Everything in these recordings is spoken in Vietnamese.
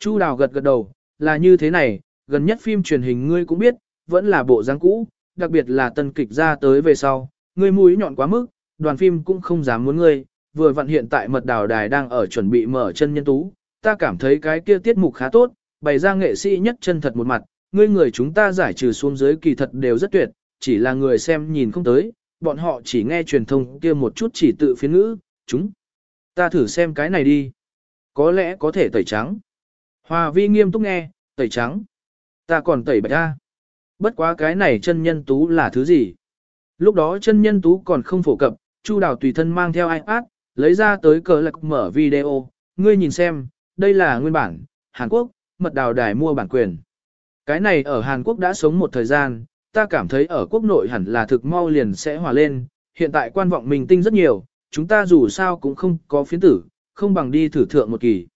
Chu Đào gật gật đầu, là như thế này, gần nhất phim truyền hình ngươi cũng biết, vẫn là bộ dáng cũ, đặc biệt là tân kịch ra tới về sau, ngươi mũi nhọn quá mức, đoàn phim cũng không dám muốn ngươi, vừa vặn hiện tại mật đào đài đang ở chuẩn bị mở chân nhân tú, ta cảm thấy cái kia tiết mục khá tốt, bày ra nghệ sĩ nhất chân thật một mặt, ngươi người chúng ta giải trừ xuống dưới kỳ thật đều rất tuyệt, chỉ là người xem nhìn không tới, bọn họ chỉ nghe truyền thông kia một chút chỉ tự phiên ngữ, chúng. Ta thử xem cái này đi. Có lẽ có thể tẩy trắng. Hòa vi nghiêm túc nghe, tẩy trắng. Ta còn tẩy bạch ra. Bất quá cái này chân nhân tú là thứ gì? Lúc đó chân nhân tú còn không phổ cập, Chu Đào tùy thân mang theo iPad, lấy ra tới cờ lạc mở video. Ngươi nhìn xem, đây là nguyên bản, Hàn Quốc, mật đào đài mua bản quyền. Cái này ở Hàn Quốc đã sống một thời gian, ta cảm thấy ở quốc nội hẳn là thực mau liền sẽ hòa lên, hiện tại quan vọng mình tinh rất nhiều, chúng ta dù sao cũng không có phiến tử, không bằng đi thử thượng một kỳ.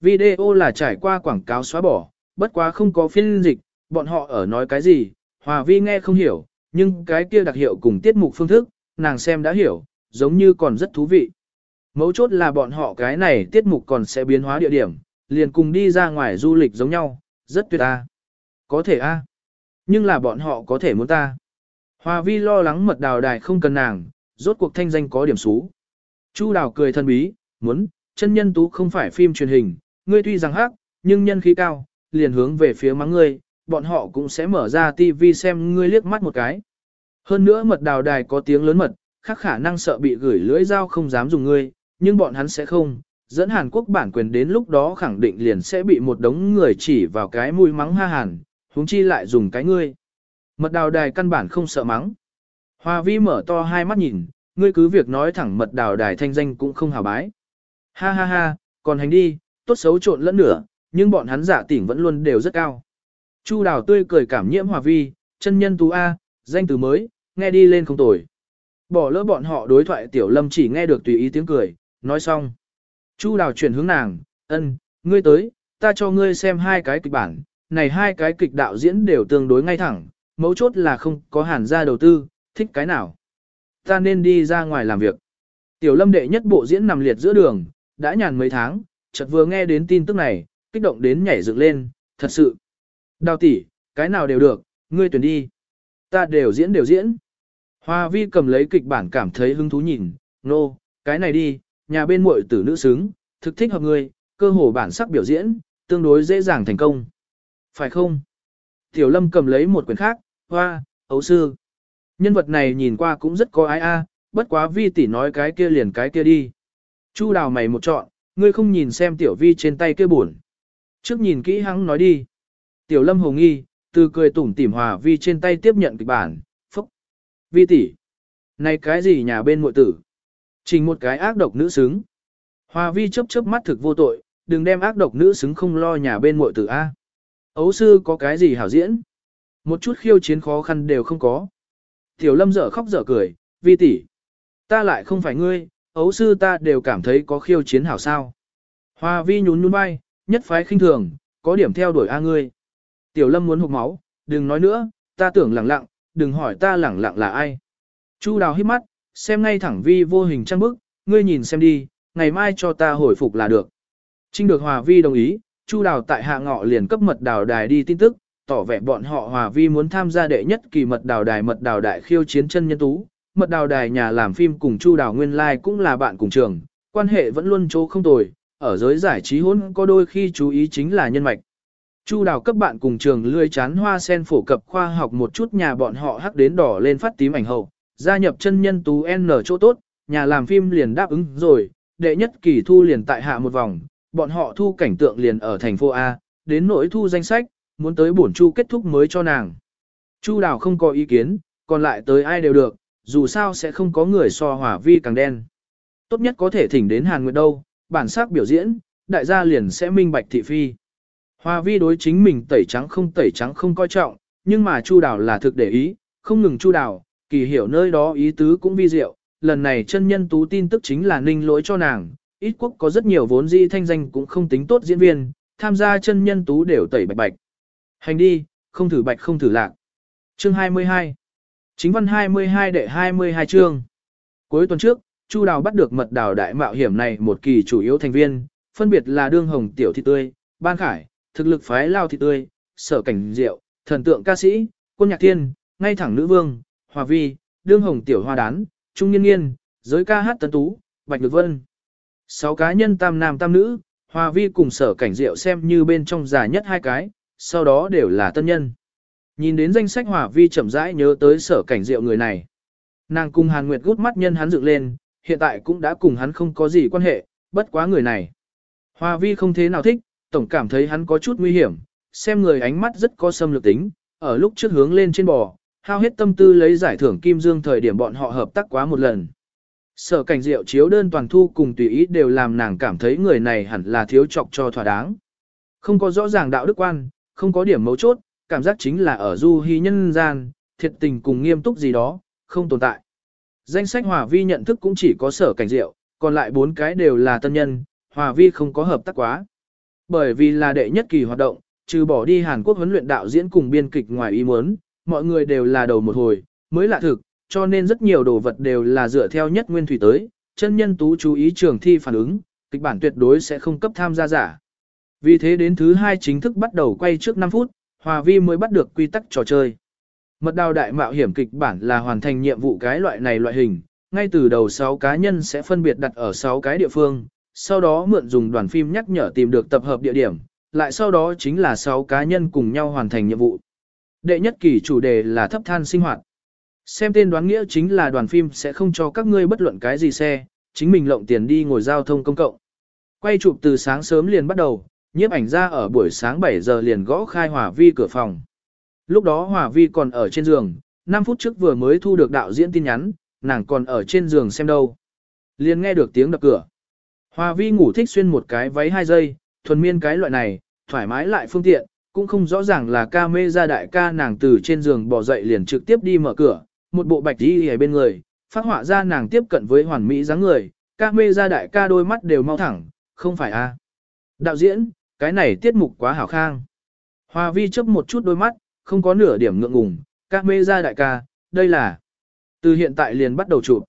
Video là trải qua quảng cáo xóa bỏ, bất quá không có phiên dịch, bọn họ ở nói cái gì, Hòa Vi nghe không hiểu, nhưng cái kia đặc hiệu cùng tiết mục phương thức, nàng xem đã hiểu, giống như còn rất thú vị. Mấu chốt là bọn họ cái này tiết mục còn sẽ biến hóa địa điểm, liền cùng đi ra ngoài du lịch giống nhau, rất tuyệt a. Có thể a. Nhưng là bọn họ có thể muốn ta. Hòa vi lo lắng mật đào đài không cần nàng, rốt cuộc thanh danh có điểm xú. Chu đào cười thân bí, muốn, chân nhân tú không phải phim truyền hình, ngươi tuy rằng hắc, nhưng nhân khí cao, liền hướng về phía mắng ngươi, bọn họ cũng sẽ mở ra tivi xem ngươi liếc mắt một cái. Hơn nữa mật đào đài có tiếng lớn mật, khác khả năng sợ bị gửi lưỡi dao không dám dùng ngươi, nhưng bọn hắn sẽ không. Dẫn Hàn Quốc bản quyền đến lúc đó khẳng định liền sẽ bị một đống người chỉ vào cái mũi mắng ha hàn, huống chi lại dùng cái ngươi. Mật đào đài căn bản không sợ mắng. Hoa vi mở to hai mắt nhìn, ngươi cứ việc nói thẳng mật đào đài thanh danh cũng không hào bái. Ha ha ha, còn hành đi, tốt xấu trộn lẫn nửa, nhưng bọn hắn giả tỉnh vẫn luôn đều rất cao. Chu đào tươi cười cảm nhiễm hòa vi, chân nhân tú A, danh từ mới, nghe đi lên không tồi. Bỏ lỡ bọn họ đối thoại tiểu lâm chỉ nghe được tùy ý tiếng cười, nói xong. Chu đào chuyển hướng nàng, ân, ngươi tới, ta cho ngươi xem hai cái kịch bản, này hai cái kịch đạo diễn đều tương đối ngay thẳng, mấu chốt là không có hàn ra đầu tư, thích cái nào. Ta nên đi ra ngoài làm việc. Tiểu lâm đệ nhất bộ diễn nằm liệt giữa đường, đã nhàn mấy tháng, chợt vừa nghe đến tin tức này, kích động đến nhảy dựng lên, thật sự. Đào tỷ, cái nào đều được, ngươi tuyển đi. Ta đều diễn đều diễn. Hoa vi cầm lấy kịch bản cảm thấy hứng thú nhìn, nô, no, cái này đi, nhà bên muội tử nữ xứng, thực thích hợp ngươi, cơ hồ bản sắc biểu diễn, tương đối dễ dàng thành công. Phải không? Tiểu lâm cầm lấy một quyển khác, hoa, ấu sư. Nhân vật này nhìn qua cũng rất có ai a, bất quá vi tỷ nói cái kia liền cái kia đi. Chu đào mày một chọn, ngươi không nhìn xem tiểu vi trên tay kia buồn. Trước nhìn kỹ hắn nói đi. Tiểu lâm hồ nghi, từ cười tủm tỉm hòa vi trên tay tiếp nhận kịch bản, phúc. Vi tỷ, Này cái gì nhà bên muội tử? Trình một cái ác độc nữ xứng. Hòa vi chớp chớp mắt thực vô tội, đừng đem ác độc nữ xứng không lo nhà bên muội tử A. Ấu sư có cái gì hảo diễn? Một chút khiêu chiến khó khăn đều không có. Tiểu lâm dở khóc dở cười, vi tỷ, Ta lại không phải ngươi, ấu sư ta đều cảm thấy có khiêu chiến hảo sao. Hoa vi nhún nhún vai, nhất phái khinh thường, có điểm theo đuổi A ngươi. Tiểu lâm muốn hụt máu, đừng nói nữa, ta tưởng lẳng lặng, đừng hỏi ta lẳng lặng là ai. Chu đào hít mắt, xem ngay thẳng vi vô hình trang bức, ngươi nhìn xem đi, ngày mai cho ta hồi phục là được. Trinh được hòa vi đồng ý, Chu đào tại hạ ngọ liền cấp mật đào đài đi tin tức, tỏ vẻ bọn họ hòa vi muốn tham gia đệ nhất kỳ mật đào đài mật đào đại khiêu chiến chân nhân tú. Mật đào đài nhà làm phim cùng Chu đào nguyên lai like cũng là bạn cùng trường, quan hệ vẫn luôn chỗ không tồi, ở giới giải trí hôn có đôi khi chú ý chính là nhân mạch. Chu đào cấp bạn cùng trường lươi chán hoa sen phổ cập khoa học một chút nhà bọn họ hắc đến đỏ lên phát tím ảnh hậu, gia nhập chân nhân tú N chỗ tốt, nhà làm phim liền đáp ứng rồi, đệ nhất kỳ thu liền tại hạ một vòng, bọn họ thu cảnh tượng liền ở thành phố A, đến nỗi thu danh sách, muốn tới bổn chu kết thúc mới cho nàng. Chu đào không có ý kiến, còn lại tới ai đều được, dù sao sẽ không có người so hỏa vi càng đen. Tốt nhất có thể thỉnh đến Hàn Nguyệt đâu, bản sắc biểu diễn, đại gia liền sẽ minh bạch thị phi. Hòa vi đối chính mình tẩy trắng không tẩy trắng không coi trọng, nhưng mà Chu Đào là thực để ý, không ngừng Chu Đào, kỳ hiểu nơi đó ý tứ cũng vi diệu, lần này chân nhân tú tin tức chính là ninh lỗi cho nàng, ít quốc có rất nhiều vốn di thanh danh cũng không tính tốt diễn viên, tham gia chân nhân tú đều tẩy bạch bạch. Hành đi, không thử bạch không thử lạc. Chương 22 Chính văn 22 đệ 22 chương Cuối tuần trước, Chu Đào bắt được mật đào đại mạo hiểm này một kỳ chủ yếu thành viên, phân biệt là đương hồng tiểu thị tươi, ban khải, thực lực phái lao thị tươi, sở cảnh diệu, thần tượng ca sĩ, quân nhạc thiên, ngay thẳng nữ vương, hòa vi, đương hồng tiểu hoa đán, trung nhiên nghiên, giới ca hát tân tú, bạch lực vân. Sáu cá nhân tam nam tam nữ, hòa vi cùng sở cảnh diệu xem như bên trong già nhất hai cái, sau đó đều là tân nhân. Nhìn đến danh sách hỏa vi chậm rãi nhớ tới sở cảnh diệu người này. Nàng cùng Hàn Nguyệt gút mắt nhân hắn dựng lên, hiện tại cũng đã cùng hắn không có gì quan hệ, bất quá người này. Hòa vi không thế nào thích, tổng cảm thấy hắn có chút nguy hiểm, xem người ánh mắt rất có xâm lược tính, ở lúc trước hướng lên trên bò, hao hết tâm tư lấy giải thưởng Kim Dương thời điểm bọn họ hợp tác quá một lần. Sở cảnh diệu chiếu đơn toàn thu cùng tùy ý đều làm nàng cảm thấy người này hẳn là thiếu trọc cho thỏa đáng. Không có rõ ràng đạo đức quan, không có điểm mấu chốt, cảm giác chính là ở du hy nhân gian, thiệt tình cùng nghiêm túc gì đó, không tồn tại. Danh sách Hòa Vi nhận thức cũng chỉ có sở cảnh diệu, còn lại bốn cái đều là tân nhân, Hòa Vi không có hợp tác quá. Bởi vì là đệ nhất kỳ hoạt động, trừ bỏ đi Hàn Quốc huấn luyện đạo diễn cùng biên kịch ngoài ý muốn, mọi người đều là đầu một hồi, mới lạ thực, cho nên rất nhiều đồ vật đều là dựa theo nhất nguyên thủy tới, chân nhân tú chú ý trường thi phản ứng, kịch bản tuyệt đối sẽ không cấp tham gia giả. Vì thế đến thứ hai chính thức bắt đầu quay trước 5 phút, Hòa Vi mới bắt được quy tắc trò chơi. Mật đào đại mạo hiểm kịch bản là hoàn thành nhiệm vụ cái loại này loại hình, ngay từ đầu 6 cá nhân sẽ phân biệt đặt ở 6 cái địa phương, sau đó mượn dùng đoàn phim nhắc nhở tìm được tập hợp địa điểm, lại sau đó chính là 6 cá nhân cùng nhau hoàn thành nhiệm vụ. Đệ nhất kỳ chủ đề là thấp than sinh hoạt. Xem tên đoán nghĩa chính là đoàn phim sẽ không cho các ngươi bất luận cái gì xe, chính mình lộng tiền đi ngồi giao thông công cộng. Quay chụp từ sáng sớm liền bắt đầu, nhiếp ảnh ra ở buổi sáng 7 giờ liền gõ khai hòa vi cửa phòng. Lúc đó Hòa vi còn ở trên giường, 5 phút trước vừa mới thu được đạo diễn tin nhắn, nàng còn ở trên giường xem đâu. Liền nghe được tiếng đập cửa. Hòa vi ngủ thích xuyên một cái váy 2 giây, thuần miên cái loại này, thoải mái lại phương tiện, cũng không rõ ràng là ca mê ra đại ca nàng từ trên giường bỏ dậy liền trực tiếp đi mở cửa, một bộ bạch đi ở bên người, phát họa ra nàng tiếp cận với hoàn mỹ dáng người, ca mê ra đại ca đôi mắt đều mau thẳng, không phải a Đạo diễn, cái này tiết mục quá hảo khang. Hòa vi chấp một chút đôi mắt, không có nửa điểm ngượng ngùng, các mê gia đại ca, đây là từ hiện tại liền bắt đầu chụp.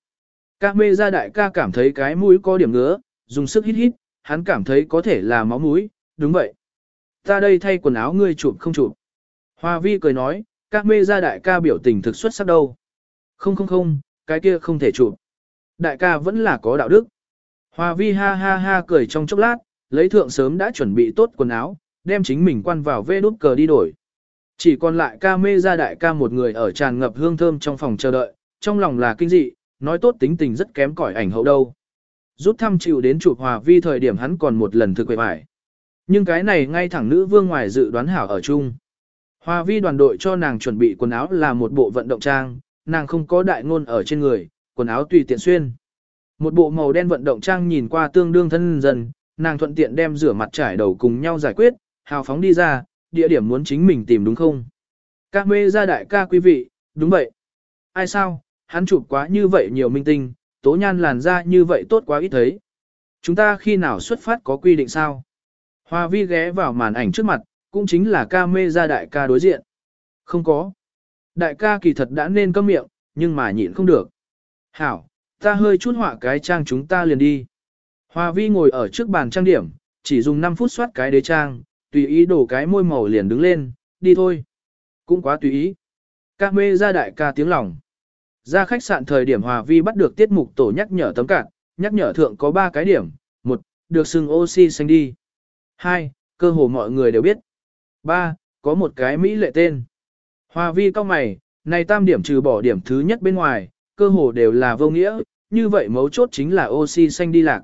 Các mê gia đại ca cảm thấy cái mũi có điểm ngứa, dùng sức hít hít, hắn cảm thấy có thể là máu mũi, đúng vậy. Ta đây thay quần áo ngươi chụp không chụp. Hoa vi cười nói, các mê gia đại ca biểu tình thực xuất sắc đâu. Không không không, cái kia không thể chụp. Đại ca vẫn là có đạo đức. Hoa vi ha ha ha cười trong chốc lát, lấy thượng sớm đã chuẩn bị tốt quần áo, đem chính mình quan vào vê đút cờ đi đổi. Chỉ còn lại ca mê ra đại ca một người ở tràn ngập hương thơm trong phòng chờ đợi, trong lòng là kinh dị, nói tốt tính tình rất kém cỏi ảnh hậu đâu. Rút thăm chịu đến chụp hòa vi thời điểm hắn còn một lần thực quệ vải. Nhưng cái này ngay thẳng nữ vương ngoài dự đoán hảo ở chung. Hòa vi đoàn đội cho nàng chuẩn bị quần áo là một bộ vận động trang, nàng không có đại ngôn ở trên người, quần áo tùy tiện xuyên. Một bộ màu đen vận động trang nhìn qua tương đương thân dần, nàng thuận tiện đem rửa mặt trải đầu cùng nhau giải quyết, hào phóng đi ra, địa điểm muốn chính mình tìm đúng không? Các mê gia đại ca quý vị, đúng vậy. Ai sao, hắn chụp quá như vậy nhiều minh tinh, tố nhan làn ra như vậy tốt quá ít thấy. Chúng ta khi nào xuất phát có quy định sao? Hoa vi ghé vào màn ảnh trước mặt, cũng chính là ca mê ra đại ca đối diện. Không có. Đại ca kỳ thật đã nên câm miệng, nhưng mà nhịn không được. Hảo, ta hơi chút họa cái trang chúng ta liền đi. Hoa vi ngồi ở trước bàn trang điểm, chỉ dùng 5 phút soát cái đế trang, tùy ý đổ cái môi màu liền đứng lên, đi thôi. Cũng quá tùy ý. Ca mê ra đại ca tiếng lòng. Ra khách sạn thời điểm Hòa Vi bắt được tiết mục tổ nhắc nhở tấm cạn, nhắc nhở thượng có 3 cái điểm. một, Được xưng oxy xanh đi. 2. Cơ hồ mọi người đều biết. 3. Có một cái Mỹ lệ tên. Hòa Vi cao mày, này tam điểm trừ bỏ điểm thứ nhất bên ngoài, cơ hồ đều là vô nghĩa, như vậy mấu chốt chính là oxy xanh đi lạc.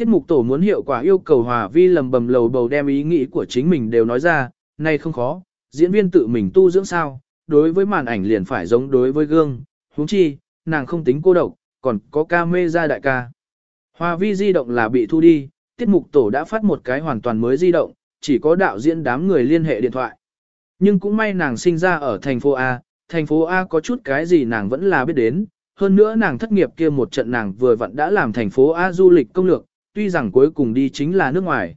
Tiết mục tổ muốn hiệu quả yêu cầu Hòa Vi lầm bầm lầu bầu đem ý nghĩ của chính mình đều nói ra, này không khó, diễn viên tự mình tu dưỡng sao, đối với màn ảnh liền phải giống đối với gương, huống chi, nàng không tính cô độc, còn có ca mê ra đại ca. Hòa vi di động là bị thu đi, tiết mục tổ đã phát một cái hoàn toàn mới di động, chỉ có đạo diễn đám người liên hệ điện thoại. Nhưng cũng may nàng sinh ra ở thành phố A, thành phố A có chút cái gì nàng vẫn là biết đến, hơn nữa nàng thất nghiệp kia một trận nàng vừa vặn đã làm thành phố A du lịch công lược, tuy rằng cuối cùng đi chính là nước ngoài.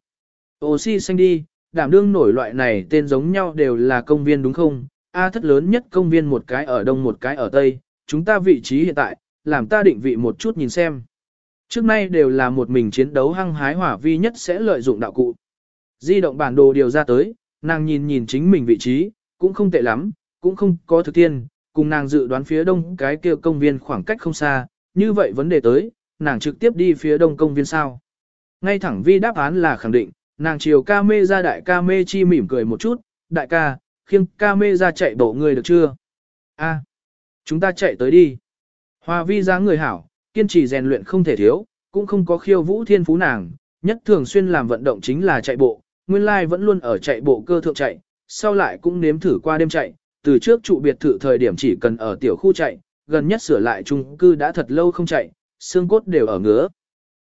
Oxy xanh đi, đảm đương nổi loại này tên giống nhau đều là công viên đúng không? A thất lớn nhất công viên một cái ở đông một cái ở tây, chúng ta vị trí hiện tại, làm ta định vị một chút nhìn xem. Trước nay đều là một mình chiến đấu hăng hái hỏa vi nhất sẽ lợi dụng đạo cụ. Di động bản đồ điều ra tới, nàng nhìn nhìn chính mình vị trí, cũng không tệ lắm, cũng không có thực tiên, cùng nàng dự đoán phía đông cái kia công viên khoảng cách không xa, như vậy vấn đề tới, nàng trực tiếp đi phía đông công viên sao. Ngay thẳng vi đáp án là khẳng định, nàng chiều ca mê ra đại ca mê chi mỉm cười một chút, đại ca, khiêng ca mê ra chạy bộ người được chưa? a chúng ta chạy tới đi. Hoa vi dáng người hảo, kiên trì rèn luyện không thể thiếu, cũng không có khiêu vũ thiên phú nàng, nhất thường xuyên làm vận động chính là chạy bộ, nguyên lai vẫn luôn ở chạy bộ cơ thượng chạy, sau lại cũng nếm thử qua đêm chạy, từ trước trụ biệt thự thời điểm chỉ cần ở tiểu khu chạy, gần nhất sửa lại chung cư đã thật lâu không chạy, xương cốt đều ở ngứa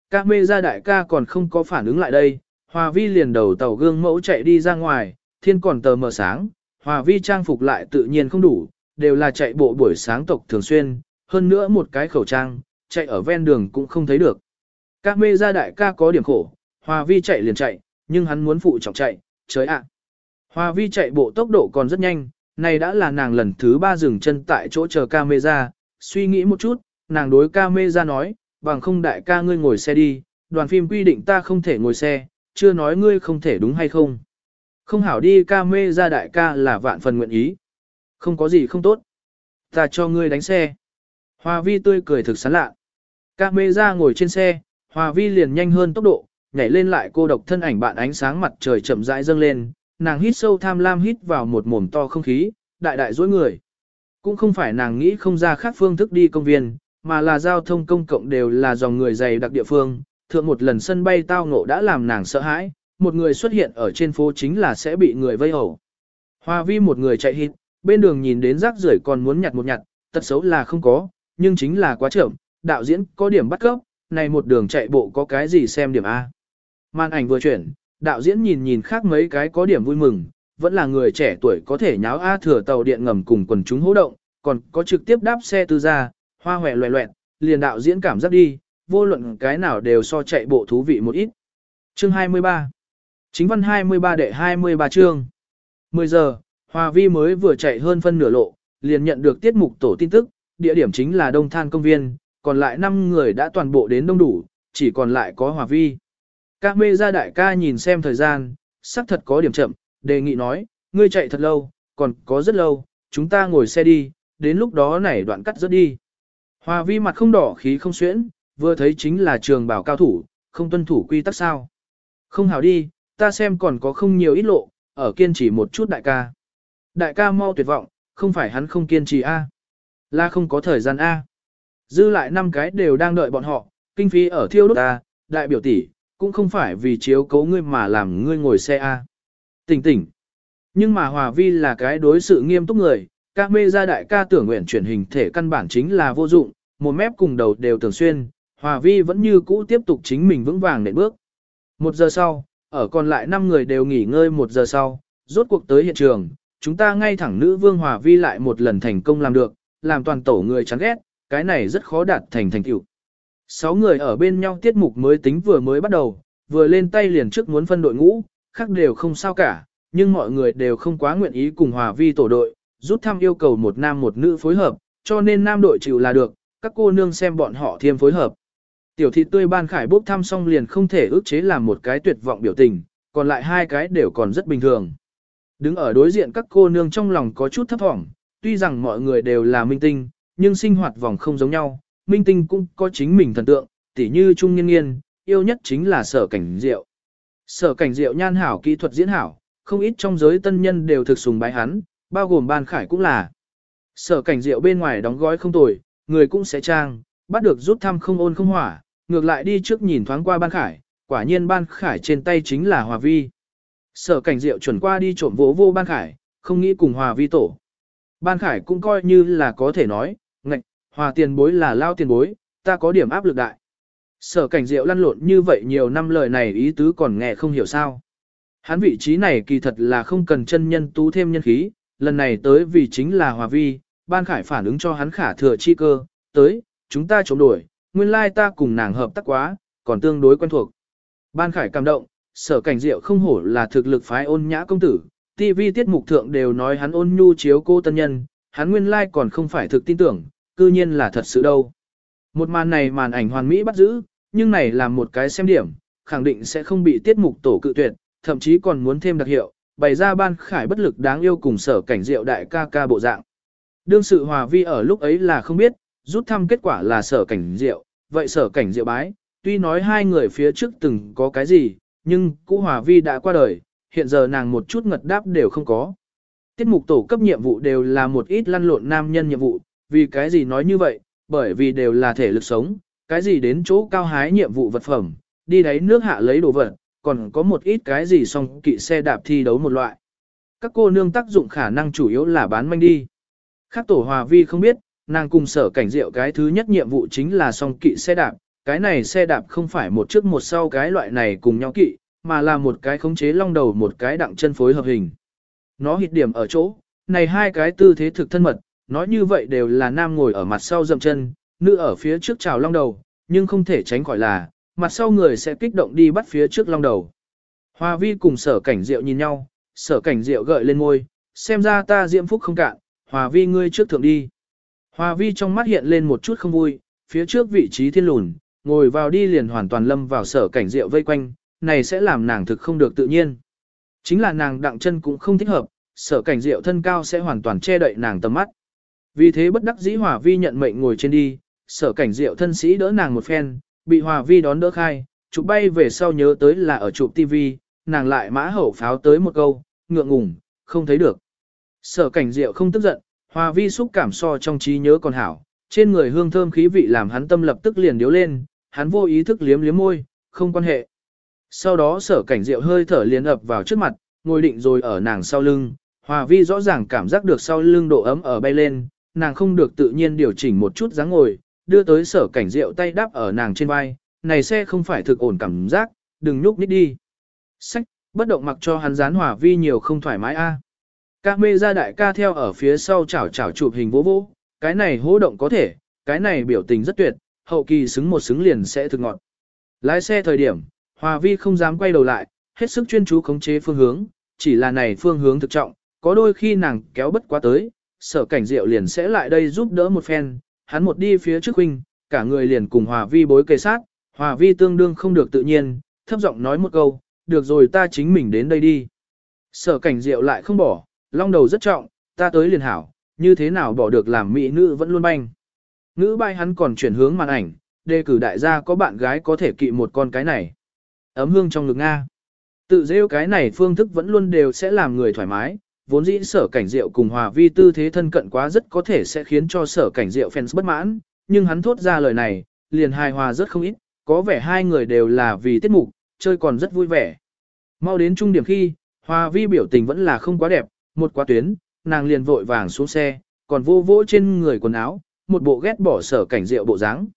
ca mê ra đại ca còn không có phản ứng lại đây, Hòa Vi liền đầu tàu gương mẫu chạy đi ra ngoài, thiên còn tờ mờ sáng, Hòa Vi trang phục lại tự nhiên không đủ, đều là chạy bộ buổi sáng tộc thường xuyên, hơn nữa một cái khẩu trang, chạy ở ven đường cũng không thấy được. Các mê gia đại ca có điểm khổ, Hòa Vi chạy liền chạy, nhưng hắn muốn phụ trọng chạy, trời ạ. Hòa Vi chạy bộ tốc độ còn rất nhanh, này đã là nàng lần thứ ba dừng chân tại chỗ chờ camera, suy nghĩ một chút, nàng đối camera nói, bằng không đại ca ngươi ngồi xe đi, đoàn phim quy định ta không thể ngồi xe, chưa nói ngươi không thể đúng hay không. Không hảo đi ca mê ra đại ca là vạn phần nguyện ý. Không có gì không tốt. Ta cho ngươi đánh xe. Hòa vi tươi cười thực sán lạ. ca mê ra ngồi trên xe, Hòa vi liền nhanh hơn tốc độ, nhảy lên lại cô độc thân ảnh bạn ánh sáng mặt trời chậm rãi dâng lên, nàng hít sâu tham lam hít vào một mồm to không khí, đại đại dối người. Cũng không phải nàng nghĩ không ra khác phương thức đi công viên, mà là giao thông công cộng đều là dòng người dày đặc địa phương. Thượng một lần sân bay tao ngộ đã làm nàng sợ hãi, một người xuất hiện ở trên phố chính là sẽ bị người vây hầu. Hoa vi một người chạy hít, bên đường nhìn đến rác rưởi còn muốn nhặt một nhặt, tật xấu là không có, nhưng chính là quá chậm, đạo diễn có điểm bắt cấp, này một đường chạy bộ có cái gì xem điểm A. Màn ảnh vừa chuyển, đạo diễn nhìn nhìn khác mấy cái có điểm vui mừng, vẫn là người trẻ tuổi có thể nháo A thừa tàu điện ngầm cùng quần chúng hỗ động, còn có trực tiếp đáp xe tư gia hoa hòe loẹ loẹt, liền đạo diễn cảm giác đi, vô luận cái nào đều so chạy bộ thú vị một ít. Chương 23 Chính văn 23 đệ 23 chương 10 giờ, Hòa Vi mới vừa chạy hơn phân nửa lộ, liền nhận được tiết mục tổ tin tức, địa điểm chính là Đông Than Công viên, còn lại 5 người đã toàn bộ đến đông đủ, chỉ còn lại có Hòa Vi. Các mê gia đại ca nhìn xem thời gian, sắc thật có điểm chậm, đề nghị nói, ngươi chạy thật lâu, còn có rất lâu, chúng ta ngồi xe đi, đến lúc đó này đoạn cắt rất đi. Hòa vi mặt không đỏ khí không xuyễn, vừa thấy chính là trường bảo cao thủ, không tuân thủ quy tắc sao. Không hảo đi, ta xem còn có không nhiều ít lộ, ở kiên trì một chút đại ca. Đại ca mau tuyệt vọng, không phải hắn không kiên trì A. Là không có thời gian A. Dư lại năm cái đều đang đợi bọn họ, kinh phí ở thiêu đốt A, đại biểu tỷ, cũng không phải vì chiếu cấu ngươi mà làm ngươi ngồi xe A. Tỉnh tỉnh. Nhưng mà Hòa Vi là cái đối sự nghiêm túc người, các mê gia đại ca tưởng nguyện chuyển hình thể căn bản chính là vô dụng, một mép cùng đầu đều tưởng xuyên, Hòa Vi vẫn như cũ tiếp tục chính mình vững vàng nệm bước. Một giờ sau, ở còn lại 5 người đều nghỉ ngơi một giờ sau, rốt cuộc tới hiện trường, chúng ta ngay thẳng nữ vương Hòa Vi lại một lần thành công làm được, làm toàn tổ người chán ghét, cái này rất khó đạt thành thành tựu. Sáu người ở bên nhau tiết mục mới tính vừa mới bắt đầu, vừa lên tay liền trước muốn phân đội ngũ, khác đều không sao cả, nhưng mọi người đều không quá nguyện ý cùng Hòa Vi tổ đội, rút thăm yêu cầu một nam một nữ phối hợp, cho nên nam đội chịu là được, các cô nương xem bọn họ thêm phối hợp. Tiểu thị tươi ban khải bốc thăm xong liền không thể ước chế làm một cái tuyệt vọng biểu tình, còn lại hai cái đều còn rất bình thường. Đứng ở đối diện các cô nương trong lòng có chút thấp thỏm, tuy rằng mọi người đều là minh tinh, nhưng sinh hoạt vòng không giống nhau, minh tinh cũng có chính mình thần tượng, tỉ như Trung Nghiên Nghiên, yêu nhất chính là sở cảnh diệu. Sở cảnh diệu nhan hảo kỹ thuật diễn hảo, không ít trong giới tân nhân đều thực sùng bái hắn, bao gồm ban khải cũng là. Sở cảnh diệu bên ngoài đóng gói không tồi, người cũng sẽ trang, bắt được rút thăm không ôn không hỏa, ngược lại đi trước nhìn thoáng qua ban khải, quả nhiên ban khải trên tay chính là hòa vi. Sở cảnh diệu chuẩn qua đi trộm vỗ vô ban khải, không nghĩ cùng hòa vi tổ. Ban khải cũng coi như là có thể nói, ngạch, hòa tiền bối là lao tiền bối, ta có điểm áp lực đại. Sở cảnh diệu lăn lộn như vậy nhiều năm lời này ý tứ còn nghe không hiểu sao. Hắn vị trí này kỳ thật là không cần chân nhân tú thêm nhân khí, lần này tới vì chính là hòa vi, ban khải phản ứng cho hắn khả thừa chi cơ, tới, chúng ta chống đổi, nguyên lai ta cùng nàng hợp tác quá, còn tương đối quen thuộc. Ban khải cảm động, sở cảnh diệu không hổ là thực lực phái ôn nhã công tử, TV tiết mục thượng đều nói hắn ôn nhu chiếu cô tân nhân, hắn nguyên lai còn không phải thực tin tưởng, cư nhiên là thật sự đâu. Một màn này màn ảnh hoàn mỹ bắt giữ, nhưng này là một cái xem điểm, khẳng định sẽ không bị tiết mục tổ cự tuyệt, thậm chí còn muốn thêm đặc hiệu, bày ra ban khải bất lực đáng yêu cùng sở cảnh diệu đại ca ca bộ dạng. Đương sự hòa vi ở lúc ấy là không biết, rút thăm kết quả là sở cảnh diệu, vậy sở cảnh diệu bái, tuy nói hai người phía trước từng có cái gì, nhưng cũ hòa vi đã qua đời, hiện giờ nàng một chút ngật đáp đều không có. Tiết mục tổ cấp nhiệm vụ đều là một ít lăn lộn nam nhân nhiệm vụ, vì cái gì nói như vậy, bởi vì đều là thể lực sống, cái gì đến chỗ cao hái nhiệm vụ vật phẩm, đi đáy nước hạ lấy đồ vật, còn có một ít cái gì song kỵ xe đạp thi đấu một loại. Các cô nương tác dụng khả năng chủ yếu là bán manh đi. Khác tổ hòa vi không biết, nàng cùng sở cảnh diệu cái thứ nhất nhiệm vụ chính là song kỵ xe đạp, cái này xe đạp không phải một trước một sau cái loại này cùng nhau kỵ, mà là một cái khống chế long đầu một cái đặng chân phối hợp hình. Nó hít điểm ở chỗ, này hai cái tư thế thực thân mật, nói như vậy đều là nam ngồi ở mặt sau dậm chân, nữ ở phía trước chào long đầu, nhưng không thể tránh khỏi là, mặt sau người sẽ kích động đi bắt phía trước long đầu. Hoa vi cùng sở cảnh diệu nhìn nhau, sở cảnh diệu gợi lên ngôi, xem ra ta diễm phúc không cạn, hòa vi ngươi trước thượng đi. Hoa vi trong mắt hiện lên một chút không vui, phía trước vị trí thiên lùn, ngồi vào đi liền hoàn toàn lâm vào sở cảnh diệu vây quanh, này sẽ làm nàng thực không được tự nhiên. Chính là nàng đặng chân cũng không thích hợp, sở cảnh diệu thân cao sẽ hoàn toàn che đậy nàng tầm mắt. Vì thế bất đắc dĩ hòa vi nhận mệnh ngồi trên đi, sở cảnh diệu thân sĩ đỡ nàng một phen, bị hòa vi đón đỡ khai, chụp bay về sau nhớ tới là ở chụp TV, nàng lại mã hậu pháo tới một câu, ngượng ngùng, không thấy được. Sở cảnh diệu không tức giận, hòa vi xúc cảm so trong trí nhớ còn hảo, trên người hương thơm khí vị làm hắn tâm lập tức liền điếu lên, hắn vô ý thức liếm liếm môi, không quan hệ. Sau đó sở cảnh diệu hơi thở liền ập vào trước mặt, ngồi định rồi ở nàng sau lưng, hòa vi rõ ràng cảm giác được sau lưng độ ấm ở bay lên, nàng không được tự nhiên điều chỉnh một chút dáng ngồi, đưa tới sở cảnh rượu tay đáp ở nàng trên vai, này xe không phải thực ổn cảm giác, đừng nhúc nít đi. Sách, bất động mặc cho hắn dán hỏa vi nhiều không thoải mái a. À. Ca mê ra đại ca theo ở phía sau chảo chảo chụp hình vỗ vỗ, cái này hô động có thể, cái này biểu tình rất tuyệt, hậu kỳ xứng một xứng liền sẽ thực ngọt. Lái xe thời điểm, Hòa Vi không dám quay đầu lại, hết sức chuyên chú khống chế phương hướng, chỉ là này phương hướng thực trọng, có đôi khi nàng kéo bất quá tới, sở cảnh diệu liền sẽ lại đây giúp đỡ một phen, hắn một đi phía trước huynh, cả người liền cùng Hòa Vi bối kề sát, Hòa Vi tương đương không được tự nhiên, thấp giọng nói một câu, được rồi ta chính mình đến đây đi. Sở cảnh diệu lại không bỏ, long đầu rất trọng, ta tới liền hảo, như thế nào bỏ được làm mỹ nữ vẫn luôn banh. Nữ bay hắn còn chuyển hướng màn ảnh, đề cử đại gia có bạn gái có thể kỵ một con cái này. Ấm hương trong ngực Nga. Tự rêu cái này phương thức vẫn luôn đều sẽ làm người thoải mái, vốn dĩ sở cảnh diệu cùng hòa vi tư thế thân cận quá rất có thể sẽ khiến cho sở cảnh diệu fans bất mãn, nhưng hắn thốt ra lời này, liền hài hòa rất không ít, có vẻ hai người đều là vì tiết mục, chơi còn rất vui vẻ. Mau đến trung điểm khi, hòa vi biểu tình vẫn là không quá đẹp, một quá tuyến, nàng liền vội vàng xuống xe, còn vô vỗ trên người quần áo, một bộ ghét bỏ sở cảnh diệu bộ dáng.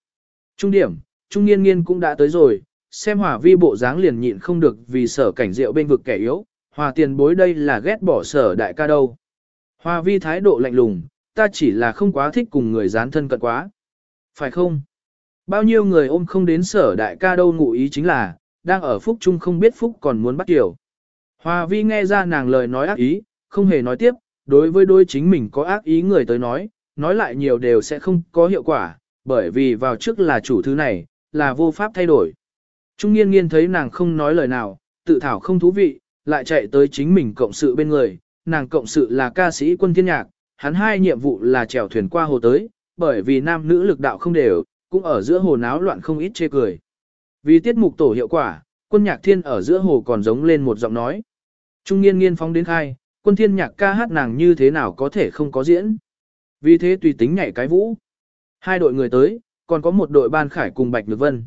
Trung điểm, trung nghiên nghiên cũng đã tới rồi, xem hòa vi bộ dáng liền nhịn không được vì sở cảnh diệu bên vực kẻ yếu, hòa tiền bối đây là ghét bỏ sở đại ca đâu. Hòa vi thái độ lạnh lùng, ta chỉ là không quá thích cùng người dán thân cận quá. Phải không? Bao nhiêu người ôm không đến sở đại ca đâu ngụ ý chính là, đang ở phúc chung không biết phúc còn muốn bắt kiểu. Hòa vi nghe ra nàng lời nói ác ý, không hề nói tiếp, đối với đôi chính mình có ác ý người tới nói, nói lại nhiều đều sẽ không có hiệu quả, bởi vì vào trước là chủ thứ này, là vô pháp thay đổi. Trung nghiên nghiên thấy nàng không nói lời nào, tự thảo không thú vị, lại chạy tới chính mình cộng sự bên người, nàng cộng sự là ca sĩ quân thiên nhạc, hắn hai nhiệm vụ là chèo thuyền qua hồ tới, bởi vì nam nữ lực đạo không đều, cũng ở giữa hồ náo loạn không ít chê cười. Vì tiết mục tổ hiệu quả, quân nhạc thiên ở giữa hồ còn giống lên một giọng nói. Trung nghiên nghiên phóng đến khai, quân thiên nhạc ca hát nàng như thế nào có thể không có diễn. Vì thế tùy tính nhảy cái vũ. Hai đội người tới, còn có một đội ban khải cùng Bạch Nhược Vân.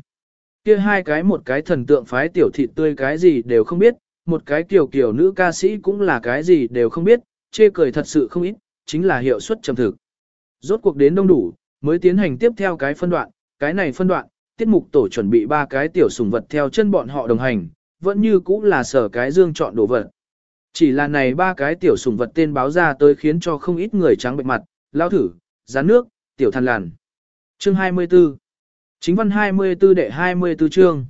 Kia hai cái một cái thần tượng phái tiểu thị tươi cái gì đều không biết, một cái tiểu kiểu nữ ca sĩ cũng là cái gì đều không biết, chê cười thật sự không ít, chính là hiệu suất trầm thực. Rốt cuộc đến đông đủ, mới tiến hành tiếp theo cái phân đoạn, cái này phân đoạn, tiết mục tổ chuẩn bị ba cái tiểu sùng vật theo chân bọn họ đồng hành, vẫn như cũ là sở cái dương chọn đồ vật. Chỉ là này ba cái tiểu sùng vật tên báo ra tới khiến cho không ít người trắng bệnh mặt, lao thử, rán nước, tiểu than làn. Chương 24 Chính văn 24 đệ 24 chương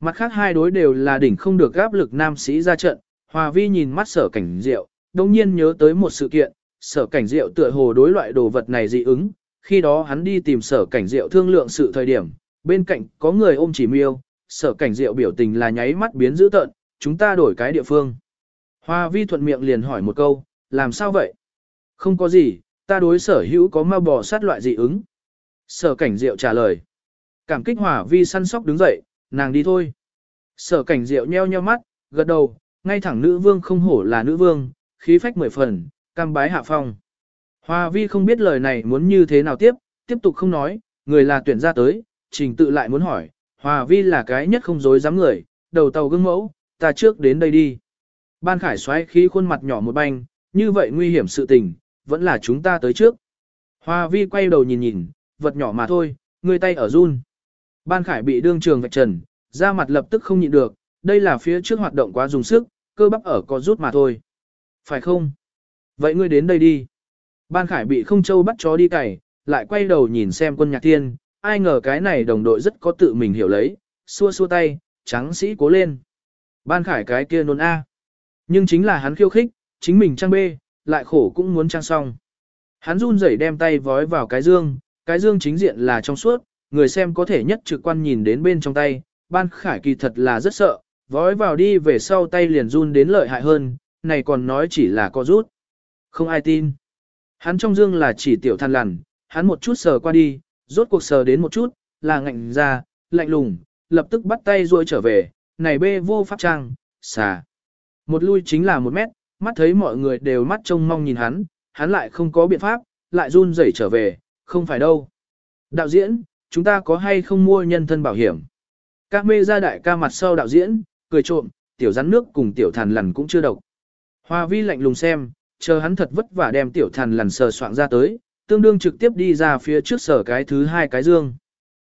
Mặt khác hai đối đều là đỉnh không được gáp lực nam sĩ ra trận, Hòa Vi nhìn mắt sở cảnh diệu, đồng nhiên nhớ tới một sự kiện, sở cảnh diệu tựa hồ đối loại đồ vật này dị ứng, khi đó hắn đi tìm sở cảnh diệu thương lượng sự thời điểm, bên cạnh có người ôm chỉ miêu, sở cảnh diệu biểu tình là nháy mắt biến dữ tợn, chúng ta đổi cái địa phương. Hoa vi thuận miệng liền hỏi một câu, làm sao vậy? Không có gì, ta đối sở hữu có ma bò sát loại dị ứng. Sở cảnh diệu trả lời. Cảm kích hỏa vi săn sóc đứng dậy, nàng đi thôi. Sở cảnh rượu nheo nheo mắt, gật đầu, ngay thẳng nữ vương không hổ là nữ vương, khí phách mười phần, cam bái hạ phong. Hoa vi không biết lời này muốn như thế nào tiếp, tiếp tục không nói, người là tuyển ra tới, trình tự lại muốn hỏi, Hoa vi là cái nhất không dối dám người, đầu tàu gương mẫu, ta trước đến đây đi. Ban khải xoáy khí khuôn mặt nhỏ một banh, như vậy nguy hiểm sự tình, vẫn là chúng ta tới trước. Hoa vi quay đầu nhìn nhìn, vật nhỏ mà thôi, người tay ở run. Ban khải bị đương trường vạch trần, da mặt lập tức không nhịn được, đây là phía trước hoạt động quá dùng sức, cơ bắp ở có rút mà thôi. Phải không? Vậy ngươi đến đây đi. Ban khải bị không châu bắt chó đi cày, lại quay đầu nhìn xem quân nhạc thiên, ai ngờ cái này đồng đội rất có tự mình hiểu lấy, xua xua tay, trắng sĩ cố lên. Ban khải cái kia nôn A. Nhưng chính là hắn khiêu khích, chính mình trang bê, lại khổ cũng muốn trang xong. Hắn run rẩy đem tay vói vào cái dương, cái dương chính diện là trong suốt, người xem có thể nhất trực quan nhìn đến bên trong tay, ban khải kỳ thật là rất sợ, vói vào đi về sau tay liền run đến lợi hại hơn, này còn nói chỉ là có rút. Không ai tin. Hắn trong dương là chỉ tiểu than lằn, hắn một chút sờ qua đi, rốt cuộc sờ đến một chút, là ngạnh ra, lạnh lùng, lập tức bắt tay ruôi trở về, này bê vô pháp trang, xà. Một lui chính là một mét, mắt thấy mọi người đều mắt trông mong nhìn hắn, hắn lại không có biện pháp, lại run rẩy trở về, không phải đâu. Đạo diễn, chúng ta có hay không mua nhân thân bảo hiểm? Các mê ra đại ca mặt sau đạo diễn, cười trộm, tiểu rắn nước cùng tiểu thàn lằn cũng chưa độc. Hoa vi lạnh lùng xem, chờ hắn thật vất vả đem tiểu thàn lằn sờ soạn ra tới, tương đương trực tiếp đi ra phía trước sở cái thứ hai cái dương.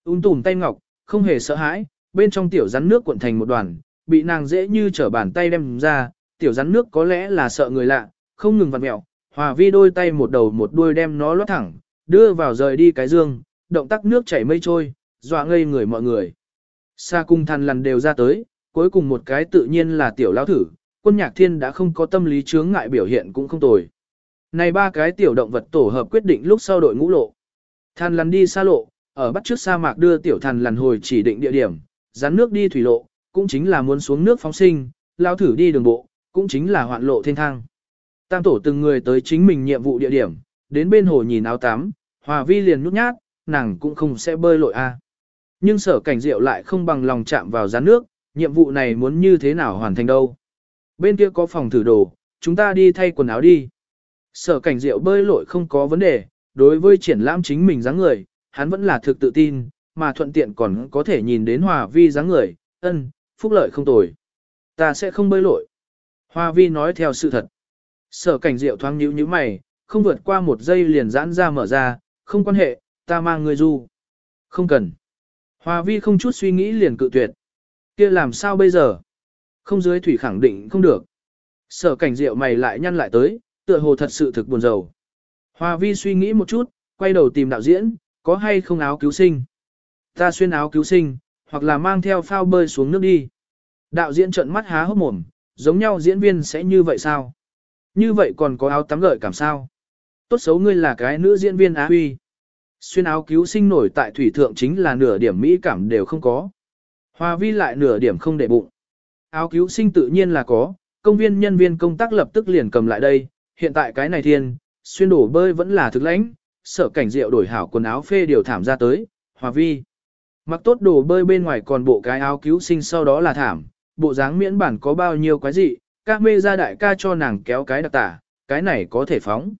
Ung tùm tay ngọc, không hề sợ hãi, bên trong tiểu rắn nước cuộn thành một đoàn, bị nàng dễ như trở bàn tay đem ra, tiểu rắn nước có lẽ là sợ người lạ, không ngừng vặn mẹo, hòa vi đôi tay một đầu một đuôi đem nó lót thẳng, đưa vào rời đi cái dương, động tác nước chảy mây trôi, dọa ngây người mọi người. Sa cung thằn lằn đều ra tới, cuối cùng một cái tự nhiên là tiểu lão thử, quân nhạc thiên đã không có tâm lý chướng ngại biểu hiện cũng không tồi. Này ba cái tiểu động vật tổ hợp quyết định lúc sau đội ngũ lộ. Thằn lằn đi xa lộ, ở bắt trước sa mạc đưa tiểu thằn lằn hồi chỉ định địa điểm, rắn nước đi thủy lộ, cũng chính là muốn xuống nước phóng sinh, lão thử đi đường bộ, cũng chính là hoạn lộ thiên thang. Tam tổ từng người tới chính mình nhiệm vụ địa điểm, đến bên hồ nhìn áo tắm, hòa vi liền nhút nhát, nàng cũng không sẽ bơi lội a. Nhưng sở cảnh diệu lại không bằng lòng chạm vào gián nước, nhiệm vụ này muốn như thế nào hoàn thành đâu. Bên kia có phòng thử đồ, chúng ta đi thay quần áo đi. Sở cảnh diệu bơi lội không có vấn đề, đối với triển lãm chính mình dáng người, hắn vẫn là thực tự tin, mà thuận tiện còn có thể nhìn đến hòa vi dáng người, ân, phúc lợi không tồi. Ta sẽ không bơi lội. Hoa vi nói theo sự thật. Sở cảnh diệu thoáng nhíu nhíu mày, không vượt qua một giây liền giãn ra mở ra, không quan hệ, ta mang người du. Không cần. hòa vi không chút suy nghĩ liền cự tuyệt. kia làm sao bây giờ? Không dưới thủy khẳng định không được. Sở cảnh diệu mày lại nhăn lại tới, tựa hồ thật sự thực buồn rầu. hòa vi suy nghĩ một chút, quay đầu tìm đạo diễn, có hay không áo cứu sinh? Ta xuyên áo cứu sinh, hoặc là mang theo phao bơi xuống nước đi. Đạo diễn trợn mắt há hốc mồm, giống nhau diễn viên sẽ như vậy sao? Như vậy còn có áo tắm gợi cảm sao? Tốt xấu ngươi là cái nữ diễn viên á huy. Xuyên áo cứu sinh nổi tại thủy thượng chính là nửa điểm mỹ cảm đều không có. Hoa vi lại nửa điểm không để bụng. Áo cứu sinh tự nhiên là có, công viên nhân viên công tác lập tức liền cầm lại đây, hiện tại cái này thiên, xuyên đổ bơi vẫn là thực lãnh, sở cảnh rượu đổi hảo quần áo phê điều thảm ra tới, hòa vi. Mặc tốt đồ bơi bên ngoài còn bộ cái áo cứu sinh sau đó là thảm, bộ dáng miễn bản có bao nhiêu quái gì, các mê ra đại ca cho nàng kéo cái đặc tả, cái này có thể phóng.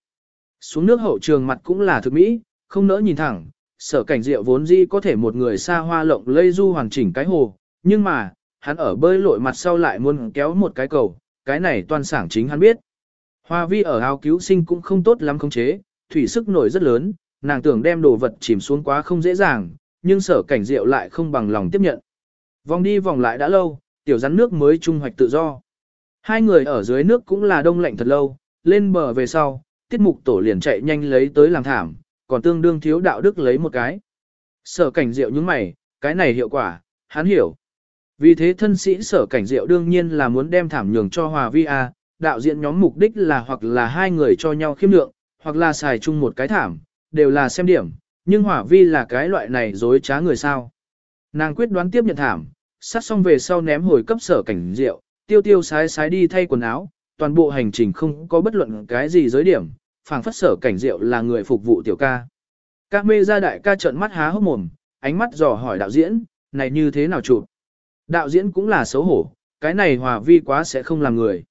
Xuống nước hậu trường mặt cũng là thực mỹ, không nỡ nhìn thẳng, sở cảnh diệu vốn dĩ có thể một người xa hoa lộng lây du hoàn chỉnh cái hồ, nhưng mà, hắn ở bơi lội mặt sau lại muốn kéo một cái cầu, cái này toàn sảng chính hắn biết. Hoa vi ở áo cứu sinh cũng không tốt lắm không chế, thủy sức nổi rất lớn, nàng tưởng đem đồ vật chìm xuống quá không dễ dàng, nhưng sở cảnh diệu lại không bằng lòng tiếp nhận. Vòng đi vòng lại đã lâu, tiểu rắn nước mới trung hoạch tự do. Hai người ở dưới nước cũng là đông lạnh thật lâu, lên bờ về sau, tiết mục tổ liền chạy nhanh lấy tới làm thảm, còn tương đương thiếu đạo đức lấy một cái. Sở cảnh diệu những mày, cái này hiệu quả, hắn hiểu. Vì thế thân sĩ sở cảnh diệu đương nhiên là muốn đem thảm nhường cho Hòa Vi A, đạo diễn nhóm mục đích là hoặc là hai người cho nhau khiêm lượng, hoặc là xài chung một cái thảm, đều là xem điểm, nhưng Hòa Vi là cái loại này dối trá người sao. Nàng quyết đoán tiếp nhận thảm, sát xong về sau ném hồi cấp sở cảnh diệu, tiêu tiêu sái sái đi thay quần áo, toàn bộ hành trình không có bất luận cái gì giới điểm, phảng phất sở cảnh diệu là người phục vụ tiểu ca. Các mê gia đại ca trợn mắt há hốc mồm, ánh mắt dò hỏi đạo diễn, này như thế nào chụp? Đạo diễn cũng là xấu hổ, cái này hòa vi quá sẽ không làm người.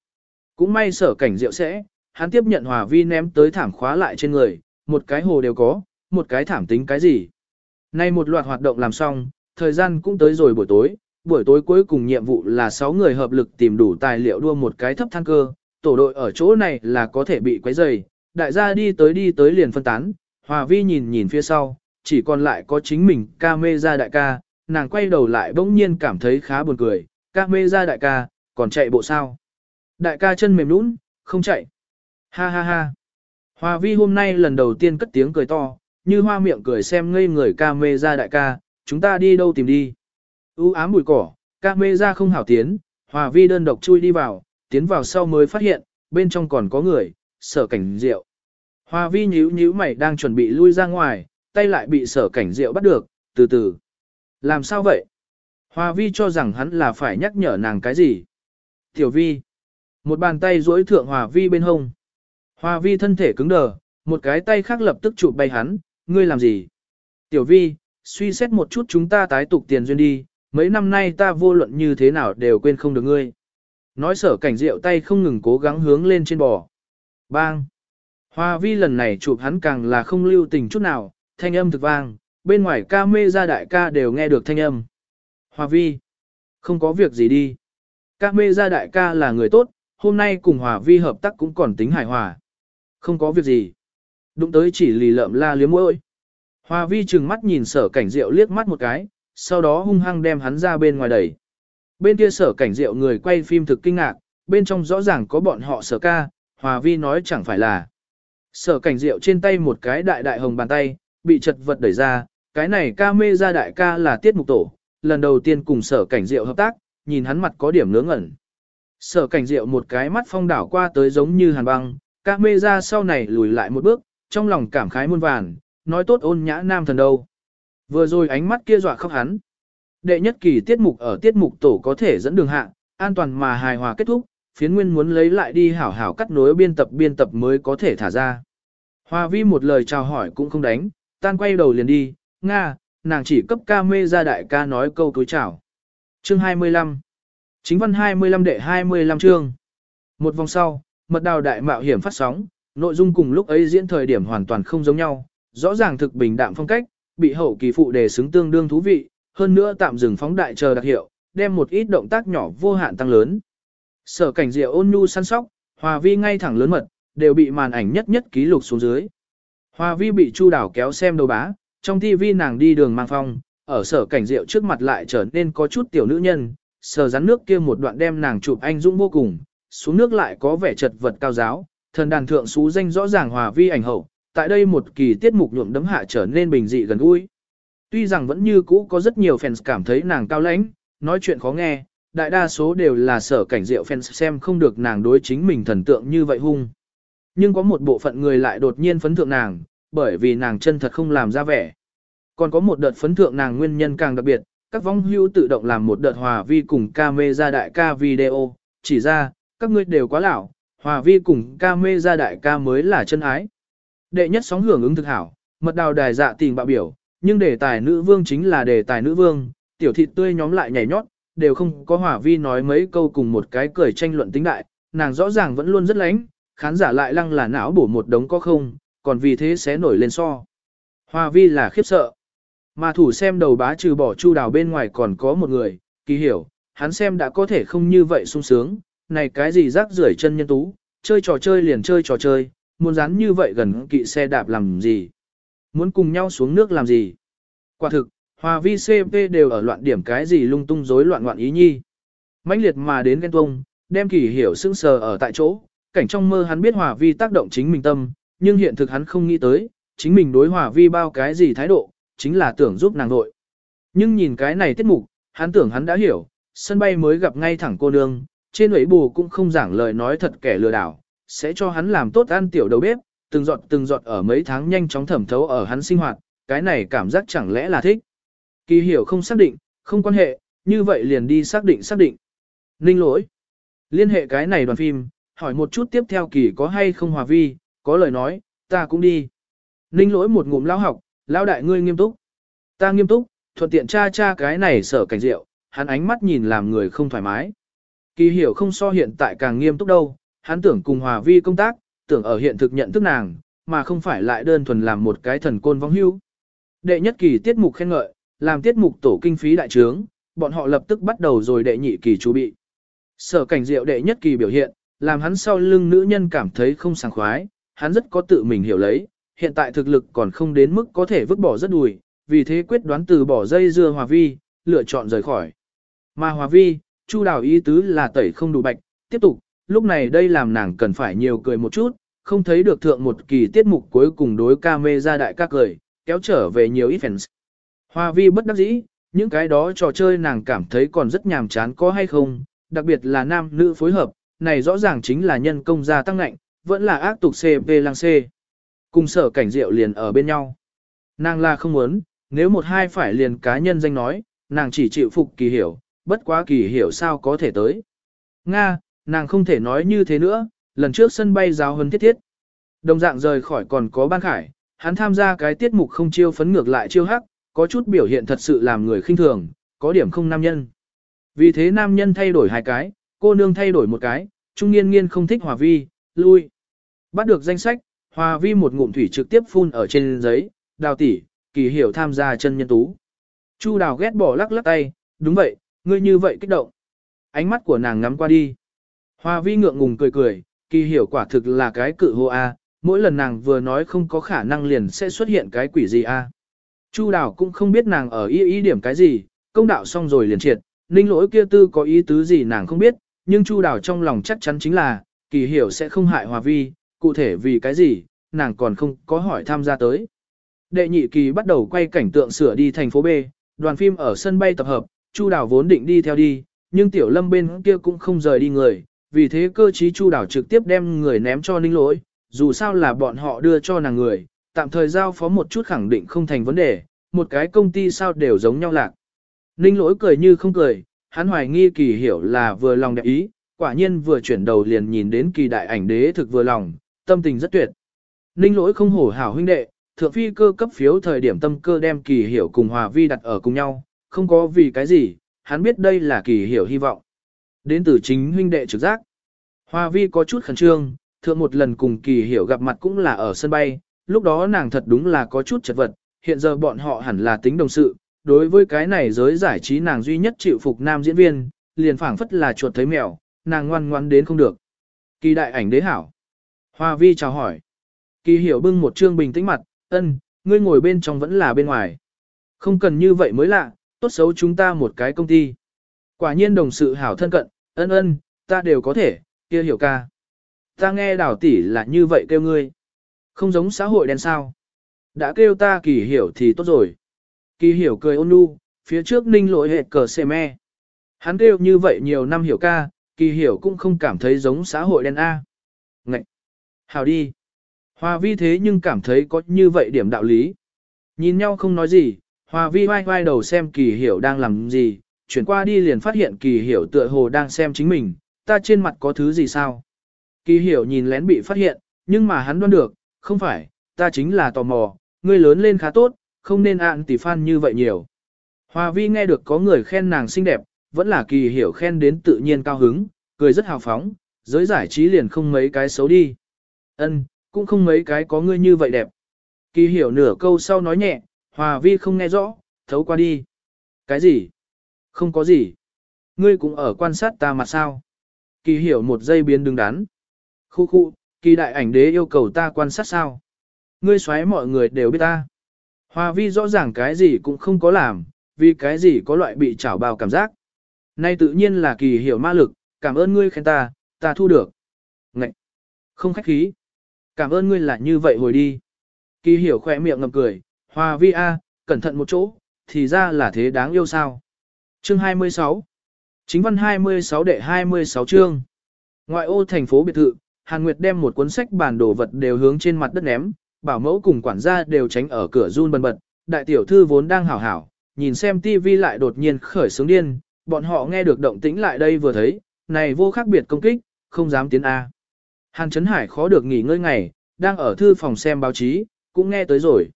Cũng may sở cảnh diệu sẽ, hắn tiếp nhận hòa vi ném tới thảm khóa lại trên người, một cái hồ đều có, một cái thảm tính cái gì. Nay một loạt hoạt động làm xong, thời gian cũng tới rồi buổi tối, buổi tối cuối cùng nhiệm vụ là 6 người hợp lực tìm đủ tài liệu đua một cái thấp thang cơ, tổ đội ở chỗ này là có thể bị quấy rầy, đại gia đi tới đi tới liền phân tán, hòa vi nhìn nhìn phía sau, chỉ còn lại có chính mình ca mê ra đại ca, nàng quay đầu lại bỗng nhiên cảm thấy khá buồn cười, ca mê ra đại ca, còn chạy bộ sao? Đại ca chân mềm nũng, không chạy. Ha ha ha. Hòa vi hôm nay lần đầu tiên cất tiếng cười to, như hoa miệng cười xem ngây người ca mê ra đại ca, chúng ta đi đâu tìm đi. U ám bụi cỏ, ca mê ra không hảo tiến, hòa vi đơn độc chui đi vào, tiến vào sau mới phát hiện, bên trong còn có người, sở cảnh rượu. Hoa vi nhíu nhíu mày đang chuẩn bị lui ra ngoài, tay lại bị sở cảnh rượu bắt được, từ từ. Làm sao vậy? Hoa vi cho rằng hắn là phải nhắc nhở nàng cái gì? Tiểu vi. Một bàn tay duỗi thượng hòa vi bên hông. Hoa vi thân thể cứng đờ, một cái tay khác lập tức chụp bay hắn, ngươi làm gì? Tiểu vi, suy xét một chút chúng ta tái tục tiền duyên đi, mấy năm nay ta vô luận như thế nào đều quên không được ngươi. Nói sở cảnh rượu tay không ngừng cố gắng hướng lên trên bò. Bang! Hoa vi lần này chụp hắn càng là không lưu tình chút nào, thanh âm thực vang, bên ngoài ca mê ra đại ca đều nghe được thanh âm. Hoa vi! Không có việc gì đi. Ca mê ra đại ca là người tốt, hôm nay cùng Hòa vi hợp tác cũng còn tính hài hòa. Không có việc gì. Đụng tới chỉ lì lợm la liếm môi. Hòa vi trừng mắt nhìn sở cảnh rượu liếc mắt một cái, sau đó hung hăng đem hắn ra bên ngoài đẩy. Bên kia sở cảnh rượu người quay phim thực kinh ngạc, bên trong rõ ràng có bọn họ sở ca, hòa vi nói chẳng phải là. Sở cảnh rượu trên tay một cái đại đại hồng bàn tay, bị chật vật đẩy ra, cái này ca mê ra đại ca là tiết mục tổ, lần đầu tiên cùng sở cảnh rượu hợp tác, nhìn hắn mặt có điểm nướng ngẩn. Sở cảnh rượu một cái mắt phong đảo qua tới giống như hàn băng, ca mê ra sau này lùi lại một bước, trong lòng cảm khái muôn vàn, nói tốt ôn nhã nam thần đâu. Vừa rồi ánh mắt kia dọa khóc hắn. Đệ nhất kỳ tiết mục ở tiết mục tổ có thể dẫn đường hạ, an toàn mà hài hòa kết thúc, phiến nguyên muốn lấy lại đi hảo hảo cắt nối biên tập biên tập mới có thể thả ra. Hoa vi một lời chào hỏi cũng không đánh, tan quay đầu liền đi, Nga, nàng chỉ cấp ca mê ra đại ca nói câu túi chào. Chương 25 Chính văn 25 đệ 25 chương Một vòng sau, mật đào đại mạo hiểm phát sóng, nội dung cùng lúc ấy diễn thời điểm hoàn toàn không giống nhau, rõ ràng thực bình đạm phong cách, bị hậu kỳ phụ đề xứng tương đương thú vị, hơn nữa tạm dừng phóng đại chờ đặc hiệu, đem một ít động tác nhỏ vô hạn tăng lớn. Sở cảnh diệu ôn nhu săn sóc, hòa vi ngay thẳng lớn mật, đều bị màn ảnh nhất nhất ký lục xuống dưới. Hòa vi bị chu đảo kéo xem đầu bá, trong TV nàng đi đường mang phong, ở sở cảnh diệu trước mặt lại trở nên có chút tiểu nữ nhân, sở rắn nước kia một đoạn đem nàng chụp anh dũng vô cùng, xuống nước lại có vẻ chật vật cao giáo, thần đàn thượng xú danh rõ ràng hòa vi ảnh hậu, tại đây một kỳ tiết mục nhuộm đấm hạ trở nên bình dị gần gũi. Tuy rằng vẫn như cũ có rất nhiều fans cảm thấy nàng cao lãnh, nói chuyện khó nghe, đại đa số đều là sở cảnh diệu fans xem không được nàng đối chính mình thần tượng như vậy hung. Nhưng có một bộ phận người lại đột nhiên phấn thượng nàng, bởi vì nàng chân thật không làm ra vẻ. Còn có một đợt phấn thượng nàng nguyên nhân càng đặc biệt, các vong hưu tự động làm một đợt hòa vi cùng ca mê ra đại ca video, chỉ ra, các ngươi đều quá lão, hòa vi cùng ca mê ra đại ca mới là chân ái. Đệ nhất sóng hưởng ứng thực hảo, mật đào đài dạ tình bạo biểu, nhưng đề tài nữ vương chính là đề tài nữ vương, tiểu thịt tươi nhóm lại nhảy nhót, đều không có hỏa vi nói mấy câu cùng một cái cười tranh luận tính đại, nàng rõ ràng vẫn luôn rất lánh, khán giả lại lăng là não bổ một đống có không, còn vì thế sẽ nổi lên so. Hòa vi là khiếp sợ. Mà thủ xem đầu bá trừ bỏ chu đào bên ngoài còn có một người, kỳ hiểu, hắn xem đã có thể không như vậy sung sướng, này cái gì rác rưởi chân nhân tú, chơi trò chơi liền chơi trò chơi, muốn dán như vậy gần kỵ xe đạp làm gì. Muốn cùng nhau xuống nước làm gì? Quả thực, hòa vi CP đều ở loạn điểm cái gì lung tung rối loạn loạn ý nhi. mãnh liệt mà đến ghen tuông, đem kỳ hiểu sững sờ ở tại chỗ, cảnh trong mơ hắn biết hòa vi tác động chính mình tâm, nhưng hiện thực hắn không nghĩ tới, chính mình đối hòa vi bao cái gì thái độ, chính là tưởng giúp nàng nội. Nhưng nhìn cái này tiết mục, hắn tưởng hắn đã hiểu, sân bay mới gặp ngay thẳng cô nương, trên ấy bù cũng không giảng lời nói thật kẻ lừa đảo, sẽ cho hắn làm tốt ăn tiểu đầu bếp, từng giọt từng giọt ở mấy tháng nhanh chóng thẩm thấu ở hắn sinh hoạt, cái này cảm giác chẳng lẽ là thích. Kỳ hiểu không xác định, không quan hệ, như vậy liền đi xác định xác định. Ninh lỗi. Liên hệ cái này đoàn phim, hỏi một chút tiếp theo kỳ có hay không hòa vi, có lời nói, ta cũng đi. Ninh lỗi một ngụm lao học, lao đại ngươi nghiêm túc. Ta nghiêm túc, thuận tiện tra tra cái này sở cảnh rượu, hắn ánh mắt nhìn làm người không thoải mái. Kỳ hiểu không so hiện tại càng nghiêm túc đâu, hắn tưởng cùng hòa vi công tác, tưởng ở hiện thực nhận thức nàng, mà không phải lại đơn thuần làm một cái thần côn vong hưu. Đệ nhất kỳ tiết mục khen ngợi, làm tiết mục tổ kinh phí đại trướng, bọn họ lập tức bắt đầu rồi đệ nhị kỳ chuẩn bị. Sở cảnh diệu đệ nhất kỳ biểu hiện, làm hắn sau lưng nữ nhân cảm thấy không sảng khoái, hắn rất có tự mình hiểu lấy, hiện tại thực lực còn không đến mức có thể vứt bỏ rất đùi, vì thế quyết đoán từ bỏ dây dưa hòa vi, lựa chọn rời khỏi. Mà hòa vi, chu đào ý tứ là tẩy không đủ bạch, tiếp tục, lúc này đây làm nàng cần phải nhiều cười một chút, không thấy được thượng một kỳ tiết mục cuối cùng đối ca mê ra đại ca cười, kéo trở về nhiều ít fans. Hòa vi bất đắc dĩ, những cái đó trò chơi nàng cảm thấy còn rất nhàm chán có hay không, đặc biệt là nam nữ phối hợp, này rõ ràng chính là nhân công gia tăng ngạnh, vẫn là ác tục CP lang C. Cùng sở cảnh diệu liền ở bên nhau. Nàng là không muốn, nếu một hai phải liền cá nhân danh nói, nàng chỉ chịu phục kỳ hiểu, bất quá kỳ hiểu sao có thể tới. Nga, nàng không thể nói như thế nữa, lần trước sân bay giáo hơn thiết thiết. Đồng dạng rời khỏi còn có ban khải, hắn tham gia cái tiết mục không chiêu phấn ngược lại chiêu hắc, có chút biểu hiện thật sự làm người khinh thường, có điểm không nam nhân. Vì thế nam nhân thay đổi hai cái, cô nương thay đổi một cái, trung niên nghiên không thích hòa vi, lui. Bắt được danh sách, hòa vi một ngụm thủy trực tiếp phun ở trên giấy, đào tỷ, kỳ hiểu tham gia chân nhân tú. Chu đào ghét bỏ lắc lắc tay, đúng vậy, ngươi như vậy kích động. Ánh mắt của nàng ngắm qua đi. Hòa vi ngượng ngùng cười cười, kỳ hiểu quả thực là cái cự hô A, mỗi lần nàng vừa nói không có khả năng liền sẽ xuất hiện cái quỷ gì A. Chu đào cũng không biết nàng ở ý ý điểm cái gì, công đạo xong rồi liền triệt, ninh lỗi kia tư có ý tứ gì nàng không biết, nhưng chu đào trong lòng chắc chắn chính là, kỳ hiểu sẽ không hại hòa vi, cụ thể vì cái gì, nàng còn không có hỏi tham gia tới. Đệ nhị kỳ bắt đầu quay cảnh tượng sửa đi thành phố B, đoàn phim ở sân bay tập hợp, chu đào vốn định đi theo đi, nhưng tiểu lâm bên kia cũng không rời đi người, vì thế cơ trí chu đào trực tiếp đem người ném cho ninh lỗi, dù sao là bọn họ đưa cho nàng người, tạm thời giao phó một chút khẳng định không thành vấn đề, một cái công ty sao đều giống nhau lạc. Ninh lỗi cười như không cười, hắn hoài nghi kỳ hiểu là vừa lòng đẹp ý, quả nhiên vừa chuyển đầu liền nhìn đến kỳ đại ảnh đế thực vừa lòng, tâm tình rất tuyệt. Ninh lỗi không hổ hảo huynh đệ, thượng phi cơ cấp phiếu thời điểm tâm cơ đem kỳ hiểu cùng hòa vi đặt ở cùng nhau, không có vì cái gì, hắn biết đây là kỳ hiểu hy vọng. Đến từ chính huynh đệ trực giác. Hòa vi có chút khẩn trương, thượng một lần cùng kỳ hiểu gặp mặt cũng là ở sân bay, lúc đó nàng thật đúng là có chút chật vật, hiện giờ bọn họ hẳn là tính đồng sự, đối với cái này giới giải trí nàng duy nhất chịu phục nam diễn viên, liền phảng phất là chuột thấy mèo, nàng ngoan ngoan đến không được. Kỳ đại ảnh đế hảo. Hoa vi chào hỏi. Kỳ hiểu bưng một trương bình tĩnh mặt, ân, ngươi ngồi bên trong vẫn là bên ngoài. Không cần như vậy mới lạ, tốt xấu chúng ta một cái công ty. Quả nhiên đồng sự hảo thân cận, ân ân, ta đều có thể, kia hiểu ca. Ta nghe đảo tỷ là như vậy kêu ngươi. Không giống xã hội đen sao. Đã kêu ta kỳ hiểu thì tốt rồi. Kỳ hiểu cười ôn nhu, phía trước ninh lỗi hệ cờ xe me. Hắn kêu như vậy nhiều năm hiểu ca, kỳ hiểu cũng không cảm thấy giống xã hội đen A. Ngậy! Hào đi! Hòa vi thế nhưng cảm thấy có như vậy điểm đạo lý. Nhìn nhau không nói gì, hòa vi vai vai đầu xem kỳ hiểu đang làm gì, chuyển qua đi liền phát hiện kỳ hiểu tựa hồ đang xem chính mình, ta trên mặt có thứ gì sao. Kỳ hiểu nhìn lén bị phát hiện, nhưng mà hắn đoán được, không phải, ta chính là tò mò, ngươi lớn lên khá tốt, không nên ạn tỷ fan như vậy nhiều. Hòa vi nghe được có người khen nàng xinh đẹp, vẫn là kỳ hiểu khen đến tự nhiên cao hứng, cười rất hào phóng, giới giải trí liền không mấy cái xấu đi. Ân, cũng không mấy cái có ngươi như vậy đẹp. Kỳ hiểu nửa câu sau nói nhẹ, hòa vi không nghe rõ, thấu qua đi. Cái gì? Không có gì. Ngươi cũng ở quan sát ta mặt sao? Kỳ hiểu một giây biến đứng đắn. Khu khu, kỳ đại ảnh đế yêu cầu ta quan sát sao? Ngươi xoáy mọi người đều biết ta. Hòa vi rõ ràng cái gì cũng không có làm, vì cái gì có loại bị chảo bào cảm giác. Nay tự nhiên là kỳ hiểu ma lực, cảm ơn ngươi khen ta, ta thu được. Ngậy! Không khách khí. Cảm ơn ngươi là như vậy hồi đi. Kỳ hiểu khỏe miệng ngầm cười, hòa vi a, cẩn thận một chỗ, thì ra là thế đáng yêu sao. Chương 26 Chính văn 26 đệ 26 chương Ngoại ô thành phố biệt thự, Hàn Nguyệt đem một cuốn sách bản đồ vật đều hướng trên mặt đất ném, bảo mẫu cùng quản gia đều tránh ở cửa run bần bật, đại tiểu thư vốn đang hảo hảo, nhìn xem tivi lại đột nhiên khởi sướng điên, bọn họ nghe được động tĩnh lại đây vừa thấy, này vô khác biệt công kích, không dám tiến A. Hàn Trấn Hải khó được nghỉ ngơi ngày, đang ở thư phòng xem báo chí, cũng nghe tới rồi.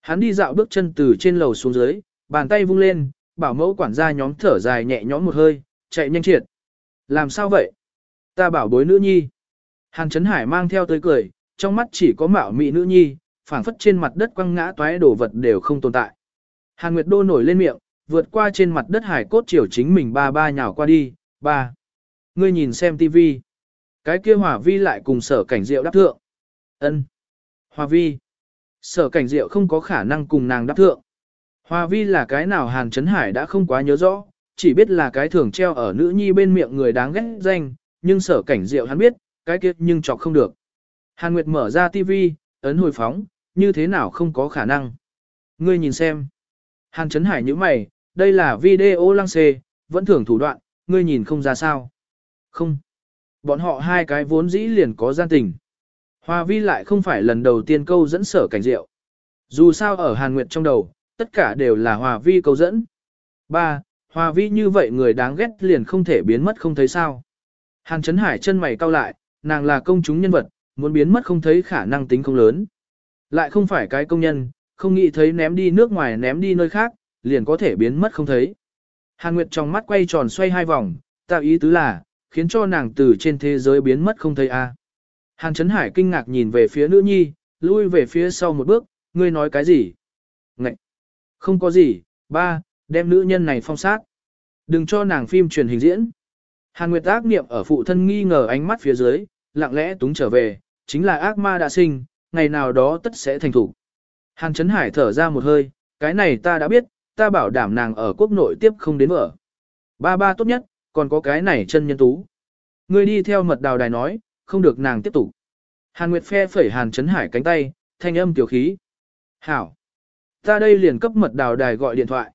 Hắn đi dạo bước chân từ trên lầu xuống dưới, bàn tay vung lên, bảo mẫu quản gia nhóm thở dài nhẹ nhõm một hơi, chạy nhanh triệt. Làm sao vậy? Ta bảo bối nữ nhi. Hàn Trấn Hải mang theo tới cười, trong mắt chỉ có mạo mị nữ nhi, phảng phất trên mặt đất quăng ngã toái đồ vật đều không tồn tại. Hàn Nguyệt Đô nổi lên miệng, vượt qua trên mặt đất hải cốt chiều chính mình ba ba nhào qua đi, ba. Ngươi nhìn xem tivi. Cái kia hỏa vi lại cùng sở cảnh diệu đáp thượng. ân Hòa vi. Sở cảnh diệu không có khả năng cùng nàng đáp thượng. Hòa vi là cái nào Hàn Trấn Hải đã không quá nhớ rõ, chỉ biết là cái thường treo ở nữ nhi bên miệng người đáng ghét danh, nhưng sở cảnh diệu hắn biết, cái kia nhưng chọc không được. Hàn Nguyệt mở ra TV, ấn hồi phóng, như thế nào không có khả năng. Ngươi nhìn xem. Hàn Trấn Hải như mày, đây là video lăng xê, vẫn thưởng thủ đoạn, ngươi nhìn không ra sao. Không. Bọn họ hai cái vốn dĩ liền có gian tình. Hoa vi lại không phải lần đầu tiên câu dẫn sở cảnh diệu. Dù sao ở Hàn Nguyệt trong đầu, tất cả đều là hòa vi câu dẫn. 3. Hòa vi như vậy người đáng ghét liền không thể biến mất không thấy sao. Hàn Trấn Hải chân mày cau lại, nàng là công chúng nhân vật, muốn biến mất không thấy khả năng tính không lớn. Lại không phải cái công nhân, không nghĩ thấy ném đi nước ngoài ném đi nơi khác, liền có thể biến mất không thấy. Hàn Nguyệt trong mắt quay tròn xoay hai vòng, tạo ý tứ là, khiến cho nàng từ trên thế giới biến mất không thấy a. Hàn Trấn Hải kinh ngạc nhìn về phía nữ nhi, lui về phía sau một bước, ngươi nói cái gì? Ngậy! Không có gì, ba, đem nữ nhân này phong sát. Đừng cho nàng phim truyền hình diễn. Hàn Nguyệt ác niệm ở phụ thân nghi ngờ ánh mắt phía dưới, lặng lẽ túng trở về, chính là ác ma đã sinh, ngày nào đó tất sẽ thành thủ. Hàn Trấn Hải thở ra một hơi, cái này ta đã biết, ta bảo đảm nàng ở quốc nội tiếp không đến vợ. Ba ba tốt nhất, còn có cái này chân nhân tú. Ngươi đi theo mật đào đài nói, không được nàng tiếp tục. Hàn Nguyệt phe phẩy Hàn Trấn Hải cánh tay, thanh âm tiểu khí. Hảo! Ta đây liền cấp mật đào đài gọi điện thoại.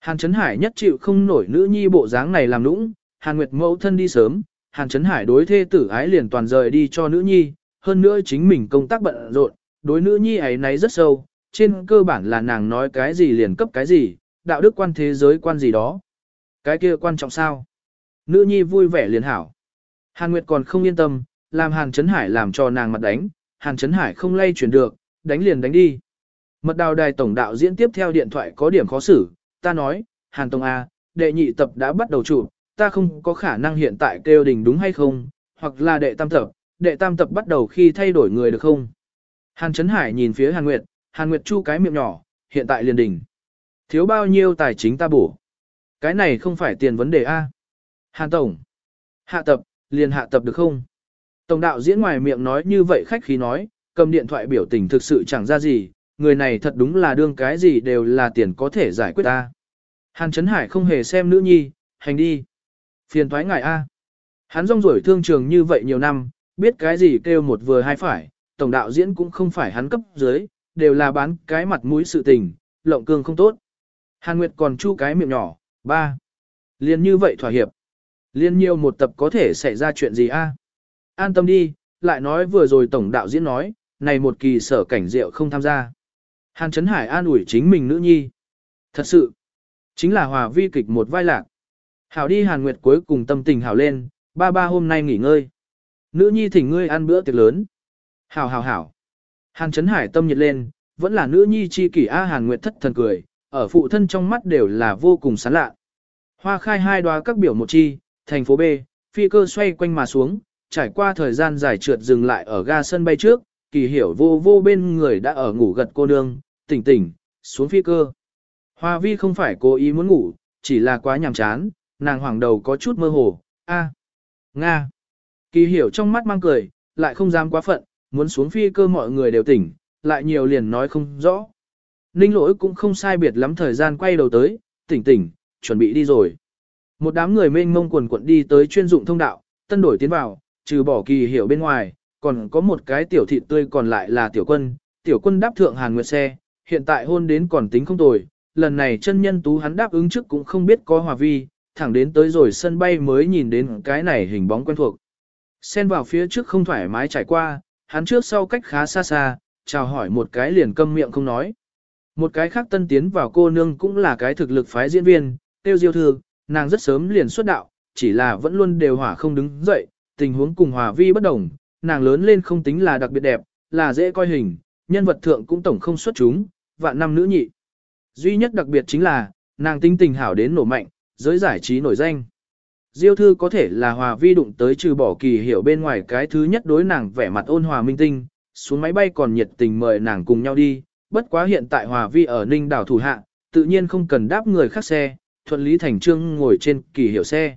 Hàn Trấn Hải nhất chịu không nổi nữ nhi bộ dáng này làm nũng, Hàn Nguyệt mẫu thân đi sớm, Hàn Trấn Hải đối thê tử ái liền toàn rời đi cho nữ nhi, hơn nữa chính mình công tác bận rộn, đối nữ nhi ấy nấy rất sâu, trên cơ bản là nàng nói cái gì liền cấp cái gì, đạo đức quan thế giới quan gì đó. Cái kia quan trọng sao? Nữ nhi vui vẻ liền hảo. Hàn Nguyệt còn không yên tâm, làm Hàn Trấn Hải làm cho nàng mặt đánh, Hàn Trấn Hải không lay chuyển được, đánh liền đánh đi. Mật đào đài tổng đạo diễn tiếp theo điện thoại có điểm khó xử, ta nói, Hàn Tông A, à, đệ nhị tập đã bắt đầu chụp, ta không có khả năng hiện tại kêu đình đúng hay không, hoặc là đệ tam tập, đệ tam tập bắt đầu khi thay đổi người được không? Hàn Trấn Hải nhìn phía Hàn Nguyệt, Hàn Nguyệt chu cái miệng nhỏ, hiện tại liền đỉnh. Thiếu bao nhiêu tài chính ta bổ. Cái này không phải tiền vấn đề A. Hàn Tổng. Hạ tập, liền hạ tập được không? Tổng đạo diễn ngoài miệng nói như vậy khách khí nói, cầm điện thoại biểu tình thực sự chẳng ra gì, người này thật đúng là đương cái gì đều là tiền có thể giải quyết ta. Hàn Trấn Hải không hề xem nữ nhi, hành đi. Phiền thoái ngại A. Hắn rong rổi thương trường như vậy nhiều năm, biết cái gì kêu một vừa hai phải, tổng đạo diễn cũng không phải hắn cấp dưới, đều là bán cái mặt mũi sự tình, lộng cương không tốt. Hàn Nguyệt còn chu cái miệng nhỏ, ba. Liên như vậy thỏa hiệp. Liên nhiều một tập có thể xảy ra chuyện gì a? An tâm đi, lại nói vừa rồi tổng đạo diễn nói, này một kỳ sở cảnh rượu không tham gia. Hàn Trấn Hải an ủi chính mình nữ nhi. Thật sự, chính là hòa vi kịch một vai lạc. Hảo đi Hàn Nguyệt cuối cùng tâm tình hảo lên, ba ba hôm nay nghỉ ngơi. Nữ nhi thỉnh ngươi ăn bữa tiệc lớn. Hảo hảo hảo. Hàn Trấn Hải tâm nhiệt lên, vẫn là nữ nhi chi kỷ A Hàn Nguyệt thất thần cười, ở phụ thân trong mắt đều là vô cùng sán lạ. Hoa khai hai đoá các biểu một chi, thành phố B, phi cơ xoay quanh mà xuống, trải qua thời gian dài trượt dừng lại ở ga sân bay trước, kỳ hiểu vô vô bên người đã ở ngủ gật cô nương, tỉnh tỉnh, xuống phi cơ. Hoa vi không phải cố ý muốn ngủ, chỉ là quá nhàm chán, nàng hoàng đầu có chút mơ hồ, a, Nga. Kỳ hiểu trong mắt mang cười, lại không dám quá phận, muốn xuống phi cơ mọi người đều tỉnh, lại nhiều liền nói không rõ. Ninh lỗi cũng không sai biệt lắm thời gian quay đầu tới, tỉnh tỉnh, chuẩn bị đi rồi. Một đám người mênh mông quần quận đi tới chuyên dụng thông đạo, tân đổi tiến vào, trừ bỏ kỳ hiểu bên ngoài, còn có một cái tiểu thịt tươi còn lại là tiểu quân, tiểu quân đáp thượng hàn nguyệt xe, hiện tại hôn đến còn tính không tồi, lần này chân nhân tú hắn đáp ứng trước cũng không biết có hòa vi, thẳng đến tới rồi sân bay mới nhìn đến cái này hình bóng quen thuộc. Xen vào phía trước không thoải mái trải qua, hắn trước sau cách khá xa xa, chào hỏi một cái liền câm miệng không nói. Một cái khác tân tiến vào cô nương cũng là cái thực lực phái diễn viên, tiêu diêu thường, nàng rất sớm liền xuất đạo, chỉ là vẫn luôn đều hỏa không đứng dậy, tình huống cùng hòa vi bất đồng, nàng lớn lên không tính là đặc biệt đẹp, là dễ coi hình, nhân vật thượng cũng tổng không xuất chúng, vạn năm nữ nhị. Duy nhất đặc biệt chính là, nàng tinh tình hảo đến nổ mạnh, giới giải trí nổi danh. Diêu thư có thể là hòa vi đụng tới trừ bỏ kỳ hiểu bên ngoài cái thứ nhất đối nàng vẻ mặt ôn hòa minh tinh, xuống máy bay còn nhiệt tình mời nàng cùng nhau đi, bất quá hiện tại hòa vi ở ninh đảo thủ hạ, tự nhiên không cần đáp người khác xe, thuận lý thành trương ngồi trên kỳ hiểu xe.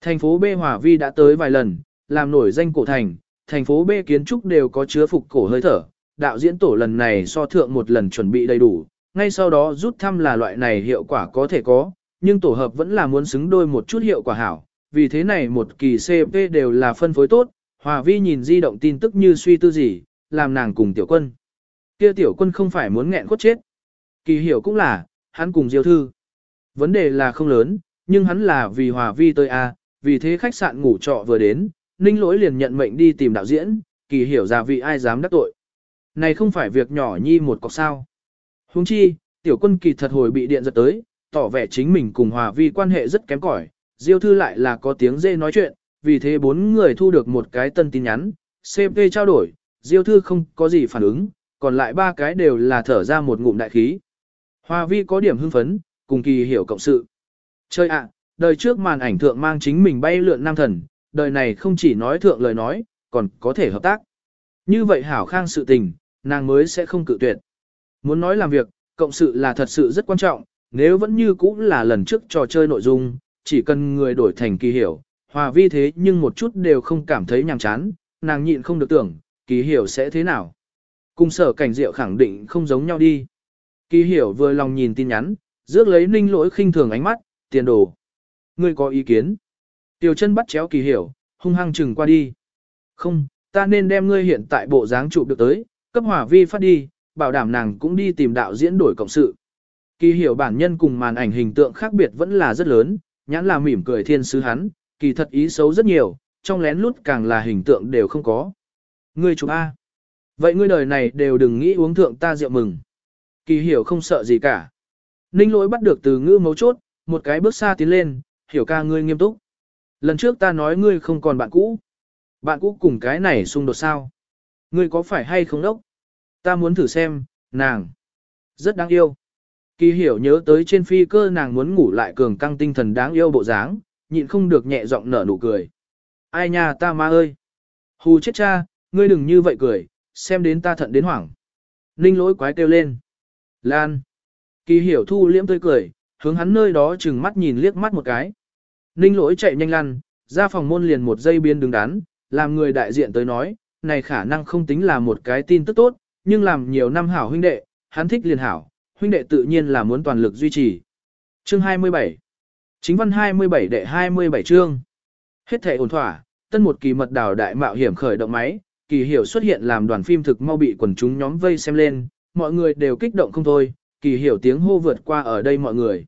Thành phố B hòa vi đã tới vài lần, làm nổi danh cổ thành, thành phố B kiến trúc đều có chứa phục cổ hơi thở, đạo diễn tổ lần này so thượng một lần chuẩn bị đầy đủ, ngay sau đó rút thăm là loại này hiệu quả có thể có, nhưng tổ hợp vẫn là muốn xứng đôi một chút hiệu quả hảo, vì thế này một kỳ CP đều là phân phối tốt, Hòa Vi nhìn di động tin tức như suy tư gì, làm nàng cùng tiểu quân. Kia tiểu quân không phải muốn nghẹn cốt chết. Kỳ hiểu cũng là, hắn cùng diêu thư. Vấn đề là không lớn, nhưng hắn là vì Hòa Vi tới A, vì thế khách sạn ngủ trọ vừa đến, Ninh Lỗi liền nhận mệnh đi tìm đạo diễn, kỳ hiểu ra vị ai dám đắc tội. Này không phải việc nhỏ nhi một cọc sao. Huống chi, tiểu quân kỳ thật hồi bị điện giật tới, tỏ vẻ chính mình cùng Hòa Vi quan hệ rất kém cỏi, Diêu thư lại là có tiếng dê nói chuyện, vì thế bốn người thu được một cái tân tin nhắn, CP trao đổi, Diêu thư không có gì phản ứng, còn lại ba cái đều là thở ra một ngụm đại khí. Hòa Vi có điểm hưng phấn, cùng kỳ hiểu cộng sự. Chơi ạ, đời trước màn ảnh thượng mang chính mình bay lượn nam thần, đời này không chỉ nói thượng lời nói, còn có thể hợp tác. Như vậy hảo khang sự tình, nàng mới sẽ không cự tuyệt. Muốn nói làm việc, cộng sự là thật sự rất quan trọng, nếu vẫn như cũ là lần trước trò chơi nội dung, chỉ cần người đổi thành kỳ hiểu, hòa vi thế nhưng một chút đều không cảm thấy nhàm chán, nàng nhịn không được tưởng, kỳ hiểu sẽ thế nào. Cùng sở cảnh diệu khẳng định không giống nhau đi. Kỳ hiểu vừa lòng nhìn tin nhắn, rước lấy ninh lỗi khinh thường ánh mắt, tiền đồ. Ngươi có ý kiến? Tiểu chân bắt chéo kỳ hiểu, hung hăng chừng qua đi. Không, ta nên đem ngươi hiện tại bộ dáng chụp được tới, cấp hỏa vi phát đi, bảo đảm nàng cũng đi tìm đạo diễn đổi cộng sự. Kỳ hiểu bản nhân cùng màn ảnh hình tượng khác biệt vẫn là rất lớn, nhãn là mỉm cười thiên sứ hắn, kỳ thật ý xấu rất nhiều, trong lén lút càng là hình tượng đều không có. Ngươi chụp A. Vậy ngươi đời này đều đừng nghĩ uống thượng ta rượu mừng. Kỳ hiểu không sợ gì cả. Ninh lỗi bắt được từ ngữ mấu chốt, một cái bước xa tiến lên, hiểu ca ngươi nghiêm túc. Lần trước ta nói ngươi không còn bạn cũ. Bạn cũ cùng cái này xung đột sao? Ngươi có phải hay không đốc? Ta muốn thử xem, nàng. Rất đáng yêu. Kỳ hiểu nhớ tới trên phi cơ nàng muốn ngủ lại cường căng tinh thần đáng yêu bộ dáng, nhịn không được nhẹ giọng nở nụ cười. Ai nha ta ma ơi! Hù chết cha, ngươi đừng như vậy cười, xem đến ta thận đến hoảng. Ninh lỗi quái kêu lên. Lan! Kỳ hiểu thu liễm tươi cười, hướng hắn nơi đó chừng mắt nhìn liếc mắt một cái. Ninh lỗi chạy nhanh lăn, ra phòng môn liền một giây biên đứng đắn, làm người đại diện tới nói, này khả năng không tính là một cái tin tức tốt, nhưng làm nhiều năm hảo huynh đệ, hắn thích liền hảo, huynh đệ tự nhiên là muốn toàn lực duy trì. Chương 27 Chính văn 27 đệ 27 chương Hết thể ổn thỏa, tân một kỳ mật đảo đại mạo hiểm khởi động máy, kỳ hiểu xuất hiện làm đoàn phim thực mau bị quần chúng nhóm vây xem lên, mọi người đều kích động không thôi, kỳ hiểu tiếng hô vượt qua ở đây mọi người.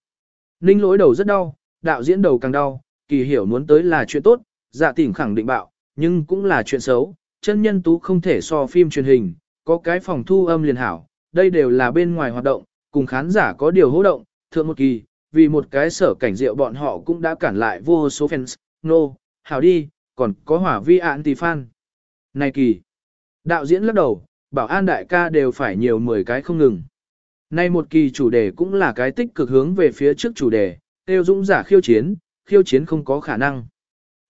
Ninh lỗi đầu rất đau, đạo diễn đầu càng đau, kỳ hiểu muốn tới là chuyện tốt, dạ tỉnh khẳng định bạo, nhưng cũng là chuyện xấu, chân nhân tú không thể so phim truyền hình, có cái phòng thu âm liền hảo, đây đều là bên ngoài hoạt động, cùng khán giả có điều hỗ động, thượng một kỳ, vì một cái sở cảnh rượu bọn họ cũng đã cản lại vô số fans, nô, no, hảo đi, còn có hỏa vi anti-fan. Này kỳ, đạo diễn lắc đầu, bảo an đại ca đều phải nhiều 10 cái không ngừng. Nay một kỳ chủ đề cũng là cái tích cực hướng về phía trước chủ đề, tiêu dũng giả khiêu chiến, khiêu chiến không có khả năng.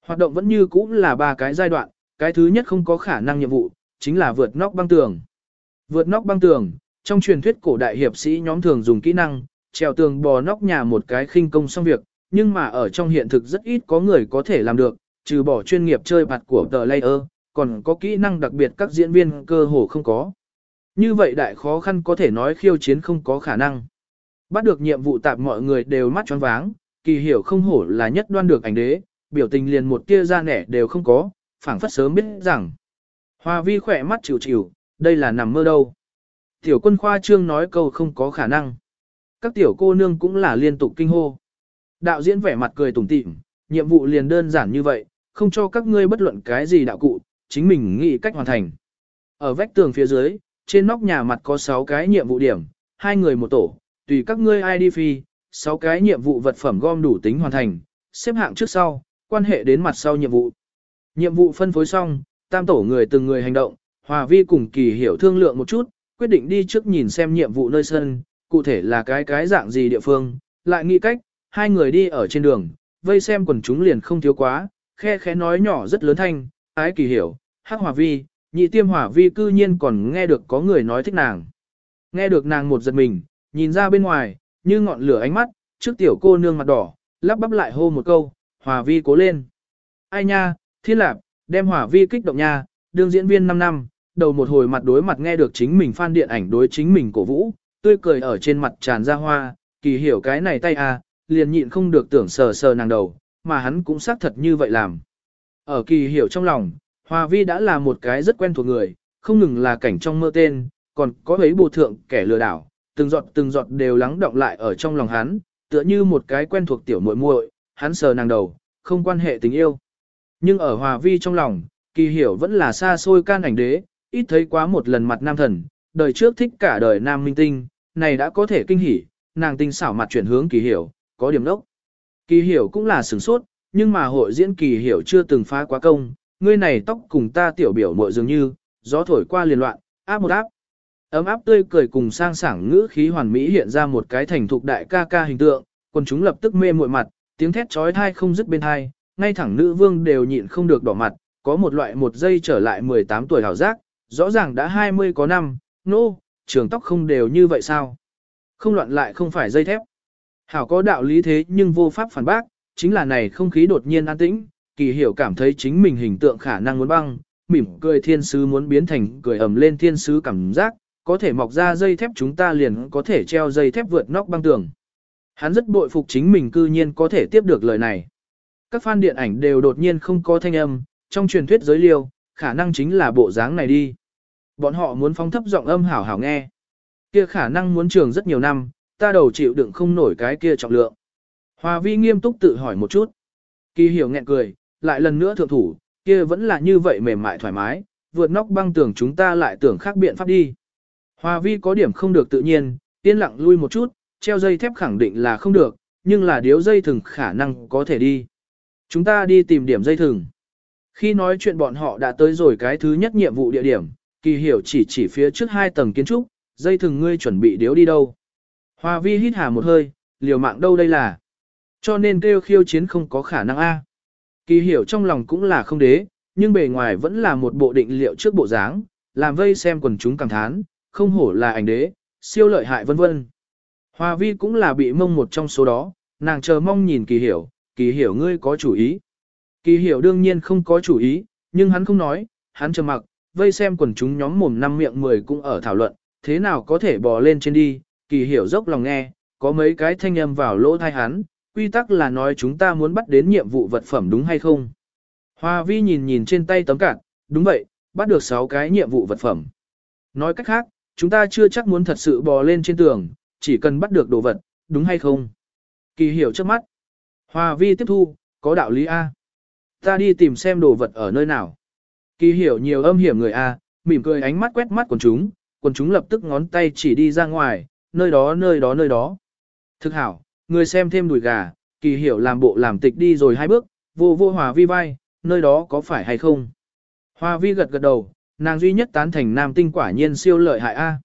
Hoạt động vẫn như cũ là ba cái giai đoạn, cái thứ nhất không có khả năng nhiệm vụ, chính là vượt nóc băng tường. Vượt nóc băng tường, trong truyền thuyết cổ đại hiệp sĩ nhóm thường dùng kỹ năng, trèo tường bò nóc nhà một cái khinh công xong việc, nhưng mà ở trong hiện thực rất ít có người có thể làm được, trừ bỏ chuyên nghiệp chơi bạt của tờ layer, còn có kỹ năng đặc biệt các diễn viên cơ hồ không có. Như vậy đại khó khăn có thể nói khiêu chiến không có khả năng. Bắt được nhiệm vụ tạp mọi người đều mắt tròn váng, kỳ hiểu không hổ là nhất đoan được ảnh đế, biểu tình liền một tia ra nẻ đều không có, phảng phất sớm biết rằng. Hoa vi khỏe mắt chịu chịu, đây là nằm mơ đâu. Tiểu quân khoa trương nói câu không có khả năng. Các tiểu cô nương cũng là liên tục kinh hô. Đạo diễn vẻ mặt cười tủm tỉm, nhiệm vụ liền đơn giản như vậy, không cho các ngươi bất luận cái gì đạo cụ, chính mình nghĩ cách hoàn thành. Ở vách tường phía dưới, trên nóc nhà mặt có 6 cái nhiệm vụ điểm, hai người một tổ, tùy các ngươi ai đi phi, 6 cái nhiệm vụ vật phẩm gom đủ tính hoàn thành, xếp hạng trước sau, quan hệ đến mặt sau nhiệm vụ. Nhiệm vụ phân phối xong, tam tổ người từng người hành động, Hòa Vi cùng kỳ hiểu thương lượng một chút, quyết định đi trước nhìn xem nhiệm vụ nơi sân, cụ thể là cái cái dạng gì địa phương, lại nghĩ cách, hai người đi ở trên đường, vây xem quần chúng liền không thiếu quá, khe khẽ nói nhỏ rất lớn thanh, ái kỳ hiểu, hắc Hòa Vi, nhị tiêm hỏa Vi cư nhiên còn nghe được có người nói thích nàng. Nghe được nàng một giật mình, nhìn ra bên ngoài, như ngọn lửa ánh mắt, trước tiểu cô nương mặt đỏ, lắp bắp lại hô một câu, hỏa Vi cố lên. Ai nha, thiên lạp, đem hỏa Vi kích động nha, đương diễn viên 5 năm, đầu một hồi mặt đối mặt nghe được chính mình phan điện ảnh đối chính mình cổ vũ, tươi cười ở trên mặt tràn ra hoa, kỳ hiểu cái này tay à, liền nhịn không được tưởng sờ sờ nàng đầu, mà hắn cũng xác thật như vậy làm. Ở kỳ hiểu trong lòng, Hòa Vi đã là một cái rất quen thuộc người, không ngừng là cảnh trong mơ tên, còn có ấy bộ thượng kẻ lừa đảo, từng giọt từng giọt đều lắng động lại ở trong lòng hắn, tựa như một cái quen thuộc tiểu muội muội, hắn sờ nàng đầu, không quan hệ tình yêu. Nhưng ở Hòa Vi trong lòng, kỳ hiểu vẫn là xa xôi can ảnh đế, ít thấy quá một lần mặt nam thần, đời trước thích cả đời nam minh tinh, này đã có thể kinh hỉ, nàng tinh xảo mặt chuyển hướng kỳ hiểu, có điểm đốc. Kỳ hiểu cũng là sửng sốt, nhưng mà hội diễn kỳ hiểu chưa từng phá quá công, ngươi này tóc cùng ta tiểu biểu mội dường như, gió thổi qua liền loạn, áp một áp. Ấm áp tươi cười cùng sang sảng ngữ khí hoàn mỹ hiện ra một cái thành thục đại ca ca hình tượng, quần chúng lập tức mê muội mặt, tiếng thét chói tai không dứt bên tai, ngay thẳng nữ vương đều nhịn không được đỏ mặt, có một loại một giây trở lại 18 tuổi hảo giác, rõ ràng đã 20 có năm, nô, no, trường tóc không đều như vậy sao? Không loạn lại không phải dây thép. Hảo có đạo lý thế nhưng vô pháp phản bác, chính là này không khí đột nhiên an tĩnh, kỳ hiểu cảm thấy chính mình hình tượng khả năng muốn băng, mỉm cười thiên sứ muốn biến thành cười ẩm lên thiên sứ cảm giác, có thể mọc ra dây thép chúng ta liền có thể treo dây thép vượt nóc băng tường. Hắn rất bội phục chính mình cư nhiên có thể tiếp được lời này. Các fan điện ảnh đều đột nhiên không có thanh âm, trong truyền thuyết giới liêu, khả năng chính là bộ dáng này đi. Bọn họ muốn phóng thấp giọng âm hảo hảo nghe. Kia khả năng muốn trường rất nhiều năm, ta đầu chịu đựng không nổi cái kia trọng lượng. Hòa vi nghiêm túc tự hỏi một chút. Kỳ hiểu nghẹn cười, lại lần nữa thượng thủ, kia vẫn là như vậy mềm mại thoải mái, vượt nóc băng tường chúng ta lại tưởng khác biện pháp đi. Hòa vi có điểm không được tự nhiên, yên lặng lui một chút, treo dây thép khẳng định là không được, nhưng là điếu dây thừng khả năng có thể đi. Chúng ta đi tìm điểm dây thừng. Khi nói chuyện bọn họ đã tới rồi cái thứ nhất nhiệm vụ địa điểm, kỳ hiểu chỉ chỉ phía trước hai tầng kiến trúc, dây thừng ngươi chuẩn bị điếu đi đâu. Hòa vi hít hà một hơi, liều mạng đâu đây là. Cho nên kêu khiêu chiến không có khả năng A. Kỳ hiểu trong lòng cũng là không đế, nhưng bề ngoài vẫn là một bộ định liệu trước bộ dáng, làm vây xem quần chúng cảm thán, không hổ là ảnh đế, siêu lợi hại vân vân. Hòa vi cũng là bị mông một trong số đó, nàng chờ mong nhìn kỳ hiểu, kỳ hiểu ngươi có chủ ý. Kỳ hiểu đương nhiên không có chủ ý, nhưng hắn không nói, hắn trầm mặc, vây xem quần chúng nhóm mồm năm miệng mười cũng ở thảo luận, thế nào có thể bò lên trên đi, kỳ hiểu dốc lòng nghe, có mấy cái thanh âm vào lỗ thai hắn, quy tắc là nói chúng ta muốn bắt đến nhiệm vụ vật phẩm đúng hay không. Hoa vi nhìn nhìn trên tay tấm cản, đúng vậy, bắt được 6 cái nhiệm vụ vật phẩm. Nói cách khác, chúng ta chưa chắc muốn thật sự bò lên trên tường, chỉ cần bắt được đồ vật, đúng hay không. Kỳ hiểu trước mắt. Hoa vi tiếp thu, có đạo lý A. Ta đi tìm xem đồ vật ở nơi nào. Kỳ hiểu nhiều âm hiểm người A, mỉm cười ánh mắt quét mắt quần chúng, quần chúng lập tức ngón tay chỉ đi ra ngoài, nơi đó nơi đó nơi đó. Thực hảo, người xem thêm đùi gà, kỳ hiểu làm bộ làm tịch đi rồi hai bước, vô vô hòa vi vai, nơi đó có phải hay không. Hòa vi gật gật đầu, nàng duy nhất tán thành nam tinh quả nhiên siêu lợi hại A.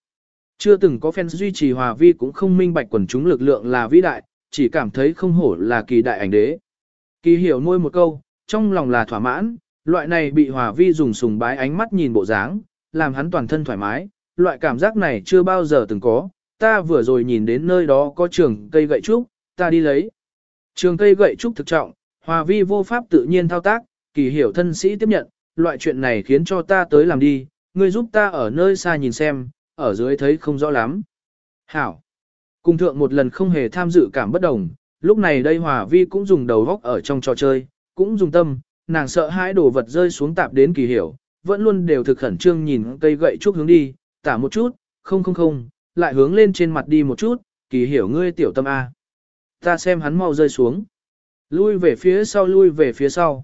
Chưa từng có fan duy trì hòa vi cũng không minh bạch quần chúng lực lượng là vĩ đại, chỉ cảm thấy không hổ là kỳ đại ảnh đế. Kỳ hiểu nuôi một câu, trong lòng là thỏa mãn, loại này bị hòa vi dùng sùng bái ánh mắt nhìn bộ dáng, làm hắn toàn thân thoải mái, loại cảm giác này chưa bao giờ từng có, ta vừa rồi nhìn đến nơi đó có trường cây gậy trúc, ta đi lấy. Trường cây gậy trúc thực trọng, hòa vi vô pháp tự nhiên thao tác, kỳ hiểu thân sĩ tiếp nhận, loại chuyện này khiến cho ta tới làm đi, ngươi giúp ta ở nơi xa nhìn xem, ở dưới thấy không rõ lắm. Hảo. Cùng thượng một lần không hề tham dự cảm bất đồng, lúc này đây hòa vi cũng dùng đầu góc ở trong trò chơi, cũng dùng tâm, nàng sợ hãi đồ vật rơi xuống tạp đến kỳ hiểu, vẫn luôn đều thực khẩn trương nhìn cây gậy trúc hướng đi, tả một chút, không không không, lại hướng lên trên mặt đi một chút, kỳ hiểu ngươi tiểu tâm A. Ta xem hắn mau rơi xuống. Lui về phía sau lui về phía sau.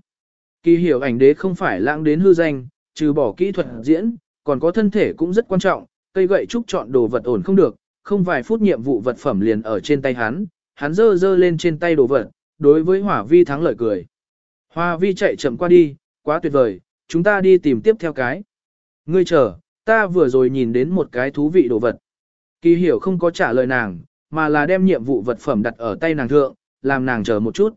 Kỳ hiểu ảnh đế không phải lãng đến hư danh, trừ bỏ kỹ thuật diễn, còn có thân thể cũng rất quan trọng, cây gậy trúc chọn đồ vật ổn không được, không vài phút nhiệm vụ vật phẩm liền ở trên tay hắn, hắn dơ dơ lên trên tay đồ vật, đối với hỏa vi thắng lợi cười. Hoa vi chạy chậm qua đi, quá tuyệt vời, chúng ta đi tìm tiếp theo cái. Ngươi chờ, ta vừa rồi nhìn đến một cái thú vị đồ vật. Kỳ hiểu không có trả lời nàng, mà là đem nhiệm vụ vật phẩm đặt ở tay nàng thượng, làm nàng chờ một chút.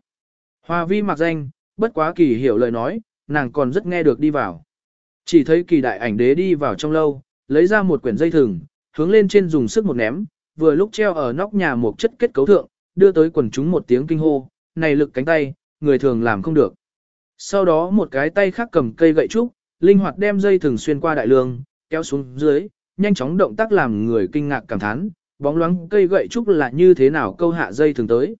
Hoa vi mặc danh, bất quá kỳ hiểu lời nói, nàng còn rất nghe được đi vào. Chỉ thấy kỳ đại ảnh đế đi vào trong lâu, lấy ra một quyển dây thừng, hướng lên trên dùng sức một ném, vừa lúc treo ở nóc nhà một chất kết cấu thượng, đưa tới quần chúng một tiếng kinh hô, này lực cánh tay, người thường làm không được. Sau đó một cái tay khác cầm cây gậy trúc, linh hoạt đem dây thường xuyên qua đại lương, kéo xuống dưới, nhanh chóng động tác làm người kinh ngạc cảm thán, bóng loáng cây gậy trúc là như thế nào câu hạ dây thường tới.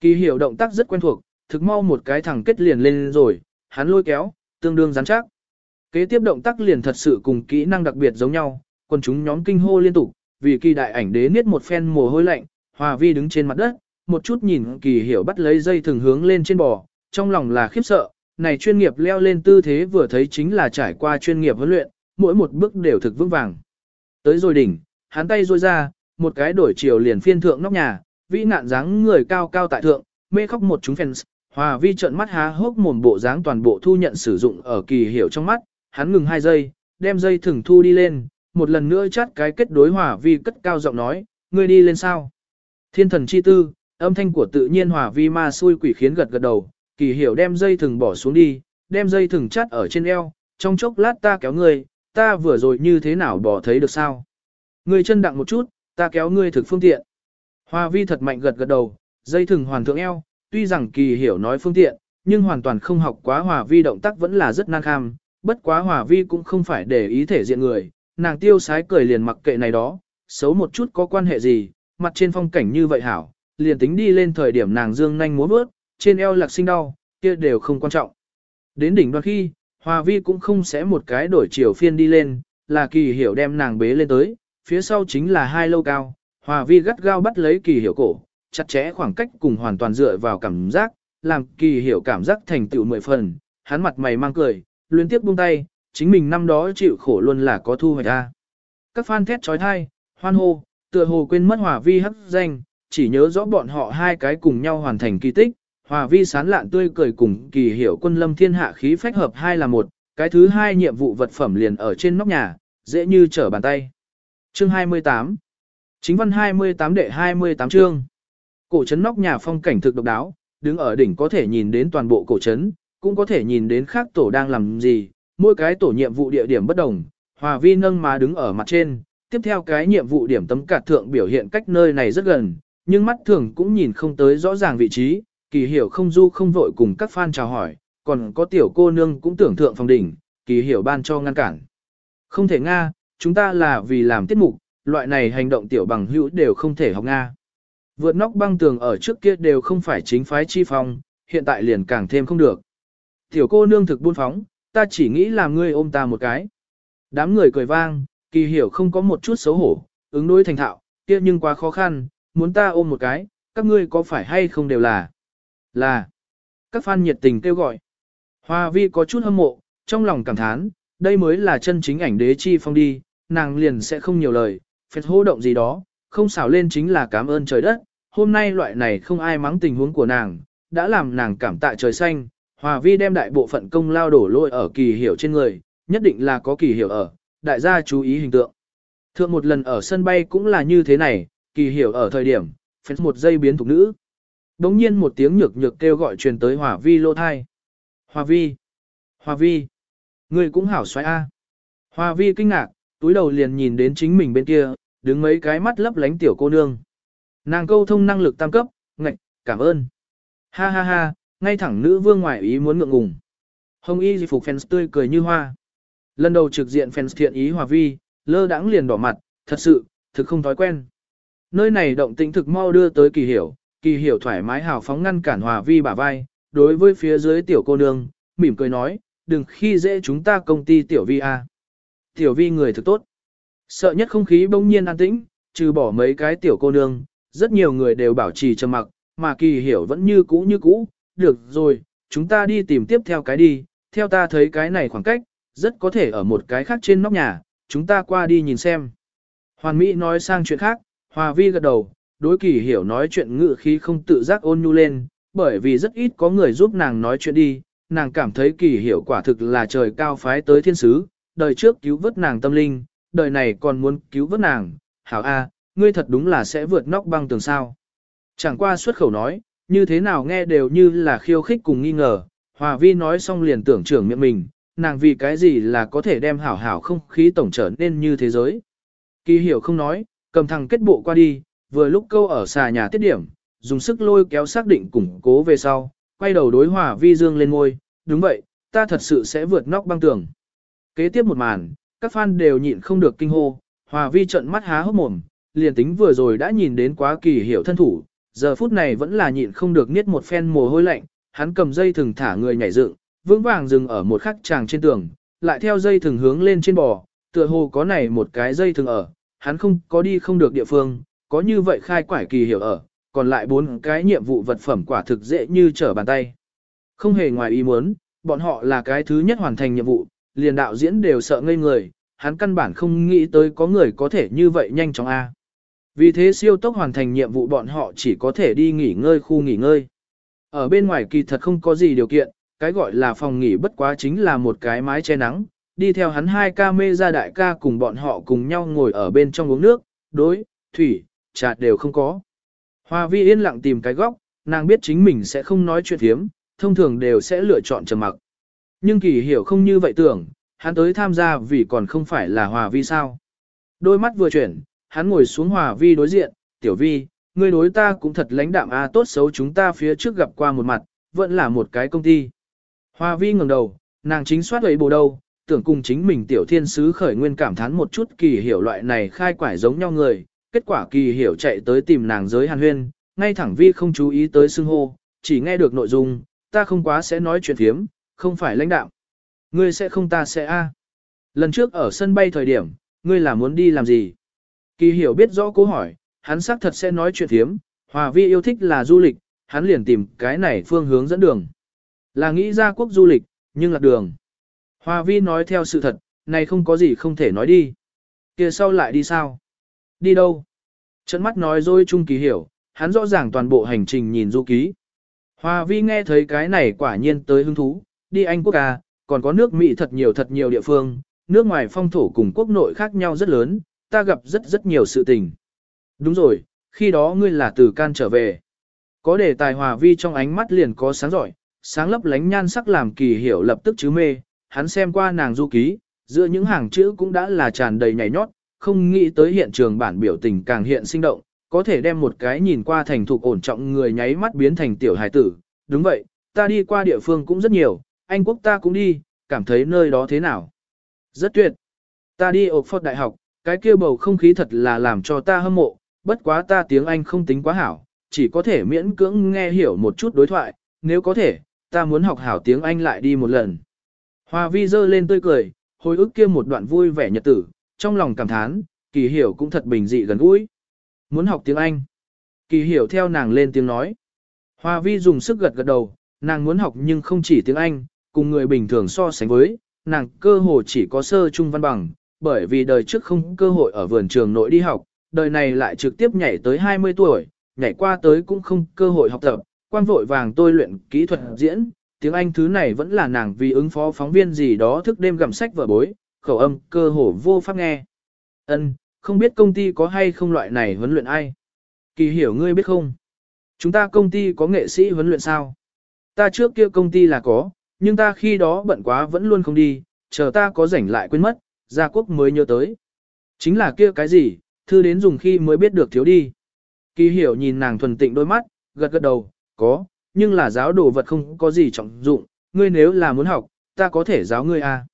Kỳ hiểu động tác rất quen thuộc, thực mau một cái thẳng kết liền lên rồi, hắn lôi kéo, tương đương rắn chắc. Kế tiếp động tác liền thật sự cùng kỹ năng đặc biệt giống nhau, quân chúng nhóm kinh hô liên tục, vì kỳ đại ảnh đế niết một phen mồ hôi lạnh, hòa vi đứng trên mặt đất, một chút nhìn kỳ hiểu bắt lấy dây thường hướng lên trên bò, trong lòng là khiếp sợ, này chuyên nghiệp leo lên tư thế vừa thấy chính là trải qua chuyên nghiệp huấn luyện, mỗi một bước đều thực vững vàng. Tới rồi đỉnh, hắn tay rôi ra, một cái đổi chiều liền phiên thượng nóc nhà, vĩ nạn dáng người cao cao tại thượng, mê khóc một chúng fans, hòa vi trợn mắt há hốc mồm bộ dáng toàn bộ thu nhận sử dụng ở kỳ hiểu trong mắt, hắn ngừng hai giây, đem dây thừng thu đi lên, một lần nữa chát cái kết đối hòa vi cất cao giọng nói, ngươi đi lên sao? Thiên thần chi tư, âm thanh của tự nhiên hòa vi ma xui quỷ khiến gật gật đầu, kỳ hiểu đem dây thừng bỏ xuống đi, đem dây thừng chắt ở trên eo, trong chốc lát ta kéo ngươi, ta vừa rồi như thế nào bỏ thấy được sao? Ngươi chân đặng một chút, ta kéo ngươi thực phương tiện. Hòa vi thật mạnh gật gật đầu, dây thừng hoàn thượng eo, tuy rằng kỳ hiểu nói phương tiện, nhưng hoàn toàn không học quá hòa vi động tác vẫn là rất năng kham, bất quá hòa vi cũng không phải để ý thể diện người, nàng tiêu sái cười liền mặc kệ này đó, xấu một chút có quan hệ gì, mặt trên phong cảnh như vậy hảo, liền tính đi lên thời điểm nàng dương nhanh múa bước, trên eo lạc sinh đau, kia đều không quan trọng. Đến đỉnh đoan khi, hòa vi cũng không sẽ một cái đổi chiều phiên đi lên, là kỳ hiểu đem nàng bế lên tới, phía sau chính là hai lâu cao, hòa vi gắt gao bắt lấy kỳ hiểu cổ, chặt chẽ khoảng cách cùng hoàn toàn dựa vào cảm giác, làm kỳ hiểu cảm giác thành tựu mười phần, hắn mặt mày mang cười, liên tiếp buông tay, chính mình năm đó chịu khổ luôn là có thu hoạch ra. Các fan thét trói thai, hoan hô, tựa hồ quên mất hòa vi hấp danh, chỉ nhớ rõ bọn họ hai cái cùng nhau hoàn thành kỳ tích, hòa vi sán lạn tươi cười cùng kỳ hiểu quân lâm thiên hạ khí phách hợp hai là một, cái thứ hai nhiệm vụ vật phẩm liền ở trên nóc nhà, dễ như trở bàn tay. Chương 28 Chính văn 28 đệ 28 chương Cổ trấn nóc nhà phong cảnh thực độc đáo, đứng ở đỉnh có thể nhìn đến toàn bộ cổ trấn, cũng có thể nhìn đến khác tổ đang làm gì, mỗi cái tổ nhiệm vụ địa điểm bất đồng. Hòa vi nâng má đứng ở mặt trên, tiếp theo cái nhiệm vụ điểm tấm cạt thượng biểu hiện cách nơi này rất gần, nhưng mắt thường cũng nhìn không tới rõ ràng vị trí, kỳ hiểu không du không vội cùng các fan chào hỏi, còn có tiểu cô nương cũng tưởng thượng phòng đỉnh, kỳ hiểu ban cho ngăn cản. Không thể Nga, chúng ta là vì làm tiết mục, loại này hành động tiểu bằng hữu đều không thể học Nga. Vượt nóc băng tường ở trước kia đều không phải chính phái chi phong, hiện tại liền càng thêm không được. Tiểu cô nương thực buôn phóng, ta chỉ nghĩ là ngươi ôm ta một cái. Đám người cười vang, kỳ hiểu không có một chút xấu hổ, ứng đối thành thạo, kia nhưng quá khó khăn, muốn ta ôm một cái, các ngươi có phải hay không đều là. Là. Các fan nhiệt tình kêu gọi. Hoa vi có chút hâm mộ, trong lòng cảm thán, đây mới là chân chính ảnh đế chi phong đi, nàng liền sẽ không nhiều lời, phết hô động gì đó, không xảo lên chính là cảm ơn trời đất, hôm nay loại này không ai mắng tình huống của nàng, đã làm nàng cảm tạ trời xanh, hòa vi đem đại bộ phận công lao đổ lôi ở kỳ hiểu trên người, nhất định là có kỳ hiểu ở, đại gia chú ý hình tượng. Thượng một lần ở sân bay cũng là như thế này, kỳ hiểu ở thời điểm, phép một giây biến thục nữ. Đống nhiên một tiếng nhược nhược kêu gọi truyền tới hỏa Vi lô thai. Hòa Vi! Hòa Vi! Người cũng hảo xoay A. Hòa Vi kinh ngạc, túi đầu liền nhìn đến chính mình bên kia, đứng mấy cái mắt lấp lánh tiểu cô nương. Nàng câu thông năng lực tam cấp, ngạch, cảm ơn. Ha ha ha, ngay thẳng nữ vương ngoại ý muốn ngượng ngùng. Hồng y di phục fans tươi cười như hoa. Lần đầu trực diện fans thiện ý Hòa Vi, lơ đãng liền đỏ mặt, thật sự, thực không thói quen. Nơi này động tĩnh thực mau đưa tới kỳ hiểu, kỳ hiểu thoải mái hào phóng ngăn cản hòa vi bả vai, đối với phía dưới tiểu cô nương, mỉm cười nói, đừng khi dễ chúng ta công ty tiểu vi a. Tiểu vi người thực tốt. Sợ nhất không khí bỗng nhiên an tĩnh, trừ bỏ mấy cái tiểu cô nương, rất nhiều người đều bảo trì trầm mặc, mà kỳ hiểu vẫn như cũ như cũ, được rồi, chúng ta đi tìm tiếp theo cái đi, theo ta thấy cái này khoảng cách, rất có thể ở một cái khác trên nóc nhà, chúng ta qua đi nhìn xem. Hoàn Mỹ nói sang chuyện khác, Hòa Vi gật đầu, đối kỳ hiểu nói chuyện ngự khí không tự giác ôn nhu lên, bởi vì rất ít có người giúp nàng nói chuyện đi, nàng cảm thấy kỳ hiểu quả thực là trời cao phái tới thiên sứ, đời trước cứu vớt nàng tâm linh, đời này còn muốn cứu vớt nàng, hảo a, ngươi thật đúng là sẽ vượt nóc băng tường sao. Chẳng qua xuất khẩu nói, như thế nào nghe đều như là khiêu khích cùng nghi ngờ, Hòa Vi nói xong liền tưởng trưởng miệng mình, nàng vì cái gì là có thể đem hảo hảo không khí tổng trở nên như thế giới. Kỳ hiểu không nói, cầm thằng kết bộ qua đi, vừa lúc câu ở xà nhà tiết điểm, dùng sức lôi kéo xác định củng cố về sau, quay đầu đối Hòa Vi dương lên ngôi, đúng vậy, ta thật sự sẽ vượt nóc băng tường. Kế tiếp một màn, các fan đều nhịn không được kinh hô, Hòa Vi trận mắt há hốc mồm, liền tính vừa rồi đã nhìn đến quá kỳ hiểu thân thủ, giờ phút này vẫn là nhịn không được niết một phen mồ hôi lạnh, hắn cầm dây thừng thả người nhảy dựng, vững vàng dừng ở một khắc tràng trên tường, lại theo dây thừng hướng lên trên bò, tựa hồ có này một cái dây thừng ở, hắn không có đi không được địa phương, có như vậy khai quải kỳ hiểu ở, còn lại bốn cái nhiệm vụ vật phẩm quả thực dễ như trở bàn tay. Không hề ngoài ý muốn, bọn họ là cái thứ nhất hoàn thành nhiệm vụ, liền đạo diễn đều sợ ngây người, hắn căn bản không nghĩ tới có người có thể như vậy nhanh chóng A. Vì thế siêu tốc hoàn thành nhiệm vụ bọn họ chỉ có thể đi nghỉ ngơi khu nghỉ ngơi. Ở bên ngoài kỳ thật không có gì điều kiện, cái gọi là phòng nghỉ bất quá chính là một cái mái che nắng, đi theo hắn hai ca mê ra đại ca cùng bọn họ cùng nhau ngồi ở bên trong uống nước, đối, thủy, trà đều không có. Hoa vi yên lặng tìm cái góc, nàng biết chính mình sẽ không nói chuyện hiếm, thông thường đều sẽ lựa chọn trầm mặc. Nhưng kỳ hiểu không như vậy tưởng, hắn tới tham gia vì còn không phải là hòa vi sao. Đôi mắt vừa chuyển, hắn ngồi xuống hòa vi đối diện, tiểu vi, ngươi đối ta cũng thật lãnh đạm a tốt xấu chúng ta phía trước gặp qua một mặt, vẫn là một cái công ty. Hòa vi ngẩng đầu, nàng chính soát ấy bồ đâu, tưởng cùng chính mình tiểu thiên sứ khởi nguyên cảm thán một chút kỳ hiểu loại này khai quải giống nhau người, kết quả kỳ hiểu chạy tới tìm nàng giới hàn huyên, ngay thẳng vi không chú ý tới xưng hô, chỉ nghe được nội dung, ta không quá sẽ nói chuyện thiếm, không phải lãnh đạo. Ngươi sẽ không ta sẽ a. Lần trước ở sân bay thời điểm, ngươi là muốn đi làm gì? Kỳ hiểu biết rõ câu hỏi, hắn xác thật sẽ nói chuyện thiếm, hòa vi yêu thích là du lịch, hắn liền tìm cái này phương hướng dẫn đường. Là nghĩ ra quốc du lịch, nhưng lạc đường. Hòa vi nói theo sự thật, này không có gì không thể nói đi. kia sau lại đi sao? Đi đâu? Trận mắt nói dối Trung Kỳ hiểu, hắn rõ ràng toàn bộ hành trình nhìn du ký. Hòa vi nghe thấy cái này quả nhiên tới hứng thú, đi Anh quốc à, còn có nước Mỹ thật nhiều thật nhiều địa phương, nước ngoài phong thổ cùng quốc nội khác nhau rất lớn, ta gặp rất rất nhiều sự tình. Đúng rồi, khi đó ngươi là từ can trở về. Có đề tài hòa vi trong ánh mắt liền có sáng giỏi, sáng lấp lánh nhan sắc làm kỳ hiểu lập tức chứ mê, hắn xem qua nàng du ký, giữa những hàng chữ cũng đã là tràn đầy nhảy nhót, không nghĩ tới hiện trường bản biểu tình càng hiện sinh động, có thể đem một cái nhìn qua thành thục ổn trọng người nháy mắt biến thành tiểu hài tử. Đúng vậy, ta đi qua địa phương cũng rất nhiều, Anh quốc ta cũng đi, cảm thấy nơi đó thế nào. Rất tuyệt. Ta đi Oxford Đại học, cái kia bầu không khí thật là làm cho ta hâm mộ, bất quá ta tiếng Anh không tính quá hảo, chỉ có thể miễn cưỡng nghe hiểu một chút đối thoại, nếu có thể, ta muốn học hảo tiếng Anh lại đi một lần. Hoa vi dơ lên tươi cười, hồi ức kia một đoạn vui vẻ nhật tử, trong lòng cảm thán, kỳ hiểu cũng thật bình dị gần gũi. Muốn học tiếng Anh. Kỳ hiểu theo nàng lên tiếng nói. Hoa vi dùng sức gật gật đầu, nàng muốn học nhưng không chỉ tiếng Anh, cùng người bình thường so sánh với, nàng cơ hồ chỉ có sơ trung văn bằng, bởi vì đời trước không cơ hội ở vườn trường nội đi học, đời này lại trực tiếp nhảy tới 20 tuổi, nhảy qua tới cũng không cơ hội học tập, quan vội vàng tôi luyện kỹ thuật diễn, tiếng Anh thứ này vẫn là nàng vì ứng phó phóng viên gì đó thức đêm gặm sách vở bối, khẩu âm cơ hồ vô pháp nghe. Ân, không biết công ty có hay không loại này huấn luyện ai? Kỳ hiểu ngươi biết không? Chúng ta công ty có nghệ sĩ huấn luyện sao? Ta trước kia công ty là có, nhưng ta khi đó bận quá vẫn luôn không đi, chờ ta có rảnh lại quên mất, gia quốc mới nhớ tới. Chính là kia cái gì, thư đến dùng khi mới biết được thiếu đi. Kỳ hiểu nhìn nàng thuần tịnh đôi mắt, gật gật đầu, có, nhưng là giáo đồ vật không có gì trọng dụng, ngươi nếu là muốn học, ta có thể giáo ngươi à.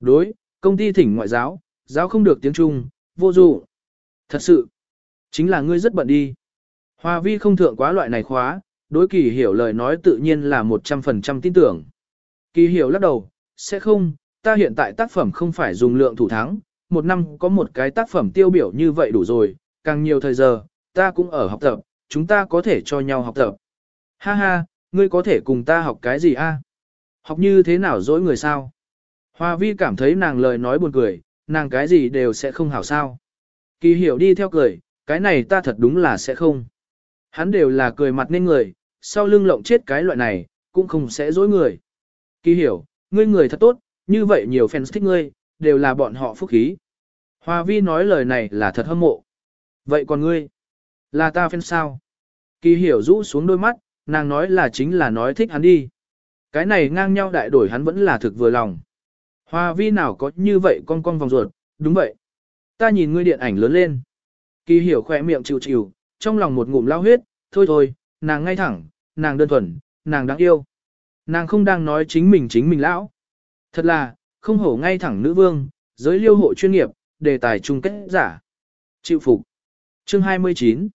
Đối, công ty thỉnh ngoại giáo, giáo không được tiếng Trung, vô dụ. Thật sự, chính là ngươi rất bận đi. Hoa vi không thượng quá loại này khóa, đối kỳ hiểu lời nói tự nhiên là 100% tin tưởng. Kỳ hiểu lắc đầu, sẽ không, ta hiện tại tác phẩm không phải dùng lượng thủ thắng, một năm có một cái tác phẩm tiêu biểu như vậy đủ rồi, càng nhiều thời giờ, ta cũng ở học tập, chúng ta có thể cho nhau học tập. Ha ha, ngươi có thể cùng ta học cái gì a? Học như thế nào dối người sao? Hoa vi cảm thấy nàng lời nói buồn cười, nàng cái gì đều sẽ không hảo sao. Kỳ hiểu đi theo cười, cái này ta thật đúng là sẽ không. Hắn đều là cười mặt nên người, sau lưng lộng chết cái loại này, cũng không sẽ dối người. Kỳ hiểu, ngươi người thật tốt, như vậy nhiều fans thích ngươi, đều là bọn họ phúc khí. Hoa vi nói lời này là thật hâm mộ. Vậy còn ngươi? Là ta fan sao? Kỳ hiểu rũ xuống đôi mắt, nàng nói là chính là nói thích hắn đi. Cái này ngang nhau đại đổi hắn vẫn là thực vừa lòng. Hoa vi nào có như vậy con con vòng ruột, đúng vậy. Ta nhìn ngươi điện ảnh lớn lên. Kỳ hiểu khỏe miệng chịu chịu, trong lòng một ngụm lao huyết, thôi thôi, nàng ngay thẳng, nàng đơn thuần, nàng đáng yêu. Nàng không đang nói chính mình chính mình lão. Thật là, không hổ ngay thẳng nữ vương, giới liêu hộ chuyên nghiệp, đề tài chung kết giả. Chịu phục. Chương 29.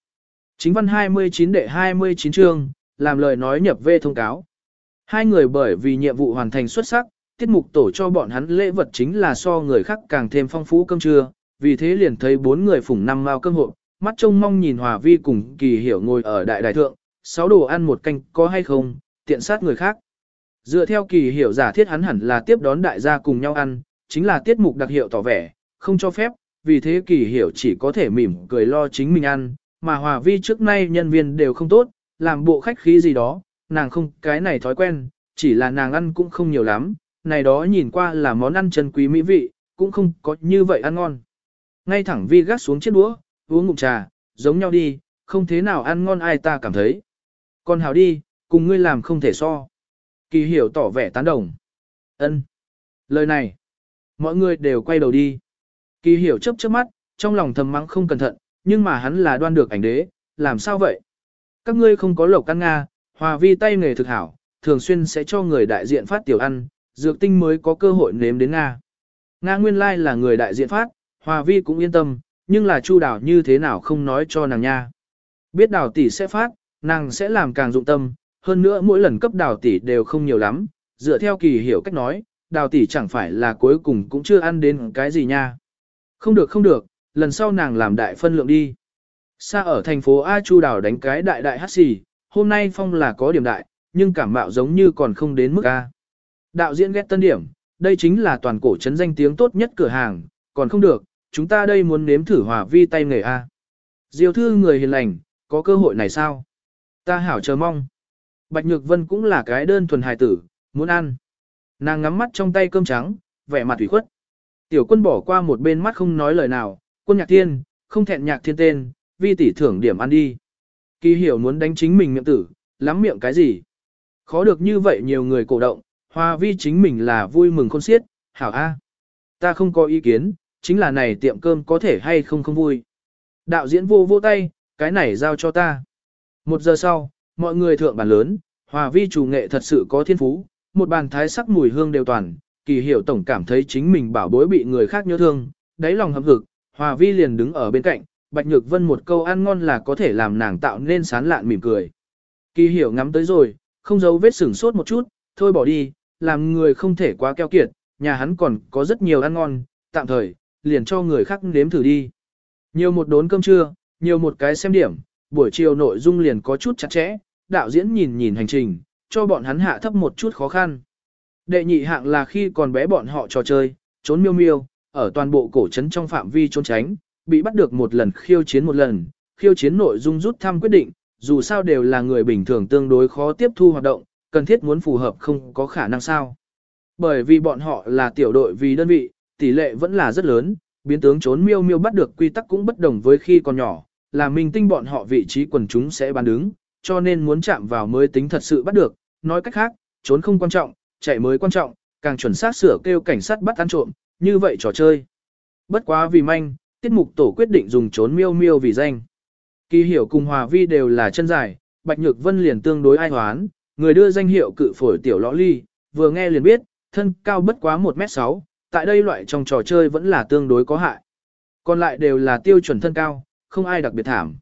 Chính văn 29 đệ 29 chương, làm lời nói nhập về thông cáo. Hai người bởi vì nhiệm vụ hoàn thành xuất sắc, tiết mục tổ cho bọn hắn lễ vật chính là so người khác càng thêm phong phú cơm trưa, vì thế liền thấy bốn người phủng năm mao cơm hộp, mắt trông mong nhìn Hòa Vi cùng Kỳ Hiểu ngồi ở đại đại thượng, sáu đồ ăn một canh có hay không, tiện sát người khác. Dựa theo Kỳ Hiểu giả thiết hắn hẳn là tiếp đón đại gia cùng nhau ăn, chính là tiết mục đặc hiệu tỏ vẻ, không cho phép, vì thế Kỳ Hiểu chỉ có thể mỉm cười lo chính mình ăn, mà Hòa Vi trước nay nhân viên đều không tốt, làm bộ khách khí gì đó, nàng không cái này thói quen, chỉ là nàng ăn cũng không nhiều lắm, này đó nhìn qua là món ăn chân quý mỹ vị, cũng không có như vậy ăn ngon. Ngay thẳng Vi gác xuống chiếc đũa, uống ngụm trà, giống nhau đi, không thế nào ăn ngon ai ta cảm thấy. Còn hảo đi, cùng ngươi làm không thể so. Kỳ hiểu tỏ vẻ tán đồng. ân Lời này, mọi người đều quay đầu đi. Kỳ hiểu chớp chớp mắt, trong lòng thầm mắng không cẩn thận, nhưng mà hắn là đoan được ảnh đế, làm sao vậy? Các ngươi không có lộc ăn Nga, hòa vi tay nghề thực hảo, thường xuyên sẽ cho người đại diện phát tiểu ăn, dược tinh mới có cơ hội nếm đến Nga. Nga nguyên lai là người đại diện phát, hòa vi cũng yên tâm, nhưng là chu đảo như thế nào không nói cho nàng nha. Biết đảo tỷ sẽ phát, nàng sẽ làm càng dụng tâm, hơn nữa mỗi lần cấp đảo tỷ đều không nhiều lắm, dựa theo kỳ hiểu cách nói, đào tỷ chẳng phải là cuối cùng cũng chưa ăn đến cái gì nha. Không được không được, lần sau nàng làm đại phân lượng đi. Xa ở thành phố A Chu đào đánh cái đại đại hát xì, hôm nay phong là có điểm đại, nhưng cảm mạo giống như còn không đến mức A. Đạo diễn ghét tân điểm, đây chính là toàn cổ trấn danh tiếng tốt nhất cửa hàng, còn không được, chúng ta đây muốn nếm thử hòa vi tay nghề A. Diêu thư người hiền lành, có cơ hội này sao? Ta hảo chờ mong. Bạch Nhược Vân cũng là cái đơn thuần hài tử, muốn ăn. Nàng ngắm mắt trong tay cơm trắng, vẻ mặt ủy khuất. Tiểu quân bỏ qua một bên mắt không nói lời nào, quân nhạc thiên, không thẹn nhạc thiên tên, vi tỷ thưởng điểm ăn đi. Kỳ hiểu muốn đánh chính mình miệng tử, lắm miệng cái gì. Khó được như vậy nhiều người cổ động, hoa vi chính mình là vui mừng khôn xiết, hảo a. Ta không có ý kiến, chính là này tiệm cơm có thể hay không không vui. Đạo diễn vô vô tay, cái này giao cho ta. Một giờ sau, mọi người thượng bàn lớn, hòa vi chủ nghệ thật sự có thiên phú, một bàn thái sắc mùi hương đều toàn, kỳ hiểu tổng cảm thấy chính mình bảo bối bị người khác nhớ thương, đáy lòng hâm hực, hòa vi liền đứng ở bên cạnh, bạch nhược vân một câu ăn ngon là có thể làm nàng tạo nên sán lạn mỉm cười. Kỳ hiểu ngắm tới rồi, không giấu vết sửng sốt một chút, thôi bỏ đi, làm người không thể quá keo kiệt, nhà hắn còn có rất nhiều ăn ngon, tạm thời, liền cho người khác nếm thử đi. Nhiều một đốn cơm trưa, nhiều một cái xem điểm, buổi chiều nội dung liền có chút chặt chẽ, đạo diễn nhìn nhìn hành trình, cho bọn hắn hạ thấp một chút khó khăn. Đệ nhị hạng là khi còn bé bọn họ trò chơi, trốn miêu miêu, ở toàn bộ cổ trấn trong phạm vi trốn tránh, bị bắt được một lần khiêu chiến một lần, khiêu chiến nội dung rút thăm quyết định, dù sao đều là người bình thường tương đối khó tiếp thu hoạt động, cần thiết muốn phù hợp không có khả năng sao. Bởi vì bọn họ là tiểu đội vì đơn vị, tỷ lệ vẫn là rất lớn, biến tướng trốn miêu miêu bắt được quy tắc cũng bất đồng với khi còn nhỏ, là minh tinh bọn họ vị trí quần chúng sẽ bán đứng, cho nên muốn chạm vào mới tính thật sự bắt được, nói cách khác, trốn không quan trọng, chạy mới quan trọng, càng chuẩn xác sửa kêu cảnh sát bắt ăn trộm, như vậy trò chơi. Bất quá vì manh, tiết mục tổ quyết định dùng trốn miêu miêu vì danh. Kỳ hiểu cùng Hòa Vi đều là chân dài, Bạch Nhược Vân liền tương đối ai hoán, người đưa danh hiệu cự phổi tiểu lõ ly, vừa nghe liền biết, thân cao bất quá 1m6, tại đây loại trong trò chơi vẫn là tương đối có hại. Còn lại đều là tiêu chuẩn thân cao, không ai đặc biệt thảm.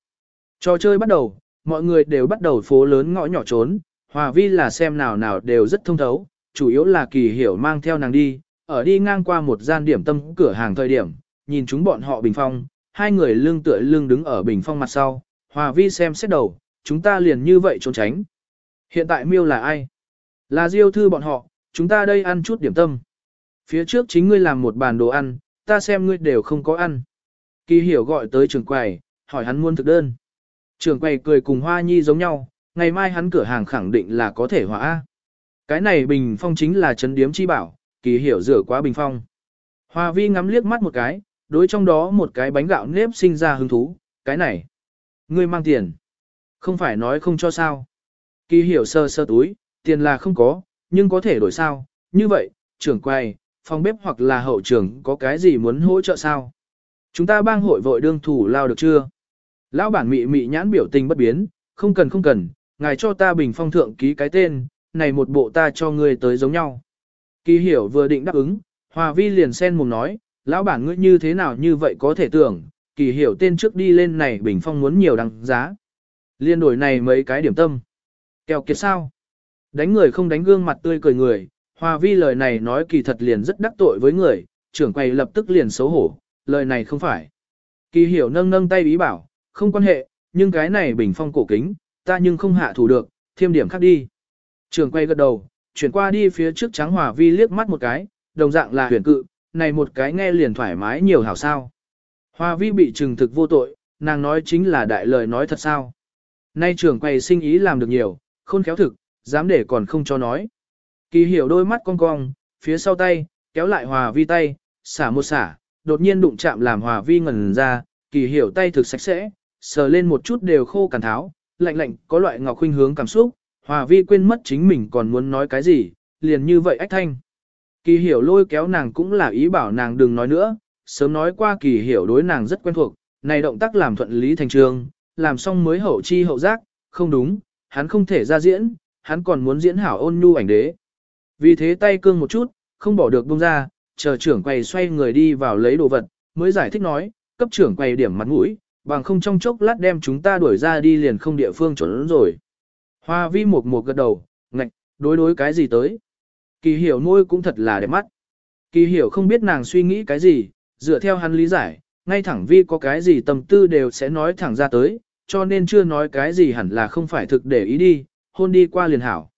Trò chơi bắt đầu, mọi người đều bắt đầu phố lớn ngõ nhỏ trốn, Hòa Vi là xem nào nào đều rất thông thấu, chủ yếu là kỳ hiểu mang theo nàng đi, ở đi ngang qua một gian điểm tâm cửa hàng thời điểm, nhìn chúng bọn họ bình phong, hai người lưng tựa lưng đứng ở bình phong mặt sau, Hòa Vi xem xét đầu, chúng ta liền như vậy trốn tránh. Hiện tại miêu là ai? Là diêu thư bọn họ, chúng ta đây ăn chút điểm tâm. Phía trước chính ngươi làm một bàn đồ ăn, ta xem ngươi đều không có ăn. Kỳ hiểu gọi tới trường quầy, hỏi hắn muốn thực đơn. Trường quầy cười cùng Hoa Nhi giống nhau, ngày mai hắn cửa hàng khẳng định là có thể hóa. Cái này bình phong chính là chấn điếm chi bảo, kỳ hiểu rửa quá bình phong. Hoa vi ngắm liếc mắt một cái, đối trong đó một cái bánh gạo nếp sinh ra hứng thú, cái này. Ngươi mang tiền. Không phải nói không cho sao. Kỳ hiểu sơ sơ túi, tiền là không có, nhưng có thể đổi sao. Như vậy, trưởng quay, phòng bếp hoặc là hậu trưởng có cái gì muốn hỗ trợ sao? Chúng ta bang hội vội đương thủ lao được chưa? Lão bản mị mị nhãn biểu tình bất biến, không cần không cần, ngài cho ta bình phong thượng ký cái tên, này một bộ ta cho ngươi tới giống nhau. Kỳ hiểu vừa định đáp ứng, Hòa Vi liền sen mồm nói, lão bản ngươi như thế nào như vậy có thể tưởng, kỳ hiểu tên trước đi lên này bình phong muốn nhiều đăng giá. Liên đổi này mấy cái điểm tâm. Kèo kiệt sao? Đánh người không đánh gương mặt tươi cười người, Hòa Vi lời này nói kỳ thật liền rất đắc tội với người, trưởng quầy lập tức liền xấu hổ, lời này không phải. Kỳ hiểu nâng nâng tay ý bảo, không quan hệ, nhưng cái này bình phong cổ kính, ta nhưng không hạ thủ được, thêm điểm khác đi. Trưởng quay gật đầu, chuyển qua đi phía trước trắng Hòa Vi liếc mắt một cái, đồng dạng là huyền cự, này một cái nghe liền thoải mái nhiều hảo sao. Hòa Vi bị trừng thực vô tội, nàng nói chính là đại lời nói thật sao. Nay trưởng quay sinh ý làm được nhiều, khôn khéo thực, dám để còn không cho nói. Kỳ hiểu đôi mắt cong cong, phía sau tay, kéo lại Hòa Vi tay, xả một xả, đột nhiên đụng chạm làm Hòa Vi ngẩn ra, kỳ hiểu tay thực sạch sẽ, sờ lên một chút đều khô cằn tháo, lạnh lạnh có loại ngọc khuynh hướng cảm xúc, Hòa Vi quên mất chính mình còn muốn nói cái gì, liền như vậy ách thanh. Kỳ hiểu lôi kéo nàng cũng là ý bảo nàng đừng nói nữa, sớm nói qua kỳ hiểu đối nàng rất quen thuộc, này động tác làm thuận lý thành trường, làm xong mới hậu chi hậu giác, không đúng, hắn không thể ra diễn, hắn còn muốn diễn hảo ôn nhu ảnh đế. Vì thế tay cương một chút, không bỏ được buông ra, chờ trưởng quầy xoay người đi vào lấy đồ vật, mới giải thích nói, cấp trưởng quầy điểm mặt mũi, bằng không trong chốc lát đem chúng ta đuổi ra đi liền không địa phương chuẩn rồi. Hoa vi một một gật đầu, ngạch, đối đối cái gì tới. Kỳ hiểu môi cũng thật là đẹp mắt. Kỳ hiểu không biết nàng suy nghĩ cái gì, dựa theo hắn lý giải, ngay thẳng vi có cái gì tâm tư đều sẽ nói thẳng ra tới, cho nên chưa nói cái gì hẳn là không phải thực để ý đi, hôn đi qua liền hảo.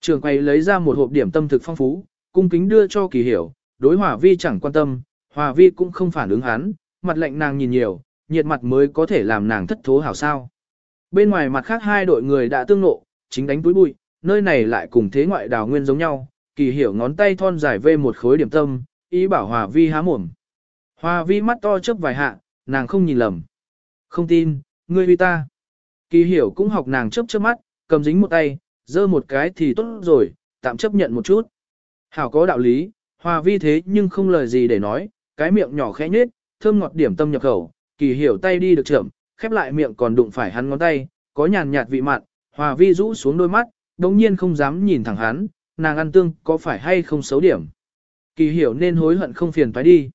Trường quay lấy ra một hộp điểm tâm thực phong phú, cung kính đưa cho kỳ hiểu, đối hòa vi chẳng quan tâm, hòa vi cũng không phản ứng hắn, mặt lạnh nàng nhìn nhiều, nhiệt mặt mới có thể làm nàng thất thố hảo sao. Bên ngoài mặt khác hai đội người đã tương nộ, chính đánh túi bụi, nơi này lại cùng thế ngoại đào nguyên giống nhau, kỳ hiểu ngón tay thon dài vê một khối điểm tâm, ý bảo hòa vi há mồm. Hòa vi mắt to chớp vài hạ, nàng không nhìn lầm. Không tin, ngươi vi ta. Kỳ hiểu cũng học nàng chớp chớp mắt, cầm dính một tay, giơ một cái thì tốt rồi, tạm chấp nhận một chút. Hảo có đạo lý, hòa vi thế nhưng không lời gì để nói, cái miệng nhỏ khẽ nhếch, thơm ngọt điểm tâm nhập khẩu, kỳ hiểu tay đi được chậm, khép lại miệng còn đụng phải hắn ngón tay, có nhàn nhạt vị mặn, hòa vi rũ xuống đôi mắt, đồng nhiên không dám nhìn thẳng hắn, nàng ăn tương có phải hay không xấu điểm. Kỳ hiểu nên hối hận không phiền phải đi.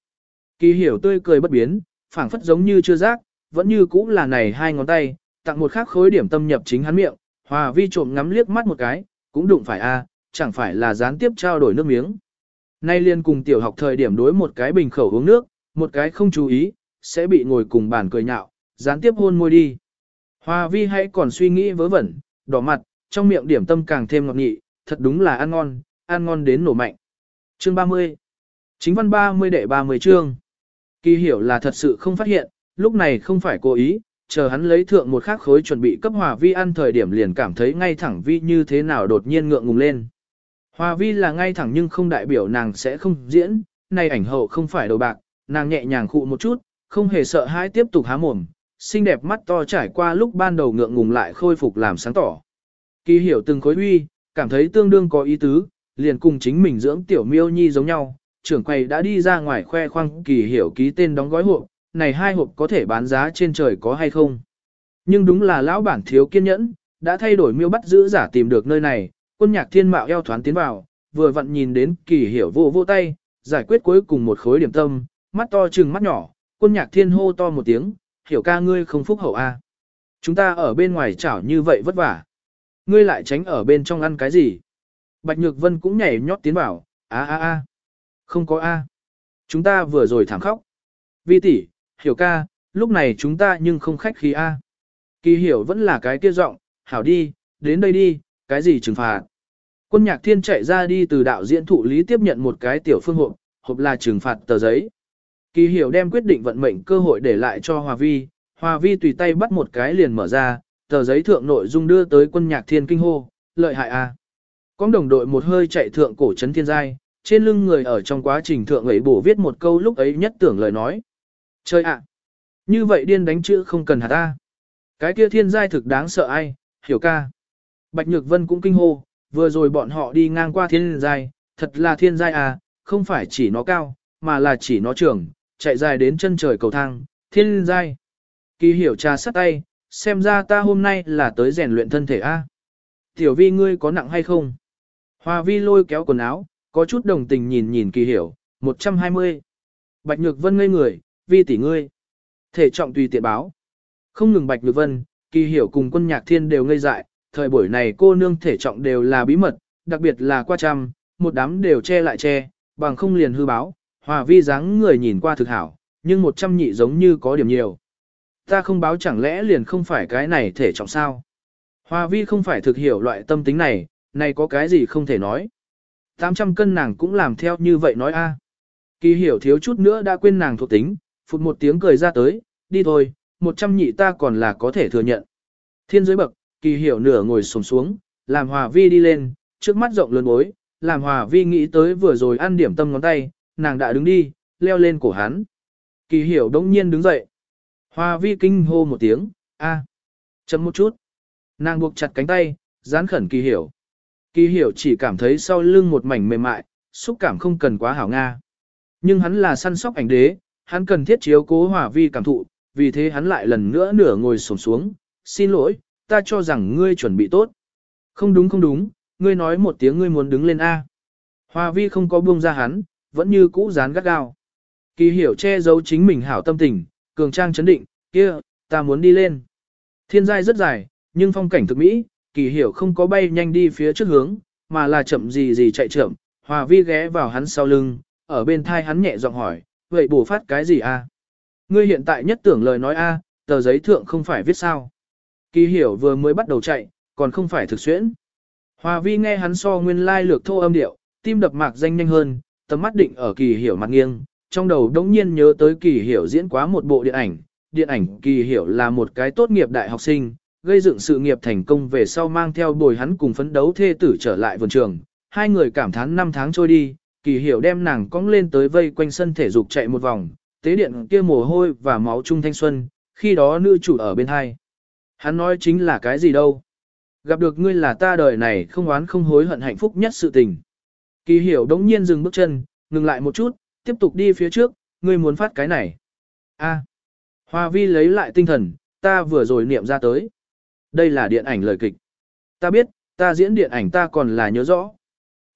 Kỳ hiểu tươi cười bất biến, phảng phất giống như chưa giác, vẫn như cũ là này hai ngón tay, tặng một khắc khối điểm tâm nhập chính hắn miệng, hòa vi trộm ngắm liếc mắt một cái, cũng đụng phải a, chẳng phải là gián tiếp trao đổi nước miếng. Nay liên cùng tiểu học thời điểm đối một cái bình khẩu uống nước, một cái không chú ý, sẽ bị ngồi cùng bàn cười nhạo, gián tiếp hôn môi đi. Hòa vi hãy còn suy nghĩ vớ vẩn, đỏ mặt, trong miệng điểm tâm càng thêm ngọt nghị, thật đúng là ăn ngon, ăn ngon đến nổ mạnh. Chương 30 Chính văn 30 đệ 30 chương Kỳ hiểu là thật sự không phát hiện, lúc này không phải cố ý, chờ hắn lấy thượng một khắc khối chuẩn bị cấp hòa vi ăn thời điểm liền cảm thấy ngay thẳng vi như thế nào đột nhiên ngượng ngùng lên. Hòa vi là ngay thẳng nhưng không đại biểu nàng sẽ không diễn, này ảnh hậu không phải đầu bạc, nàng nhẹ nhàng khụ một chút, không hề sợ hãi tiếp tục há mồm, xinh đẹp mắt to trải qua lúc ban đầu ngượng ngùng lại khôi phục làm sáng tỏ. Kỳ hiểu từng khối uy, cảm thấy tương đương có ý tứ, liền cùng chính mình dưỡng tiểu miêu nhi giống nhau, trưởng quầy đã đi ra ngoài khoe khoang kỳ hiểu ký tên đóng gói hộp, này hai hộp có thể bán giá trên trời có hay không. Nhưng đúng là lão bản thiếu kiên nhẫn, đã thay đổi miêu bắt giữ giả tìm được nơi này, quân nhạc thiên mạo eo thoán tiến vào, vừa vặn nhìn đến kỳ hiểu vô vô tay, giải quyết cuối cùng một khối điểm tâm, mắt to chừng mắt nhỏ, quân nhạc thiên hô to một tiếng, hiểu ca ngươi không phúc hậu a. Chúng ta ở bên ngoài chảo như vậy vất vả. Ngươi lại tránh ở bên trong ăn cái gì? Bạch Nhược Vân cũng nhảy nhót tiến vào, a a a. Không có a. Chúng ta vừa rồi thảm khóc. Vi tỷ, hiểu ca, lúc này chúng ta nhưng không khách khí a. Kỳ hiểu vẫn là cái kia giọng, hảo đi, đến đây đi, cái gì trừng phạt. Quân nhạc thiên chạy ra đi từ đạo diễn thụ lý tiếp nhận một cái tiểu phương hộp, hộp là trừng phạt tờ giấy. Kỳ hiểu đem quyết định vận mệnh cơ hội để lại cho Hòa Vi, Hòa Vi tùy tay bắt một cái liền mở ra, tờ giấy thượng nội dung đưa tới quân nhạc thiên kinh hô, lợi hại a. À. Con đồng đội một hơi chạy thượng cổ trấn thiên giai, trên lưng người ở trong quá trình thượng ấy bổ viết một câu lúc ấy nhất tưởng lời nói. Chơi ạ! như vậy điên đánh chữ không cần hả ta. Cái kia thiên giai thực đáng sợ ai, hiểu ca. Bạch Nhược Vân cũng kinh hô, vừa rồi bọn họ đi ngang qua thiên giai, thật là thiên giai à, không phải chỉ nó cao, mà là chỉ nó trưởng, chạy dài đến chân trời cầu thang, thiên giai. Kỳ hiểu trà sắt tay, xem ra ta hôm nay là tới rèn luyện thân thể a. Tiểu vi ngươi có nặng hay không? Hoa vi lôi kéo quần áo, có chút đồng tình nhìn nhìn kỳ hiểu, 120. Bạch Nhược Vân ngây người, vi tỷ ngươi. Thể trọng tùy tiện báo. Không ngừng Bạch Nhược Vân, kỳ hiểu cùng quân nhạc thiên đều ngây dại, thời buổi này cô nương thể trọng đều là bí mật, đặc biệt là qua trăm, một đám đều che lại che, bằng không liền hư báo, hòa vi dáng người nhìn qua thực hảo, nhưng một trăm nhị giống như có điểm nhiều. Ta không báo chẳng lẽ liền không phải cái này thể trọng sao? Hòa vi không phải thực hiểu loại tâm tính này, này có cái gì không thể nói. 800 cân nàng cũng làm theo như vậy nói a. Kỳ hiểu thiếu chút nữa đã quên nàng thuộc tính, phụt một tiếng cười ra tới, đi thôi, 100 nhị ta còn là có thể thừa nhận. Thiên giới bậc, kỳ hiểu nửa ngồi sồm xuống, làm hòa vi đi lên, trước mắt rộng lớn bối, làm hòa vi nghĩ tới vừa rồi ăn điểm tâm ngón tay, nàng đã đứng đi, leo lên cổ hắn. Kỳ hiểu đống nhiên đứng dậy. Hòa vi kinh hô một tiếng, a, chậm một chút. Nàng buộc chặt cánh tay, dán khẩn kỳ hiểu. Kỳ hiểu chỉ cảm thấy sau lưng một mảnh mềm mại, xúc cảm không cần quá hảo nga. Nhưng hắn là săn sóc ảnh đế, hắn cần thiết chiếu cố hòa vi cảm thụ, vì thế hắn lại lần nữa nửa ngồi sổm xuống, xin lỗi, ta cho rằng ngươi chuẩn bị tốt. Không đúng không đúng, ngươi nói một tiếng ngươi muốn đứng lên A. Hòa vi không có buông ra hắn, vẫn như cũ dán gắt gao. Kỳ hiểu che giấu chính mình hảo tâm tình, cường trang chấn định, kia, ta muốn đi lên. Thiên giai rất dài, nhưng phong cảnh thực mỹ, kỳ hiểu không có bay nhanh đi phía trước hướng, mà là chậm gì gì chạy chậm, hòa vi ghé vào hắn sau lưng, ở bên thai hắn nhẹ giọng hỏi, vậy bổ phát cái gì a? Ngươi hiện tại nhất tưởng lời nói a, tờ giấy thượng không phải viết sao. Kỳ hiểu vừa mới bắt đầu chạy, còn không phải thực xuyễn. Hòa vi nghe hắn so nguyên lai lược thô âm điệu, tim đập mạc danh nhanh hơn, tầm mắt định ở kỳ hiểu mặt nghiêng, trong đầu đống nhiên nhớ tới kỳ hiểu diễn quá một bộ điện ảnh. Điện ảnh kỳ hiểu là một cái tốt nghiệp đại học sinh, gây dựng sự nghiệp thành công về sau mang theo bồi hắn cùng phấn đấu thê tử trở lại vườn trường. Hai người cảm thán năm tháng trôi đi, kỳ hiểu đem nàng cong lên tới vây quanh sân thể dục chạy một vòng, tế điện kia mồ hôi và máu trung thanh xuân, khi đó nữ chủ ở bên hai. Hắn nói chính là cái gì đâu. Gặp được ngươi là ta đời này không oán không hối hận hạnh phúc nhất sự tình. Kỳ hiểu đống nhiên dừng bước chân, ngừng lại một chút, tiếp tục đi phía trước, ngươi muốn phát cái này. A. Hoa vi lấy lại tinh thần, ta vừa rồi niệm ra tới. Đây là điện ảnh lời kịch. Ta biết, ta diễn điện ảnh ta còn là nhớ rõ.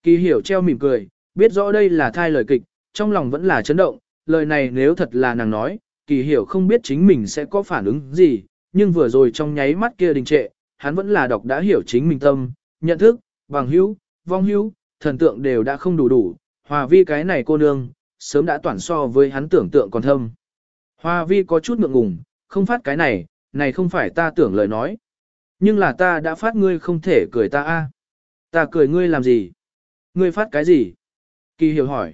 Kỳ hiểu treo mỉm cười, biết rõ đây là thai lời kịch, trong lòng vẫn là chấn động, lời này nếu thật là nàng nói, kỳ hiểu không biết chính mình sẽ có phản ứng gì, nhưng vừa rồi trong nháy mắt kia đình trệ, hắn vẫn là đọc đã hiểu chính mình tâm, nhận thức, bằng hữu, vong hữu, thần tượng đều đã không đủ đủ, hòa vi cái này cô nương, sớm đã toàn so với hắn tưởng tượng còn thâm. Hòa vi có chút ngượng ngùng, không phát cái này, này không phải ta tưởng lời nói. Nhưng là ta đã phát ngươi không thể cười ta a. Ta cười ngươi làm gì? Ngươi phát cái gì? Kỳ hiểu hỏi.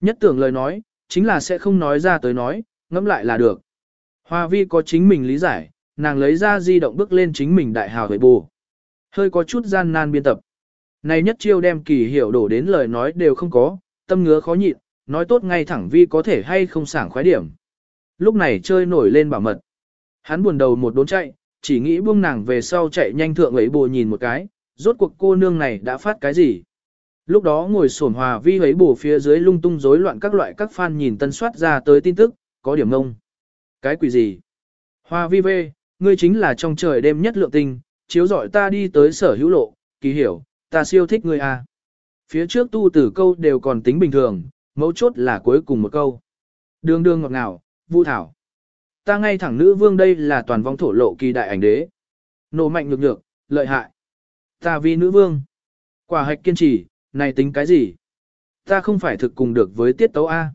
Nhất tưởng lời nói, chính là sẽ không nói ra tới nói, ngẫm lại là được. Hoa vi có chính mình lý giải, nàng lấy ra di động bước lên chính mình đại hào với bù. Hơi có chút gian nan biên tập. Này nhất chiêu đem kỳ hiểu đổ đến lời nói đều không có, tâm ngứa khó nhịn, nói tốt ngay thẳng vi có thể hay không sảng khoái điểm. Lúc này chơi nổi lên bảo mật. Hắn buồn đầu một đốn chạy, chỉ nghĩ buông nàng về sau chạy nhanh thượng ấy bù nhìn một cái, rốt cuộc cô nương này đã phát cái gì. Lúc đó ngồi sổn hòa vi ấy bù phía dưới lung tung rối loạn các loại các fan nhìn tân soát ra tới tin tức, có điểm ngông. Cái quỷ gì? Hòa vi vê, ngươi chính là trong trời đêm nhất lượng tinh, chiếu dọi ta đi tới sở hữu lộ, kỳ hiểu, ta siêu thích ngươi à. Phía trước tu tử câu đều còn tính bình thường, mấu chốt là cuối cùng một câu. Đường đường ngọt ngào, vu thảo. Ta ngay thẳng nữ vương đây là toàn vong thổ lộ kỳ đại ảnh đế. Nổ mạnh lực lượng, lợi hại. Ta vì nữ vương. Quả hạch kiên trì, này tính cái gì? Ta không phải thực cùng được với tiết tấu A.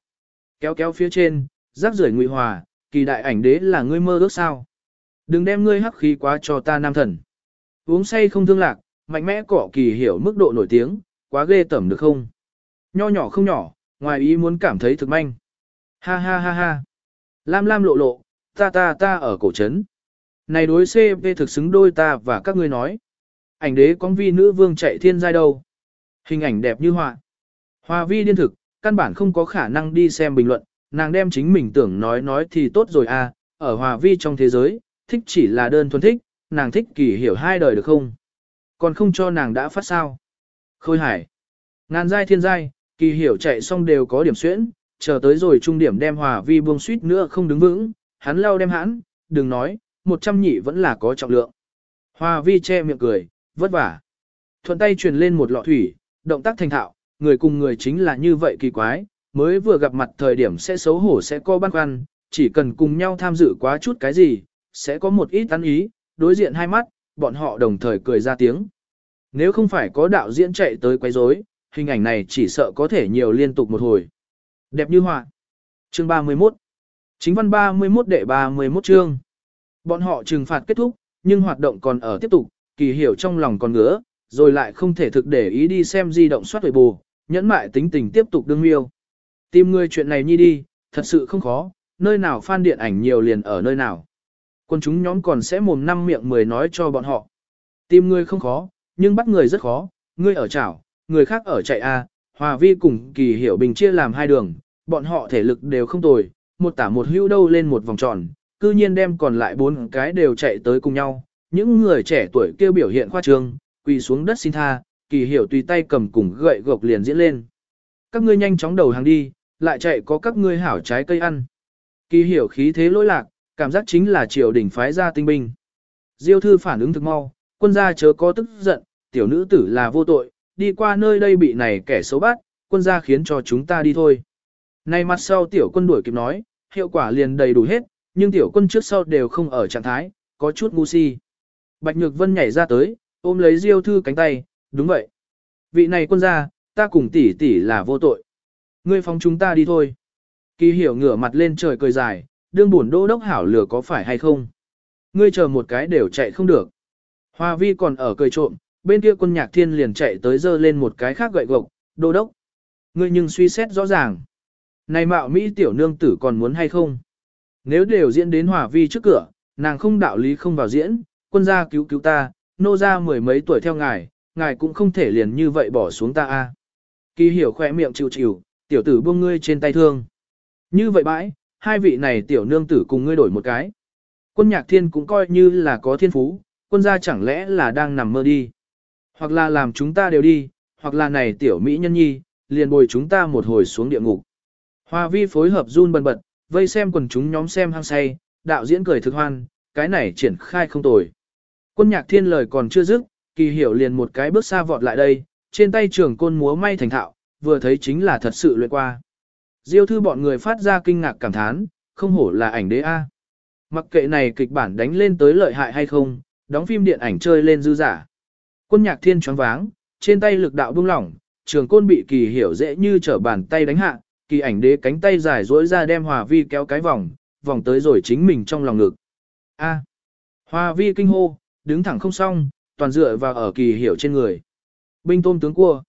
Kéo kéo phía trên, rác rưởi ngụy hòa, kỳ đại ảnh đế là ngươi mơ ước sao? Đừng đem ngươi hắc khí quá cho ta nam thần. Uống say không thương lạc, mạnh mẽ cỏ kỳ hiểu mức độ nổi tiếng, quá ghê tẩm được không? Nho nhỏ không nhỏ, ngoài ý muốn cảm thấy thực manh. Ha ha ha ha. Lam lam lộ lộ, ta ta ta ở cổ trấn. Này đối CP thực xứng đôi ta và các ngươi nói. Ảnh đế con vi nữ vương chạy thiên giai đâu. Hình ảnh đẹp như họa. Hòa vi điên thực, căn bản không có khả năng đi xem bình luận, nàng đem chính mình tưởng nói nói thì tốt rồi à, ở hòa vi trong thế giới, thích chỉ là đơn thuần thích, nàng thích kỳ hiểu hai đời được không? Còn không cho nàng đã phát sao? Khôi hải. Ngàn giai thiên giai, kỳ hiểu chạy xong đều có điểm xuyễn, chờ tới rồi trung điểm đem hòa vi buông suýt nữa không đứng vững, hắn lau đem hãn, đừng nói, một trăm nhị vẫn là có trọng lượng. Hòa vi che miệng cười, vất vả. Thuận tay truyền lên một lọ thủy, động tác thành thạo, người cùng người chính là như vậy kỳ quái, mới vừa gặp mặt thời điểm sẽ xấu hổ sẽ có băn khoăn, chỉ cần cùng nhau tham dự quá chút cái gì, sẽ có một ít tán ý, đối diện hai mắt, bọn họ đồng thời cười ra tiếng. Nếu không phải có đạo diễn chạy tới quấy rối, hình ảnh này chỉ sợ có thể nhiều liên tục một hồi. Đẹp như họa. Chương 31. Chính văn 31 đệ 31 chương. Bọn họ trừng phạt kết thúc, nhưng hoạt động còn ở tiếp tục, kỳ hiểu trong lòng còn ngứa, rồi lại không thể thực để ý đi xem di động soát về bù, nhẫn mại tính tình tiếp tục đương miêu. Tìm người chuyện này nhi đi, thật sự không khó, nơi nào fan điện ảnh nhiều liền ở nơi nào. Quân chúng nhóm còn sẽ mồm năm miệng mười nói cho bọn họ. Tìm người không khó, nhưng bắt người rất khó, ngươi ở chảo, người khác ở chạy A, Hòa Vi cùng kỳ hiểu bình chia làm hai đường, bọn họ thể lực đều không tồi, một tả một hữu đâu lên một vòng tròn, cư nhiên đem còn lại bốn cái đều chạy tới cùng nhau. Những người trẻ tuổi kêu biểu hiện khoa trương, quỳ xuống đất xin tha, kỳ hiểu tùy tay cầm cùng gậy gộc liền diễn lên. Các ngươi nhanh chóng đầu hàng đi, lại chạy có các ngươi hảo trái cây ăn. Kỳ hiểu khí thế lỗi lạc, cảm giác chính là triều đình phái ra tinh binh. Diêu thư phản ứng thực mau, quân gia chớ có tức giận, tiểu nữ tử là vô tội, đi qua nơi đây bị này kẻ xấu bắt, quân gia khiến cho chúng ta đi thôi. Nay mặt sau tiểu quân đuổi kịp nói, hiệu quả liền đầy đủ hết, nhưng tiểu quân trước sau đều không ở trạng thái, có chút ngu si. Bạch Nhược Vân nhảy ra tới, ôm lấy Diêu thư cánh tay, đúng vậy. Vị này quân gia, ta cùng tỷ tỷ là vô tội. Ngươi phóng chúng ta đi thôi. Kỳ hiểu ngửa mặt lên trời cười dài, đương buồn đô đốc hảo lửa có phải hay không. Ngươi chờ một cái đều chạy không được. Hoa vi còn ở cười trộm, bên kia quân nhạc thiên liền chạy tới dơ lên một cái khác gậy gộc, đô đốc. Ngươi nhưng suy xét rõ ràng. Này mạo Mỹ tiểu nương tử còn muốn hay không? Nếu đều diễn đến hòa vi trước cửa, nàng không đạo lý không vào diễn, quân gia cứu cứu ta, nô ra mười mấy tuổi theo ngài, ngài cũng không thể liền như vậy bỏ xuống ta a. Kỳ hiểu khỏe miệng chịu chịu, tiểu tử buông ngươi trên tay thương. Như vậy bãi, hai vị này tiểu nương tử cùng ngươi đổi một cái. Quân nhạc thiên cũng coi như là có thiên phú, quân gia chẳng lẽ là đang nằm mơ đi. Hoặc là làm chúng ta đều đi, hoặc là này tiểu mỹ nhân nhi, liền bồi chúng ta một hồi xuống địa ngục. Hoa vi phối hợp run bần bật, vây xem quần chúng nhóm xem hăng say, đạo diễn cười thực hoan, cái này triển khai không tồi. Quân nhạc thiên lời còn chưa dứt, kỳ hiểu liền một cái bước xa vọt lại đây, trên tay trường côn múa may thành thạo, vừa thấy chính là thật sự luyện qua. Diêu thư bọn người phát ra kinh ngạc cảm thán, không hổ là ảnh đế A. Mặc kệ này kịch bản đánh lên tới lợi hại hay không, đóng phim điện ảnh chơi lên dư giả. Quân nhạc thiên choáng váng, trên tay lực đạo buông lỏng, trường côn bị kỳ hiểu dễ như trở bàn tay đánh hạ, kỳ ảnh đế cánh tay dài duỗi ra đem hòa vi kéo cái vòng, vòng tới rồi chính mình trong lòng ngực. A. Hòa vi kinh hô, đứng thẳng không xong, toàn dựa vào ở kỳ hiểu trên người. Binh tôm tướng cua.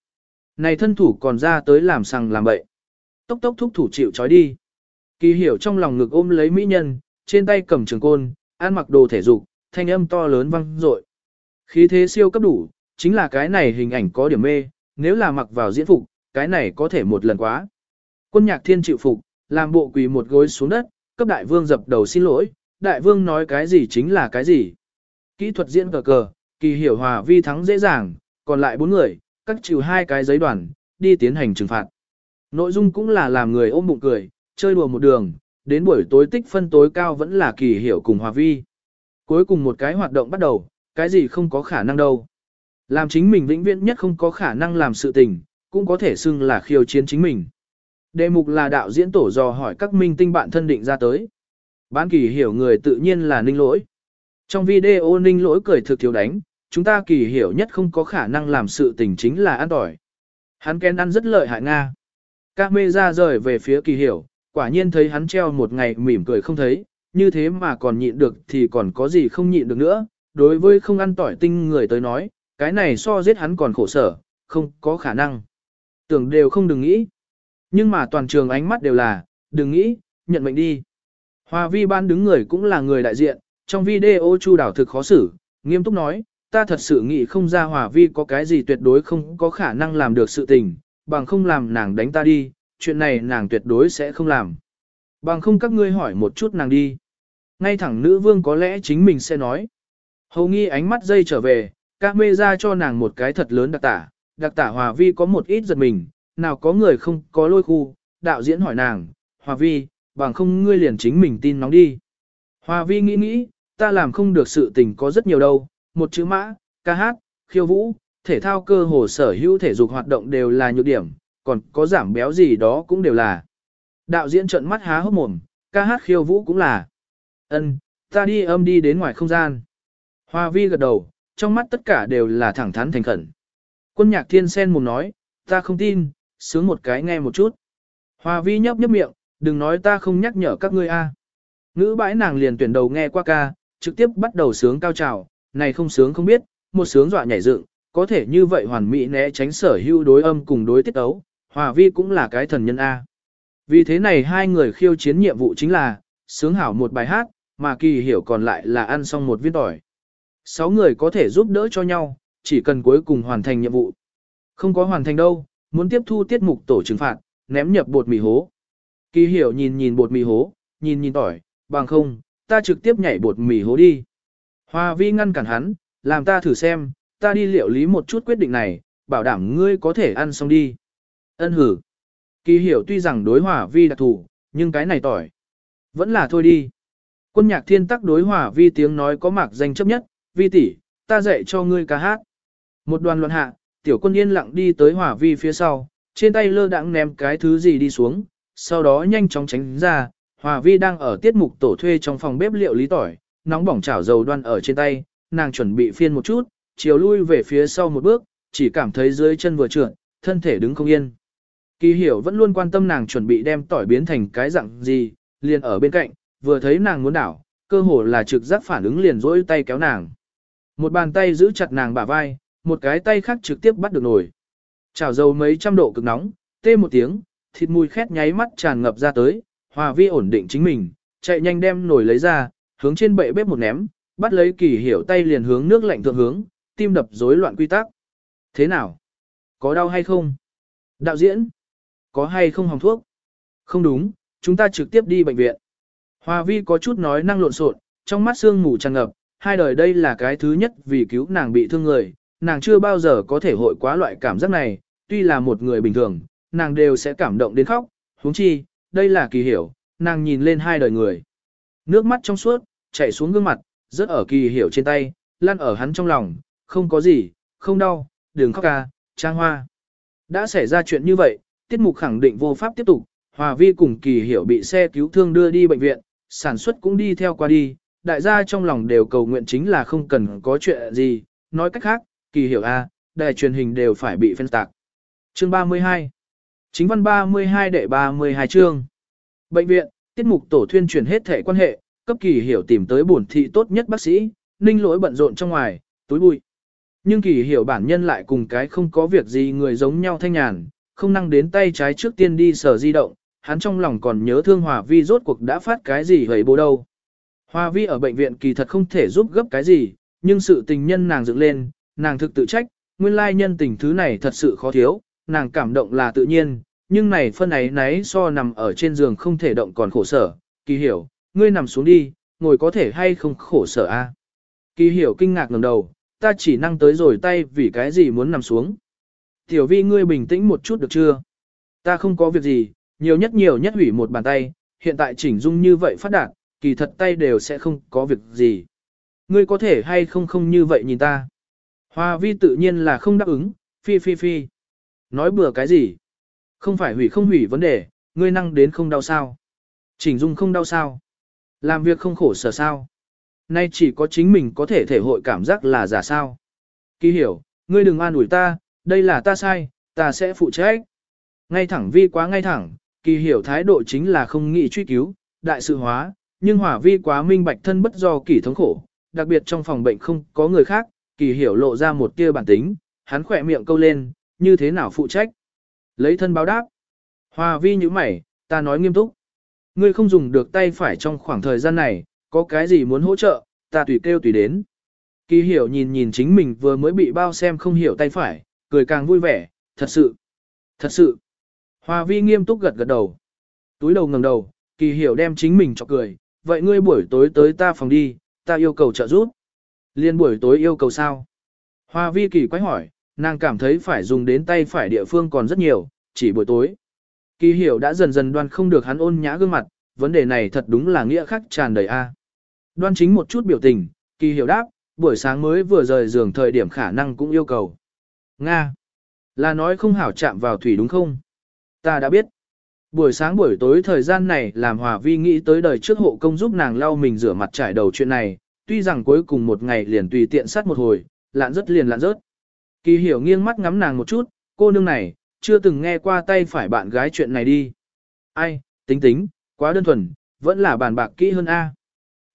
Này thân thủ còn ra tới làm sằng làm bậy. Tốc tốc thúc thủ chịu trói đi. Kỳ hiểu trong lòng ngực ôm lấy mỹ nhân, trên tay cầm trường côn, ăn mặc đồ thể dục, thanh âm to lớn vang dội. Khí thế siêu cấp đủ, chính là cái này hình ảnh có điểm mê, nếu là mặc vào diễn phục, cái này có thể một lần quá. Quân nhạc thiên chịu phục, làm bộ quỳ một gối xuống đất, cấp đại vương dập đầu xin lỗi, đại vương nói cái gì chính là cái gì. Kỹ thuật diễn cờ cờ, kỳ hiểu hòa vi thắng dễ dàng, còn lại bốn người, cắt trừ hai cái giấy đoàn, đi tiến hành trừng phạt. Nội dung cũng là làm người ôm bụng cười, chơi đùa một đường, đến buổi tối tích phân tối cao vẫn là kỳ hiểu cùng hòa vi. Cuối cùng một cái hoạt động bắt đầu, cái gì không có khả năng đâu. Làm chính mình vĩnh viễn nhất không có khả năng làm sự tình, cũng có thể xưng là khiêu chiến chính mình. Đề mục là đạo diễn tổ dò hỏi các minh tinh bạn thân định ra tới. Bán kỳ hiểu người tự nhiên là ninh lỗi. Trong video ninh lỗi cười thực thiếu đánh, chúng ta kỳ hiểu nhất không có khả năng làm sự tình chính là ăn tỏi. Hắn kén ăn rất lợi hại Nga. Các mê ra rời về phía kỳ hiểu, quả nhiên thấy hắn treo một ngày mỉm cười không thấy, như thế mà còn nhịn được thì còn có gì không nhịn được nữa. Đối với không ăn tỏi tinh người tới nói, cái này so giết hắn còn khổ sở, không có khả năng. Tưởng đều không đừng nghĩ. Nhưng mà toàn trường ánh mắt đều là, đừng nghĩ, nhận mệnh đi. Hoa vi ban đứng người cũng là người đại diện, trong video Chu Đảo thực khó xử, nghiêm túc nói, ta thật sự nghĩ không ra hòa vi có cái gì tuyệt đối không có khả năng làm được sự tình, bằng không làm nàng đánh ta đi, chuyện này nàng tuyệt đối sẽ không làm. Bằng không các ngươi hỏi một chút nàng đi. Ngay thẳng nữ vương có lẽ chính mình sẽ nói. Hầu nghi ánh mắt dây trở về, các mê ra cho nàng một cái thật lớn đặc tả, đặc tả hòa vi có một ít giật mình, nào có người không có lôi khu, đạo diễn hỏi nàng, hòa vi, bằng không ngươi liền chính mình tin nóng đi. Hòa vi nghĩ nghĩ, ta làm không được sự tình có rất nhiều đâu, một chữ mã, ca hát, khiêu vũ, thể thao cơ hồ sở hữu thể dục hoạt động đều là nhược điểm, còn có giảm béo gì đó cũng đều là. Đạo diễn trợn mắt há hốc mồm, ca hát khiêu vũ cũng là. Ân, ta đi âm đi đến ngoài không gian. Hoa vi gật đầu, trong mắt tất cả đều là thẳng thắn thành khẩn. Quân nhạc thiên sen mồm nói, ta không tin, sướng một cái nghe một chút. Hoa vi nhấp nhấp miệng, đừng nói ta không nhắc nhở các ngươi a. Ngữ bãi nàng liền tuyển đầu nghe qua ca, trực tiếp bắt đầu sướng cao trào, này không sướng không biết, một sướng dọa nhảy dựng, có thể như vậy hoàn mỹ né tránh sở hữu đối âm cùng đối tiết ấu, hòa vi cũng là cái thần nhân A. Vì thế này hai người khiêu chiến nhiệm vụ chính là, sướng hảo một bài hát, mà kỳ hiểu còn lại là ăn xong một viên tỏi. Sáu người có thể giúp đỡ cho nhau, chỉ cần cuối cùng hoàn thành nhiệm vụ. Không có hoàn thành đâu, muốn tiếp thu tiết mục tổ trừng phạt, ném nhập bột mì hố. Kỳ hiểu nhìn nhìn bột mì hố, nhìn nhìn tỏi, bằng không, ta trực tiếp nhảy bột mì hố đi. Hoa vi ngăn cản hắn, làm ta thử xem, ta đi liệu lý một chút quyết định này, bảo đảm ngươi có thể ăn xong đi. Ân hử. Kỳ hiểu tuy rằng đối hòa vi đặc thủ, nhưng cái này tỏi. Vẫn là thôi đi. Quân nhạc thiên tắc đối hòa vi tiếng nói có mạc danh chấp nhất, vi tỷ, ta dạy cho ngươi ca hát. Một đoàn luận hạ, tiểu quân yên lặng đi tới hòa vi phía sau, trên tay lơ đãng ném cái thứ gì đi xuống, sau đó nhanh chóng tránh ra, hòa vi đang ở tiết mục tổ thuê trong phòng bếp liệu lý tỏi, nóng bỏng chảo dầu đoan ở trên tay, nàng chuẩn bị phiên một chút, chiều lui về phía sau một bước, chỉ cảm thấy dưới chân vừa trượt, thân thể đứng không yên. Kỳ hiểu vẫn luôn quan tâm nàng chuẩn bị đem tỏi biến thành cái dạng gì, liền ở bên cạnh, vừa thấy nàng muốn đảo, cơ hồ là trực giác phản ứng liền rỗi tay kéo nàng. Một bàn tay giữ chặt nàng bả vai, một cái tay khác trực tiếp bắt được nồi. Chảo dầu mấy trăm độ cực nóng, tê một tiếng, thịt mùi khét nháy mắt tràn ngập ra tới, hòa vi ổn định chính mình, chạy nhanh đem nồi lấy ra, hướng trên bệ bếp một ném, bắt lấy kỳ hiểu tay liền hướng nước lạnh thượng hướng, tim đập rối loạn quy tắc. Thế nào? Có đau hay không? Đạo diễn? Có hay không hòng thuốc? Không đúng, chúng ta trực tiếp đi bệnh viện. Hòa vi có chút nói năng lộn xộn, trong mắt sương mù tràn ngập, hai đời đây là cái thứ nhất vì cứu nàng bị thương người, nàng chưa bao giờ có thể hội quá loại cảm giác này, tuy là một người bình thường, nàng đều sẽ cảm động đến khóc, huống chi, đây là kỳ hiểu, nàng nhìn lên hai đời người. Nước mắt trong suốt, chảy xuống gương mặt, rớt ở kỳ hiểu trên tay, lăn ở hắn trong lòng, không có gì, không đau, đừng khóc ca, trang hoa. Đã xảy ra chuyện như vậy, tiết mục khẳng định vô pháp tiếp tục, Hòa Vi cùng kỳ hiểu bị xe cứu thương đưa đi bệnh viện, sản xuất cũng đi theo qua đi, đại gia trong lòng đều cầu nguyện chính là không cần có chuyện gì, nói cách khác, kỳ hiểu A, đài truyền hình đều phải bị phân tạc. Chương 32 Chính văn 32 đệ 32 chương Bệnh viện, tiết mục tổ thuyên truyền hết thể quan hệ, cấp kỳ hiểu tìm tới bổn thị tốt nhất bác sĩ, ninh lỗi bận rộn trong ngoài, túi bụi. Nhưng kỳ hiểu bản nhân lại cùng cái không có việc gì người giống nhau thanh nhàn, không năng đến tay trái trước tiên đi sở di động, hắn trong lòng còn nhớ thương Hòa Vi rốt cuộc đã phát cái gì hầy bố đâu. Hòa Vi ở bệnh viện kỳ thật không thể giúp gấp cái gì, nhưng sự tình nhân nàng dựng lên, nàng thực tự trách, nguyên lai nhân tình thứ này thật sự khó thiếu, nàng cảm động là tự nhiên, nhưng này phân ấy nấy so nằm ở trên giường không thể động còn khổ sở, kỳ hiểu, ngươi nằm xuống đi, ngồi có thể hay không khổ sở a? Kỳ hiểu kinh ngạc ngẩng đầu, ta chỉ năng tới rồi tay vì cái gì muốn nằm xuống. Tiểu vi ngươi bình tĩnh một chút được chưa? Ta không có việc gì, nhiều nhất nhiều nhất hủy một bàn tay, hiện tại chỉnh dung như vậy phát đạt, kỳ thật tay đều sẽ không có việc gì. Ngươi có thể hay không không như vậy nhìn ta. Hoa vi tự nhiên là không đáp ứng, phi phi phi. Nói bừa cái gì? Không phải hủy không hủy vấn đề, ngươi năng đến không đau sao? Chỉnh dung không đau sao? Làm việc không khổ sở sao? Nay chỉ có chính mình có thể thể hội cảm giác là giả sao. Ký hiểu, ngươi đừng an ủi ta, đây là ta sai, ta sẽ phụ trách. Ngay thẳng vi quá ngay thẳng, kỳ hiểu thái độ chính là không nghĩ truy cứu, đại sự hóa, nhưng hỏa vi quá minh bạch thân bất do kỳ thống khổ, đặc biệt trong phòng bệnh không có người khác, kỳ hiểu lộ ra một tia bản tính, hắn khỏe miệng câu lên, như thế nào phụ trách. Lấy thân báo đáp. Hòa vi như mày, ta nói nghiêm túc. Ngươi không dùng được tay phải trong khoảng thời gian này, có cái gì muốn hỗ trợ, ta tùy kêu tùy đến. Kỳ hiểu nhìn nhìn chính mình vừa mới bị bao xem không hiểu tay phải, cười càng vui vẻ, thật sự, thật sự. Hòa vi nghiêm túc gật gật đầu. Túi đầu ngẩng đầu, kỳ hiểu đem chính mình cho cười, vậy ngươi buổi tối tới ta phòng đi, ta yêu cầu trợ giúp. Liên buổi tối yêu cầu sao? Hòa vi kỳ quái hỏi, nàng cảm thấy phải dùng đến tay phải địa phương còn rất nhiều, chỉ buổi tối. Kỳ hiểu đã dần dần đoan không được hắn ôn nhã gương mặt, vấn đề này thật đúng là nghĩa khắc tràn đầy a. Đoan chính một chút biểu tình, kỳ hiểu đáp, buổi sáng mới vừa rời giường thời điểm khả năng cũng yêu cầu. Nga. Là nói không hảo chạm vào thủy đúng không? Ta đã biết. Buổi sáng buổi tối thời gian này làm Hòa Vi nghĩ tới đời trước hộ công giúp nàng lau mình rửa mặt trải đầu chuyện này, tuy rằng cuối cùng một ngày liền tùy tiện sát một hồi, lạn rất liền lạn rớt. Kỳ hiểu nghiêng mắt ngắm nàng một chút, cô nương này, chưa từng nghe qua tay phải bạn gái chuyện này đi. Ai, tính tính, quá đơn thuần, vẫn là bàn bạc kỹ hơn A.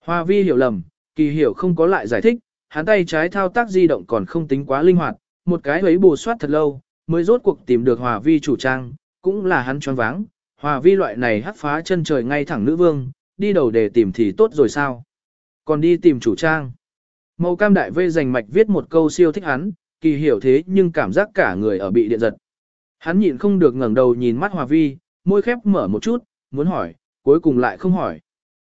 Hoa vi hiểu lầm, kỳ hiểu không có lại giải thích, hắn tay trái thao tác di động còn không tính quá linh hoạt, một cái ấy bù soát thật lâu, mới rốt cuộc tìm được hòa vi chủ trang, cũng là hắn choáng váng. Hòa vi loại này hắt phá chân trời ngay thẳng nữ vương, đi đầu để tìm thì tốt rồi sao? Còn đi tìm chủ trang. Màu cam đại vê dành mạch viết một câu siêu thích hắn, kỳ hiểu thế nhưng cảm giác cả người ở bị điện giật. Hắn nhịn không được ngẩng đầu nhìn mắt Hòa Vi, môi khép mở một chút, muốn hỏi, cuối cùng lại không hỏi.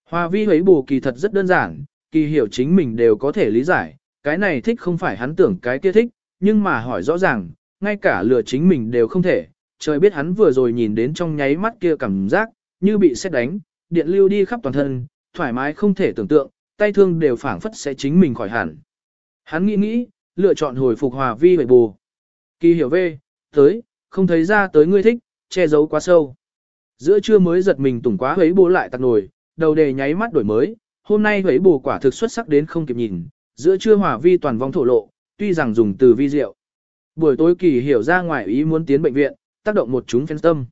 Hòa Vi ấy bù kỳ thật rất đơn giản, kỳ hiểu chính mình đều có thể lý giải, cái này thích không phải hắn tưởng cái kia thích, nhưng mà hỏi rõ ràng, ngay cả lừa chính mình đều không thể, trời biết hắn vừa rồi nhìn đến trong nháy mắt kia cảm giác, như bị xét đánh, điện lưu đi khắp toàn thân, thoải mái không thể tưởng tượng, tay thương đều phảng phất sẽ chính mình khỏi hẳn. Hắn nghĩ nghĩ, lựa chọn hồi phục hòa vi vậy bù. Kỳ hiểu về, tới, không thấy ra tới ngươi thích, che giấu quá sâu. Giữa trưa mới giật mình tủng quá hấy bù lại tặc nổi, đầu đề nháy mắt đổi mới, hôm nay hấy bù quả thực xuất sắc đến không kịp nhìn, giữa trưa hòa vi toàn vong thổ lộ, tuy rằng dùng từ vi diệu. Buổi tối kỳ hiểu ra ngoài ý muốn tiến bệnh viện, tác động một chúng phen tâm.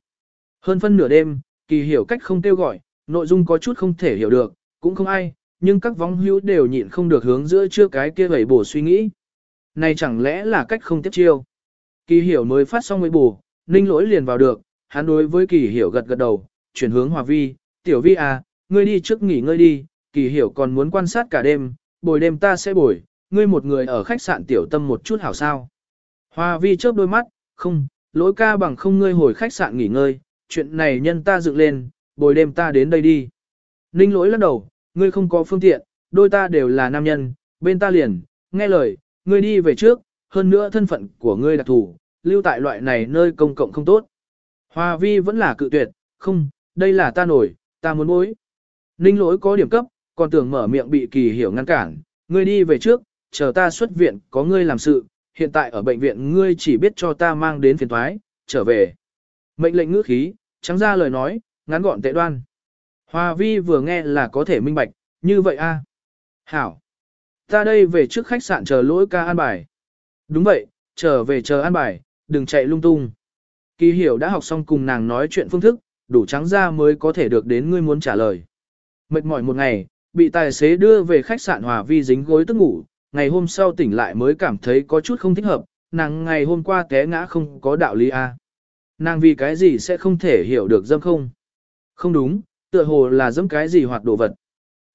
Hơn phân nửa đêm, kỳ hiểu cách không kêu gọi, nội dung có chút không thể hiểu được, cũng không ai, nhưng các vong hữu đều nhịn không được hướng giữa trưa cái kia hấy bổ suy nghĩ. Này chẳng lẽ là cách không tiếp chiêu. Kỳ hiểu mới phát xong mới bù, ninh lỗi liền vào được, hắn đối với kỳ hiểu gật gật đầu, chuyển hướng hòa vi, tiểu vi à, ngươi đi trước nghỉ ngơi đi, kỳ hiểu còn muốn quan sát cả đêm, bồi đêm ta sẽ bồi, ngươi một người ở khách sạn tiểu tâm một chút hảo sao. Hòa vi chớp đôi mắt, không, lỗi ca bằng không ngươi hồi khách sạn nghỉ ngơi, chuyện này nhân ta dựng lên, bồi đêm ta đến đây đi. Ninh lỗi lắc đầu, ngươi không có phương tiện, đôi ta đều là nam nhân, bên ta liền, nghe lời, ngươi đi về trước, hơn nữa thân phận của ngươi đặc thù, lưu tại loại này nơi công cộng không tốt. Hoa vi vẫn là cự tuyệt, không, đây là ta nổi, ta muốn mối. Ninh lỗi có điểm cấp, còn tưởng mở miệng bị kỳ hiểu ngăn cản, ngươi đi về trước, chờ ta xuất viện có ngươi làm sự, hiện tại ở bệnh viện ngươi chỉ biết cho ta mang đến phiền thoái, trở về. Mệnh lệnh ngữ khí, trắng ra lời nói, ngắn gọn tệ đoan. Hoa vi vừa nghe là có thể minh bạch, như vậy a Hảo. Ta đây về trước khách sạn chờ lỗi ca an bài. Đúng vậy, trở về chờ an bài, đừng chạy lung tung. Kỳ hiểu đã học xong cùng nàng nói chuyện phương thức, đủ trắng ra mới có thể được đến ngươi muốn trả lời. Mệt mỏi một ngày, bị tài xế đưa về khách sạn Hòa Vi dính gối tức ngủ, ngày hôm sau tỉnh lại mới cảm thấy có chút không thích hợp, nàng ngày hôm qua té ngã không có đạo lý a. Nàng vì cái gì sẽ không thể hiểu được dâm không? Không đúng, tựa hồ là dâm cái gì hoạt đồ vật.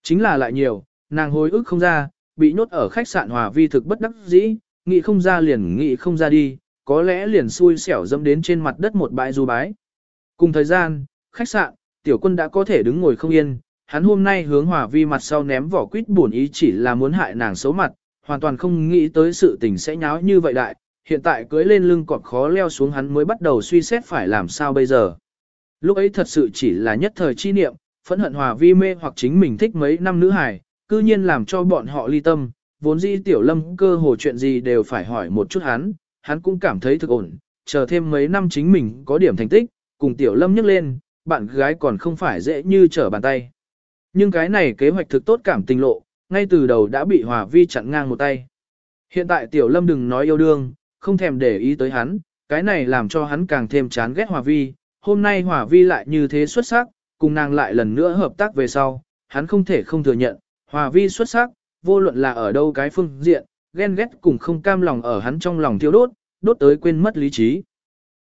Chính là lại nhiều, nàng hối ức không ra, bị nhốt ở khách sạn Hòa Vi thực bất đắc dĩ, nghĩ không ra liền nghĩ không ra đi, có lẽ liền xui xẻo dâm đến trên mặt đất một bãi du bái. Cùng thời gian, khách sạn, tiểu quân đã có thể đứng ngồi không yên, hắn hôm nay hướng hòa vi mặt sau ném vỏ quýt buồn ý chỉ là muốn hại nàng xấu mặt, hoàn toàn không nghĩ tới sự tình sẽ nháo như vậy đại, hiện tại cưới lên lưng cọp khó leo xuống hắn mới bắt đầu suy xét phải làm sao bây giờ. Lúc ấy thật sự chỉ là nhất thời chi niệm, phẫn hận hòa vi mê hoặc chính mình thích mấy năm nữ hài, cư nhiên làm cho bọn họ ly tâm, vốn dĩ tiểu lâm cơ hồ chuyện gì đều phải hỏi một chút hắn, hắn cũng cảm thấy thực ổn, chờ thêm mấy năm chính mình có điểm thành tích, cùng tiểu lâm nhắc lên, bạn gái còn không phải dễ như trở bàn tay. Nhưng cái này kế hoạch thực tốt cảm tình lộ, ngay từ đầu đã bị Hòa Vi chặn ngang một tay. Hiện tại tiểu lâm đừng nói yêu đương, không thèm để ý tới hắn, cái này làm cho hắn càng thêm chán ghét Hòa Vi. Hôm nay Hòa Vi lại như thế xuất sắc, cùng nàng lại lần nữa hợp tác về sau, hắn không thể không thừa nhận, Hòa Vi xuất sắc, vô luận là ở đâu cái phương diện, ghen ghét cùng không cam lòng ở hắn trong lòng thiêu đốt, đốt tới quên mất lý trí.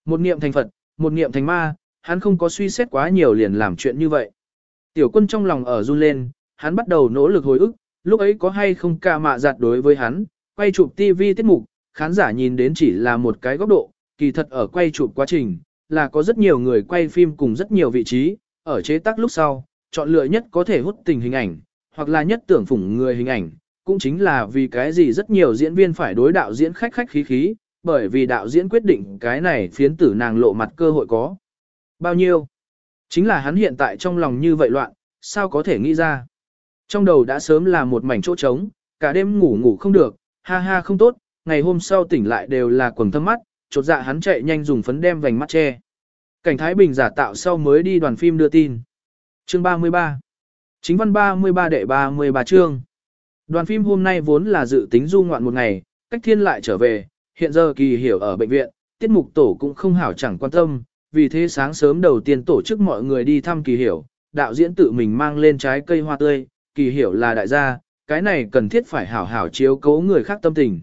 Một niệm thành Phật, một niệm thành ma, hắn không có suy xét quá nhiều liền làm chuyện như vậy. Tiểu quân trong lòng ở run lên, hắn bắt đầu nỗ lực hồi ức, lúc ấy có hay không ca mạ giặt đối với hắn, quay chụp TV tiết mục, khán giả nhìn đến chỉ là một cái góc độ, kỳ thật ở quay chụp quá trình, là có rất nhiều người quay phim cùng rất nhiều vị trí, ở chế tác lúc sau, chọn lựa nhất có thể hút tình hình ảnh, hoặc là nhất tưởng phủng người hình ảnh, cũng chính là vì cái gì rất nhiều diễn viên phải đối đạo diễn khách khách khí khí, bởi vì đạo diễn quyết định cái này phiến tử nàng lộ mặt cơ hội có. Bao nhiêu? Chính là hắn hiện tại trong lòng như vậy loạn, sao có thể nghĩ ra? Trong đầu đã sớm là một mảnh chỗ trống, cả đêm ngủ ngủ không được, ha ha không tốt, ngày hôm sau tỉnh lại đều là quần thâm mắt, chột dạ hắn chạy nhanh dùng phấn đem vành mắt che. Cảnh Thái Bình giả tạo sau mới đi đoàn phim đưa tin. Chương 33 Chính văn 33 đệ 33 chương Đoàn phim hôm nay vốn là dự tính du ngoạn một ngày, cách thiên lại trở về, hiện giờ kỳ hiểu ở bệnh viện, tiết mục tổ cũng không hảo chẳng quan tâm, vì thế sáng sớm đầu tiên tổ chức mọi người đi thăm kỳ hiểu, đạo diễn tự mình mang lên trái cây hoa tươi, kỳ hiểu là đại gia, cái này cần thiết phải hảo hảo chiếu cố người khác tâm tình.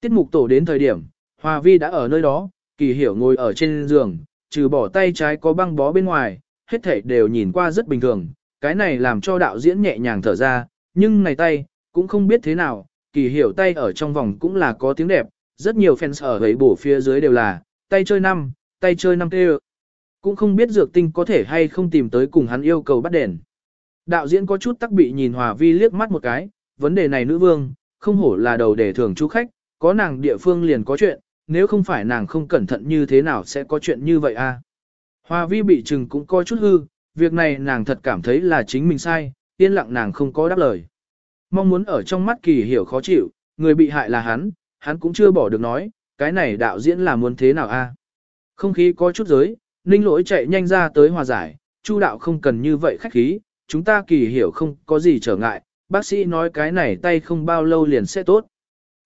Tiết mục tổ đến thời điểm, Hòa Vi đã ở nơi đó, kỳ hiểu ngồi ở trên giường, trừ bỏ tay trái có băng bó bên ngoài, hết thảy đều nhìn qua rất bình thường, cái này làm cho đạo diễn nhẹ nhàng thở ra, nhưng này tay, cũng không biết thế nào, kỳ hiểu tay ở trong vòng cũng là có tiếng đẹp, rất nhiều fans ở ấy bổ phía dưới đều là, tay chơi năm, tay chơi năm tê Cũng không biết dược tinh có thể hay không tìm tới cùng hắn yêu cầu bắt đèn. Đạo diễn có chút tắc bị nhìn Hòa Vi liếc mắt một cái, vấn đề này nữ vương, không hổ là đầu để thường chú khách, có nàng địa phương liền có chuyện, nếu không phải nàng không cẩn thận như thế nào sẽ có chuyện như vậy a? À? Hòa Vi bị chừng cũng coi chút hư, việc này nàng thật cảm thấy là chính mình sai, yên lặng nàng không có đáp lời. Mong muốn ở trong mắt kỳ hiểu khó chịu, người bị hại là hắn, hắn cũng chưa bỏ được nói, cái này đạo diễn là muốn thế nào a? Không khí có chút giới, ninh lỗi chạy nhanh ra tới hòa giải, chu đạo không cần như vậy khách khí, chúng ta kỳ hiểu không có gì trở ngại, bác sĩ nói cái này tay không bao lâu liền sẽ tốt.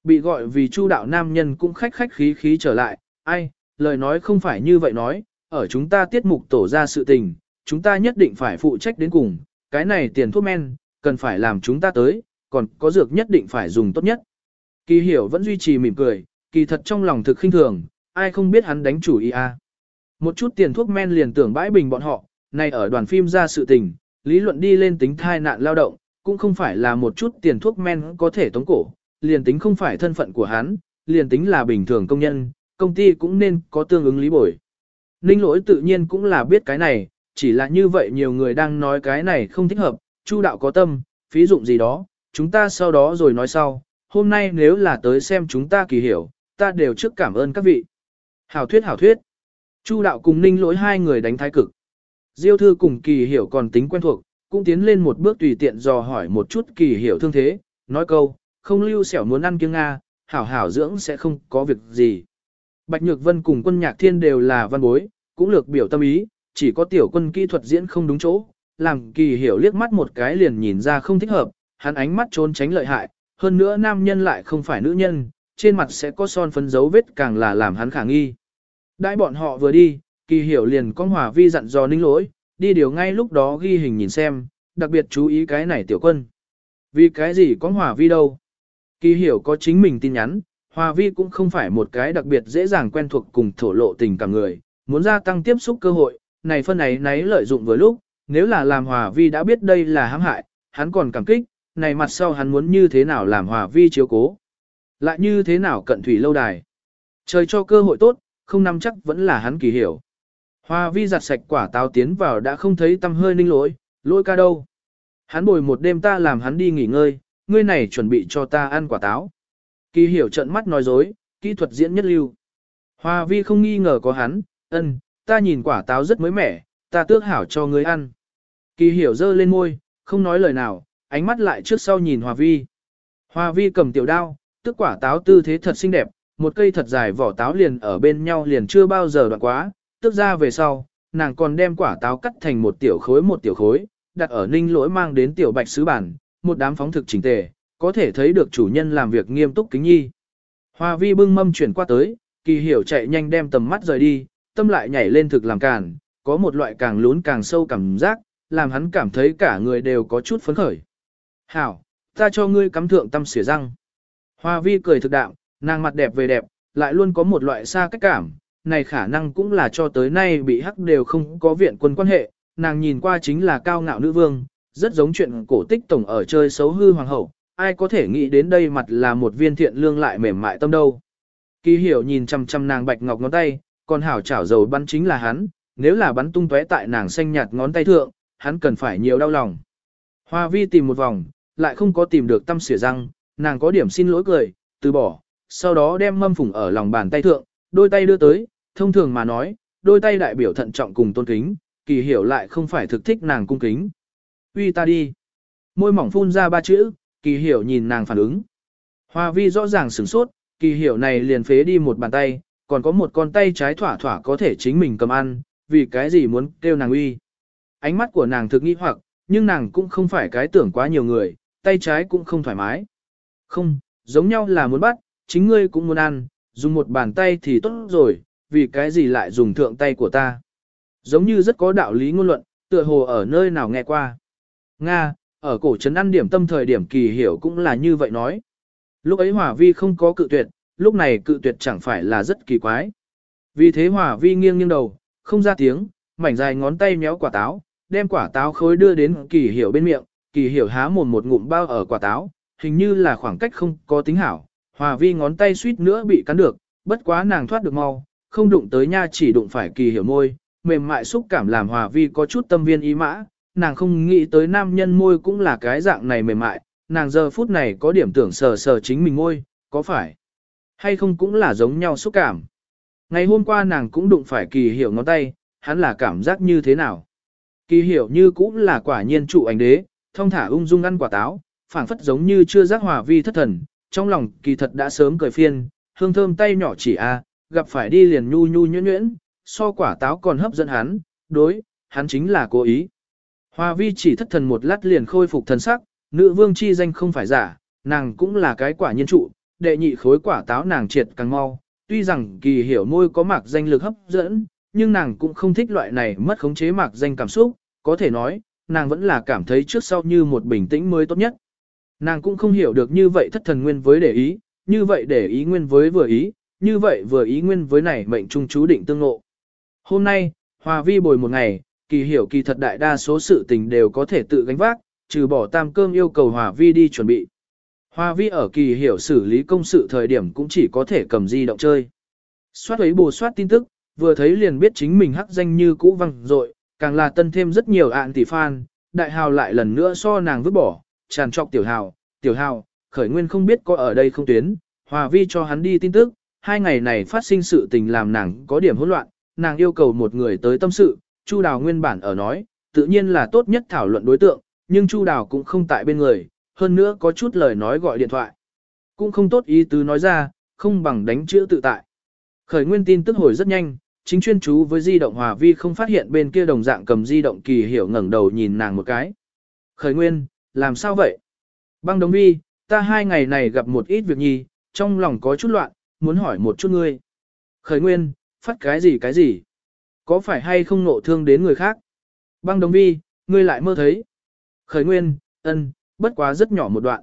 Bị gọi vì chu đạo nam nhân cũng khách khách khí khí trở lại, ai, lời nói không phải như vậy nói, ở chúng ta tiết mục tổ ra sự tình, chúng ta nhất định phải phụ trách đến cùng, cái này tiền thuốc men, cần phải làm chúng ta tới, còn có dược nhất định phải dùng tốt nhất. Kỳ hiểu vẫn duy trì mỉm cười, kỳ thật trong lòng thực khinh thường, ai không biết hắn đánh chủ ý. À. Một chút tiền thuốc men liền tưởng bãi bình bọn họ, này ở đoàn phim ra sự tình, lý luận đi lên tính thai nạn lao động, cũng không phải là một chút tiền thuốc men có thể tống cổ, liền tính không phải thân phận của hắn, liền tính là bình thường công nhân, công ty cũng nên có tương ứng lý bồi. Ninh lỗi tự nhiên cũng là biết cái này, chỉ là như vậy nhiều người đang nói cái này không thích hợp, chu đạo có tâm, phí dụng gì đó, chúng ta sau đó rồi nói sau, hôm nay nếu là tới xem chúng ta kỳ hiểu, ta đều trước cảm ơn các vị. Hảo thuyết hảo thuyết. Chu đạo cùng ninh lỗi hai người đánh thái cực. Diêu thư cùng kỳ hiểu còn tính quen thuộc, cũng tiến lên một bước tùy tiện dò hỏi một chút kỳ hiểu thương thế, nói câu, không lưu xẻo muốn ăn kiêng Nga, hảo hảo dưỡng sẽ không có việc gì. Bạch Nhược Vân cùng quân nhạc thiên đều là văn bối, cũng lược biểu tâm ý, chỉ có tiểu quân kỹ thuật diễn không đúng chỗ, làm kỳ hiểu liếc mắt một cái liền nhìn ra không thích hợp, hắn ánh mắt trốn tránh lợi hại, hơn nữa nam nhân lại không phải nữ nhân, trên mặt sẽ có son phấn dấu vết càng là làm hắn khả nghi. Đại bọn họ vừa đi, kỳ hiểu liền con hòa vi dặn dò ninh lỗi, đi điều ngay lúc đó ghi hình nhìn xem, đặc biệt chú ý cái này tiểu quân. Vì cái gì có hòa vi đâu? Kỳ hiểu có chính mình tin nhắn, hòa vi cũng không phải một cái đặc biệt dễ dàng quen thuộc cùng thổ lộ tình cảm người, muốn gia tăng tiếp xúc cơ hội, này phân ấy nấy lợi dụng với lúc, nếu là làm hòa vi đã biết đây là hãm hại, hắn còn cảm kích, này mặt sau hắn muốn như thế nào làm hòa vi chiếu cố. Lại như thế nào cận thủy lâu đài. Trời cho cơ hội tốt, không nắm chắc vẫn là hắn kỳ hiểu. Hòa vi giặt sạch quả táo tiến vào đã không thấy tâm hơi ninh lỗi, lỗi ca đâu. Hắn bồi một đêm ta làm hắn đi nghỉ ngơi, ngươi này chuẩn bị cho ta ăn quả táo. Kỳ hiểu trận mắt nói dối, kỹ thuật diễn nhất lưu. Hòa vi không nghi ngờ có hắn, ân, ta nhìn quả táo rất mới mẻ, ta tước hảo cho ngươi ăn. Kỳ hiểu dơ lên môi, không nói lời nào, ánh mắt lại trước sau nhìn Hòa vi. Hòa vi cầm tiểu đao, tước quả táo tư thế thật xinh đẹp, một cây thật dài vỏ táo liền ở bên nhau liền chưa bao giờ đoạn quá, Tước ra về sau, nàng còn đem quả táo cắt thành một tiểu khối một tiểu khối, đặt ở ninh lỗi mang đến tiểu bạch sứ bản, một đám phóng thực chỉnh tề, có thể thấy được chủ nhân làm việc nghiêm túc kính nhi. Hoa vi bưng mâm chuyển qua tới, kỳ hiểu chạy nhanh đem tầm mắt rời đi, tâm lại nhảy lên thực làm càn, có một loại càng lún càng sâu cảm giác, làm hắn cảm thấy cả người đều có chút phấn khởi. Hảo, ta cho ngươi cắm thượng tâm xỉa răng. Hoa vi cười thực đạo, nàng mặt đẹp về đẹp, lại luôn có một loại xa cách cảm, này khả năng cũng là cho tới nay bị hắc đều không có viện quân quan hệ, nàng nhìn qua chính là cao ngạo nữ vương, rất giống chuyện cổ tích tổng ở chơi xấu hư hoàng hậu, ai có thể nghĩ đến đây mặt là một viên thiện lương lại mềm mại tâm đâu. Kỳ hiểu nhìn chăm chăm nàng bạch ngọc ngón tay, còn hảo chảo dầu bắn chính là hắn, nếu là bắn tung tóe tại nàng xanh nhạt ngón tay thượng, hắn cần phải nhiều đau lòng. Hoa vi tìm một vòng, lại không có tìm được tâm xỉa răng, nàng có điểm xin lỗi cười, từ bỏ, sau đó đem mâm phủng ở lòng bàn tay thượng, đôi tay đưa tới, thông thường mà nói, đôi tay đại biểu thận trọng cùng tôn kính, kỳ hiểu lại không phải thực thích nàng cung kính. Uy ta đi. Môi mỏng phun ra ba chữ, kỳ hiểu nhìn nàng phản ứng. Hoa vi rõ ràng sửng sốt, kỳ hiểu này liền phế đi một bàn tay, còn có một con tay trái thỏa thỏa có thể chính mình cầm ăn, vì cái gì muốn kêu nàng uy. Ánh mắt của nàng thực nghi hoặc, nhưng nàng cũng không phải cái tưởng quá nhiều người, tay trái cũng không thoải mái. Không, giống nhau là muốn bắt, chính ngươi cũng muốn ăn, dùng một bàn tay thì tốt rồi, vì cái gì lại dùng thượng tay của ta. Giống như rất có đạo lý ngôn luận, tựa hồ ở nơi nào nghe qua. Nga, ở cổ trấn ăn điểm tâm thời điểm kỳ hiểu cũng là như vậy nói. Lúc ấy Hỏa Vi không có cự tuyệt, lúc này cự tuyệt chẳng phải là rất kỳ quái. Vì thế Hỏa Vi nghiêng nghiêng đầu, không ra tiếng, mảnh dài ngón tay méo quả táo, đem quả táo khối đưa đến kỳ hiểu bên miệng, kỳ hiểu há mồm một ngụm bao ở quả táo, hình như là khoảng cách không có tính hảo. Hòa vi ngón tay suýt nữa bị cắn được, bất quá nàng thoát được mau, không đụng tới nha chỉ đụng phải kỳ hiểu môi, mềm mại xúc cảm làm hòa vi có chút tâm viên ý mã, nàng không nghĩ tới nam nhân môi cũng là cái dạng này mềm mại, nàng giờ phút này có điểm tưởng sờ sờ chính mình môi, có phải hay không cũng là giống nhau xúc cảm. Ngày hôm qua nàng cũng đụng phải kỳ hiểu ngón tay, hắn là cảm giác như thế nào. Kỳ hiểu như cũng là quả nhiên trụ ảnh đế, thông thả ung dung ăn quả táo, phảng phất giống như chưa giác hòa vi thất thần, trong lòng kỳ thật đã sớm cười phiên, hương thơm tay nhỏ chỉ a, gặp phải đi liền nhu nhu nhuyễn nhuyễn, so quả táo còn hấp dẫn hắn, đối, hắn chính là cố ý. Hòa vi chỉ thất thần một lát liền khôi phục thần sắc, nữ vương chi danh không phải giả, nàng cũng là cái quả nhiên trụ, đệ nhị khối quả táo nàng triệt càng mau, tuy rằng kỳ hiểu môi có mạc danh lực hấp dẫn, nhưng nàng cũng không thích loại này mất khống chế mạc danh cảm xúc, có thể nói, nàng vẫn là cảm thấy trước sau như một bình tĩnh mới tốt nhất. Nàng cũng không hiểu được như vậy thất thần nguyên với để ý, như vậy để ý nguyên với vừa ý, như vậy vừa ý nguyên với này mệnh trung chú định tương ngộ. Hôm nay, Hòa Vi bồi một ngày, kỳ hiểu kỳ thật đại đa số sự tình đều có thể tự gánh vác, trừ bỏ tam cơm yêu cầu Hòa Vi đi chuẩn bị. Hòa Vi ở kỳ hiểu xử lý công sự thời điểm cũng chỉ có thể cầm di động chơi. Xoát ấy bù soát tin tức, vừa thấy liền biết chính mình hắc danh như cũ văng rồi, càng là tân thêm rất nhiều ạn tỷ fan, đại hào lại lần nữa so nàng vứt bỏ, tràn trọc tiểu hào, tiểu hào, khởi nguyên không biết có ở đây không tuyến, hòa vi cho hắn đi tin tức, hai ngày này phát sinh sự tình làm nàng có điểm hỗn loạn, nàng yêu cầu một người tới tâm sự, Chu Đào nguyên bản ở nói, tự nhiên là tốt nhất thảo luận đối tượng, nhưng Chu Đào cũng không tại bên người, hơn nữa có chút lời nói gọi điện thoại. Cũng không tốt ý tứ nói ra, không bằng đánh chữ tự tại. Khởi nguyên tin tức hồi rất nhanh, chính chuyên chú với di động hòa vi không phát hiện bên kia đồng dạng cầm di động kỳ hiểu ngẩng đầu nhìn nàng một cái. Khởi nguyên, làm sao vậy? Băng đồng vi, ta hai ngày này gặp một ít việc nhì trong lòng có chút loạn, muốn hỏi một chút ngươi. Khởi nguyên, phát cái gì cái gì? Có phải hay không nộ thương đến người khác? Băng đồng vi, ngươi lại mơ thấy. Khởi nguyên, ân, bất quá rất nhỏ một đoạn.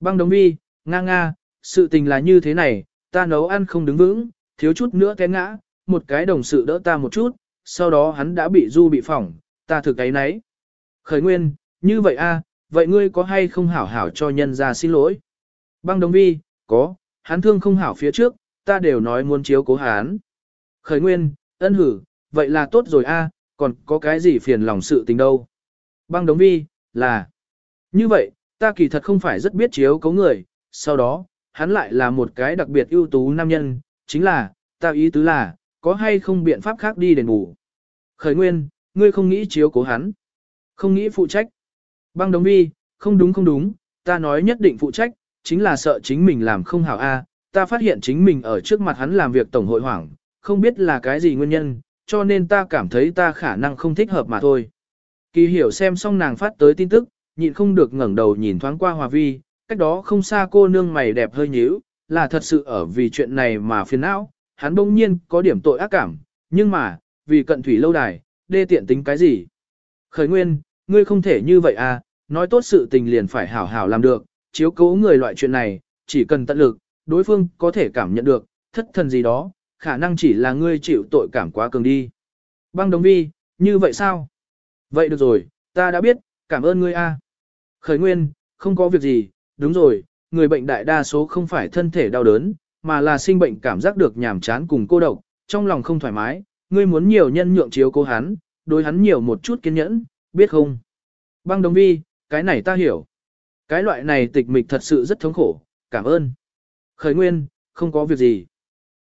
Băng đồng vi, nga nga, sự tình là như thế này, ta nấu ăn không đứng vững, thiếu chút nữa té ngã, một cái đồng sự đỡ ta một chút, sau đó hắn đã bị du bị phỏng, ta thực cái nấy. Khởi nguyên, như vậy a, vậy ngươi có hay không hảo hảo cho nhân ra xin lỗi? Băng đồng vi, có, hắn thương không hảo phía trước, ta đều nói muốn chiếu cố hắn. Khởi nguyên, ân hử, vậy là tốt rồi a, còn có cái gì phiền lòng sự tình đâu. Băng đồng vi, là, như vậy, ta kỳ thật không phải rất biết chiếu cố người, sau đó, hắn lại là một cái đặc biệt ưu tú nam nhân, chính là, ta ý tứ là, có hay không biện pháp khác đi đền bù. Khởi nguyên, ngươi không nghĩ chiếu cố hắn, không nghĩ phụ trách. Băng đồng vi, không đúng không đúng, ta nói nhất định phụ trách, chính là sợ chính mình làm không hảo a. ta phát hiện chính mình ở trước mặt hắn làm việc tổng hội hoảng, không biết là cái gì nguyên nhân, cho nên ta cảm thấy ta khả năng không thích hợp mà thôi. Kỳ hiểu xem xong nàng phát tới tin tức, nhịn không được ngẩng đầu nhìn thoáng qua Hòa Vi, cách đó không xa cô nương mày đẹp hơi nhíu, là thật sự ở vì chuyện này mà phiền não, hắn bỗng nhiên có điểm tội ác cảm, nhưng mà, vì cận thủy lâu đài, đê tiện tính cái gì? Khởi nguyên, ngươi không thể như vậy à, nói tốt sự tình liền phải hảo hảo làm được, chiếu cố người loại chuyện này, chỉ cần tận lực, đối phương có thể cảm nhận được, thất thần gì đó, khả năng chỉ là ngươi chịu tội cảm quá cường đi. Băng đồng vi, như vậy sao? Vậy được rồi, ta đã biết, cảm ơn ngươi a. Khởi nguyên, không có việc gì, đúng rồi, người bệnh đại đa số không phải thân thể đau đớn, mà là sinh bệnh cảm giác được nhàm chán cùng cô độc, trong lòng không thoải mái, ngươi muốn nhiều nhân nhượng chiếu cố hắn, đối hắn nhiều một chút kiên nhẫn, biết không? Băng đồng vi, cái này ta hiểu. Cái loại này tịch mịch thật sự rất thống khổ, cảm ơn. Khởi nguyên, không có việc gì.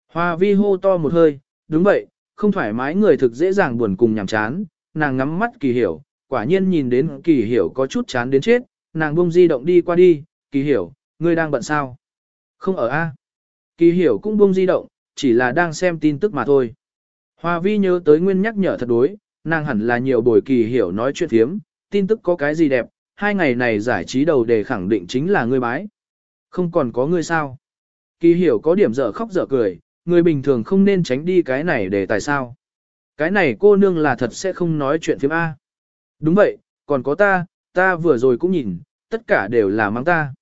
Hoa vi hô to một hơi, đúng vậy, không thoải mái người thực dễ dàng buồn cùng nhàm chán, nàng ngắm mắt kỳ hiểu, quả nhiên nhìn đến kỳ hiểu có chút chán đến chết, nàng buông di động đi qua đi, kỳ hiểu, ngươi đang bận sao? Không ở A. Kỳ hiểu cũng buông di động, chỉ là đang xem tin tức mà thôi. Hoa vi nhớ tới nguyên nhắc nhở thật đối, nàng hẳn là nhiều buổi kỳ hiểu nói chuyện thiếm, tin tức có cái gì đẹp, hai ngày này giải trí đầu đề khẳng định chính là ngươi bái. Không còn có ngươi sao. Kỳ hiểu có điểm dở khóc dở cười, người bình thường không nên tránh đi cái này để tại sao. Cái này cô nương là thật sẽ không nói chuyện phim A. Đúng vậy, còn có ta, ta vừa rồi cũng nhìn, tất cả đều là mang ta.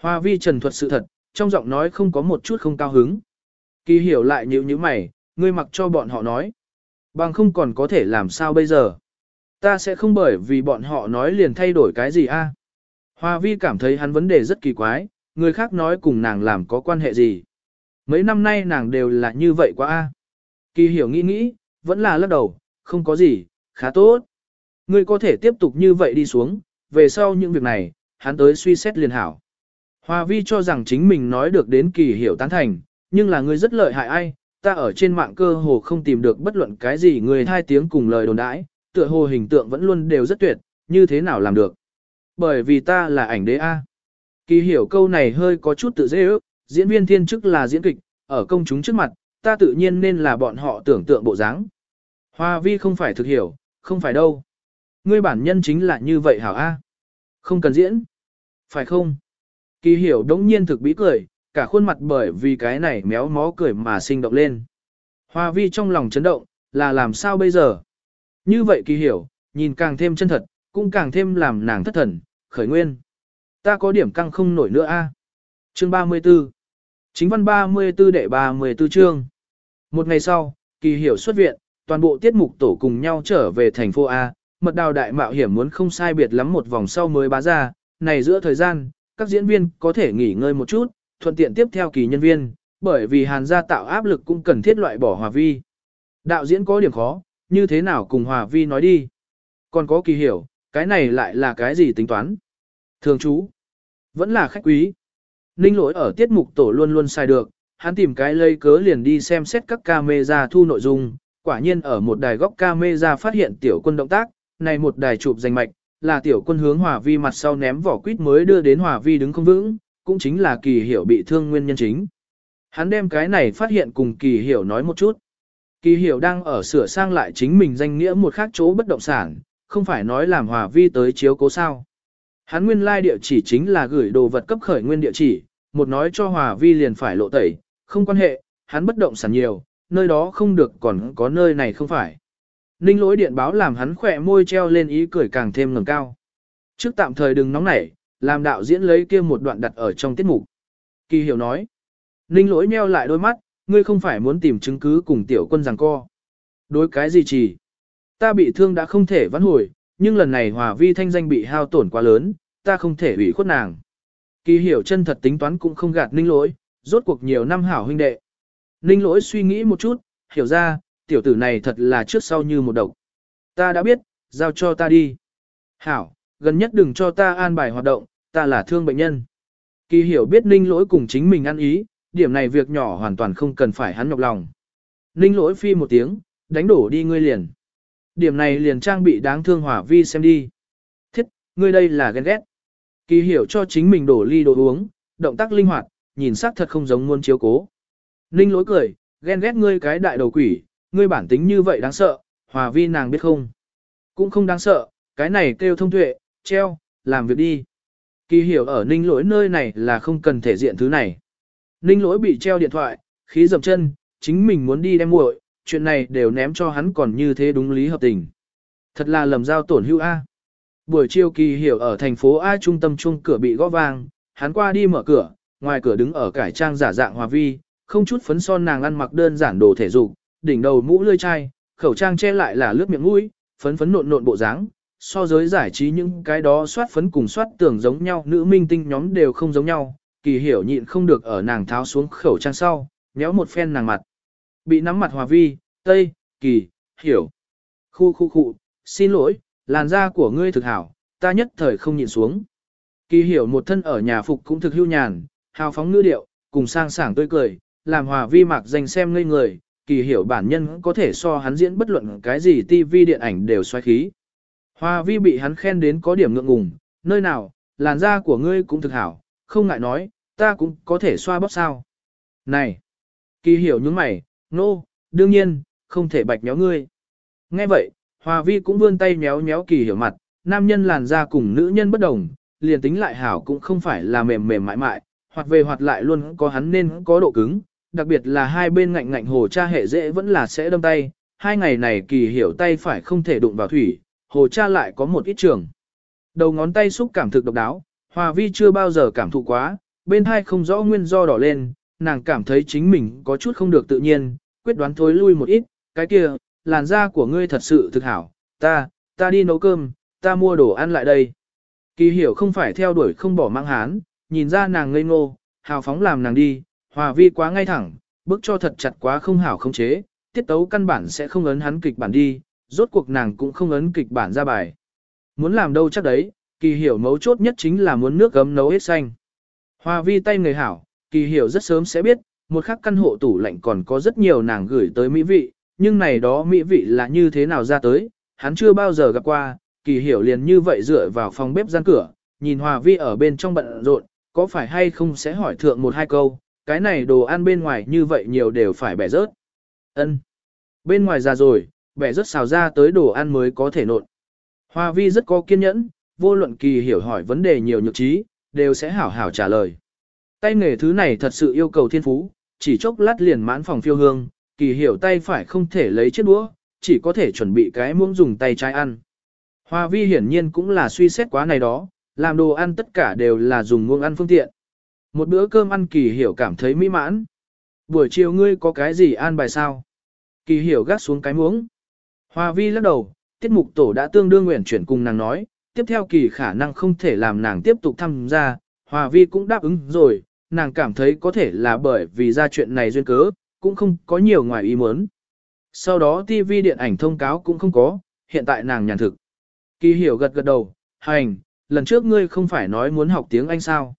Hoa vi trần thuật sự thật, trong giọng nói không có một chút không cao hứng. Kỳ hiểu lại nhíu như mày, ngươi mặc cho bọn họ nói. Bằng không còn có thể làm sao bây giờ. Ta sẽ không bởi vì bọn họ nói liền thay đổi cái gì a. Hoa vi cảm thấy hắn vấn đề rất kỳ quái, người khác nói cùng nàng làm có quan hệ gì. Mấy năm nay nàng đều là như vậy quá a. Kỳ hiểu nghĩ nghĩ, vẫn là lắc đầu, không có gì, khá tốt. Ngươi có thể tiếp tục như vậy đi xuống, về sau những việc này, hắn tới suy xét liền hảo. Hoa vi cho rằng chính mình nói được đến kỳ hiểu tán thành, nhưng là ngươi rất lợi hại ai, ta ở trên mạng cơ hồ không tìm được bất luận cái gì người hai tiếng cùng lời đồn đãi, tựa hồ hình tượng vẫn luôn đều rất tuyệt, như thế nào làm được. Bởi vì ta là ảnh đế A. Kỳ hiểu câu này hơi có chút tự dễ ước, diễn viên thiên chức là diễn kịch, ở công chúng trước mặt, ta tự nhiên nên là bọn họ tưởng tượng bộ dáng. Hoa vi không phải thực hiểu, không phải đâu. Ngươi bản nhân chính là như vậy hảo A. Không cần diễn. Phải không? Kỳ hiểu đống nhiên thực bí cười, cả khuôn mặt bởi vì cái này méo mó cười mà sinh động lên. Hoa vi trong lòng chấn động, là làm sao bây giờ? Như vậy kỳ hiểu, nhìn càng thêm chân thật, cũng càng thêm làm nàng thất thần, khởi nguyên. Ta có điểm căng không nổi nữa a. Chương 34 Chính văn 34 đệ 34 chương Một ngày sau, kỳ hiểu xuất viện, toàn bộ tiết mục tổ cùng nhau trở về thành phố A, mật đào đại mạo hiểm muốn không sai biệt lắm một vòng sau mới bá ra, này giữa thời gian, các diễn viên có thể nghỉ ngơi một chút, thuận tiện tiếp theo kỳ nhân viên, bởi vì hàn gia tạo áp lực cũng cần thiết loại bỏ hòa vi. Đạo diễn có điểm khó, như thế nào cùng hòa vi nói đi. Còn có kỳ hiểu, cái này lại là cái gì tính toán. Thường chú, vẫn là khách quý. Ninh lỗi ở tiết mục tổ luôn luôn sai được, hắn tìm cái lây cớ liền đi xem xét các camera thu nội dung, quả nhiên ở một đài góc camera phát hiện tiểu quân động tác, này một đài chụp danh mạch, là tiểu quân hướng hòa vi mặt sau ném vỏ quýt mới đưa đến hòa vi đứng không vững, cũng chính là kỳ hiểu bị thương nguyên nhân chính. Hắn đem cái này phát hiện cùng kỳ hiểu nói một chút. Kỳ hiểu đang ở sửa sang lại chính mình danh nghĩa một khác chỗ bất động sản, không phải nói làm hòa vi tới chiếu cố sao. Hắn nguyên lai like địa chỉ chính là gửi đồ vật cấp khởi nguyên địa chỉ, một nói cho hòa vi liền phải lộ tẩy, không quan hệ, hắn bất động sản nhiều, nơi đó không được còn có nơi này không phải. Ninh lỗi điện báo làm hắn khỏe môi treo lên ý cười càng thêm ngẩng cao. Trước tạm thời đừng nóng nảy, làm đạo diễn lấy kia một đoạn đặt ở trong tiết mục. Kỳ hiểu nói. Ninh lỗi nheo lại đôi mắt, ngươi không phải muốn tìm chứng cứ cùng tiểu quân rằng co. Đối cái gì chỉ? Ta bị thương đã không thể vãn hồi, nhưng lần này hòa vi thanh danh bị hao tổn quá lớn, ta không thể ủy khuất nàng. Kỳ hiểu chân thật tính toán cũng không gạt ninh lỗi, rốt cuộc nhiều năm hảo huynh đệ. Ninh lỗi suy nghĩ một chút, hiểu ra, tiểu tử này thật là trước sau như một độc. Ta đã biết, giao cho ta đi. Hảo, gần nhất đừng cho ta an bài hoạt động, ta là thương bệnh nhân. Kỳ hiểu biết ninh lỗi cùng chính mình ăn ý, điểm này việc nhỏ hoàn toàn không cần phải hắn nhọc lòng. Ninh lỗi phi một tiếng, đánh đổ đi ngươi liền. Điểm này liền trang bị đáng thương hỏa vi xem đi. Thiết, ngươi đây là ghen ghét. Kỳ hiểu cho chính mình đổ ly đồ uống, động tác linh hoạt, nhìn sắc thật không giống muôn chiếu cố. Ninh lỗi cười, ghen ghét ngươi cái đại đầu quỷ, ngươi bản tính như vậy đáng sợ, hòa vi nàng biết không. Cũng không đáng sợ, cái này kêu thông tuệ, treo, làm việc đi. Kỳ hiểu ở ninh lỗi nơi này là không cần thể diện thứ này. Ninh lỗi bị treo điện thoại, khí dầm chân, chính mình muốn đi đem muội, chuyện này đều ném cho hắn còn như thế đúng lý hợp tình. Thật là lầm giao tổn hữu A. Buổi chiều kỳ hiểu ở thành phố A trung tâm chung cửa bị gõ vang, hắn qua đi mở cửa, ngoài cửa đứng ở cải trang giả dạng hòa vi, không chút phấn son nàng ăn mặc đơn giản đồ thể dục, đỉnh đầu mũ lươi chai, khẩu trang che lại là lướt miệng mũi, phấn phấn nộn nộn bộ dáng, so giới giải trí những cái đó soát phấn cùng soát tưởng giống nhau nữ minh tinh nhóm đều không giống nhau, kỳ hiểu nhịn không được ở nàng tháo xuống khẩu trang sau, nhéo một phen nàng mặt. Bị nắm mặt hòa vi, tây, kỳ, hiểu. Khu khu khu, xin lỗi, làn da của ngươi thực hảo, ta nhất thời không nhịn xuống. Kỳ hiểu một thân ở nhà phục cũng thực hưu nhàn, hào phóng ngữ điệu, cùng sang sảng tươi cười, làm hòa vi mạc dành xem ngây người, kỳ hiểu bản nhân có thể so hắn diễn bất luận cái gì tivi điện ảnh đều xoay khí. Hoa vi bị hắn khen đến có điểm ngượng ngùng, nơi nào, làn da của ngươi cũng thực hảo, không ngại nói, ta cũng có thể xoa bóp sao. Này, kỳ hiểu những mày, nô, no, đương nhiên, không thể bạch méo ngươi. Nghe vậy, Hoa vi cũng vươn tay méo méo kỳ hiểu mặt, nam nhân làn da cùng nữ nhân bất đồng, liền tính lại hảo cũng không phải là mềm mềm mại mại, hoặc về hoặc lại luôn có hắn nên có độ cứng, đặc biệt là hai bên ngạnh ngạnh hồ cha hệ dễ vẫn là sẽ đâm tay, hai ngày này kỳ hiểu tay phải không thể đụng vào thủy, hồ cha lại có một ít trường. Đầu ngón tay xúc cảm thực độc đáo, hòa vi chưa bao giờ cảm thụ quá, bên hai không rõ nguyên do đỏ lên, nàng cảm thấy chính mình có chút không được tự nhiên, quyết đoán thối lui một ít, cái kia, làn da của ngươi thật sự thực hảo, ta, ta đi nấu cơm, ta mua đồ ăn lại đây. Kỳ hiểu không phải theo đuổi không bỏ mang hán, nhìn ra nàng ngây ngô, hào phóng làm nàng đi, hòa vi quá ngay thẳng, bước cho thật chặt quá không hảo không chế, tiết tấu căn bản sẽ không ấn hắn kịch bản đi, rốt cuộc nàng cũng không ấn kịch bản ra bài. Muốn làm đâu chắc đấy, kỳ hiểu mấu chốt nhất chính là muốn nước gấm nấu hết xanh. Hòa vi tay người hảo, kỳ hiểu rất sớm sẽ biết, một khắc căn hộ tủ lạnh còn có rất nhiều nàng gửi tới mỹ vị, nhưng này đó mỹ vị là như thế nào ra tới, hắn chưa bao giờ gặp qua, kỳ hiểu liền như vậy dựa vào phòng bếp gian cửa, nhìn Hòa Vi ở bên trong bận rộn, có phải hay không sẽ hỏi thượng một hai câu, cái này đồ ăn bên ngoài như vậy nhiều đều phải bẻ rớt. Ân, Bên ngoài ra rồi, bẻ rớt xào ra tới đồ ăn mới có thể nộn. Hoa Vi rất có kiên nhẫn, vô luận kỳ hiểu hỏi vấn đề nhiều nhược trí, đều sẽ hảo hảo trả lời. Tay nghề thứ này thật sự yêu cầu thiên phú, chỉ chốc lát liền mãn phòng phiêu hương, kỳ hiểu tay phải không thể lấy chiếc đũa, chỉ có thể chuẩn bị cái muỗng dùng tay trái ăn. Hoa vi hiển nhiên cũng là suy xét quá này đó, làm đồ ăn tất cả đều là dùng muỗng ăn phương tiện. Một bữa cơm ăn kỳ hiểu cảm thấy mỹ mãn. Buổi chiều ngươi có cái gì an bài sao? Kỳ hiểu gác xuống cái muỗng. Hoa vi lắc đầu, tiết mục tổ đã tương đương nguyện chuyển cùng nàng nói, tiếp theo kỳ khả năng không thể làm nàng tiếp tục tham gia, hòa vi cũng đáp ứng rồi, nàng cảm thấy có thể là bởi vì ra chuyện này duyên cớ, cũng không có nhiều ngoài ý muốn. Sau đó TV điện ảnh thông cáo cũng không có, hiện tại nàng nhàn thực. Kỳ hiểu gật gật đầu, hành, lần trước ngươi không phải nói muốn học tiếng Anh sao.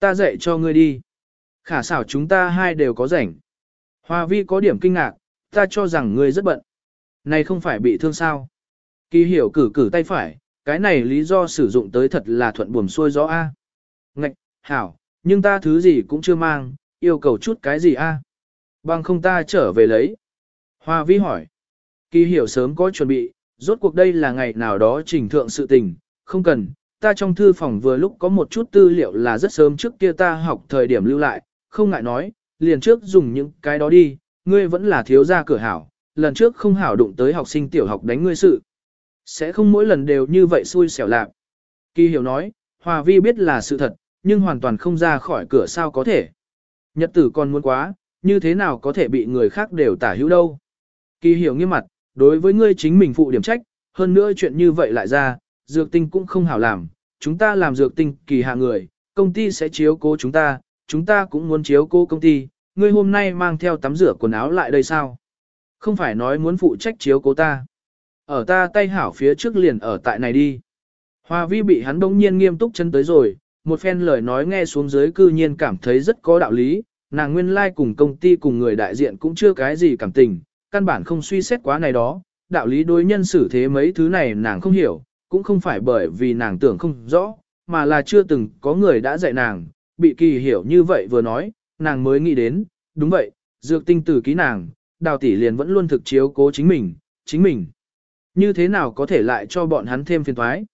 Ta dạy cho ngươi đi. Khả xảo chúng ta hai đều có rảnh. Hoa vi có điểm kinh ngạc, ta cho rằng ngươi rất bận. Này không phải bị thương sao. Kỳ hiểu cử cử tay phải, cái này lý do sử dụng tới thật là thuận buồm xuôi gió A. Ngạch, hảo, nhưng ta thứ gì cũng chưa mang, yêu cầu chút cái gì A. Bằng không ta trở về lấy. Hoa vi hỏi. Kỳ hiểu sớm có chuẩn bị, rốt cuộc đây là ngày nào đó trình thượng sự tình, không cần, ta trong thư phòng vừa lúc có một chút tư liệu là rất sớm trước kia ta học thời điểm lưu lại, không ngại nói, liền trước dùng những cái đó đi, ngươi vẫn là thiếu gia cửa hảo, lần trước không hảo đụng tới học sinh tiểu học đánh ngươi sự. Sẽ không mỗi lần đều như vậy xui xẻo lạc. Kỳ hiểu nói, Hòa Vi biết là sự thật, nhưng hoàn toàn không ra khỏi cửa sao có thể. Nhật tử còn muốn quá, như thế nào có thể bị người khác đều tả hữu đâu. Kỳ hiểu nghiêm mặt, đối với ngươi chính mình phụ điểm trách, hơn nữa chuyện như vậy lại ra, dược tinh cũng không hảo làm, chúng ta làm dược tinh kỳ hạ người, công ty sẽ chiếu cố chúng ta, chúng ta cũng muốn chiếu cố công ty, ngươi hôm nay mang theo tắm rửa quần áo lại đây sao? Không phải nói muốn phụ trách chiếu cố ta. Ở ta tay hảo phía trước liền ở tại này đi. Hoa vi bị hắn đông nhiên nghiêm túc chân tới rồi, một phen lời nói nghe xuống dưới cư nhiên cảm thấy rất có đạo lý, nàng nguyên lai like cùng công ty cùng người đại diện cũng chưa cái gì cảm tình, căn bản không suy xét quá này đó, đạo lý đối nhân xử thế mấy thứ này nàng không hiểu, cũng không phải bởi vì nàng tưởng không rõ, mà là chưa từng có người đã dạy nàng, bị kỳ hiểu như vậy vừa nói, nàng mới nghĩ đến, đúng vậy, dược tinh tử ký nàng, đào tỷ liền vẫn luôn thực chiếu cố chính mình, chính mình. Như thế nào có thể lại cho bọn hắn thêm phiền thoái?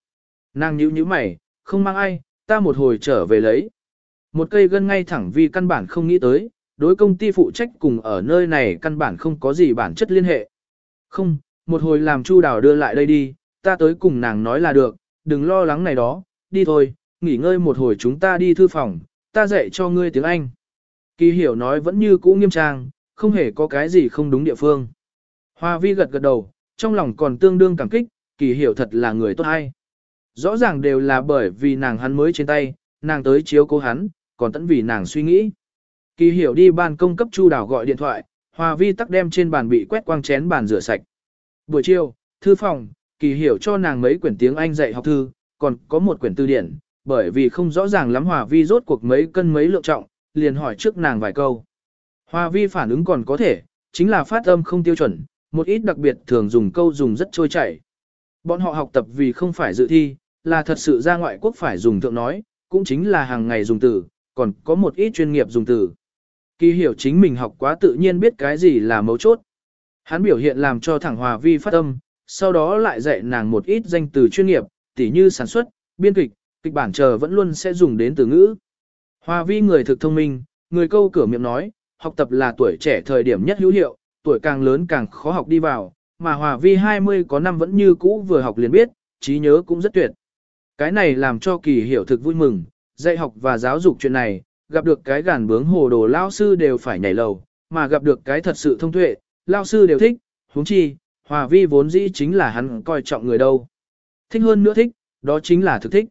Nàng nhíu nhíu mày, không mang ai, ta một hồi trở về lấy. Một cây gân ngay thẳng vì căn bản không nghĩ tới, đối công ty phụ trách cùng ở nơi này căn bản không có gì bản chất liên hệ. Không, một hồi làm chu đào đưa lại đây đi, ta tới cùng nàng nói là được, đừng lo lắng này đó, đi thôi, nghỉ ngơi một hồi chúng ta đi thư phòng, ta dạy cho ngươi tiếng Anh. Kỳ hiểu nói vẫn như cũ nghiêm trang, không hề có cái gì không đúng địa phương. Hoa vi gật gật đầu, trong lòng còn tương đương cảm kích, kỳ hiểu thật là người tốt hay. Rõ ràng đều là bởi vì nàng hắn mới trên tay, nàng tới chiếu cố hắn, còn tận vì nàng suy nghĩ. Kỳ hiểu đi ban công cấp Chu đảo gọi điện thoại, Hoa Vi tắc đem trên bàn bị quét quang chén bàn rửa sạch. Buổi chiều, thư phòng, kỳ hiểu cho nàng mấy quyển tiếng Anh dạy học thư, còn có một quyển tư điển, bởi vì không rõ ràng lắm Hòa Vi rốt cuộc mấy cân mấy lượng trọng, liền hỏi trước nàng vài câu. Hòa Vi phản ứng còn có thể, chính là phát âm không tiêu chuẩn, một ít đặc biệt thường dùng câu dùng rất trôi chảy. Bọn họ học tập vì không phải dự thi, là thật sự ra ngoại quốc phải dùng thượng nói, cũng chính là hàng ngày dùng từ, còn có một ít chuyên nghiệp dùng từ. Kỳ hiểu chính mình học quá tự nhiên biết cái gì là mấu chốt. Hắn biểu hiện làm cho thẳng hòa vi phát âm, sau đó lại dạy nàng một ít danh từ chuyên nghiệp, tỉ như sản xuất, biên kịch, kịch bản chờ vẫn luôn sẽ dùng đến từ ngữ. Hòa vi người thực thông minh, người câu cửa miệng nói, học tập là tuổi trẻ thời điểm nhất hữu hiệu, tuổi càng lớn càng khó học đi vào, mà hòa vi 20 có năm vẫn như cũ vừa học liền biết, trí nhớ cũng rất tuyệt. Cái này làm cho kỳ hiểu thực vui mừng, dạy học và giáo dục chuyện này, gặp được cái gàn bướng hồ đồ lao sư đều phải nhảy lầu, mà gặp được cái thật sự thông tuệ, lao sư đều thích, huống chi, hòa vi vốn dĩ chính là hắn coi trọng người đâu. Thích hơn nữa thích, đó chính là thực thích.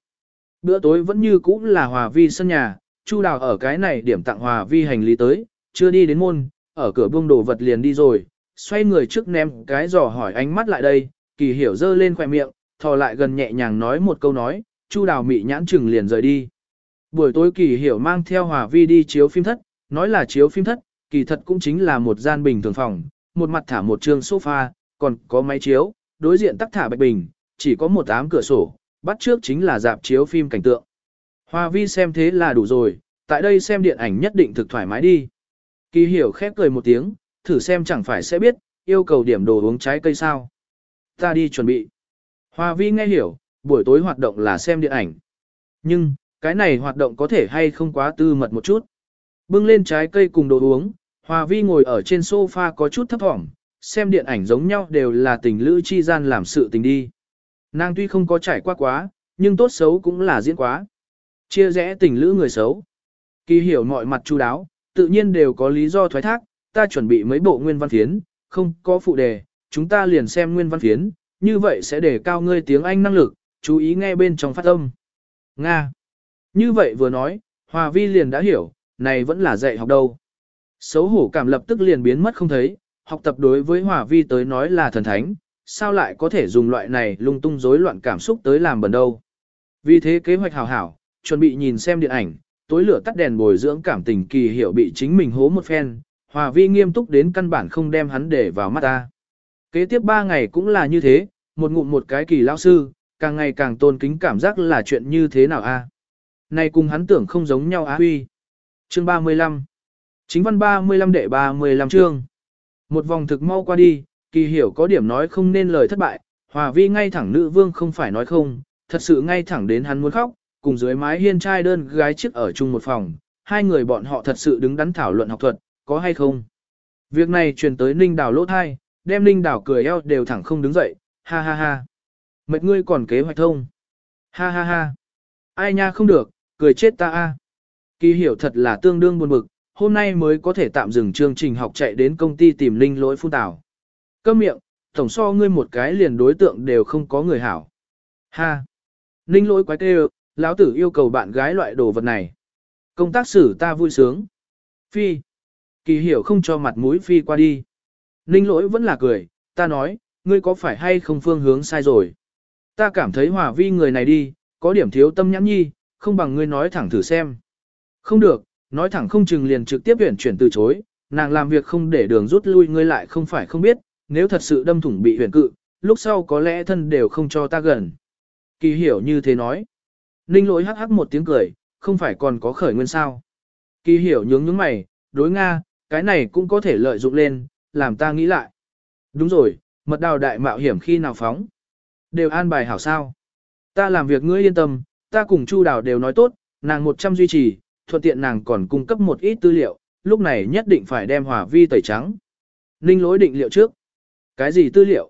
Bữa tối vẫn như cũ là hòa vi sân nhà, Chu Đào ở cái này điểm tặng hòa vi hành lý tới, chưa đi đến môn, ở cửa buông đồ vật liền đi rồi, xoay người trước ném cái giỏ hỏi ánh mắt lại đây, kỳ hiểu dơ lên khỏe miệng, thò lại gần nhẹ nhàng nói một câu nói, Chu Đào mị nhãn chừng liền rời đi. Buổi tối kỳ hiểu mang theo hòa vi đi chiếu phim thất, nói là chiếu phim thất, kỳ thật cũng chính là một gian bình thường phòng, một mặt thả một trường sofa, còn có máy chiếu, đối diện tắc thả bạch bình, chỉ có một ám cửa sổ, bắt trước chính là dạp chiếu phim cảnh tượng. Hòa vi xem thế là đủ rồi, tại đây xem điện ảnh nhất định thực thoải mái đi. Kỳ hiểu khép cười một tiếng, thử xem chẳng phải sẽ biết, yêu cầu điểm đồ uống trái cây sao. Ta đi chuẩn bị. Hòa vi nghe hiểu, buổi tối hoạt động là xem điện ảnh. Nhưng, cái này hoạt động có thể hay không quá tư mật một chút. Bưng lên trái cây cùng đồ uống, Hòa Vi ngồi ở trên sofa có chút thấp thỏm, xem điện ảnh giống nhau đều là tình lữ chi gian làm sự tình đi. Nàng tuy không có trải qua quá, nhưng tốt xấu cũng là diễn quá. Chia rẽ tình lữ người xấu. Kỳ hiểu mọi mặt chu đáo, tự nhiên đều có lý do thoái thác, ta chuẩn bị mấy bộ nguyên văn phiến, không có phụ đề, chúng ta liền xem nguyên văn phiến, như vậy sẽ để cao ngươi tiếng Anh năng lực, chú ý nghe bên trong phát âm. Nga. Như vậy vừa nói, Hòa Vi liền đã hiểu, này vẫn là dạy học đâu. Xấu hổ cảm lập tức liền biến mất không thấy, học tập đối với Hòa Vi tới nói là thần thánh, sao lại có thể dùng loại này lung tung rối loạn cảm xúc tới làm bẩn đâu. Vì thế kế hoạch hảo hảo, chuẩn bị nhìn xem điện ảnh, tối lửa tắt đèn bồi dưỡng cảm tình kỳ hiểu bị chính mình hố một phen, Hòa Vi nghiêm túc đến căn bản không đem hắn để vào mắt ta. Kế tiếp 3 ngày cũng là như thế, một ngụm một cái kỳ lao sư, càng ngày càng tôn kính cảm giác là chuyện như thế nào a? À? Này cùng hắn tưởng không giống nhau á huy. Chương 35 Chính văn 35 đệ 35 chương một vòng thực mau qua đi, kỳ hiểu có điểm nói không nên lời thất bại, hòa vi ngay thẳng nữ vương không phải nói không, thật sự ngay thẳng đến hắn muốn khóc, cùng dưới mái hiên trai đơn gái chiếc ở chung một phòng, hai người bọn họ thật sự đứng đắn thảo luận học thuật, có hay không. Việc này truyền tới Ninh Đào lỗ thai, đem Ninh Đào cười eo đều thẳng không đứng dậy, ha ha ha. Mệt ngươi còn kế hoạch thông. Ha ha ha. Ai nha không được, cười chết ta a. Kỳ hiểu thật là tương đương buồn bực, hôm nay mới có thể tạm dừng chương trình học chạy đến công ty tìm linh lỗi phun tảo. Câm miệng, tổng so ngươi một cái liền đối tượng đều không có người hảo. Ha! Ninh lỗi quái tê lão tử yêu cầu bạn gái loại đồ vật này. Công tác xử ta vui sướng. Phi! Kỳ hiểu không cho mặt mũi Phi qua đi. Ninh lỗi vẫn là cười, ta nói, ngươi có phải hay không phương hướng sai rồi. Ta cảm thấy hòa vi người này đi, có điểm thiếu tâm nhãn nhi, không bằng ngươi nói thẳng thử xem. Không được, nói thẳng không chừng liền trực tiếp huyển chuyển từ chối, nàng làm việc không để đường rút lui ngươi lại không phải không biết, nếu thật sự đâm thủng bị huyển cự, lúc sau có lẽ thân đều không cho ta gần. Kỳ hiểu như thế nói. Ninh lỗi hắc hắc một tiếng cười, không phải còn có khởi nguyên sao. Kỳ hiểu nhướng nhướng mày, đối Nga, cái này cũng có thể lợi dụng lên, làm ta nghĩ lại. Đúng rồi, mật đào đại mạo hiểm khi nào phóng. Đều an bài hảo sao. Ta làm việc ngươi yên tâm, ta cùng Chu Đào đều nói tốt, nàng 100 duy trì, thuận tiện nàng còn cung cấp một ít tư liệu, lúc này nhất định phải đem hòa vi tẩy trắng. Ninh lỗi định liệu trước. Cái gì tư liệu?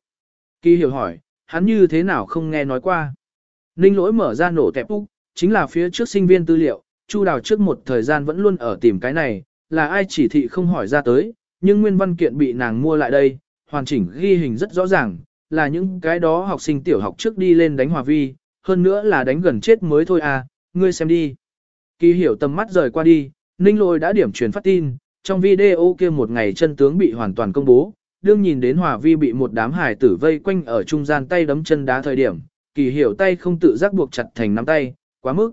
Kỳ hiểu hỏi, hắn như thế nào không nghe nói qua. Ninh lỗi mở ra nổ tẹp úc, chính là phía trước sinh viên tư liệu, Chu Đào trước một thời gian vẫn luôn ở tìm cái này, là ai chỉ thị không hỏi ra tới, nhưng nguyên văn kiện bị nàng mua lại đây, hoàn chỉnh ghi hình rất rõ ràng, là những cái đó học sinh tiểu học trước đi lên đánh hòa vi, hơn nữa là đánh gần chết mới thôi à, ngươi xem đi. Kỳ hiểu tầm mắt rời qua đi, Ninh Lôi đã điểm truyền phát tin, trong video kia một ngày chân tướng bị hoàn toàn công bố, đương nhìn đến Hòa Vi bị một đám hải tử vây quanh ở trung gian tay đấm chân đá thời điểm, kỳ hiểu tay không tự giác buộc chặt thành nắm tay, quá mức.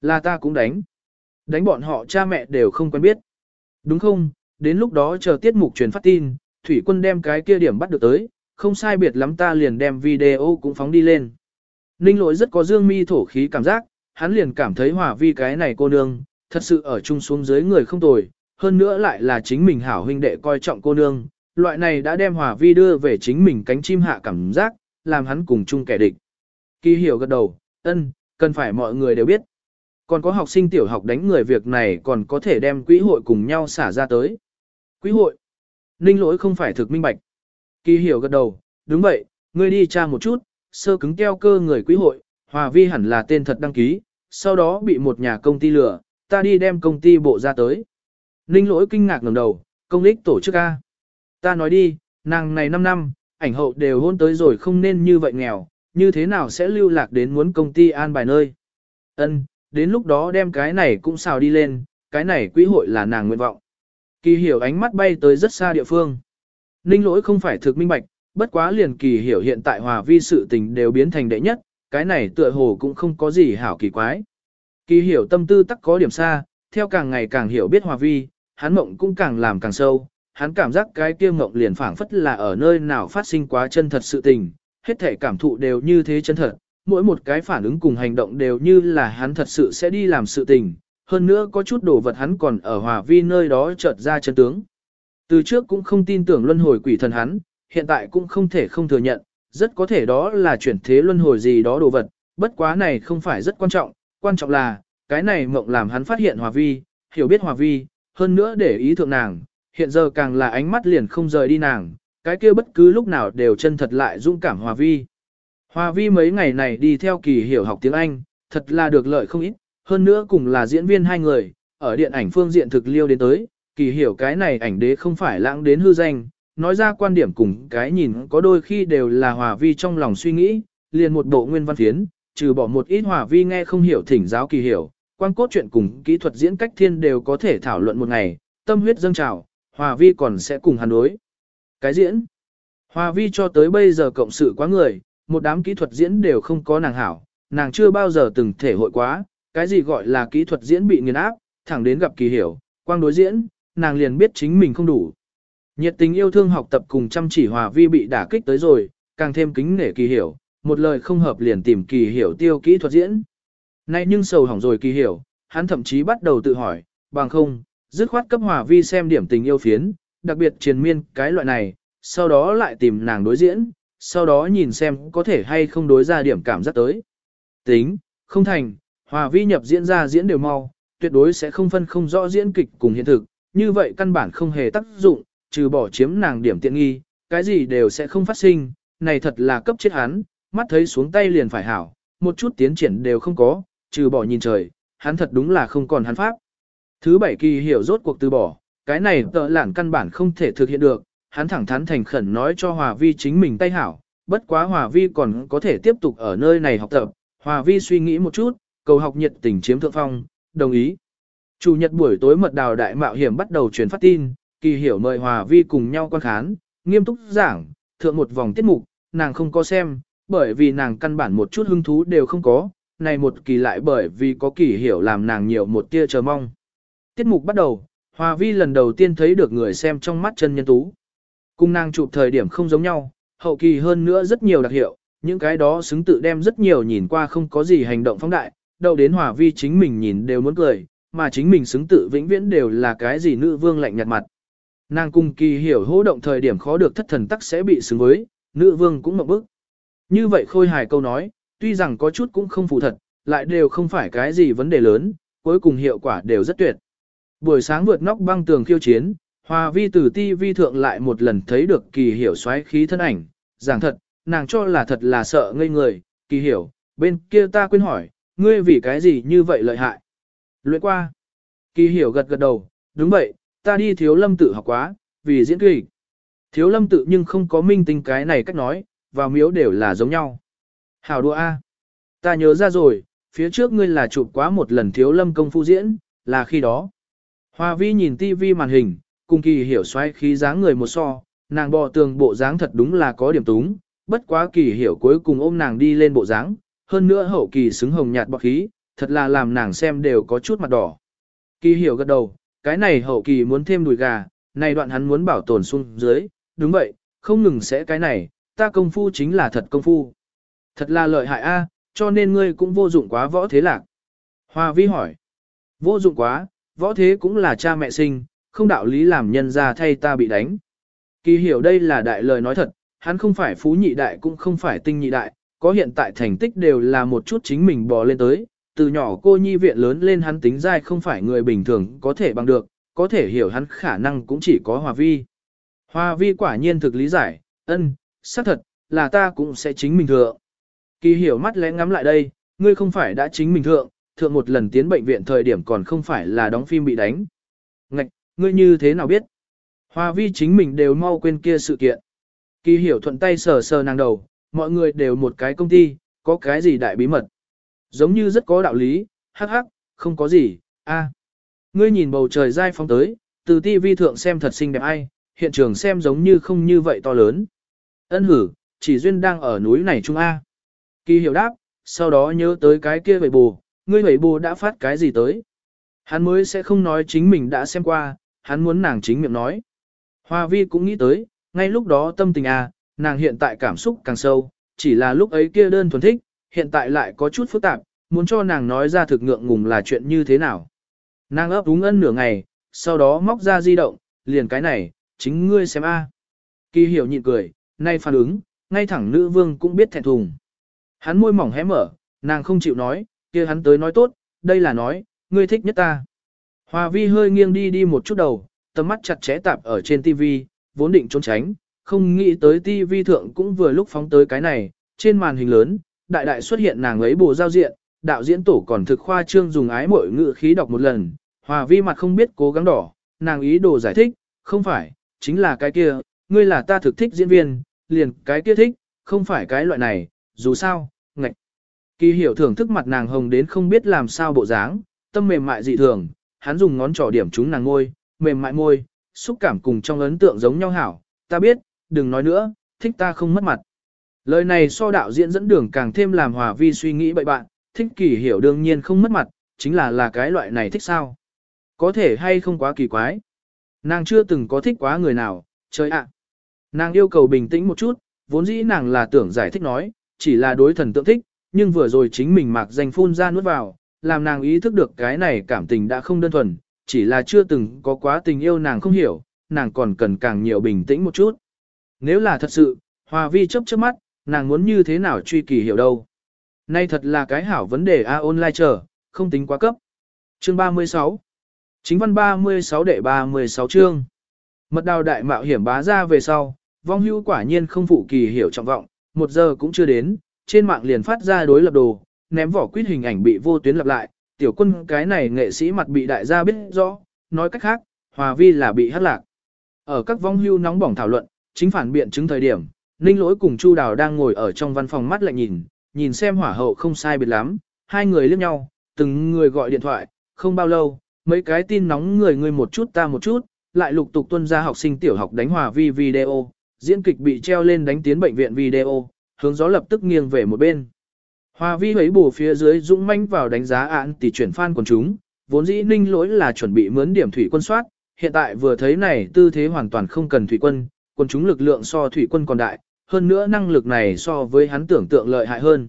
Là ta cũng đánh. Đánh bọn họ cha mẹ đều không quen biết. Đúng không, đến lúc đó chờ tiết mục truyền phát tin, thủy quân đem cái kia điểm bắt được tới, không sai biệt lắm ta liền đem video cũng phóng đi lên. Ninh lỗi rất có dương mi thổ khí cảm giác, hắn liền cảm thấy hòa vi cái này cô nương, thật sự ở chung xuống dưới người không tồi, hơn nữa lại là chính mình hảo huynh đệ coi trọng cô nương, loại này đã đem hòa vi đưa về chính mình cánh chim hạ cảm giác, làm hắn cùng chung kẻ địch. Kỳ hiểu gật đầu, ân, cần phải mọi người đều biết. Còn có học sinh tiểu học đánh người việc này còn có thể đem quỹ hội cùng nhau xả ra tới. Quỹ hội. Ninh lỗi không phải thực minh bạch. Kỳ hiểu gật đầu, đúng vậy, ngươi đi tra một chút, sơ cứng keo cơ người quỹ hội, hòa vi hẳn là tên thật đăng ký, sau đó bị một nhà công ty lừa, ta đi đem công ty bộ ra tới. Ninh lỗi kinh ngạc ngẩng đầu, công lích tổ chức A. Ta nói đi, nàng này 5 năm, ảnh hậu đều hôn tới rồi không nên như vậy nghèo, như thế nào sẽ lưu lạc đến muốn công ty an bài nơi. Ân, đến lúc đó đem cái này cũng xào đi lên, cái này quỹ hội là nàng nguyện vọng. Kỳ hiểu ánh mắt bay tới rất xa địa phương. Ninh lỗi không phải thực minh bạch, bất quá liền kỳ hiểu hiện tại hòa vi sự tình đều biến thành đệ nhất, cái này tựa hồ cũng không có gì hảo kỳ quái. Kỳ hiểu tâm tư tắc có điểm xa, theo càng ngày càng hiểu biết hòa vi, hắn mộng cũng càng làm càng sâu, hắn cảm giác cái kia mộng liền phảng phất là ở nơi nào phát sinh quá chân thật sự tình, hết thể cảm thụ đều như thế chân thật, mỗi một cái phản ứng cùng hành động đều như là hắn thật sự sẽ đi làm sự tình, hơn nữa có chút đồ vật hắn còn ở hòa vi nơi đó chợt ra chân tướng. Từ trước cũng không tin tưởng luân hồi quỷ thần hắn, hiện tại cũng không thể không thừa nhận, rất có thể đó là chuyển thế luân hồi gì đó đồ vật, bất quá này không phải rất quan trọng, quan trọng là, cái này mộng làm hắn phát hiện hòa vi, hiểu biết hòa vi, hơn nữa để ý thượng nàng, hiện giờ càng là ánh mắt liền không rời đi nàng, cái kia bất cứ lúc nào đều chân thật lại dũng cảm hòa vi. Hòa vi mấy ngày này đi theo kỳ hiểu học tiếng Anh, thật là được lợi không ít, hơn nữa cùng là diễn viên hai người, ở điện ảnh phương diện thực liêu đến tới, kỳ hiểu cái này ảnh đế không phải lãng đến hư danh, nói ra quan điểm cùng cái nhìn có đôi khi đều là hòa vi trong lòng suy nghĩ, liền một bộ nguyên văn phiến, trừ bỏ một ít hòa vi nghe không hiểu thỉnh giáo kỳ hiểu, quan cốt chuyện cùng kỹ thuật diễn cách thiên đều có thể thảo luận một ngày, tâm huyết dâng trào, hòa vi còn sẽ cùng hắn đối. Cái diễn, hòa vi cho tới bây giờ cộng sự quá người, một đám kỹ thuật diễn đều không có nàng hảo, nàng chưa bao giờ từng thể hội quá, cái gì gọi là kỹ thuật diễn bị nghiền áp, thẳng đến gặp kỳ hiểu, quang đối diễn, nàng liền biết chính mình không đủ. Nhiệt tình yêu thương học tập cùng chăm chỉ hòa vi bị đả kích tới rồi, càng thêm kính nể kỳ hiểu, một lời không hợp liền tìm kỳ hiểu tiêu kỹ thuật diễn. Nay nhưng sầu hỏng rồi kỳ hiểu, hắn thậm chí bắt đầu tự hỏi, bằng không, dứt khoát cấp hòa vi xem điểm tình yêu phiến, đặc biệt triền miên cái loại này, sau đó lại tìm nàng đối diễn, sau đó nhìn xem có thể hay không đối ra điểm cảm giác tới. Tính, không thành, hòa vi nhập diễn ra diễn đều mau, tuyệt đối sẽ không phân không rõ diễn kịch cùng hiện thực, như vậy căn bản không hề tác dụng, trừ bỏ chiếm nàng điểm tiện nghi, cái gì đều sẽ không phát sinh, này thật là cấp chết hắn, mắt thấy xuống tay liền phải hảo, một chút tiến triển đều không có, trừ bỏ nhìn trời, hắn thật đúng là không còn hắn pháp. Thứ bảy kỳ hiểu rốt cuộc từ bỏ, cái này tợ lản căn bản không thể thực hiện được, hắn thẳng thắn thành khẩn nói cho Hòa Vi chính mình tay hảo, bất quá Hòa Vi còn có thể tiếp tục ở nơi này học tập, Hòa Vi suy nghĩ một chút, cầu học nhiệt tình chiếm thượng phong, đồng ý. Chủ nhật buổi tối mật đào đại mạo hiểm bắt đầu truyền phát tin, kỳ hiểu mời Hòa Vi cùng nhau quan khán, nghiêm túc giảng, thượng một vòng tiết mục, nàng không có xem, bởi vì nàng căn bản một chút hứng thú đều không có, này một kỳ lại bởi vì có kỳ hiểu làm nàng nhiều một tia chờ mong. Tiết mục bắt đầu, Hòa Vi lần đầu tiên thấy được người xem trong mắt chân nhân tú. Cùng nàng chụp thời điểm không giống nhau, hậu kỳ hơn nữa rất nhiều đặc hiệu, những cái đó xứng tự đem rất nhiều nhìn qua không có gì hành động phóng đại, đâu đến Hòa Vi chính mình nhìn đều muốn cười, mà chính mình xứng tự vĩnh viễn đều là cái gì nữ vương lạnh nhạt mặt. Nàng cùng kỳ hiểu hỗ động thời điểm khó được thất thần tắc sẽ bị xứng với, nữ vương cũng mộng bức. Như vậy khôi hài câu nói, tuy rằng có chút cũng không phù thật, lại đều không phải cái gì vấn đề lớn, cuối cùng hiệu quả đều rất tuyệt. Buổi sáng vượt nóc băng tường khiêu chiến, Hòa vi từ ti vi thượng lại một lần thấy được kỳ hiểu xoáy khí thân ảnh, giảng thật, nàng cho là thật là sợ ngây người, kỳ hiểu, bên kia ta quên hỏi, ngươi vì cái gì như vậy lợi hại. Luyện qua. Kỳ hiểu gật gật đầu, đúng vậy, ta đi thiếu lâm tự học quá, vì diễn kịch. Thiếu lâm tự nhưng không có minh tinh cái này cách nói, và miếu đều là giống nhau. Hảo đùa A. Ta nhớ ra rồi, phía trước ngươi là chụp quá một lần thiếu lâm công phu diễn, là khi đó. Hoa vi nhìn tivi màn hình, cùng kỳ hiểu xoay khí dáng người một so, nàng bò tường bộ dáng thật đúng là có điểm túng, bất quá kỳ hiểu cuối cùng ôm nàng đi lên bộ dáng, hơn nữa hậu kỳ xứng hồng nhạt bọc khí, thật là làm nàng xem đều có chút mặt đỏ. Kỳ hiểu gật đầu, cái này hậu kỳ muốn thêm đùi gà, này đoạn hắn muốn bảo tồn xuống dưới, đúng vậy, không ngừng sẽ cái này, ta công phu chính là thật công phu. Thật là lợi hại a, cho nên ngươi cũng vô dụng quá võ thế lạc. Hoa vi hỏi, vô dụng quá, võ thế cũng là cha mẹ sinh, không đạo lý làm nhân ra thay ta bị đánh. Kỳ hiểu đây là đại lời nói thật, hắn không phải phú nhị đại cũng không phải tinh nhị đại, có hiện tại thành tích đều là một chút chính mình bò lên tới, từ nhỏ cô nhi viện lớn lên hắn tính dai không phải người bình thường có thể bằng được, có thể hiểu hắn khả năng cũng chỉ có hòa vi. Hòa vi quả nhiên thực lý giải, ân, xác thật, là ta cũng sẽ chính mình thượng. Kỳ hiểu mắt lẽ ngắm lại đây, ngươi không phải đã chính mình thượng, thượng một lần tiến bệnh viện thời điểm còn không phải là đóng phim bị đánh. Ngạch, ngươi như thế nào biết? Hòa vi chính mình đều mau quên kia sự kiện. Kỳ hiểu thuận tay sờ sờ nàng đầu, mọi người đều một cái công ty, có cái gì đại bí mật. Giống như rất có đạo lý, hắc hắc, không có gì, a. À. Ngươi nhìn bầu trời dai phong tới, từ TV thượng xem thật xinh đẹp ai, hiện trường xem giống như không như vậy to lớn. Ân hử, chỉ duyên đang ở núi này trung A. Kỳ hiểu đáp, sau đó nhớ tới cái kia vậy bù, ngươi vậy bù đã phát cái gì tới. Hắn mới sẽ không nói chính mình đã xem qua, hắn muốn nàng chính miệng nói. Hoa vi cũng nghĩ tới, ngay lúc đó tâm tình A, nàng hiện tại cảm xúc càng sâu, chỉ là lúc ấy kia đơn thuần thích, hiện tại lại có chút phức tạp, muốn cho nàng nói ra thực ngượng ngùng là chuyện như thế nào. Nàng ấp úng ân nửa ngày, sau đó móc ra di động, liền cái này, chính ngươi xem a. Kỳ hiểu nhịn cười, nay phản ứng, ngay thẳng nữ vương cũng biết thẹn thùng. Hắn môi mỏng hé mở, nàng không chịu nói, kia hắn tới nói tốt, đây là nói, ngươi thích nhất ta. Hòa vi hơi nghiêng đi đi một chút đầu, tầm mắt chặt chẽ tạp ở trên tivi, vốn định trốn tránh, không nghĩ tới tivi thượng cũng vừa lúc phóng tới cái này, trên màn hình lớn, đại đại xuất hiện nàng ấy bồ giao diện, đạo diễn tổ còn thực khoa trương dùng ái mỗi ngữ khí đọc một lần, hòa vi mặt không biết cố gắng đỏ, nàng ý đồ giải thích, không phải, chính là cái kia, ngươi là ta thực thích diễn viên, liền cái kia thích, không phải cái loại này, dù sao, ngạch. Kỳ hiểu thưởng thức mặt nàng hồng đến không biết làm sao bộ dáng, tâm mềm mại dị thường, hắn dùng ngón trỏ điểm chúng nàng ngôi, mềm mại môi, xúc cảm cùng trong ấn tượng giống nhau hảo, ta biết, đừng nói nữa, thích ta không mất mặt. Lời này so đạo diễn dẫn đường càng thêm làm hòa vi suy nghĩ bậy bạn, thích kỳ hiểu đương nhiên không mất mặt, chính là là cái loại này thích sao. Có thể hay không quá kỳ quái. Nàng chưa từng có thích quá người nào, trời ạ. Nàng yêu cầu bình tĩnh một chút, vốn dĩ nàng là tưởng giải thích nói, chỉ là đối thần tượng thích, nhưng vừa rồi chính mình mặc danh phun ra nuốt vào, làm nàng ý thức được cái này cảm tình đã không đơn thuần, chỉ là chưa từng có quá tình yêu nàng không hiểu, nàng còn cần càng nhiều bình tĩnh một chút. Nếu là thật sự, Hòa Vi chấp chớp mắt, nàng muốn như thế nào truy kỳ hiểu đâu. Nay thật là cái hảo vấn đề A online chờ, không tính quá cấp. Chương 36 Chính văn 36 đệ 36 chương Mật đào đại mạo hiểm bá ra về sau, vong hưu quả nhiên không phụ kỳ hiểu trọng vọng, một giờ cũng chưa đến, trên mạng liền phát ra đối lập đồ, ném vỏ quyết hình ảnh bị vô tuyến lặp lại, tiểu quân cái này nghệ sĩ mặt bị đại gia biết rõ, nói cách khác, hòa vi là bị hát lạc. Ở các vong hưu nóng bỏng thảo luận, chính phản biện chứng thời điểm, Ninh lỗi cùng Chu Đào đang ngồi ở trong văn phòng mắt lạnh nhìn, nhìn xem hỏa hậu không sai biệt lắm, hai người liếc nhau, từng người gọi điện thoại, không bao lâu, mấy cái tin nóng người người một chút ta một chút, lại lục tục tuân ra học sinh tiểu học đánh hòa vi video, diễn kịch bị treo lên đánh tiến bệnh viện video, hướng gió lập tức nghiêng về một bên. Hòa vi ấy bù phía dưới dũng manh vào đánh giá án tỷ chuyển fan của chúng, vốn dĩ ninh lỗi là chuẩn bị mướn điểm thủy quân soát, hiện tại vừa thấy này tư thế hoàn toàn không cần thủy quân, quân chúng lực lượng so thủy quân còn đại, hơn nữa năng lực này so với hắn tưởng tượng lợi hại hơn.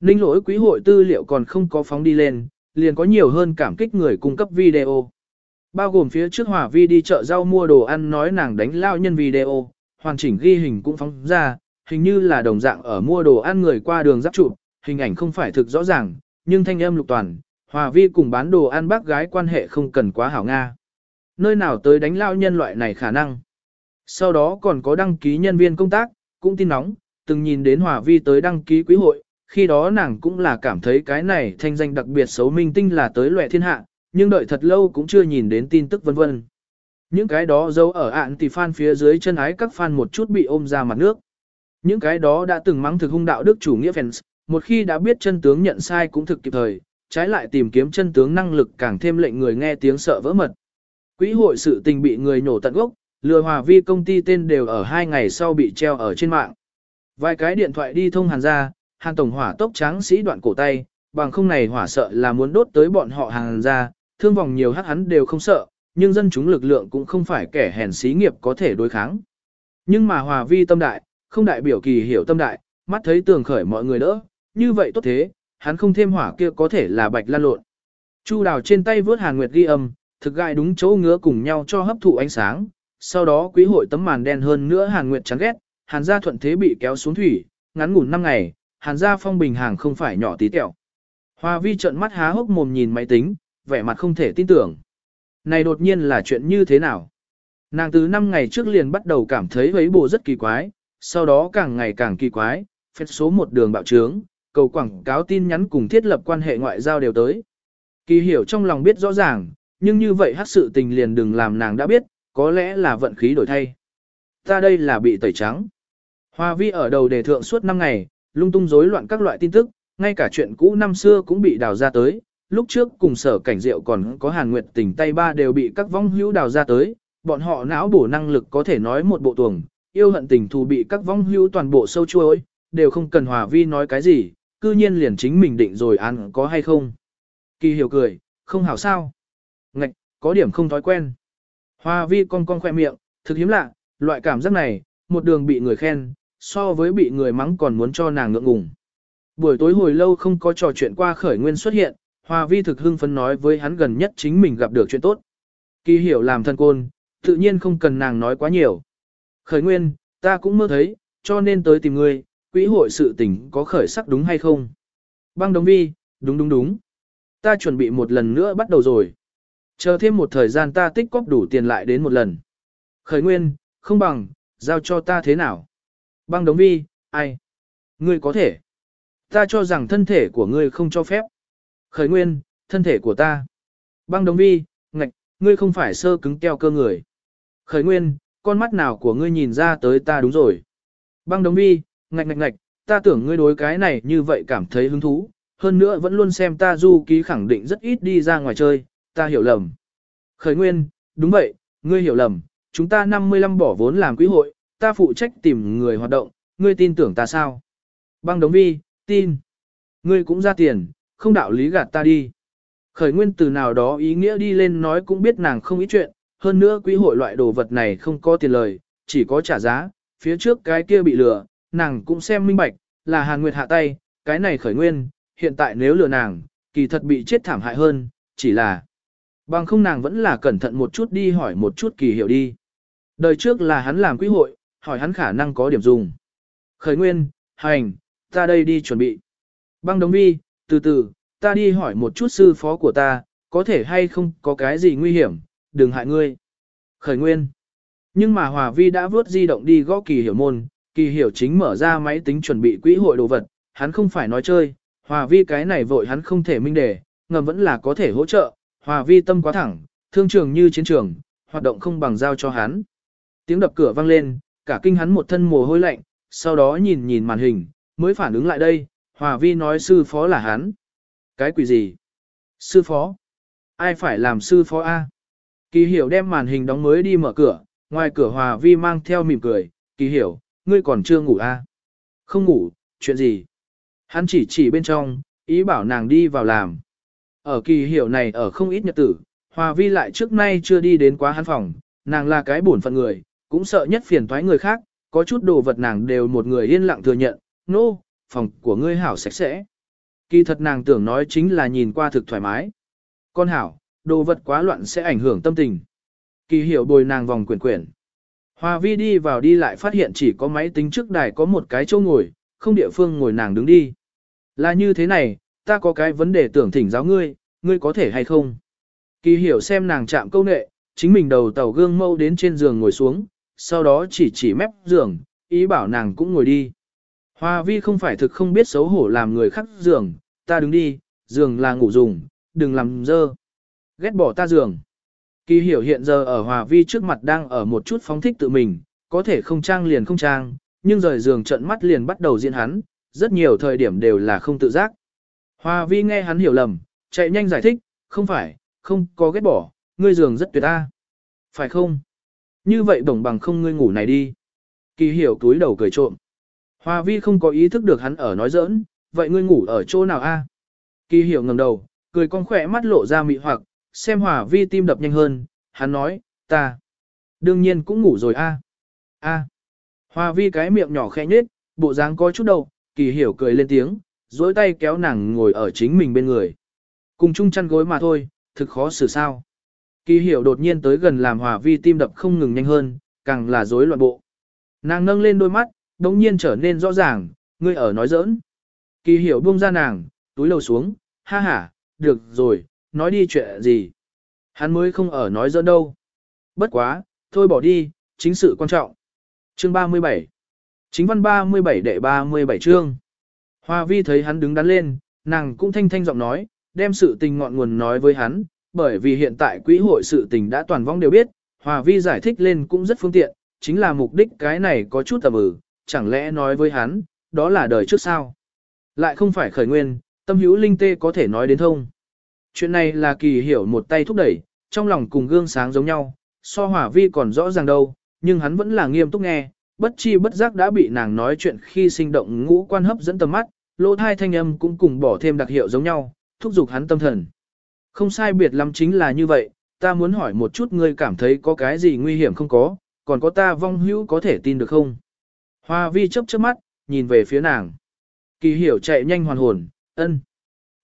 Ninh lỗi quý hội tư liệu còn không có phóng đi lên, liền có nhiều hơn cảm kích người cung cấp video. Bao gồm phía trước Hòa Vi đi chợ rau mua đồ ăn nói nàng đánh lao nhân video, hoàn chỉnh ghi hình cũng phóng ra, hình như là đồng dạng ở mua đồ ăn người qua đường giáp trụ, hình ảnh không phải thực rõ ràng, nhưng thanh âm lục toàn, Hòa Vi cùng bán đồ ăn bác gái quan hệ không cần quá hảo Nga. Nơi nào tới đánh lao nhân loại này khả năng. Sau đó còn có đăng ký nhân viên công tác, cũng tin nóng, từng nhìn đến Hòa Vi tới đăng ký quý hội, khi đó nàng cũng là cảm thấy cái này thanh danh đặc biệt xấu minh tinh là tới loại thiên hạ, nhưng đợi thật lâu cũng chưa nhìn đến tin tức vân vân. Những cái đó giấu ở ạn thì fan phía dưới chân ái các fan một chút bị ôm ra mặt nước. Những cái đó đã từng mắng thực hung đạo đức chủ nghĩa fans, một khi đã biết chân tướng nhận sai cũng thực kịp thời, trái lại tìm kiếm chân tướng năng lực càng thêm lệnh người nghe tiếng sợ vỡ mật. Quỹ hội sự tình bị người nổ tận gốc, lừa hòa vi công ty tên đều ở hai ngày sau bị treo ở trên mạng. Vài cái điện thoại đi thông hàn ra, hàn tổng hỏa tốc tráng sĩ đoạn cổ tay, bằng không này hỏa sợ là muốn đốt tới bọn họ hàn ra, thương vòng nhiều hắc hắn đều không sợ, nhưng dân chúng lực lượng cũng không phải kẻ hèn xí nghiệp có thể đối kháng. Nhưng mà hòa vi tâm đại, không đại biểu kỳ hiểu tâm đại, mắt thấy tường khởi mọi người đỡ, như vậy tốt thế, hắn không thêm hỏa kia có thể là bạch lan lộn. Chu đào trên tay vớt hàn nguyệt ghi âm, thực gai đúng chỗ ngứa cùng nhau cho hấp thụ ánh sáng, sau đó quý hội tấm màn đen hơn nữa hàn nguyệt chán ghét, hàn gia thuận thế bị kéo xuống thủy, ngắn ngủn năm ngày, hàn gia phong bình hàng không phải nhỏ tí tẹo. Hoa vi trợn mắt há hốc mồm nhìn máy tính, vẻ mặt không thể tin tưởng. Này đột nhiên là chuyện như thế nào? Nàng từ 5 ngày trước liền bắt đầu cảm thấy ấy bộ rất kỳ quái, sau đó càng ngày càng kỳ quái, phép số một đường bạo trướng, cầu quảng cáo tin nhắn cùng thiết lập quan hệ ngoại giao đều tới. Kỳ hiểu trong lòng biết rõ ràng, nhưng như vậy hát sự tình liền đừng làm nàng đã biết, có lẽ là vận khí đổi thay. Ta đây là bị tẩy trắng. Hoa vi ở đầu đề thượng suốt 5 ngày, lung tung rối loạn các loại tin tức, ngay cả chuyện cũ năm xưa cũng bị đào ra tới. Lúc trước cùng sở cảnh diệu còn có hàn nguyệt Tỉnh tay ba đều bị các vong hữu đào ra tới, bọn họ não bổ năng lực có thể nói một bộ tuồng, yêu hận tình thù bị các vong hữu toàn bộ sâu chuối, đều không cần hòa vi nói cái gì, cư nhiên liền chính mình định rồi ăn có hay không. Kỳ hiểu cười, không hảo sao. Ngạch, có điểm không thói quen. Hoa vi con con khoe miệng, thực hiếm lạ, loại cảm giác này, một đường bị người khen, so với bị người mắng còn muốn cho nàng ngượng ngùng. Buổi tối hồi lâu không có trò chuyện qua khởi nguyên xuất hiện, Hoa vi thực hưng phấn nói với hắn gần nhất chính mình gặp được chuyện tốt. Kỳ hiểu làm thân côn, tự nhiên không cần nàng nói quá nhiều. Khởi nguyên, ta cũng mơ thấy, cho nên tới tìm ngươi, quỹ hội sự tình có khởi sắc đúng hay không? Băng đồng vi, đúng đúng đúng. Ta chuẩn bị một lần nữa bắt đầu rồi. Chờ thêm một thời gian ta tích cóp đủ tiền lại đến một lần. Khởi nguyên, không bằng, giao cho ta thế nào? Băng đống vi, ai? Ngươi có thể. Ta cho rằng thân thể của ngươi không cho phép. Khởi nguyên, thân thể của ta. Băng đống vi, ngạch, ngươi không phải sơ cứng keo cơ người. Khởi nguyên, con mắt nào của ngươi nhìn ra tới ta đúng rồi. Băng đống vi, ngạch ngạch ngạch, ta tưởng ngươi đối cái này như vậy cảm thấy hứng thú. Hơn nữa vẫn luôn xem ta du ký khẳng định rất ít đi ra ngoài chơi, ta hiểu lầm. Khởi nguyên, đúng vậy, ngươi hiểu lầm, chúng ta 55 bỏ vốn làm quỹ hội, ta phụ trách tìm người hoạt động, ngươi tin tưởng ta sao? Băng đống vi, tin. Ngươi cũng ra tiền, không đạo lý gạt ta đi. Khởi nguyên từ nào đó ý nghĩa đi lên nói cũng biết nàng không ý chuyện, hơn nữa quỹ hội loại đồ vật này không có tiền lời, chỉ có trả giá, phía trước cái kia bị lừa, nàng cũng xem minh bạch, là Hàn Nguyệt hạ tay, cái này khởi nguyên, hiện tại nếu lừa nàng, kỳ thật bị chết thảm hại hơn, chỉ là bằng không nàng vẫn là cẩn thận một chút đi hỏi một chút kỳ hiểu đi. Đời trước là hắn làm quỹ hội, hỏi hắn khả năng có điểm dùng. Khởi nguyên, hành, ta đây đi chuẩn bị. Băng đống vi, từ từ, ta đi hỏi một chút sư phó của ta, có thể hay không có cái gì nguy hiểm, đừng hại ngươi. Khởi nguyên. Nhưng mà Hòa Vi đã vớt di động đi gõ kỳ hiểu môn, kỳ hiểu chính mở ra máy tính chuẩn bị quỹ hội đồ vật, hắn không phải nói chơi, Hòa Vi cái này vội hắn không thể minh đề, ngầm vẫn là có thể hỗ trợ, Hòa Vi tâm quá thẳng, thương trường như chiến trường, hoạt động không bằng giao cho hắn. Tiếng đập cửa vang lên, cả kinh hắn một thân mồ hôi lạnh, sau đó nhìn nhìn màn hình, mới phản ứng lại đây, Hòa Vi nói sư phó là hắn. Cái quỷ gì? Sư phó? Ai phải làm sư phó A? Kỳ hiểu đem màn hình đóng mới đi mở cửa, ngoài cửa Hòa Vi mang theo mỉm cười, kỳ hiểu, ngươi còn chưa ngủ A. Không ngủ, chuyện gì? Hắn chỉ chỉ bên trong, ý bảo nàng đi vào làm. Ở kỳ hiểu này ở không ít nhật tử, Hòa Vi lại trước nay chưa đi đến quá hắn phòng, nàng là cái bổn phận người, cũng sợ nhất phiền toái người khác, có chút đồ vật nàng đều một người yên lặng thừa nhận, nô, no, phòng của ngươi hảo sạch sẽ. Kỳ thật nàng tưởng nói chính là nhìn qua thực thoải mái. Con hảo, đồ vật quá loạn sẽ ảnh hưởng tâm tình. Kỳ hiểu bồi nàng vòng quyển quyển. Hòa vi đi vào đi lại phát hiện chỉ có máy tính trước đài có một cái chỗ ngồi, không địa phương ngồi nàng đứng đi. Là như thế này, ta có cái vấn đề tưởng thỉnh giáo ngươi, ngươi có thể hay không? Kỳ hiểu xem nàng chạm câu nệ, chính mình đầu tàu gương mâu đến trên giường ngồi xuống, sau đó chỉ chỉ mép giường, ý bảo nàng cũng ngồi đi. Hoa vi không phải thực không biết xấu hổ làm người khác giường, ta đứng đi, giường là ngủ dùng, đừng làm dơ. Ghét bỏ ta giường. Kỳ hiểu hiện giờ ở Hòa vi trước mặt đang ở một chút phóng thích tự mình, có thể không trang liền không trang, nhưng rời giường trận mắt liền bắt đầu diễn hắn, rất nhiều thời điểm đều là không tự giác. Hoa vi nghe hắn hiểu lầm, chạy nhanh giải thích, không phải, không có ghét bỏ, ngươi giường rất tuyệt ta. Phải không? Như vậy đồng bằng không ngươi ngủ này đi. Kỳ hiểu túi đầu cười trộm. Hoa vi không có ý thức được hắn ở nói giỡn, vậy ngươi ngủ ở chỗ nào a? Kỳ hiểu ngẩng đầu, cười con khỏe mắt lộ ra mị hoặc, xem hòa vi tim đập nhanh hơn, hắn nói, ta, đương nhiên cũng ngủ rồi a. A. Hoa vi cái miệng nhỏ khẽ nhếch, bộ dáng có chút đầu, kỳ hiểu cười lên tiếng, dối tay kéo nàng ngồi ở chính mình bên người. Cùng chung chăn gối mà thôi, thực khó xử sao. Kỳ hiểu đột nhiên tới gần làm hòa vi tim đập không ngừng nhanh hơn, càng là rối loạn bộ. Nàng nâng lên đôi mắt, đống nhiên trở nên rõ ràng, ngươi ở nói giỡn. Kỳ hiểu buông ra nàng, túi lầu xuống, ha ha, được rồi, nói đi chuyện gì. Hắn mới không ở nói giỡn đâu. Bất quá, thôi bỏ đi, chính sự quan trọng. Chương 37 Chính văn 37 đệ 37 chương. Hoa vi thấy hắn đứng đắn lên, nàng cũng thanh thanh giọng nói, đem sự tình ngọn nguồn nói với hắn, bởi vì hiện tại quỹ hội sự tình đã toàn vong đều biết, Hoa vi giải thích lên cũng rất phương tiện, chính là mục đích cái này có chút tầm ử, chẳng lẽ nói với hắn, đó là đời trước sao? Lại không phải khởi nguyên, tâm hữu linh tê có thể nói đến thông. Chuyện này là kỳ hiểu một tay thúc đẩy, trong lòng cùng gương sáng giống nhau, so hỏa vi còn rõ ràng đâu, nhưng hắn vẫn là nghiêm túc nghe, bất chi bất giác đã bị nàng nói chuyện khi sinh động ngũ quan hấp dẫn tầm mắt, lỗ thai thanh âm cũng cùng bỏ thêm đặc hiệu giống nhau, thúc giục hắn tâm thần. Không sai biệt lắm chính là như vậy, ta muốn hỏi một chút ngươi cảm thấy có cái gì nguy hiểm không có, còn có ta vong hữu có thể tin được không? Hoa vi chấp chớp mắt, nhìn về phía nàng. Kỳ hiểu chạy nhanh hoàn hồn, ân.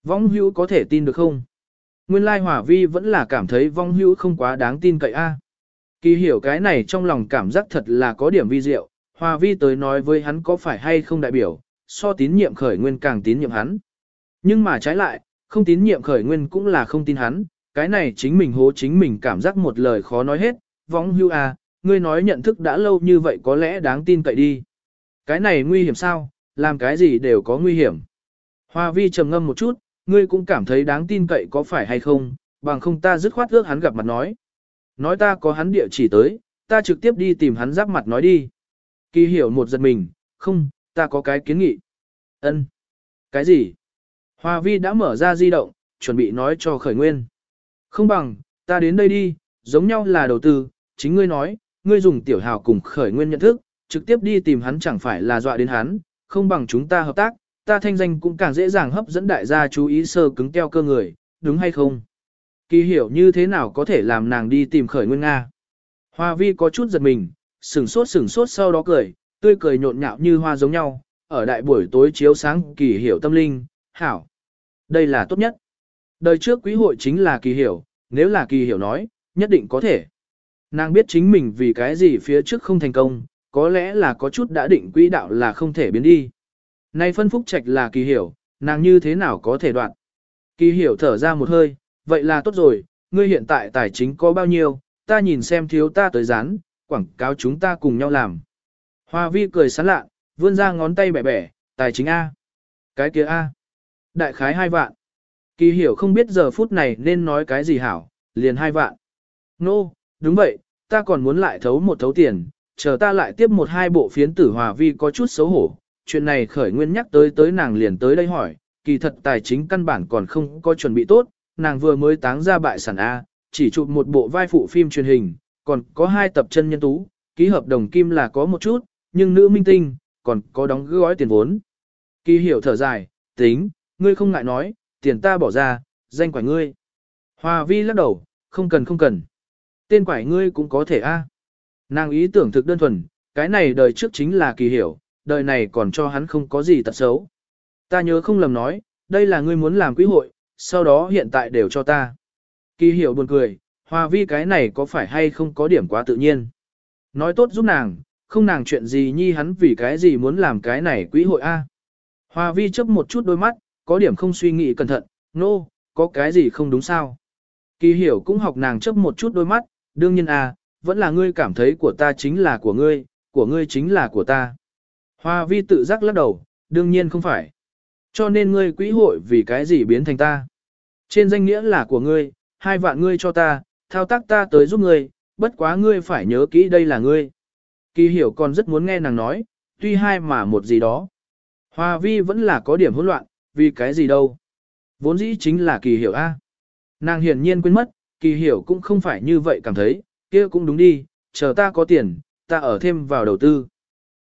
Vong hữu có thể tin được không? Nguyên lai hỏa vi vẫn là cảm thấy vong hữu không quá đáng tin cậy a. Kỳ hiểu cái này trong lòng cảm giác thật là có điểm vi diệu, hòa vi tới nói với hắn có phải hay không đại biểu, so tín nhiệm khởi nguyên càng tín nhiệm hắn. Nhưng mà trái lại, không tín nhiệm khởi nguyên cũng là không tin hắn, cái này chính mình hố chính mình cảm giác một lời khó nói hết, vong hưu à, ngươi nói nhận thức đã lâu như vậy có lẽ đáng tin cậy đi. Cái này nguy hiểm sao, làm cái gì đều có nguy hiểm. Hoa vi trầm ngâm một chút, ngươi cũng cảm thấy đáng tin cậy có phải hay không, bằng không ta dứt khoát ước hắn gặp mặt nói. Nói ta có hắn địa chỉ tới, ta trực tiếp đi tìm hắn giáp mặt nói đi. Kỳ hiểu một giật mình, không, ta có cái kiến nghị. Ân, Cái gì? Hoa vi đã mở ra di động, chuẩn bị nói cho khởi nguyên. Không bằng, ta đến đây đi, giống nhau là đầu tư, chính ngươi nói, ngươi dùng tiểu hào cùng khởi nguyên nhận thức, trực tiếp đi tìm hắn chẳng phải là dọa đến hắn, không bằng chúng ta hợp tác, ta thanh danh cũng càng dễ dàng hấp dẫn đại gia chú ý sơ cứng keo cơ người, đúng hay không? Kỳ hiểu như thế nào có thể làm nàng đi tìm khởi nguyên Nga. Hoa vi có chút giật mình, sửng sốt sửng sốt sau đó cười, tươi cười nhộn nhạo như hoa giống nhau, ở đại buổi tối chiếu sáng kỳ hiểu tâm linh, hảo. Đây là tốt nhất. Đời trước quý hội chính là kỳ hiểu, nếu là kỳ hiểu nói, nhất định có thể. Nàng biết chính mình vì cái gì phía trước không thành công, có lẽ là có chút đã định quỹ đạo là không thể biến đi. Nay phân phúc trạch là kỳ hiểu, nàng như thế nào có thể đoạn. Kỳ hiểu thở ra một hơi, vậy là tốt rồi, ngươi hiện tại tài chính có bao nhiêu, ta nhìn xem thiếu ta tới dán, quảng cáo chúng ta cùng nhau làm. Hoa vi cười sán lạ, vươn ra ngón tay bẻ bẻ, tài chính A. Cái kia A. Đại khái hai vạn. Kỳ hiểu không biết giờ phút này nên nói cái gì hảo, liền hai vạn. Nô, no, đúng vậy, ta còn muốn lại thấu một thấu tiền, chờ ta lại tiếp một hai bộ phiến tử hòa vi có chút xấu hổ. Chuyện này khởi nguyên nhắc tới tới nàng liền tới đây hỏi, kỳ thật tài chính căn bản còn không có chuẩn bị tốt, nàng vừa mới táng ra bại sản A, chỉ chụp một bộ vai phụ phim truyền hình, còn có hai tập chân nhân tú, ký hợp đồng kim là có một chút, nhưng nữ minh tinh, còn có đóng gói tiền vốn. Kỳ hiểu thở dài, tính, ngươi không ngại nói, tiền ta bỏ ra, danh quả ngươi. Hòa vi lắc đầu, không cần không cần. Tên quải ngươi cũng có thể a. Nàng ý tưởng thực đơn thuần, cái này đời trước chính là kỳ hiểu, đời này còn cho hắn không có gì tật xấu. Ta nhớ không lầm nói, đây là ngươi muốn làm quý hội, sau đó hiện tại đều cho ta. Kỳ hiểu buồn cười, hòa vi cái này có phải hay không có điểm quá tự nhiên. Nói tốt giúp nàng, không nàng chuyện gì nhi hắn vì cái gì muốn làm cái này quỹ hội A. Hoa vi chấp một chút đôi mắt, có điểm không suy nghĩ cẩn thận, nô, no, có cái gì không đúng sao. Kỳ hiểu cũng học nàng chấp một chút đôi mắt, đương nhiên à, vẫn là ngươi cảm thấy của ta chính là của ngươi, của ngươi chính là của ta. Hoa vi tự giác lắc đầu, đương nhiên không phải. Cho nên ngươi quỹ hội vì cái gì biến thành ta. Trên danh nghĩa là của ngươi, hai vạn ngươi cho ta, thao tác ta tới giúp ngươi, bất quá ngươi phải nhớ kỹ đây là ngươi. Kỳ hiểu còn rất muốn nghe nàng nói, Tuy hai mà một gì đó. Hòa vi vẫn là có điểm hỗn loạn, vì cái gì đâu. Vốn dĩ chính là kỳ hiểu A. Nàng hiển nhiên quên mất, kỳ hiểu cũng không phải như vậy cảm thấy, kia cũng đúng đi, chờ ta có tiền, ta ở thêm vào đầu tư.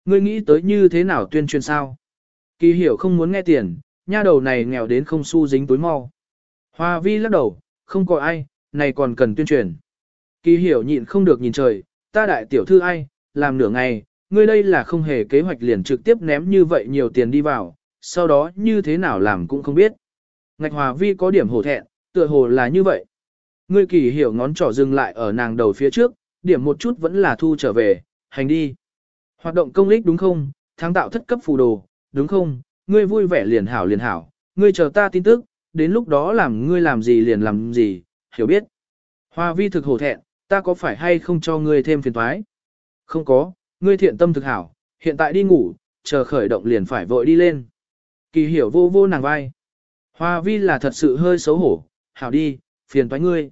Ngươi nghĩ tới như thế nào tuyên truyền sao? Kỳ hiểu không muốn nghe tiền, nha đầu này nghèo đến không xu dính túi mau. Hoa vi lắc đầu, không có ai, này còn cần tuyên truyền. Kỳ hiểu nhịn không được nhìn trời, ta đại tiểu thư ai, làm nửa ngày, ngươi đây là không hề kế hoạch liền trực tiếp ném như vậy nhiều tiền đi vào, sau đó như thế nào làm cũng không biết. Ngạch hòa vi có điểm hổ thẹn, tựa hồ là như vậy. Ngươi kỳ hiểu ngón trỏ dừng lại ở nàng đầu phía trước, điểm một chút vẫn là thu trở về, hành đi. Hoạt động công lích đúng không, tháng tạo thất cấp phù đồ, đúng không, ngươi vui vẻ liền hảo liền hảo, ngươi chờ ta tin tức, đến lúc đó làm ngươi làm gì liền làm gì, hiểu biết. Hoa vi thực hổ thẹn, ta có phải hay không cho ngươi thêm phiền toái? Không có, ngươi thiện tâm thực hảo, hiện tại đi ngủ, chờ khởi động liền phải vội đi lên. Kỳ hiểu vô vô nàng vai. Hoa vi là thật sự hơi xấu hổ, hảo đi, phiền toái ngươi.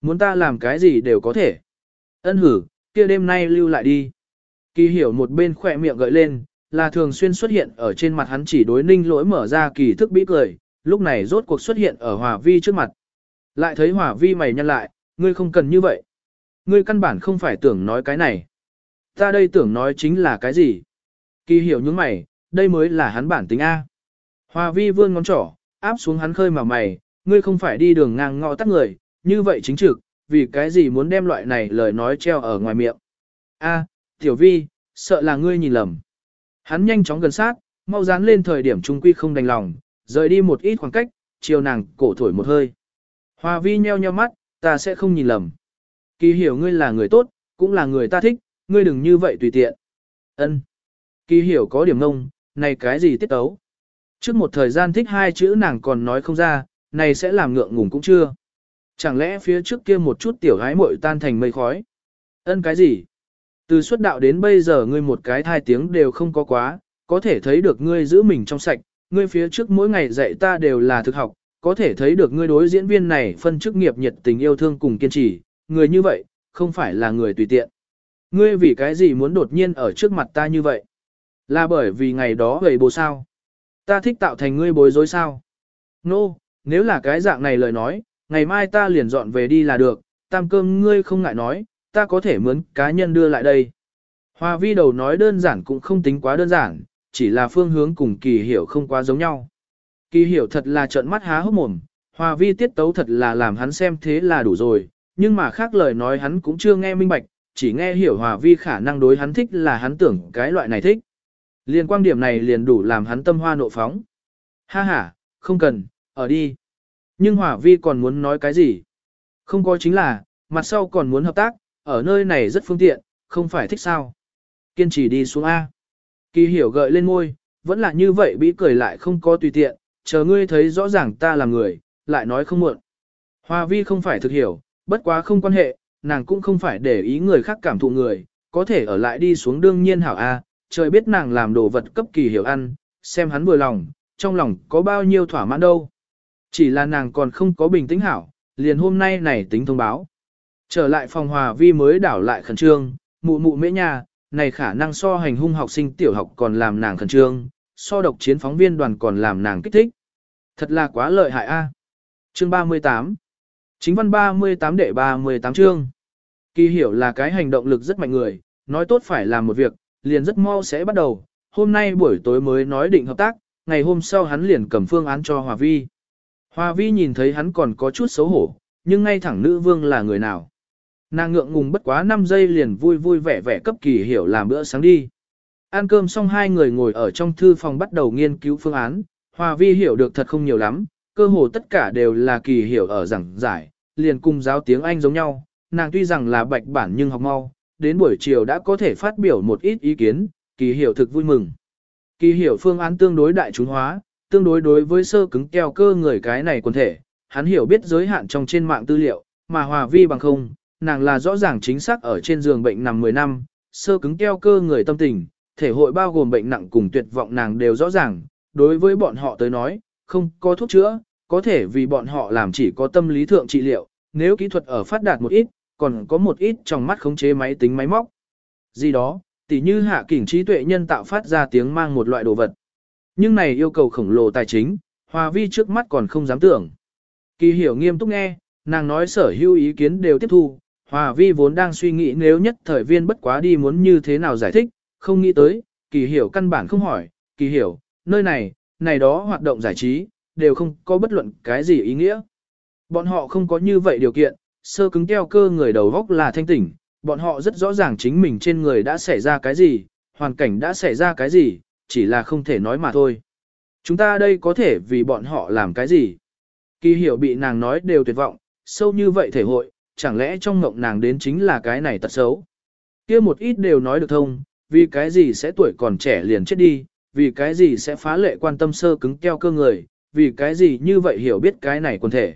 Muốn ta làm cái gì đều có thể. Ân hử, kia đêm nay lưu lại đi. Kỳ hiểu một bên khỏe miệng gợi lên, là thường xuyên xuất hiện ở trên mặt hắn chỉ đối ninh lỗi mở ra kỳ thức bí cười, lúc này rốt cuộc xuất hiện ở hòa vi trước mặt. Lại thấy hòa vi mày nhăn lại, ngươi không cần như vậy. Ngươi căn bản không phải tưởng nói cái này. Ta đây tưởng nói chính là cái gì? Kỳ hiểu những mày, đây mới là hắn bản tính A. Hòa vi vươn ngón trỏ, áp xuống hắn khơi mà mày, ngươi không phải đi đường ngang ngõ tắt người, như vậy chính trực, vì cái gì muốn đem loại này lời nói treo ở ngoài miệng. A, tiểu vi, sợ là ngươi nhìn lầm. Hắn nhanh chóng gần sát, mau dán lên thời điểm trung quy không đành lòng, rời đi một ít khoảng cách, chiều nàng cổ thổi một hơi. Hòa vi nheo nheo mắt, ta sẽ không nhìn lầm. Kỳ hiểu ngươi là người tốt, cũng là người ta thích, ngươi đừng như vậy tùy tiện. Ân. Kỳ hiểu có điểm ngông, này cái gì tiết tấu. Trước một thời gian thích hai chữ nàng còn nói không ra, này sẽ làm ngượng ngùng cũng chưa. Chẳng lẽ phía trước kia một chút tiểu gái muội tan thành mây khói? Ân cái gì? Từ xuất đạo đến bây giờ ngươi một cái thai tiếng đều không có quá, có thể thấy được ngươi giữ mình trong sạch, ngươi phía trước mỗi ngày dạy ta đều là thực học, có thể thấy được ngươi đối diễn viên này phân chức nghiệp nhiệt tình yêu thương cùng kiên trì, người như vậy, không phải là người tùy tiện. Ngươi vì cái gì muốn đột nhiên ở trước mặt ta như vậy? Là bởi vì ngày đó gầy bồ sao? Ta thích tạo thành ngươi bối rối sao? Nô, no, nếu là cái dạng này lời nói, ngày mai ta liền dọn về đi là được, tam cơm ngươi không ngại nói, ta có thể mướn cá nhân đưa lại đây. Hoa vi đầu nói đơn giản cũng không tính quá đơn giản, chỉ là phương hướng cùng kỳ hiểu không quá giống nhau. Kỳ hiểu thật là trợn mắt há hốc mồm, Hoa vi tiết tấu thật là làm hắn xem thế là đủ rồi, nhưng mà khác lời nói hắn cũng chưa nghe minh bạch, chỉ nghe hiểu hòa vi khả năng đối hắn thích là hắn tưởng cái loại này thích. Liên quan điểm này liền đủ làm hắn tâm hoa nộ phóng. Ha ha, không cần, ở đi. Nhưng hòa Vi còn muốn nói cái gì? Không có chính là, mặt sau còn muốn hợp tác, ở nơi này rất phương tiện, không phải thích sao. Kiên trì đi xuống A. Kỳ hiểu gợi lên môi, vẫn là như vậy bị cười lại không có tùy tiện, chờ ngươi thấy rõ ràng ta là người, lại nói không muộn. hòa vi không phải thực hiểu, bất quá không quan hệ, nàng cũng không phải để ý người khác cảm thụ người, có thể ở lại đi xuống đương nhiên hảo A, trời biết nàng làm đồ vật cấp kỳ hiểu ăn, xem hắn vừa lòng, trong lòng có bao nhiêu thỏa mãn đâu. Chỉ là nàng còn không có bình tĩnh hảo, liền hôm nay này tính thông báo. Trở lại phòng hòa vi mới đảo lại khẩn trương, mụ mụ mễ nhà, này khả năng so hành hung học sinh tiểu học còn làm nàng khẩn trương, so độc chiến phóng viên đoàn còn làm nàng kích thích. Thật là quá lợi hại a. Chương 38 Chính văn 38 đệ 38 chương Kỳ hiểu là cái hành động lực rất mạnh người, nói tốt phải làm một việc, liền rất mau sẽ bắt đầu. Hôm nay buổi tối mới nói định hợp tác, ngày hôm sau hắn liền cầm phương án cho Hòa Vi. Hòa Vi nhìn thấy hắn còn có chút xấu hổ, nhưng ngay thẳng nữ vương là người nào. Nàng ngượng ngùng bất quá 5 giây liền vui vui vẻ vẻ cấp kỳ hiểu làm bữa sáng đi. Ăn cơm xong hai người ngồi ở trong thư phòng bắt đầu nghiên cứu phương án, Hòa Vi hiểu được thật không nhiều lắm, cơ hồ tất cả đều là kỳ hiểu ở giảng giải, liền cùng giáo tiếng Anh giống nhau, nàng tuy rằng là bạch bản nhưng học mau, đến buổi chiều đã có thể phát biểu một ít ý kiến, kỳ hiểu thực vui mừng. Kỳ hiểu phương án tương đối đại chúng hóa, tương đối đối với sơ cứng keo cơ người cái này quần thể, hắn hiểu biết giới hạn trong trên mạng tư liệu, mà hòa vi bằng không, nàng là rõ ràng chính xác ở trên giường bệnh nằm 10 năm, sơ cứng keo cơ người tâm tình, thể hội bao gồm bệnh nặng cùng tuyệt vọng nàng đều rõ ràng, đối với bọn họ tới nói, không có thuốc chữa, có thể vì bọn họ làm chỉ có tâm lý thượng trị liệu, nếu kỹ thuật ở phát đạt một ít, còn có một ít trong mắt khống chế máy tính máy móc. Gì đó, Tỷ như hạ kỉnh trí tuệ nhân tạo phát ra tiếng mang một loại đồ vật. Nhưng này yêu cầu khổng lồ tài chính, Hòa Vi trước mắt còn không dám tưởng. Kỳ hiểu nghiêm túc nghe, nàng nói sở hữu ý kiến đều tiếp thu, Hòa Vi vốn đang suy nghĩ nếu nhất thời viên bất quá đi muốn như thế nào giải thích, không nghĩ tới, kỳ hiểu căn bản không hỏi, kỳ hiểu, nơi này, này đó hoạt động giải trí, đều không có bất luận cái gì ý nghĩa. Bọn họ không có như vậy điều kiện, sơ cứng keo cơ người đầu góc là thanh tỉnh, bọn họ rất rõ ràng chính mình trên người đã xảy ra cái gì, hoàn cảnh đã xảy ra cái gì, chỉ là không thể nói mà thôi. Chúng ta đây có thể vì bọn họ làm cái gì? Kỳ hiểu bị nàng nói đều tuyệt vọng, sâu như vậy thể hội, chẳng lẽ trong ngộng nàng đến chính là cái này tật xấu? kia một ít đều nói được thông, vì cái gì sẽ tuổi còn trẻ liền chết đi, vì cái gì sẽ phá lệ quan tâm sơ cứng keo cơ người, vì cái gì như vậy hiểu biết cái này quần thể.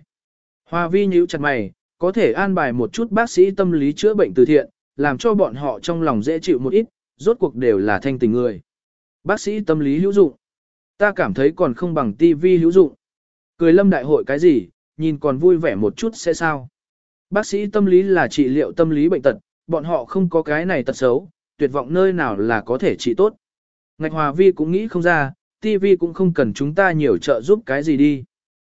Hoa vi nhíu chặt mày, có thể an bài một chút bác sĩ tâm lý chữa bệnh từ thiện, làm cho bọn họ trong lòng dễ chịu một ít, rốt cuộc đều là thanh tình người. Bác sĩ tâm lý hữu dụng. Ta cảm thấy còn không bằng tivi hữu dụng. Cười lâm đại hội cái gì, nhìn còn vui vẻ một chút sẽ sao. Bác sĩ tâm lý là trị liệu tâm lý bệnh tật, bọn họ không có cái này tật xấu, tuyệt vọng nơi nào là có thể trị tốt. Ngạch Hòa Vi cũng nghĩ không ra, TV cũng không cần chúng ta nhiều trợ giúp cái gì đi.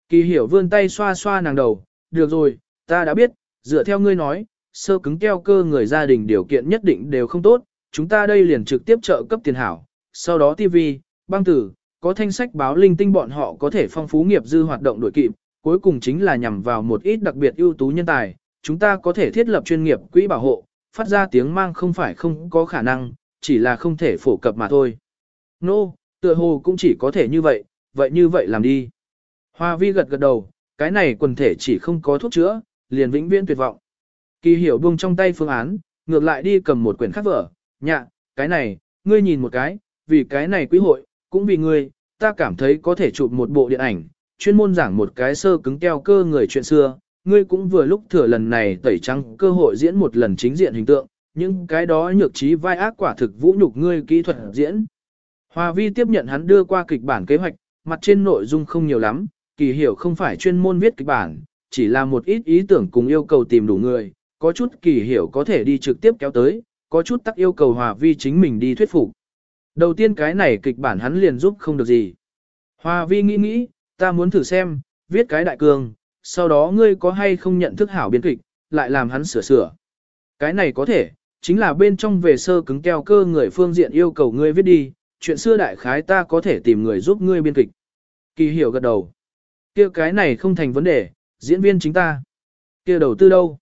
Kỳ hiểu vươn tay xoa xoa nàng đầu, được rồi, ta đã biết, dựa theo ngươi nói, sơ cứng keo cơ người gia đình điều kiện nhất định đều không tốt, chúng ta đây liền trực tiếp trợ cấp tiền hảo, sau đó TV, băng tử, có thanh sách báo linh tinh bọn họ có thể phong phú nghiệp dư hoạt động đổi kịp, cuối cùng chính là nhằm vào một ít đặc biệt ưu tú nhân tài, chúng ta có thể thiết lập chuyên nghiệp quỹ bảo hộ, phát ra tiếng mang không phải không có khả năng, chỉ là không thể phổ cập mà thôi. Nô, no, tựa hồ cũng chỉ có thể như vậy, vậy như vậy làm đi. Hoa vi gật gật đầu, cái này quần thể chỉ không có thuốc chữa, liền vĩnh viễn tuyệt vọng. Kỳ hiểu buông trong tay phương án, ngược lại đi cầm một quyển khác vở, nhạ, cái này, ngươi nhìn một cái, vì cái này quý hội, cũng vì ngươi, ta cảm thấy có thể chụp một bộ điện ảnh, chuyên môn giảng một cái sơ cứng keo cơ người chuyện xưa, ngươi cũng vừa lúc thừa lần này tẩy trắng cơ hội diễn một lần chính diện hình tượng, những cái đó nhược trí vai ác quả thực vũ nhục ngươi kỹ thuật diễn. Hòa vi tiếp nhận hắn đưa qua kịch bản kế hoạch, mặt trên nội dung không nhiều lắm, kỳ hiểu không phải chuyên môn viết kịch bản, chỉ là một ít ý tưởng cùng yêu cầu tìm đủ người, có chút kỳ hiểu có thể đi trực tiếp kéo tới, có chút tắc yêu cầu hòa vi chính mình đi thuyết phục. Đầu tiên cái này kịch bản hắn liền giúp không được gì. Hòa vi nghĩ nghĩ, ta muốn thử xem, viết cái đại cường, sau đó ngươi có hay không nhận thức hảo biên kịch, lại làm hắn sửa sửa. Cái này có thể, chính là bên trong về sơ cứng keo cơ người phương diện yêu cầu ngươi viết đi, chuyện xưa đại khái ta có thể tìm người giúp ngươi biên kịch. Kỳ hiểu gật đầu. kia cái này không thành vấn đề, diễn viên chính ta. kia đầu tư đâu?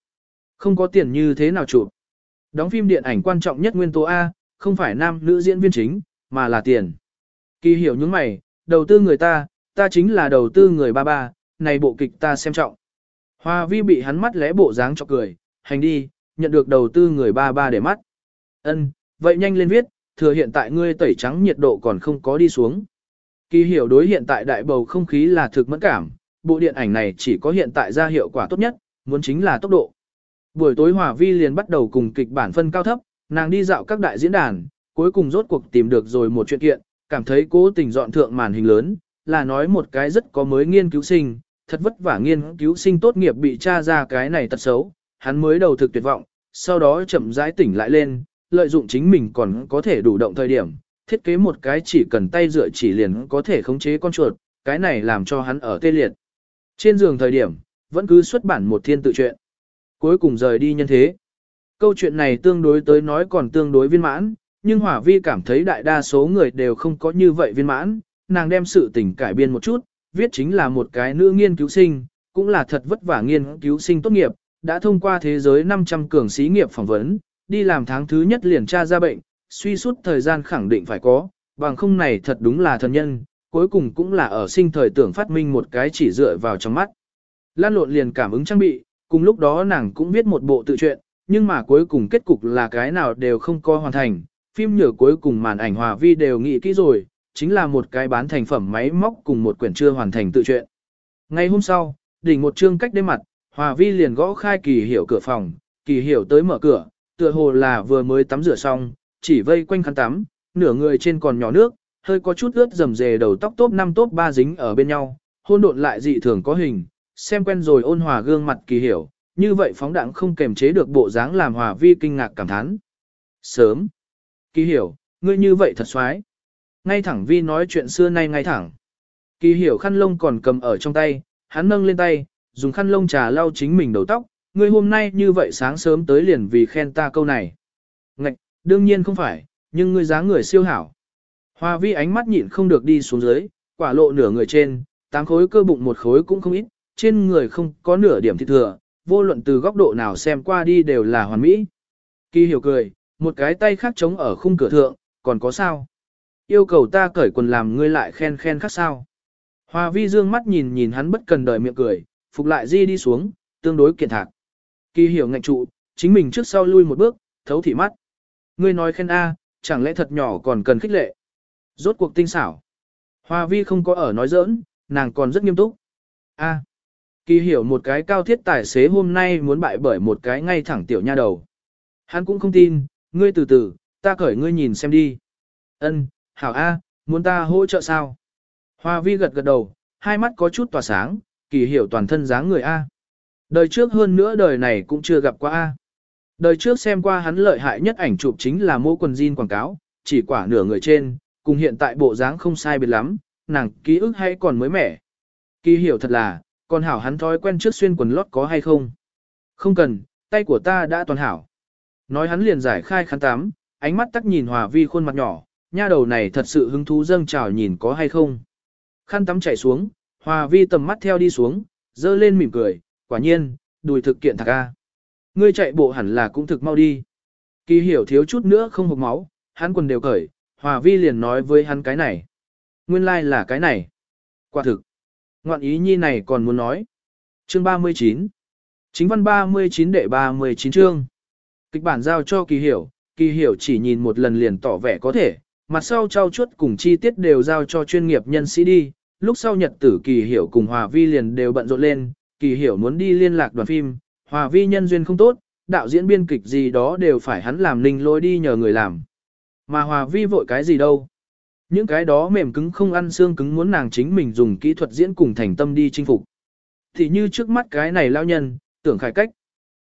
Không có tiền như thế nào chụp. Đóng phim điện ảnh quan trọng nhất nguyên tố A, không phải nam nữ diễn viên chính, mà là tiền. Kỳ hiểu những mày, đầu tư người ta, ta chính là đầu tư người ba ba, này bộ kịch ta xem trọng. Hoa vi bị hắn mắt lẽ bộ dáng cho cười, hành đi, nhận được đầu tư người ba ba để mắt. Ân, vậy nhanh lên viết, thừa hiện tại ngươi tẩy trắng nhiệt độ còn không có đi xuống. Kỳ hiểu đối hiện tại đại bầu không khí là thực mẫn cảm, bộ điện ảnh này chỉ có hiện tại ra hiệu quả tốt nhất, muốn chính là tốc độ. Buổi tối Hòa Vi liền bắt đầu cùng kịch bản phân cao thấp, nàng đi dạo các đại diễn đàn, cuối cùng rốt cuộc tìm được rồi một chuyện kiện, cảm thấy cố tình dọn thượng màn hình lớn, là nói một cái rất có mới nghiên cứu sinh, thật vất vả nghiên cứu sinh tốt nghiệp bị tra ra cái này tật xấu, hắn mới đầu thực tuyệt vọng, sau đó chậm rãi tỉnh lại lên, lợi dụng chính mình còn có thể đủ động thời điểm, thiết kế một cái chỉ cần tay dựa chỉ liền có thể khống chế con chuột, cái này làm cho hắn ở tê liệt. Trên giường thời điểm, vẫn cứ xuất bản một thiên tự truyện. Cuối cùng rời đi nhân thế. Câu chuyện này tương đối tới nói còn tương đối viên mãn, nhưng Hỏa Vi cảm thấy đại đa số người đều không có như vậy viên mãn, nàng đem sự tình cải biên một chút, viết chính là một cái nữ nghiên cứu sinh, cũng là thật vất vả nghiên cứu sinh tốt nghiệp, đã thông qua thế giới 500 cường sĩ nghiệp phỏng vấn, đi làm tháng thứ nhất liền tra ra bệnh, suy suốt thời gian khẳng định phải có, bằng không này thật đúng là thần nhân, cuối cùng cũng là ở sinh thời tưởng phát minh một cái chỉ dựa vào trong mắt. Lan lộn liền cảm ứng trang bị, cùng lúc đó nàng cũng viết một bộ tự truyện, nhưng mà cuối cùng kết cục là cái nào đều không có hoàn thành, phim nhựa cuối cùng màn ảnh hòa vi đều nghĩ kỹ rồi, chính là một cái bán thành phẩm máy móc cùng một quyển chưa hoàn thành tự truyện. Ngay hôm sau, đỉnh một chương cách đêm mặt, hòa vi liền gõ khai kỳ hiểu cửa phòng, kỳ hiểu tới mở cửa, tựa hồ là vừa mới tắm rửa xong, chỉ vây quanh khăn tắm, nửa người trên còn nhỏ nước, hơi có chút ướt rầm rề đầu tóc tốt 5 tốt 3 dính ở bên nhau, hôn độn lại dị thường có hình, xem quen rồi ôn hòa gương mặt kỳ hiểu, như vậy phóng đẳng không kềm chế được bộ dáng làm hòa vi kinh ngạc cảm thán. Sớm, Kỳ hiểu, ngươi như vậy thật xoái. Ngay thẳng vi nói chuyện xưa nay ngay thẳng. Kỳ hiểu khăn lông còn cầm ở trong tay, hắn nâng lên tay, dùng khăn lông trà lau chính mình đầu tóc, ngươi hôm nay như vậy sáng sớm tới liền vì khen ta câu này. Ngạch, đương nhiên không phải, nhưng ngươi dáng người siêu hảo. Hoa vi ánh mắt nhịn không được đi xuống dưới, quả lộ nửa người trên, tám khối cơ bụng một khối cũng không ít, trên người không có nửa điểm thịt thừa, vô luận từ góc độ nào xem qua đi đều là hoàn mỹ. Kỳ hiểu cười, một cái tay khác chống ở khung cửa thượng, còn có sao? Yêu cầu ta cởi quần làm ngươi lại khen khen khác sao? Hoa vi dương mắt nhìn nhìn hắn bất cần đời miệng cười, phục lại di đi xuống, tương đối kiện thạc. Kỳ hiểu ngạnh trụ, chính mình trước sau lui một bước, thấu thị mắt. Ngươi nói khen A, chẳng lẽ thật nhỏ còn cần khích lệ. Rốt cuộc tinh xảo. Hoa vi không có ở nói giỡn, nàng còn rất nghiêm túc. A. Kỳ hiểu một cái cao thiết tài xế hôm nay muốn bại bởi một cái ngay thẳng tiểu nha đầu. Hắn cũng không tin, ngươi từ từ, ta cởi ngươi nhìn xem đi. Ân, hảo A, muốn ta hỗ trợ sao? Hoa vi gật gật đầu, hai mắt có chút tỏa sáng, kỳ hiểu toàn thân dáng người A. Đời trước hơn nữa đời này cũng chưa gặp qua A. Đời trước xem qua hắn lợi hại nhất ảnh chụp chính là mô quần jean quảng cáo, chỉ quả nửa người trên, cùng hiện tại bộ dáng không sai biệt lắm, nàng ký ức hay còn mới mẻ. Kỳ hiểu thật là, còn hảo hắn thói quen trước xuyên quần lót có hay không? Không cần, tay của ta đã toàn hảo. Nói hắn liền giải khai khăn tắm, ánh mắt tắc nhìn hòa vi khuôn mặt nhỏ, nha đầu này thật sự hứng thú dâng trào nhìn có hay không. Khăn tắm chảy xuống, hòa vi tầm mắt theo đi xuống, dơ lên mỉm cười, quả nhiên, đùi thực kiện thạc a. Ngươi chạy bộ hẳn là cũng thực mau đi. Kỳ hiểu thiếu chút nữa không hộp máu, hắn quần đều cởi, hòa vi liền nói với hắn cái này. Nguyên lai like là cái này. Quả thực. Ngoạn ý nhi này còn muốn nói. Chương 39. Chính văn 39 đệ 39 chương. Kịch bản giao cho kỳ hiểu, kỳ hiểu chỉ nhìn một lần liền tỏ vẻ có thể, mặt sau trao chuốt cùng chi tiết đều giao cho chuyên nghiệp nhân sĩ đi, lúc sau nhật tử kỳ hiểu cùng hòa vi liền đều bận rộn lên, kỳ hiểu muốn đi liên lạc đoàn phim, hòa vi nhân duyên không tốt, đạo diễn biên kịch gì đó đều phải hắn làm ninh lôi đi nhờ người làm. Mà hòa vi vội cái gì đâu. Những cái đó mềm cứng không ăn xương cứng muốn nàng chính mình dùng kỹ thuật diễn cùng thành tâm đi chinh phục. Thì như trước mắt cái này lao nhân, tưởng khải cách.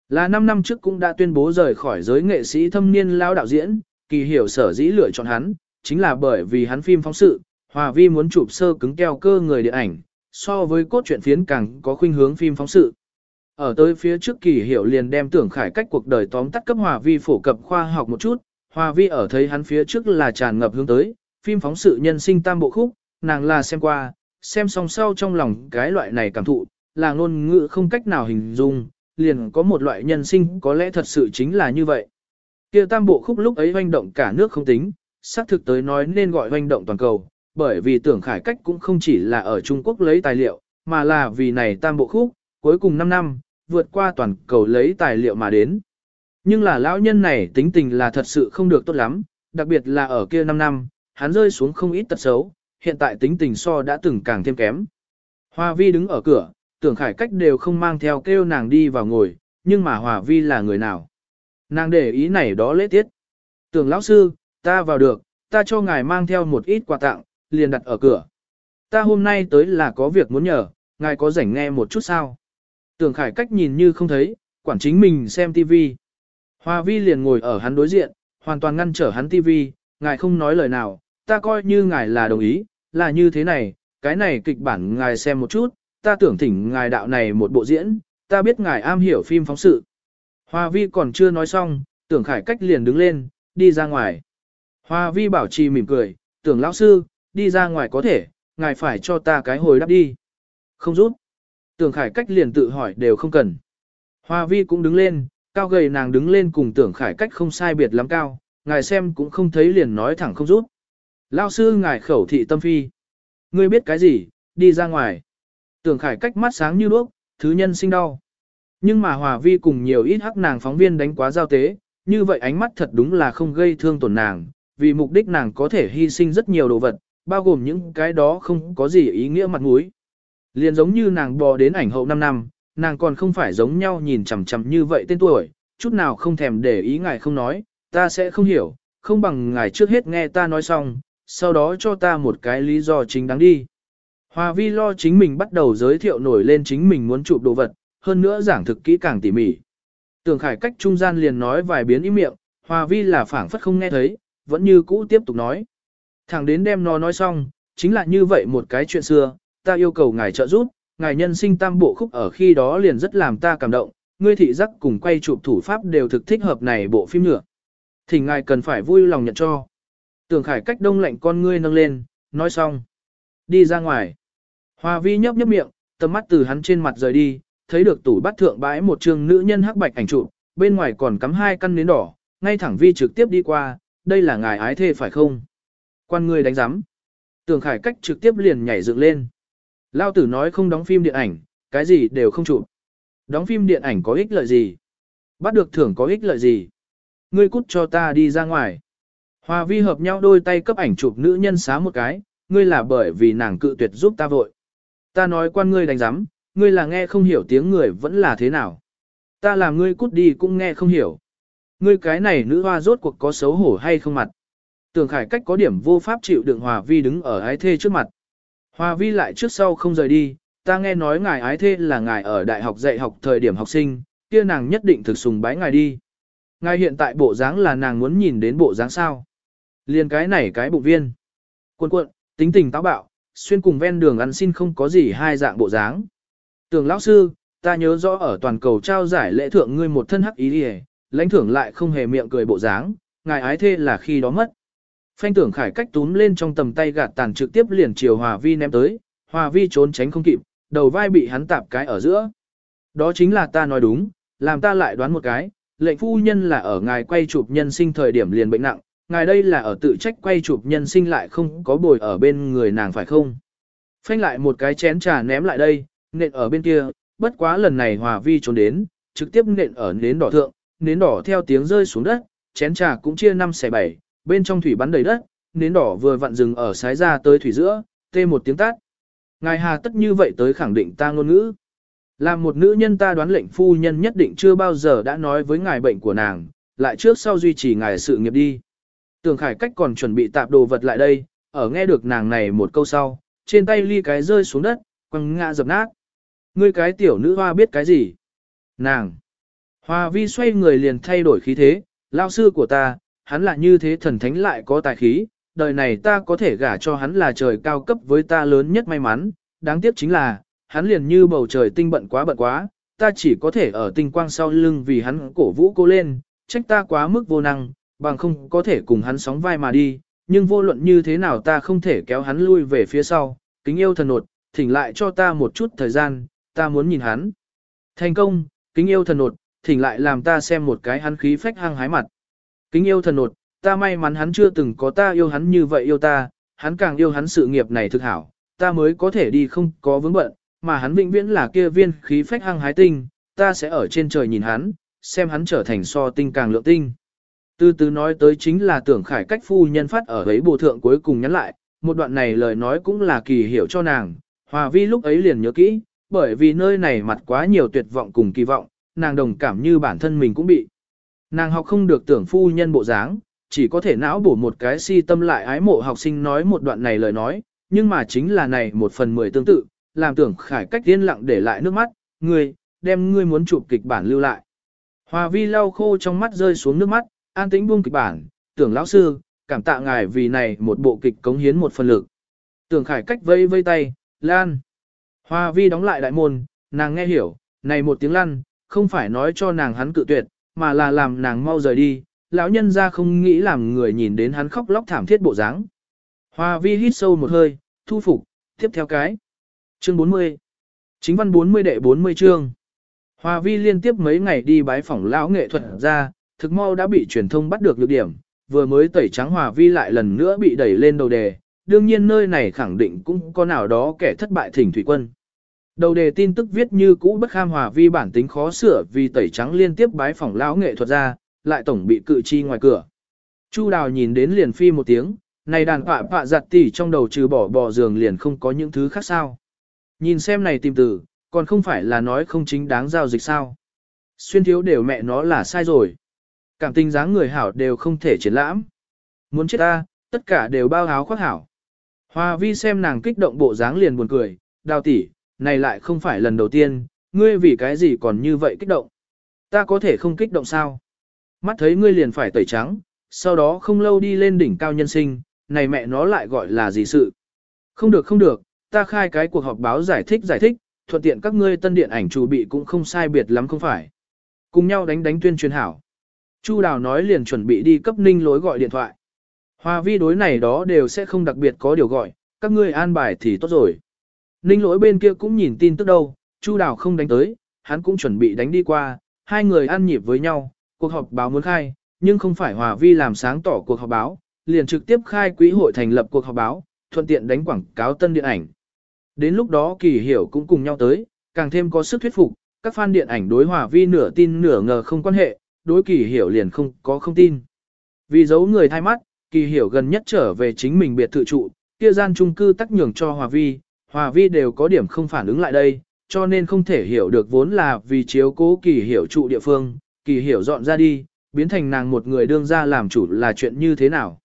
Là 5 năm trước cũng đã tuyên bố rời khỏi giới nghệ sĩ thâm niên lao đạo diễn, kỳ hiểu sở dĩ lựa chọn hắn, chính là bởi vì hắn phim phóng sự, Hòa Vi muốn chụp sơ cứng keo cơ người điện ảnh, so với cốt truyện phiến càng có khuynh hướng phim phóng sự. Ở tới phía trước kỳ hiểu liền đem tưởng khải cách cuộc đời tóm tắt cấp Hòa Vi phổ cập khoa học một chút, Hòa Vi ở thấy hắn phía trước là tràn ngập hướng tới, phim phóng sự nhân sinh tam bộ khúc, nàng là xem qua, xem xong sau trong lòng cái loại này cảm thụ, là ngôn ngữ không cách nào hình dung, liền có một loại nhân sinh có lẽ thật sự chính là như vậy. Kia tam bộ khúc lúc ấy hoành động cả nước không tính, xác thực tới nói nên gọi hoành động toàn cầu, bởi vì tưởng khải cách cũng không chỉ là ở Trung Quốc lấy tài liệu, mà là vì này tam bộ khúc, cuối cùng 5 năm, vượt qua toàn cầu lấy tài liệu mà đến. Nhưng là lão nhân này tính tình là thật sự không được tốt lắm, đặc biệt là ở kia 5 năm, hắn rơi xuống không ít tật xấu, hiện tại tính tình so đã từng càng thêm kém. Hoa vi đứng ở cửa, tưởng khải cách đều không mang theo kêu nàng đi vào ngồi, nhưng mà Hòa vi là người nào? Nàng để ý này đó lễ tiết. Tưởng lão sư, ta vào được, ta cho ngài mang theo một ít quà tặng, liền đặt ở cửa. Ta hôm nay tới là có việc muốn nhờ, ngài có rảnh nghe một chút sao? Tưởng khải cách nhìn như không thấy, quản chính mình xem TV. Hoa vi liền ngồi ở hắn đối diện, hoàn toàn ngăn trở hắn TV, ngài không nói lời nào, ta coi như ngài là đồng ý, là như thế này, cái này kịch bản ngài xem một chút, ta tưởng thỉnh ngài đạo này một bộ diễn, ta biết ngài am hiểu phim phóng sự. Hoa vi còn chưa nói xong, tưởng khải cách liền đứng lên, đi ra ngoài. Hoa vi bảo trì mỉm cười, tưởng lão sư, đi ra ngoài có thể, ngài phải cho ta cái hồi đáp đi. Không rút. Tưởng khải cách liền tự hỏi đều không cần. Hoa vi cũng đứng lên, cao gầy nàng đứng lên cùng tưởng khải cách không sai biệt lắm cao, ngài xem cũng không thấy liền nói thẳng không rút. Lao sư ngài khẩu thị tâm phi. Ngươi biết cái gì, đi ra ngoài. Tưởng khải cách mắt sáng như đuốc, thứ nhân sinh đau. Nhưng mà hòa vi cùng nhiều ít hắc nàng phóng viên đánh quá giao tế, như vậy ánh mắt thật đúng là không gây thương tổn nàng, vì mục đích nàng có thể hy sinh rất nhiều đồ vật, bao gồm những cái đó không có gì ý nghĩa mặt mũi. Liền giống như nàng bò đến ảnh hậu 5 năm, nàng còn không phải giống nhau nhìn chằm chằm như vậy tên tuổi, chút nào không thèm để ý ngài không nói, ta sẽ không hiểu, không bằng ngài trước hết nghe ta nói xong, sau đó cho ta một cái lý do chính đáng đi. Hòa vi lo chính mình bắt đầu giới thiệu nổi lên chính mình muốn chụp đồ vật, hơn nữa giảng thực kỹ càng tỉ mỉ. Tưởng khải cách trung gian liền nói vài biến ý miệng, hòa vi là phảng phất không nghe thấy, vẫn như cũ tiếp tục nói. Thẳng đến đem nó nói xong, chính là như vậy một cái chuyện xưa, ta yêu cầu ngài trợ giúp, ngài nhân sinh tam bộ khúc ở khi đó liền rất làm ta cảm động, ngươi thị giác cùng quay chụp thủ pháp đều thực thích hợp này bộ phim nữa. Thì ngài cần phải vui lòng nhận cho. Tưởng khải cách đông lạnh con ngươi nâng lên, nói xong. Đi ra ngoài. Hoa vi nhấp nhấp miệng, tầm mắt từ hắn trên mặt rời đi, thấy được tủ bát thượng bãi một trường nữ nhân hắc bạch ảnh chụp, bên ngoài còn cắm hai căn nến đỏ, ngay thẳng vi trực tiếp đi qua, đây là ngài ái thê phải không? Quan ngươi đánh giám. Tưởng khải cách trực tiếp liền nhảy dựng lên. Lao tử nói không đóng phim điện ảnh, cái gì đều không chụp. Đóng phim điện ảnh có ích lợi gì? Bắt được thưởng có ích lợi gì? Ngươi cút cho ta đi ra ngoài. Hòa vi hợp nhau đôi tay cấp ảnh chụp nữ nhân xá một cái, ngươi là bởi vì nàng cự tuyệt giúp ta vội. Ta nói quan ngươi đánh giám, ngươi là nghe không hiểu tiếng người vẫn là thế nào. Ta làm ngươi cút đi cũng nghe không hiểu. Ngươi cái này nữ hoa rốt cuộc có xấu hổ hay không mặt. Tưởng khải cách có điểm vô pháp chịu đựng hòa vi đứng ở ái thê trước mặt. Hòa vi lại trước sau không rời đi, ta nghe nói ngài ái thê là ngài ở đại học dạy học thời điểm học sinh, kia nàng nhất định thực sùng bái ngài đi. Ngài hiện tại bộ dáng là nàng muốn nhìn đến bộ dáng sao. Liên cái này cái bụng viên. Cuộn cuộn, tính tình táo bạo, xuyên cùng ven đường ăn xin không có gì hai dạng bộ dáng. Tưởng lão sư, ta nhớ rõ ở toàn cầu trao giải lễ thượng ngươi một thân hắc ý đi lãnh thưởng lại không hề miệng cười bộ dáng, ngài ái thê là khi đó mất. Phanh tưởng khải cách túm lên trong tầm tay gạt tàn trực tiếp liền chiều Hòa Vi ném tới, Hòa Vi trốn tránh không kịp, đầu vai bị hắn tạp cái ở giữa. Đó chính là ta nói đúng, làm ta lại đoán một cái, lệnh phu nhân là ở ngài quay chụp nhân sinh thời điểm liền bệnh nặng, ngài đây là ở tự trách quay chụp nhân sinh lại không có bồi ở bên người nàng phải không? Phanh lại một cái chén trà ném lại đây, nện ở bên kia, bất quá lần này Hòa Vi trốn đến, trực tiếp nện ở nến đỏ thượng, nến đỏ theo tiếng rơi xuống đất, chén trà cũng chia 5 xẻ 7, bên trong thủy bắn đầy đất, nến đỏ vừa vặn dừng ở sái ra tới thủy giữa, tê một tiếng tát. Ngài hà tất như vậy tới khẳng định ta ngôn ngữ. Là một nữ nhân ta đoán lệnh phu nhân nhất định chưa bao giờ đã nói với ngài bệnh của nàng, lại trước sau duy trì ngài sự nghiệp đi. Tường khải cách còn chuẩn bị tạp đồ vật lại đây, ở nghe được nàng này một câu sau, trên tay ly cái rơi xuống đất, quăng ngã dập nát. Ngươi cái tiểu nữ hoa biết cái gì? Nàng! Hoa vi xoay người liền thay đổi khí thế, lao sư của ta, hắn là như thế thần thánh lại có tài khí, đời này ta có thể gả cho hắn là trời cao cấp với ta lớn nhất may mắn, đáng tiếc chính là, hắn liền như bầu trời tinh bận quá bận quá, ta chỉ có thể ở tinh quang sau lưng vì hắn cổ vũ cô lên, trách ta quá mức vô năng, bằng không có thể cùng hắn sóng vai mà đi, nhưng vô luận như thế nào ta không thể kéo hắn lui về phía sau, kính yêu thần nột, thỉnh lại cho ta một chút thời gian, ta muốn nhìn hắn. Thành công, kính yêu thần nột, thỉnh lại làm ta xem một cái hắn khí phách hăng hái mặt. Kính yêu thần nột, ta may mắn hắn chưa từng có ta yêu hắn như vậy yêu ta, hắn càng yêu hắn sự nghiệp này thực hảo, ta mới có thể đi không có vướng bận, mà hắn vĩnh viễn là kia viên khí phách hăng hái tinh, ta sẽ ở trên trời nhìn hắn, xem hắn trở thành so tinh càng lượng tinh. Từ từ nói tới chính là tưởng khải cách phu nhân phát ở ấy bộ thượng cuối cùng nhắn lại, một đoạn này lời nói cũng là kỳ hiểu cho nàng, hòa vi lúc ấy liền nhớ kỹ, bởi vì nơi này mặt quá nhiều tuyệt vọng cùng kỳ vọng, nàng đồng cảm như bản thân mình cũng bị. Nàng học không được tưởng phu nhân bộ dáng, chỉ có thể não bổ một cái si tâm lại ái mộ học sinh nói một đoạn này lời nói, nhưng mà chính là này một phần mười tương tự, làm tưởng khải cách yên lặng để lại nước mắt, ngươi, đem ngươi muốn chụp kịch bản lưu lại. Hòa vi lau khô trong mắt rơi xuống nước mắt, an tĩnh buông kịch bản, tưởng lão sư, cảm tạ ngài vì này một bộ kịch cống hiến một phần lực. Tưởng khải cách vây vây tay, lan. Hòa vi đóng lại đại môn, nàng nghe hiểu, này một tiếng lăn, không phải nói cho nàng hắn cự tuyệt, mà là làm nàng mau rời đi, lão nhân ra không nghĩ làm người nhìn đến hắn khóc lóc thảm thiết bộ dáng. Hoa vi hít sâu một hơi, thu phục, tiếp theo cái. Chương 40 Chính văn 40 đệ 40 chương Hoa vi liên tiếp mấy ngày đi bái phỏng lão nghệ thuật ra, thực mau đã bị truyền thông bắt được lược điểm, vừa mới tẩy trắng Hòa vi lại lần nữa bị đẩy lên đầu đề, đương nhiên nơi này khẳng định cũng có nào đó kẻ thất bại thỉnh thủy quân. Đầu đề tin tức viết như cũ bất kham hòa vi bản tính khó sửa vì tẩy trắng liên tiếp bái phỏng lão nghệ thuật ra, lại tổng bị cự chi ngoài cửa. Chu đào nhìn đến liền phi một tiếng, này đàn họa họa giặt tỉ trong đầu trừ bỏ bò giường liền không có những thứ khác sao. Nhìn xem này tìm từ, còn không phải là nói không chính đáng giao dịch sao. Xuyên thiếu đều mẹ nó là sai rồi. Cảm tình dáng người hảo đều không thể triển lãm. Muốn chết ta, tất cả đều bao áo khoác hảo. Hoa vi xem nàng kích động bộ dáng liền buồn cười, đào tỷ, này lại không phải lần đầu tiên, ngươi vì cái gì còn như vậy kích động. Ta có thể không kích động sao? Mắt thấy ngươi liền phải tẩy trắng, sau đó không lâu đi lên đỉnh cao nhân sinh, này mẹ nó lại gọi là gì sự. Không được không được, ta khai cái cuộc họp báo giải thích giải thích, thuận tiện các ngươi tân điện ảnh chủ bị cũng không sai biệt lắm không phải. Cùng nhau đánh đánh tuyên truyền hảo. Chu Đào nói liền chuẩn bị đi cấp ninh lối gọi điện thoại. Hòa vi đối này đó đều sẽ không đặc biệt có điều gọi, các ngươi an bài thì tốt rồi. Ninh lỗi bên kia cũng nhìn tin tức đâu, Chu Đào không đánh tới, hắn cũng chuẩn bị đánh đi qua, hai người ăn nhịp với nhau, cuộc họp báo muốn khai, nhưng không phải Hòa Vi làm sáng tỏ cuộc họp báo, liền trực tiếp khai quỹ hội thành lập cuộc họp báo, thuận tiện đánh quảng cáo tân điện ảnh. Đến lúc đó kỳ hiểu cũng cùng nhau tới, càng thêm có sức thuyết phục, các fan điện ảnh đối Hòa Vi nửa tin nửa ngờ không quan hệ, đối kỳ hiểu liền không có không tin. Vì giấu người thay mắt, kỳ hiểu gần nhất trở về chính mình biệt thự trụ, kia gian trung cư tắc nhường cho Hòa Vi, Hòa Vi đều có điểm không phản ứng lại đây, cho nên không thể hiểu được vốn là vì chiếu cố kỳ hiểu trụ địa phương, kỳ hiểu dọn ra đi, biến thành nàng một người đương ra làm chủ là chuyện như thế nào.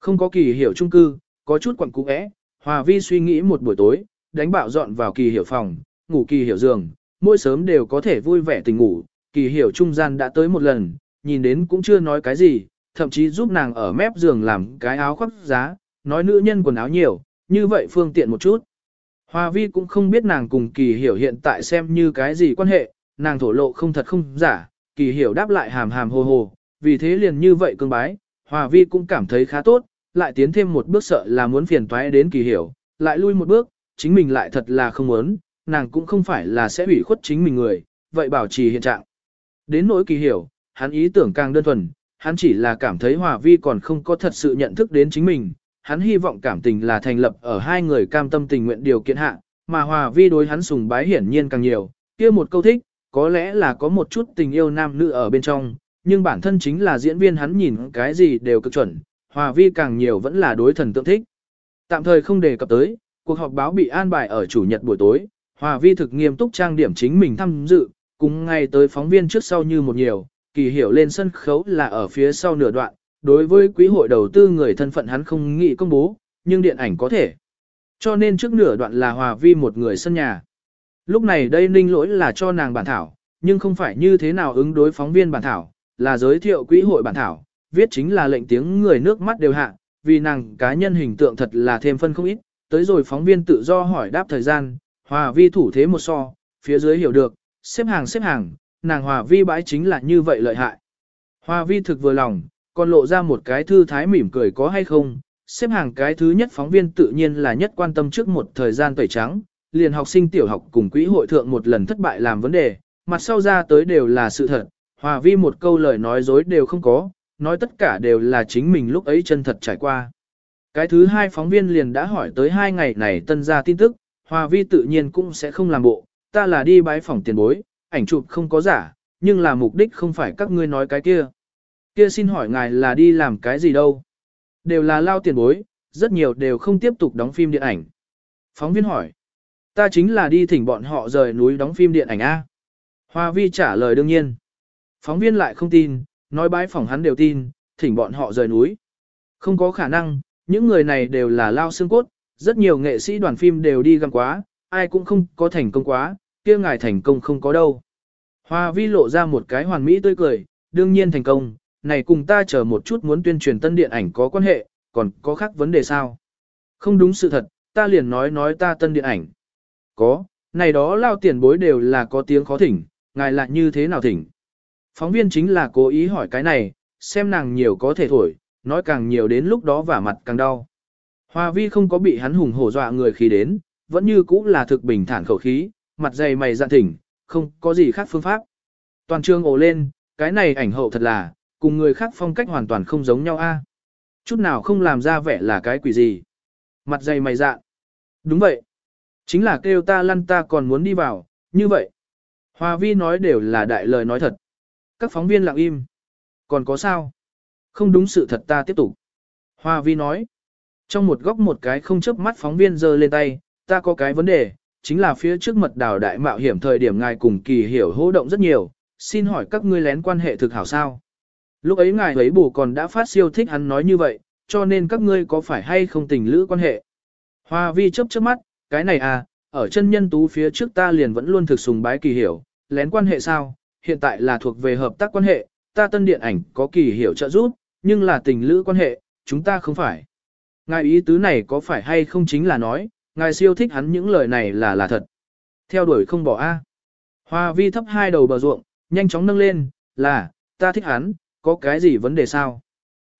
Không có kỳ hiểu trung cư, có chút quặng cũ ẽ, Hòa Vi suy nghĩ một buổi tối, đánh bạo dọn vào kỳ hiểu phòng, ngủ kỳ hiểu giường, mỗi sớm đều có thể vui vẻ tình ngủ, kỳ hiểu trung gian đã tới một lần, nhìn đến cũng chưa nói cái gì, thậm chí giúp nàng ở mép giường làm cái áo khoác giá, nói nữ nhân quần áo nhiều, như vậy phương tiện một chút. Hòa vi cũng không biết nàng cùng kỳ hiểu hiện tại xem như cái gì quan hệ, nàng thổ lộ không thật không giả, kỳ hiểu đáp lại hàm hàm hồ hồ, vì thế liền như vậy cương bái, hòa vi cũng cảm thấy khá tốt, lại tiến thêm một bước sợ là muốn phiền toái đến kỳ hiểu, lại lui một bước, chính mình lại thật là không muốn, nàng cũng không phải là sẽ ủy khuất chính mình người, vậy bảo trì hiện trạng. Đến nỗi kỳ hiểu, hắn ý tưởng càng đơn thuần, hắn chỉ là cảm thấy hòa vi còn không có thật sự nhận thức đến chính mình, hắn hy vọng cảm tình là thành lập ở hai người cam tâm tình nguyện điều kiện hạ, mà hòa vi đối hắn sùng bái hiển nhiên càng nhiều, kia một câu thích, có lẽ là có một chút tình yêu nam nữ ở bên trong, nhưng bản thân chính là diễn viên hắn nhìn cái gì đều cực chuẩn, hòa vi càng nhiều vẫn là đối thần tượng thích. Tạm thời không đề cập tới, cuộc họp báo bị an bài ở chủ nhật buổi tối, hòa vi thực nghiêm túc trang điểm chính mình tham dự, cùng ngay tới phóng viên trước sau như một nhiều, kỳ hiểu lên sân khấu là ở phía sau nửa đoạn, đối với quý hội đầu tư người thân phận hắn không nghĩ công bố, nhưng điện ảnh có thể. Cho nên trước nửa đoạn là hòa vi một người sân nhà. Lúc này đây ninh lỗi là cho nàng bản thảo, nhưng không phải như thế nào ứng đối phóng viên bản thảo, là giới thiệu quỹ hội bản thảo, viết chính là lệnh tiếng người nước mắt đều hạ, vì nàng cá nhân hình tượng thật là thêm phân không ít, tới rồi phóng viên tự do hỏi đáp thời gian, hòa vi thủ thế một so, phía dưới hiểu được, xếp hàng xếp hàng, nàng hòa vi bãi chính là như vậy lợi hại. Hòa vi thực vừa lòng, còn lộ ra một cái thư thái mỉm cười có hay không, xếp hàng cái thứ nhất phóng viên tự nhiên là nhất quan tâm trước một thời gian tẩy trắng, liền học sinh tiểu học cùng quỹ hội thượng một lần thất bại làm vấn đề, mặt sau ra tới đều là sự thật, hòa vi một câu lời nói dối đều không có, nói tất cả đều là chính mình lúc ấy chân thật trải qua. Cái thứ hai phóng viên liền đã hỏi tới hai ngày này tân ra tin tức, hòa vi tự nhiên cũng sẽ không làm bộ, ta là đi bái phòng tiền bối, ảnh chụp không có giả, nhưng là mục đích không phải các ngươi nói cái kia. Kia xin hỏi ngài là đi làm cái gì đâu? Đều là lao tiền bối, rất nhiều đều không tiếp tục đóng phim điện ảnh. Phóng viên hỏi. Ta chính là đi thỉnh bọn họ rời núi đóng phim điện ảnh A. Hoa vi trả lời đương nhiên. Phóng viên lại không tin, nói bái phỏng hắn đều tin, thỉnh bọn họ rời núi. Không có khả năng, những người này đều là lao xương cốt, rất nhiều nghệ sĩ đoàn phim đều đi găm quá, ai cũng không có thành công quá, kia ngài thành công không có đâu. Hoa vi lộ ra một cái hoàn mỹ tươi cười, đương nhiên thành công, này cùng ta chờ một chút muốn tuyên truyền tân điện ảnh có quan hệ, còn có khác vấn đề sao? Không đúng sự thật, ta liền nói nói ta tân điện ảnh. Có, này đó lao tiền bối đều là có tiếng khó thỉnh, ngài lại như thế nào thỉnh? Phóng viên chính là cố ý hỏi cái này, xem nàng nhiều có thể thổi, nói càng nhiều đến lúc đó vả mặt càng đau. Hoa vi không có bị hắn hùng hổ dọa người khi đến, vẫn như cũ là thực bình thản khẩu khí, mặt dày mày dạn thỉnh, không có gì khác phương pháp. Toàn trường ồ lên, cái này ảnh hậu thật là, cùng người khác phong cách hoàn toàn không giống nhau a. Chút nào không làm ra vẻ là cái quỷ gì. Mặt dày mày dạ. Đúng vậy. Chính là kêu ta lăn ta còn muốn đi vào, như vậy. hòa vi nói đều là đại lời nói thật. Các phóng viên lặng im. Còn có sao? Không đúng sự thật ta tiếp tục. hòa vi nói. Trong một góc một cái không chớp mắt phóng viên giơ lên tay, ta có cái vấn đề, chính là phía trước mật đảo đại mạo hiểm thời điểm ngài cùng kỳ hiểu hô động rất nhiều, xin hỏi các ngươi lén quan hệ thực hảo sao? Lúc ấy ngài ấy bù còn đã phát siêu thích hắn nói như vậy, cho nên các ngươi có phải hay không tình lữ quan hệ. Hoa vi chấp chớp mắt, cái này à, ở chân nhân tú phía trước ta liền vẫn luôn thực sùng bái kỳ hiểu, lén quan hệ sao, hiện tại là thuộc về hợp tác quan hệ, ta tân điện ảnh có kỳ hiểu trợ giúp, nhưng là tình lữ quan hệ, chúng ta không phải. Ngài ý tứ này có phải hay không chính là nói, ngài siêu thích hắn những lời này là là thật. Theo đuổi không bỏ A. Hoa vi thấp hai đầu bờ ruộng, nhanh chóng nâng lên, là, ta thích hắn, có cái gì vấn đề sao?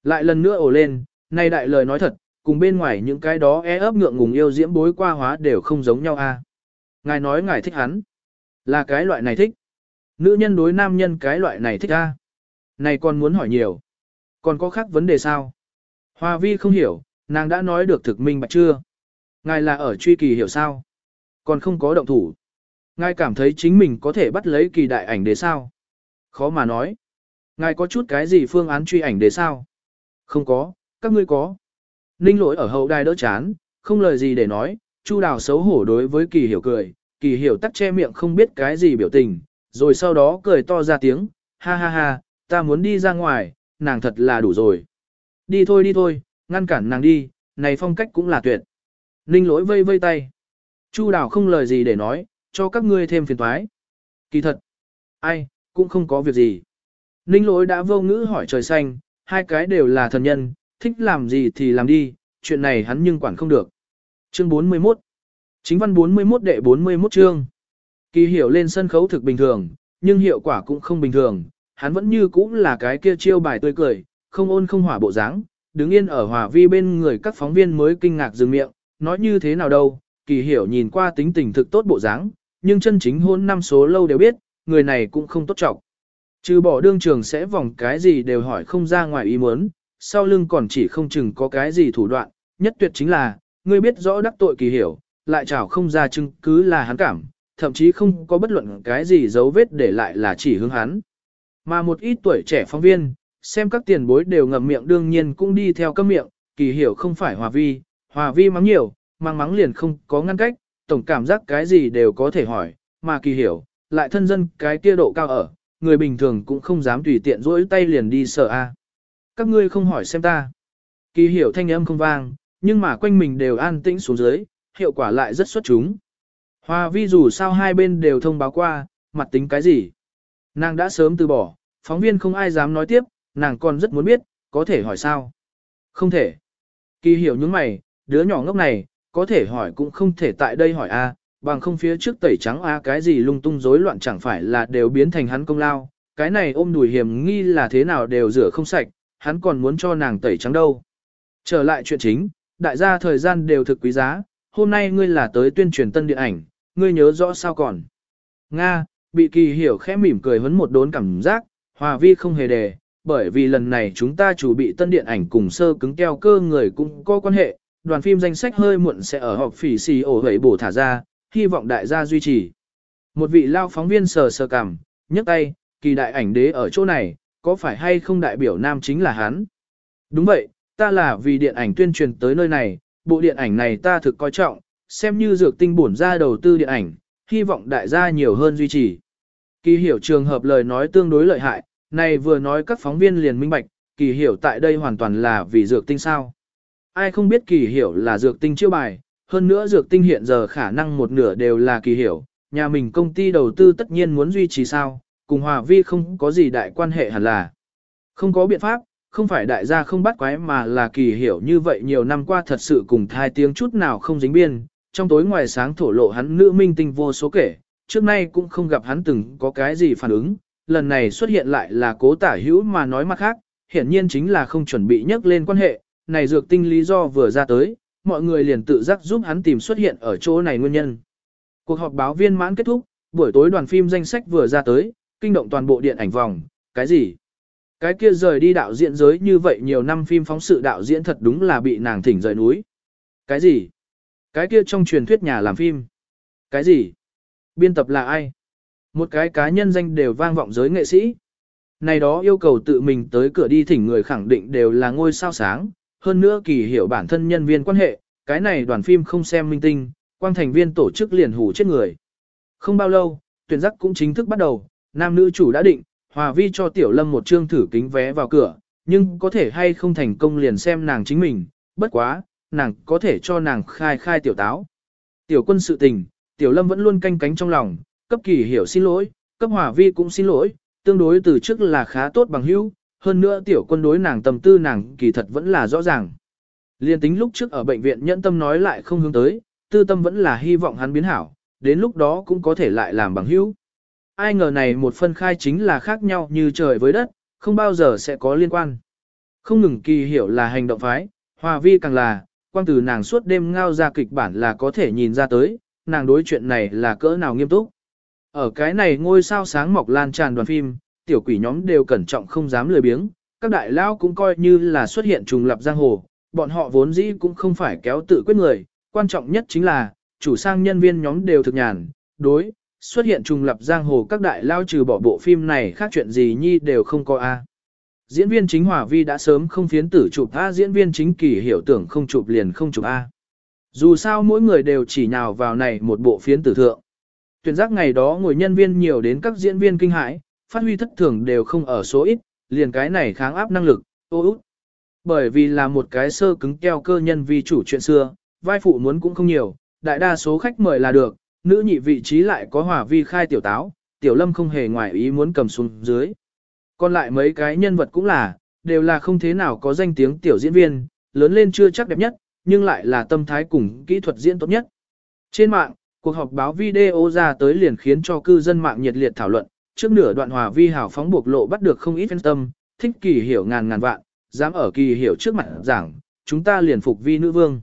Lại lần nữa ổ lên, nay đại lời nói thật, cùng bên ngoài những cái đó e ấp ngượng ngùng yêu diễm bối qua hóa đều không giống nhau a. Ngài nói ngài thích hắn, là cái loại này thích. Nữ nhân đối nam nhân cái loại này thích a. Này còn muốn hỏi nhiều. Còn có khác vấn đề sao? Hoa vi không hiểu, nàng đã nói được thực minh bạch chưa? Ngài là ở truy kỳ hiểu sao? Còn không có động thủ. Ngài cảm thấy chính mình có thể bắt lấy kỳ đại ảnh đế sao? Khó mà nói. Ngài có chút cái gì phương án truy ảnh để sao? Không có, các ngươi có. Ninh lỗi ở hậu đài đỡ chán, không lời gì để nói, Chu đào xấu hổ đối với kỳ hiểu cười, kỳ hiểu tắt che miệng không biết cái gì biểu tình, rồi sau đó cười to ra tiếng, ha ha ha, ta muốn đi ra ngoài, nàng thật là đủ rồi. Đi thôi đi thôi, ngăn cản nàng đi, này phong cách cũng là tuyệt. Ninh lỗi vây vây tay. Chu đào không lời gì để nói, cho các ngươi thêm phiền toái. Kỳ thật, ai, cũng không có việc gì. Ninh lỗi đã vô ngữ hỏi trời xanh, hai cái đều là thần nhân, thích làm gì thì làm đi, chuyện này hắn nhưng quản không được. Chương 41 Chính văn 41 đệ 41 chương Kỳ hiểu lên sân khấu thực bình thường, nhưng hiệu quả cũng không bình thường, hắn vẫn như cũ là cái kia chiêu bài tươi cười, không ôn không hỏa bộ dáng, đứng yên ở hòa vi bên người các phóng viên mới kinh ngạc dừng miệng, nói như thế nào đâu, kỳ hiểu nhìn qua tính tình thực tốt bộ dáng, nhưng chân chính hôn năm số lâu đều biết, người này cũng không tốt trọng. Trừ bỏ đương trường sẽ vòng cái gì đều hỏi không ra ngoài ý muốn, sau lưng còn chỉ không chừng có cái gì thủ đoạn, nhất tuyệt chính là, ngươi biết rõ đắc tội kỳ hiểu, lại chảo không ra chứng cứ là hắn cảm, thậm chí không có bất luận cái gì dấu vết để lại là chỉ hướng hắn. Mà một ít tuổi trẻ phóng viên, xem các tiền bối đều ngậm miệng đương nhiên cũng đi theo cấm miệng, kỳ hiểu không phải hòa vi, hòa vi mắng nhiều, mang mắng liền không có ngăn cách, tổng cảm giác cái gì đều có thể hỏi, mà kỳ hiểu, lại thân dân cái kia độ cao ở, người bình thường cũng không dám tùy tiện rỗi tay liền đi sợ a. Các ngươi không hỏi xem ta. Kỳ hiểu thanh âm không vang, nhưng mà quanh mình đều an tĩnh xuống dưới, hiệu quả lại rất xuất chúng. Hoa vi dù sao hai bên đều thông báo qua, mặt tính cái gì. Nàng đã sớm từ bỏ, phóng viên không ai dám nói tiếp, nàng còn rất muốn biết, có thể hỏi sao. Không thể. Kỳ hiểu những mày, đứa nhỏ ngốc này, có thể hỏi cũng không thể tại đây hỏi a, bằng không phía trước tẩy trắng a cái gì lung tung rối loạn chẳng phải là đều biến thành hắn công lao, cái này ôm đùi hiểm nghi là thế nào đều rửa không sạch, hắn còn muốn cho nàng tẩy trắng đâu. Trở lại chuyện chính, đại gia thời gian đều thực quý giá, hôm nay ngươi là tới tuyên truyền tân điện ảnh, ngươi nhớ rõ sao còn. Nga, bị kỳ hiểu khẽ mỉm cười huấn một đốn cảm giác, hòa vi không hề đề, bởi vì lần này chúng ta chủ bị tân điện ảnh cùng sơ cứng keo cơ người cũng có quan hệ, đoàn phim danh sách hơi muộn sẽ ở họp phỉ xì ổ hẩy bổ thả ra, hy vọng đại gia duy trì. Một vị lao phóng viên sờ sờ cằm, nhấc tay, kỳ đại ảnh đế ở chỗ này, có phải hay không đại biểu nam chính là hắn? Đúng vậy, ta là vì điện ảnh tuyên truyền tới nơi này, bộ điện ảnh này ta thực coi trọng, xem như dược tinh bổn ra đầu tư điện ảnh, hy vọng đại gia nhiều hơn duy trì. Kỳ hiểu trường hợp lời nói tương đối lợi hại, này vừa nói các phóng viên liền minh bạch, kỳ hiểu tại đây hoàn toàn là vì dược tinh sao. Ai không biết kỳ hiểu là dược tinh chiêu bài, hơn nữa dược tinh hiện giờ khả năng một nửa đều là kỳ hiểu, nhà mình công ty đầu tư tất nhiên muốn duy trì sao, cùng hòa vi không có gì đại quan hệ hẳn là. Không có biện pháp, không phải đại gia không bắt quái mà là kỳ hiểu như vậy nhiều năm qua thật sự cùng thai tiếng chút nào không dính biên, trong tối ngoài sáng thổ lộ hắn nữ minh tinh vô số kể, trước nay cũng không gặp hắn từng có cái gì phản ứng, lần này xuất hiện lại là cố tả hữu mà nói mặt khác, hiển nhiên chính là không chuẩn bị nhắc lên quan hệ, này dược tinh lý do vừa ra tới, mọi người liền tự giác giúp hắn tìm xuất hiện ở chỗ này nguyên nhân. Cuộc họp báo viên mãn kết thúc, buổi tối đoàn phim danh sách vừa ra tới, kinh động toàn bộ điện ảnh vòng, cái gì? Cái kia rời đi đạo diễn giới như vậy nhiều năm phim phóng sự đạo diễn thật đúng là bị nàng thỉnh rời núi. Cái gì? Cái kia trong truyền thuyết nhà làm phim. Cái gì? Biên tập là ai? Một cái cá nhân danh đều vang vọng giới nghệ sĩ. Này đó yêu cầu tự mình tới cửa đi thỉnh người khẳng định đều là ngôi sao sáng, hơn nữa kỳ hiểu bản thân nhân viên quan hệ, cái này đoàn phim không xem minh tinh, quang thành viên tổ chức liền hủ chết người. Không bao lâu, tuyển giác cũng chính thức bắt đầu, nam nữ chủ đã định, Hòa Vi cho Tiểu Lâm một chương thử kính vé vào cửa, nhưng có thể hay không thành công liền xem nàng chính mình, bất quá, nàng có thể cho nàng khai khai tiểu táo. Tiểu quân sự tình, Tiểu Lâm vẫn luôn canh cánh trong lòng, cấp kỳ hiểu xin lỗi, cấp Hòa Vi cũng xin lỗi, tương đối từ trước là khá tốt bằng hữu, hơn nữa tiểu quân đối nàng tâm tư nàng kỳ thật vẫn là rõ ràng. Liên tính lúc trước ở bệnh viện nhẫn tâm nói lại không hướng tới, tư tâm vẫn là hy vọng hắn biến hảo, đến lúc đó cũng có thể lại làm bằng hữu. Ai ngờ này một phân khai chính là khác nhau như trời với đất, không bao giờ sẽ có liên quan. Không ngừng kỳ hiểu là hành động phái, hòa vi càng là, quang từ nàng suốt đêm ngao ra kịch bản là có thể nhìn ra tới, nàng đối chuyện này là cỡ nào nghiêm túc. Ở cái này ngôi sao sáng mọc lan tràn đoàn phim, tiểu quỷ nhóm đều cẩn trọng không dám lười biếng, các đại lao cũng coi như là xuất hiện trùng lập giang hồ, bọn họ vốn dĩ cũng không phải kéo tự quyết người, quan trọng nhất chính là, chủ sang nhân viên nhóm đều thực nhàn, đối, xuất hiện trùng lập giang hồ các đại lao trừ bỏ bộ phim này khác chuyện gì nhi đều không có a. Diễn viên chính Hòa Vi đã sớm không phiến tử chụp A diễn viên chính kỳ hiểu tưởng không chụp liền không chụp A. Dù sao mỗi người đều chỉ nhào vào này một bộ phiến tử thượng. Tuyển giác ngày đó ngồi nhân viên nhiều đến các diễn viên kinh hãi, phát huy thất thường đều không ở số ít, liền cái này kháng áp năng lực, ô út. Bởi vì là một cái sơ cứng keo cơ nhân vi chủ chuyện xưa, vai phụ muốn cũng không nhiều, đại đa số khách mời là được, nữ nhị vị trí lại có hòa vi khai tiểu táo, tiểu lâm không hề ngoài ý muốn cầm xuống dưới. Còn lại mấy cái nhân vật cũng là, đều là không thế nào có danh tiếng tiểu diễn viên, lớn lên chưa chắc đẹp nhất, nhưng lại là tâm thái cùng kỹ thuật diễn tốt nhất. Trên mạng, cuộc họp báo video ra tới liền khiến cho cư dân mạng nhiệt liệt thảo luận, trước nửa đoạn hòa vi hảo phóng bộc lộ bắt được không ít phân tâm, thích kỳ hiểu ngàn ngàn vạn, dám ở kỳ hiểu trước mặt giảng, chúng ta liền phục vi nữ vương.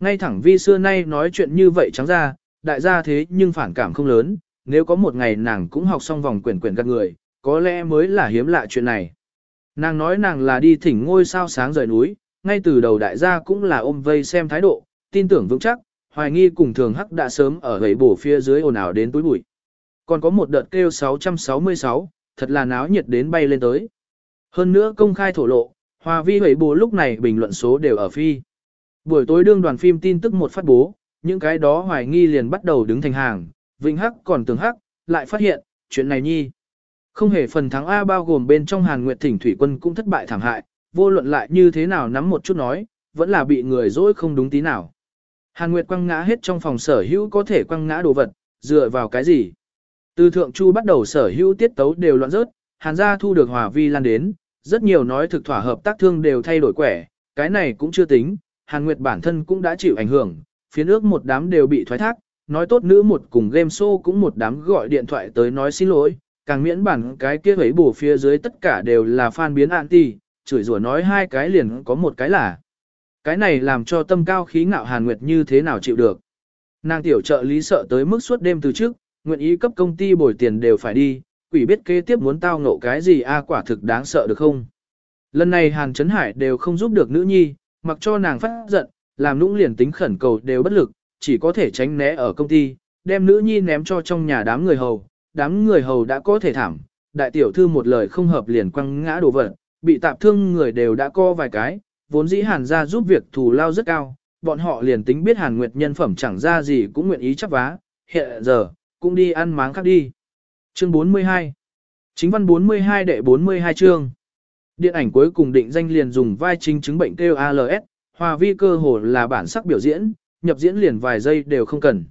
Ngay thẳng vi xưa nay nói chuyện như vậy trắng ra, đại gia thế nhưng phản cảm không lớn, nếu có một ngày nàng cũng học xong vòng quyển quyển gạt người, có lẽ mới là hiếm lạ chuyện này. Nàng nói nàng là đi thỉnh ngôi sao sáng rời núi, ngay từ đầu đại gia cũng là ôm vây xem thái độ, tin tưởng vững chắc, hoài nghi cùng thường hắc đã sớm ở gầy bổ phía dưới ồn ào đến túi bụi. Còn có một đợt kêu 666, thật là náo nhiệt đến bay lên tới. Hơn nữa công khai thổ lộ, hòa vi hủy Bồ lúc này bình luận số đều ở phi. Buổi tối đương đoàn phim tin tức một phát bố, những cái đó hoài nghi liền bắt đầu đứng thành hàng, vinh hắc còn tường hắc, lại phát hiện, chuyện này nhi. Không hề phần thắng A bao gồm bên trong Hàn Nguyệt Thỉnh Thủy Quân cũng thất bại thảm hại, vô luận lại như thế nào nắm một chút nói, vẫn là bị người dối không đúng tí nào. Hàn Nguyệt quăng ngã hết trong phòng sở hữu có thể quăng ngã đồ vật, dựa vào cái gì? Từ thượng chu bắt đầu sở hữu tiết tấu đều loạn rớt, Hàn gia thu được hòa vi lan đến, rất nhiều nói thực thỏa hợp tác thương đều thay đổi quẻ, cái này cũng chưa tính, Hàn Nguyệt bản thân cũng đã chịu ảnh hưởng, phía nước một đám đều bị thoái thác, nói tốt nữ một cùng game show cũng một đám gọi điện thoại tới nói xin lỗi, càng miễn bản cái kia ấy bổ phía dưới tất cả đều là fan biến anti, chửi rủa nói hai cái liền có một cái là. Cái này làm cho tâm cao khí ngạo Hàn Nguyệt như thế nào chịu được. Nàng tiểu trợ lý sợ tới mức suốt đêm từ trước, nguyện ý cấp công ty bồi tiền đều phải đi, quỷ biết kế tiếp muốn tao ngộ cái gì a quả thực đáng sợ được không. Lần này Hàn Trấn Hải đều không giúp được nữ nhi, mặc cho nàng phát giận, làm nũng liền tính khẩn cầu đều bất lực, chỉ có thể tránh né ở công ty, đem nữ nhi ném cho trong nhà đám người hầu, đám người hầu đã có thể thảm, đại tiểu thư một lời không hợp liền quăng ngã đồ vật, bị tạp thương người đều đã co vài cái, vốn dĩ hàn ra giúp việc thù lao rất cao, bọn họ liền tính biết hàn nguyệt nhân phẩm chẳng ra gì cũng nguyện ý chấp vá, hiện giờ, cũng đi ăn máng khác đi. Chương 42 Chính văn 42 đệ 42 chương Điện ảnh cuối cùng định danh liền dùng vai chính chứng bệnh kêu ALS, hòa vi cơ hồ là bản sắc biểu diễn, nhập diễn liền vài giây đều không cần.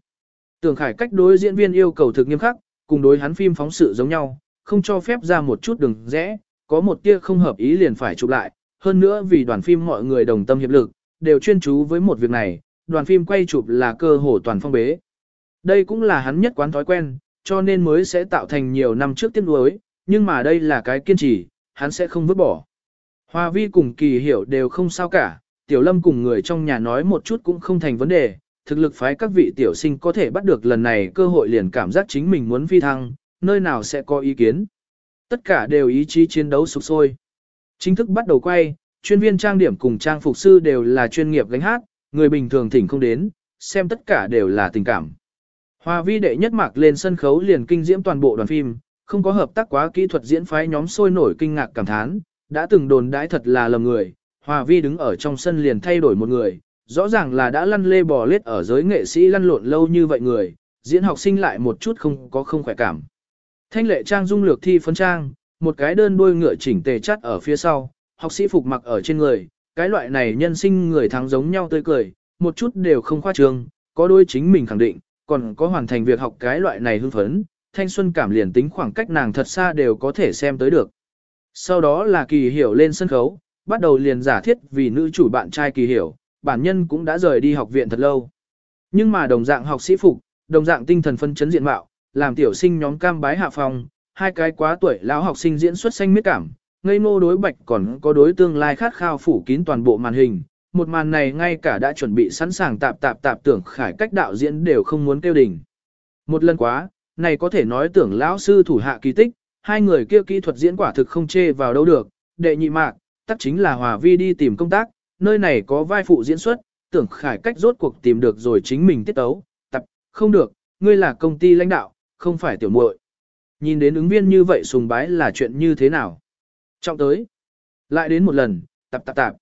Tưởng khải cách đối diễn viên yêu cầu thực nghiêm khắc, cùng đối hắn phim phóng sự giống nhau, không cho phép ra một chút đường rẽ, có một tia không hợp ý liền phải chụp lại, hơn nữa vì đoàn phim mọi người đồng tâm hiệp lực, đều chuyên chú với một việc này, đoàn phim quay chụp là cơ hồ toàn phong bế. Đây cũng là hắn nhất quán thói quen, cho nên mới sẽ tạo thành nhiều năm trước tiếc nuối, nhưng mà đây là cái kiên trì, hắn sẽ không vứt bỏ. Hoa vi cùng kỳ hiểu đều không sao cả, tiểu lâm cùng người trong nhà nói một chút cũng không thành vấn đề, thực lực phái các vị tiểu sinh có thể bắt được lần này cơ hội liền cảm giác chính mình muốn phi thăng, nơi nào sẽ có ý kiến. Tất cả đều ý chí chiến đấu sục sôi. Chính thức bắt đầu quay, chuyên viên trang điểm cùng trang phục sư đều là chuyên nghiệp gánh hát, người bình thường thỉnh không đến, xem tất cả đều là tình cảm. Hoa vi đệ nhất mạc lên sân khấu liền kinh diễm toàn bộ đoàn phim, không có hợp tác quá kỹ thuật diễn phái nhóm sôi nổi kinh ngạc cảm thán, đã từng đồn đãi thật là lầm người, Hoa vi đứng ở trong sân liền thay đổi một người, rõ ràng là đã lăn lê bò lết ở giới nghệ sĩ lăn lộn lâu như vậy người, diễn học sinh lại một chút không có không khỏe cảm. Thanh lệ trang dung lược thi phấn trang, một cái đơn đuôi ngựa chỉnh tề chắt ở phía sau, học sĩ phục mặc ở trên người, cái loại này nhân sinh người thắng giống nhau tươi cười, một chút đều không khoa trương, có đôi chính mình khẳng định, còn có hoàn thành việc học cái loại này hưng phấn, thanh xuân cảm liền tính khoảng cách nàng thật xa đều có thể xem tới được. Sau đó là kỳ hiểu lên sân khấu, bắt đầu liền giả thiết vì nữ chủ bạn trai kỳ hiểu, bản nhân cũng đã rời đi học viện thật lâu. Nhưng mà đồng dạng học sĩ phục, đồng dạng tinh thần phân chấn diện mạo, làm tiểu sinh nhóm cam bái hạ phòng, hai cái quá tuổi lão học sinh diễn xuất xanh miết cảm, ngây ngô đối bạch còn có đối tương lai khát khao phủ kín toàn bộ màn hình. Một màn này ngay cả đã chuẩn bị sẵn sàng tạp tạp tạp tưởng khải cách đạo diễn đều không muốn kêu đỉnh. Một lần quá, này có thể nói tưởng lão sư thủ hạ kỳ tích, hai người kia kỹ thuật diễn quả thực không chê vào đâu được, đệ nhị mạc, tắc chính là Hòa Vi đi tìm công tác, nơi này có vai phụ diễn xuất, tưởng khải cách rốt cuộc tìm được rồi chính mình tiết tấu, tập, không được, ngươi là công ty lãnh đạo, không phải tiểu muội. Nhìn đến ứng viên như vậy sùng bái là chuyện như thế nào? Trọng tới. Lại đến một lần, tập tập tạp.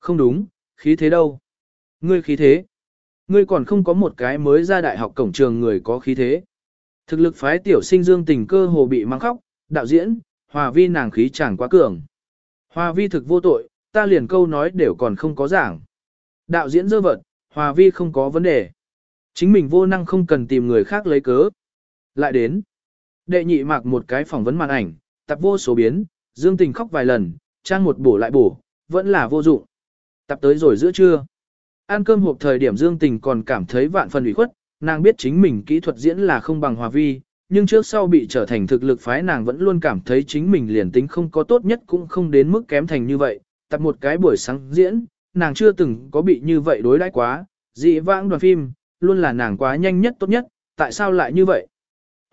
Không đúng, khí thế đâu? Ngươi khí thế. Ngươi còn không có một cái mới ra đại học cổng trường người có khí thế. Thực lực phái tiểu sinh dương tình cơ hồ bị mang khóc, đạo diễn, hòa vi nàng khí chẳng quá cường. Hòa vi thực vô tội, ta liền câu nói đều còn không có giảng. Đạo diễn dơ vật, hòa vi không có vấn đề. Chính mình vô năng không cần tìm người khác lấy cớ. Lại đến. Đệ nhị mặc một cái phỏng vấn màn ảnh, tập vô số biến, dương tình khóc vài lần, trang một bổ lại bổ, vẫn là vô dụng. Tập tới rồi giữa trưa. Ăn cơm hộp thời điểm dương tình còn cảm thấy vạn phần ủy khuất, nàng biết chính mình kỹ thuật diễn là không bằng hòa vi, nhưng trước sau bị trở thành thực lực phái nàng vẫn luôn cảm thấy chính mình liền tính không có tốt nhất cũng không đến mức kém thành như vậy. Tập một cái buổi sáng diễn, nàng chưa từng có bị như vậy đối đãi quá, dị vãng đoàn phim, luôn là nàng quá nhanh nhất tốt nhất, tại sao lại như vậy?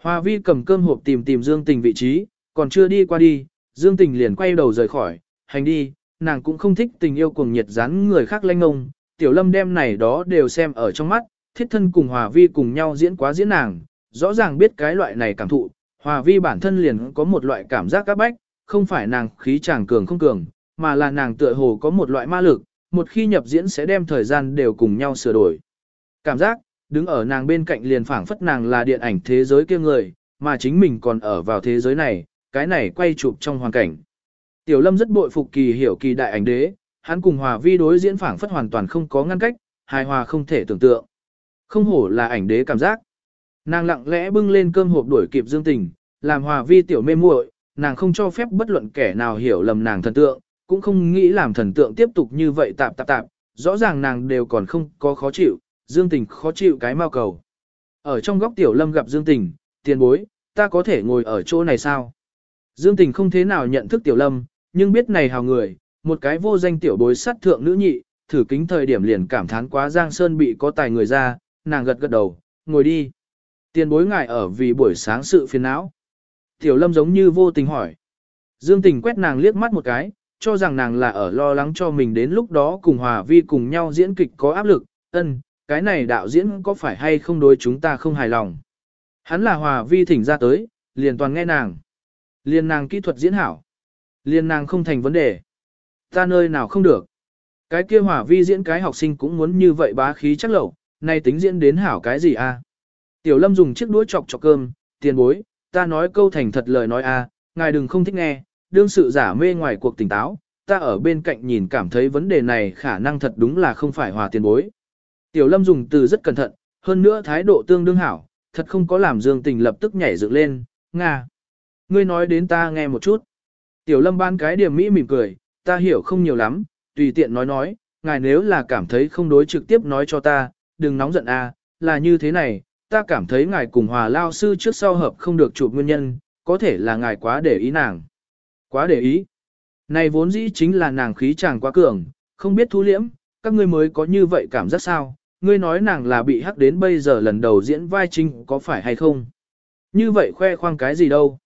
Hòa vi cầm cơm hộp tìm tìm Dương Tình vị trí, còn chưa đi qua đi, Dương Tình liền quay đầu rời khỏi, hành đi, nàng cũng không thích tình yêu cuồng nhiệt dán người khác lanh ngông, tiểu lâm đem này đó đều xem ở trong mắt, thiết thân cùng Hòa vi cùng nhau diễn quá diễn nàng, rõ ràng biết cái loại này cảm thụ, Hòa vi bản thân liền có một loại cảm giác các bách, không phải nàng khí chàng cường không cường, mà là nàng tựa hồ có một loại ma lực, một khi nhập diễn sẽ đem thời gian đều cùng nhau sửa đổi. Cảm giác, đứng ở nàng bên cạnh liền phảng phất nàng là điện ảnh thế giới kia người, mà chính mình còn ở vào thế giới này, cái này quay chụp trong hoàn cảnh. Tiểu Lâm rất bội phục kỳ hiểu kỳ đại ảnh đế, hắn cùng Hòa Vi đối diễn phảng phất hoàn toàn không có ngăn cách, hài hòa không thể tưởng tượng. Không hổ là ảnh đế cảm giác. Nàng lặng lẽ bưng lên cơm hộp đuổi kịp Dương Tình, làm Hòa Vi tiểu mê muội, nàng không cho phép bất luận kẻ nào hiểu lầm nàng thần tượng, cũng không nghĩ làm thần tượng tiếp tục như vậy tạp tạp tạp, rõ ràng nàng đều còn không có khó chịu, Dương Tình khó chịu cái mau cầu. Ở trong góc tiểu lâm gặp Dương Tình, tiền bối, ta có thể ngồi ở chỗ này sao? Dương Tình không thế nào nhận thức tiểu lâm, nhưng biết này hào người, một cái vô danh tiểu bối sát thượng nữ nhị, thử kính thời điểm liền cảm thán quá Giang Sơn bị có tài người ra, nàng gật gật đầu, ngồi đi. Tiền bối ngại ở vì buổi sáng sự phiền não. Tiểu lâm giống như vô tình hỏi. Dương Tình quét nàng liếc mắt một cái, cho rằng nàng là ở lo lắng cho mình đến lúc đó cùng Hòa Vi cùng nhau diễn kịch có áp lực, ân, cái này đạo diễn có phải hay không đối chúng ta không hài lòng. Hắn là Hòa Vi thỉnh ra tới, liền toàn nghe nàng. Liền nàng kỹ thuật diễn hảo. Liền nàng không thành vấn đề. Ta nơi nào không được. Cái kia hỏa Vi diễn cái học sinh cũng muốn như vậy bá khí chắc lẩu, nay tính diễn đến hảo cái gì a? Tiểu Lâm dùng chiếc đũa chọc chọc cơm, tiền bối, ta nói câu thành thật lời nói a, ngài đừng không thích nghe, đương sự giả mê ngoài cuộc tỉnh táo, ta ở bên cạnh nhìn cảm thấy vấn đề này khả năng thật đúng là không phải hòa tiền bối. Tiểu Lâm dùng từ rất cẩn thận, hơn nữa thái độ tương đương hảo, thật không có làm Dương Tình lập tức nhảy dựng lên, Nga. Ngươi nói đến ta nghe một chút. Tiểu Lâm ban cái điểm mỹ mỉm cười, ta hiểu không nhiều lắm, tùy tiện nói nói, ngài nếu là cảm thấy không đối trực tiếp nói cho ta, đừng nóng giận a, à, là như thế này, ta cảm thấy ngài cùng hòa lao sư trước sau hợp không được chụp nguyên nhân, có thể là ngài quá để ý nàng. Quá để ý. Này vốn dĩ chính là nàng khí chàng quá cường, không biết thu liễm, các ngươi mới có như vậy cảm giác sao, ngươi nói nàng là bị hắc đến bây giờ lần đầu diễn vai chính có phải hay không? Như vậy khoe khoang cái gì đâu?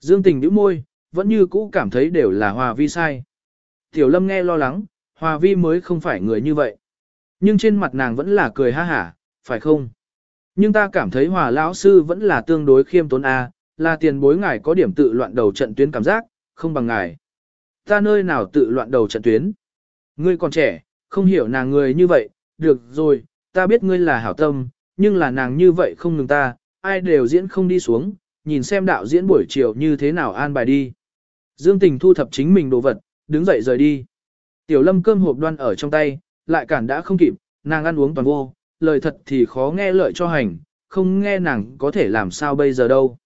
Dương tình nhíu môi, vẫn như cũ cảm thấy đều là Hòa Vi sai. Tiểu Lâm nghe lo lắng, Hòa Vi mới không phải người như vậy. Nhưng trên mặt nàng vẫn là cười ha hả, phải không? Nhưng ta cảm thấy Hòa lão sư vẫn là tương đối khiêm tốn a, là tiền bối ngài có điểm tự loạn đầu trận tuyến cảm giác, không bằng ngài. Ta nơi nào tự loạn đầu trận tuyến? Ngươi còn trẻ, không hiểu nàng người như vậy, được rồi, ta biết ngươi là hảo tâm, nhưng là nàng như vậy không ngừng ta, ai đều diễn không đi xuống, nhìn xem đạo diễn buổi chiều như thế nào an bài đi. Dương Tình thu thập chính mình đồ vật, đứng dậy rời đi. Tiểu lâm cơm hộp đoan ở trong tay, lại cản đã không kịp, nàng ăn uống toàn vô, lời thật thì khó nghe lợi cho hành, không nghe nàng có thể làm sao bây giờ đâu.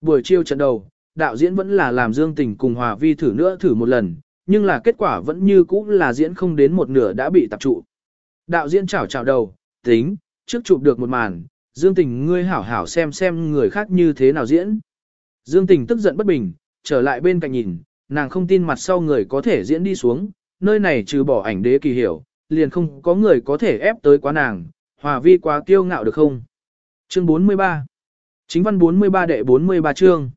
Buổi chiều trận đầu, đạo diễn vẫn là làm Dương Tình cùng Hòa Vi thử nữa thử một lần, nhưng là kết quả vẫn như cũ là diễn không đến một nửa đã bị tập trụ. Đạo diễn chảo chảo đầu, tính, trước chụp được một màn, Dương Tình ngươi hảo hảo xem xem người khác như thế nào diễn. Dương Tình tức giận bất bình, trở lại bên cạnh nhìn, nàng không tin mặt sau người có thể diễn đi xuống, nơi này trừ bỏ ảnh đế kỳ hiểu, liền không có người có thể ép tới quá nàng, hòa vi quá kiêu ngạo được không? Chương 43 Chính văn 43 đệ 43 chương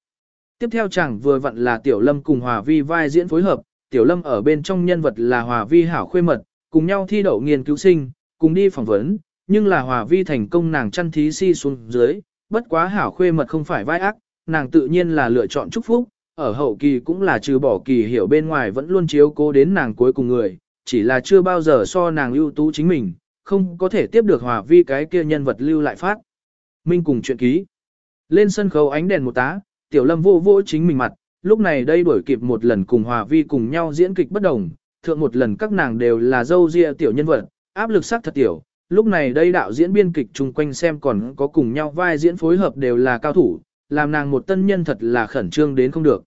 Tiếp theo chẳng vừa vặn là Tiểu Lâm cùng Hòa Vi vai diễn phối hợp, Tiểu Lâm ở bên trong nhân vật là Hòa Vi hảo khuê mật, cùng nhau thi đậu nghiên cứu sinh, cùng đi phỏng vấn, nhưng là Hòa Vi thành công nàng chăn thí si xuống dưới, bất quá hảo khuê mật không phải vai ác, nàng tự nhiên là lựa chọn chúc phúc, ở hậu kỳ cũng là trừ bỏ kỳ hiểu bên ngoài vẫn luôn chiếu cố đến nàng cuối cùng người, chỉ là chưa bao giờ so nàng ưu tú chính mình, không có thể tiếp được Hòa Vi cái kia nhân vật lưu lại phát. Minh cùng chuyện ký. Lên sân khấu ánh đèn một tá, Tiểu Lâm vô vô chính mình mặt, lúc này đây đuổi kịp một lần cùng Hòa Vi cùng nhau diễn kịch bất đồng, thượng một lần các nàng đều là dâu ria tiểu nhân vật, áp lực sắc thật tiểu, lúc này đây đạo diễn biên kịch chung quanh xem còn có cùng nhau vai diễn phối hợp đều là cao thủ, làm nàng một tân nhân thật là khẩn trương đến không được.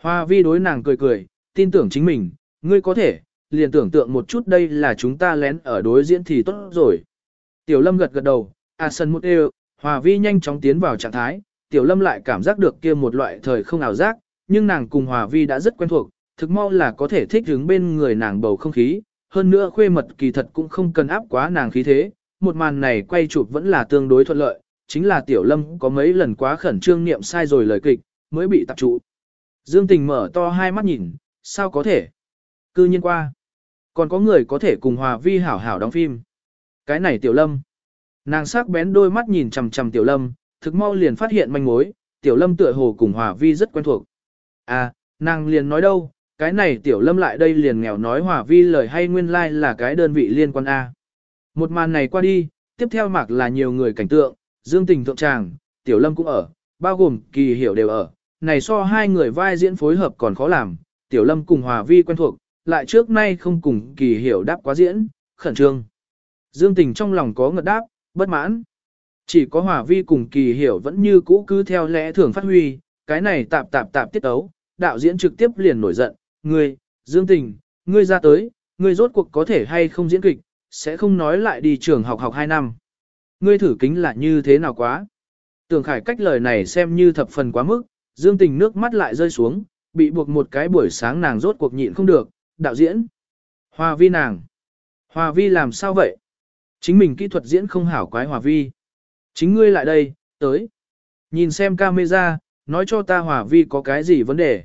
Hoa vi đối nàng cười cười, tin tưởng chính mình, ngươi có thể, liền tưởng tượng một chút đây là chúng ta lén ở đối diễn thì tốt rồi. Tiểu lâm gật gật đầu, à sân một đều, Hoa vi nhanh chóng tiến vào trạng thái, tiểu lâm lại cảm giác được kia một loại thời không ảo giác, nhưng nàng cùng Hoa vi đã rất quen thuộc, thực mau là có thể thích đứng bên người nàng bầu không khí, hơn nữa khuê mật kỳ thật cũng không cần áp quá nàng khí thế, một màn này quay chụp vẫn là tương đối thuận lợi, chính là tiểu lâm có mấy lần quá khẩn trương niệm sai rồi lời kịch, mới bị tập trụ. Dương tình mở to hai mắt nhìn, sao có thể? Cư nhiên qua. Còn có người có thể cùng hòa vi hảo hảo đóng phim. Cái này tiểu lâm. Nàng sắc bén đôi mắt nhìn chằm chằm tiểu lâm, thực mau liền phát hiện manh mối, tiểu lâm tựa hồ cùng hòa vi rất quen thuộc. À, nàng liền nói đâu, cái này tiểu lâm lại đây liền nghèo nói hòa vi lời hay nguyên lai like là cái đơn vị liên quan A. Một màn này qua đi, tiếp theo mạc là nhiều người cảnh tượng, dương tình thượng tràng, tiểu lâm cũng ở, bao gồm kỳ hiểu đều ở, này so hai người vai diễn phối hợp còn khó làm, tiểu lâm cùng hòa vi quen thuộc, lại trước nay không cùng kỳ hiểu đáp quá diễn, khẩn trương. Dương tình trong lòng có ngật đáp, bất mãn. Chỉ có hòa vi cùng kỳ hiểu vẫn như cũ cứ theo lẽ thường phát huy, cái này tạp tạp tạp tiết ấu, đạo diễn trực tiếp liền nổi giận, ngươi, Dương Tình, ngươi ra tới, ngươi rốt cuộc có thể hay không diễn kịch, sẽ không nói lại đi trường học học 2 năm. Ngươi thử kính là như thế nào quá. Tưởng Khải cách lời này xem như thập phần quá mức, Dương Tình nước mắt lại rơi xuống, bị buộc một cái buổi sáng nàng rốt cuộc nhịn không được, đạo diễn. Hòa vi nàng. Hòa vi làm sao vậy? Chính mình kỹ thuật diễn không hảo quái hòa vi. Chính ngươi lại đây, tới. Nhìn xem camera, nói cho ta hòa vi có cái gì vấn đề.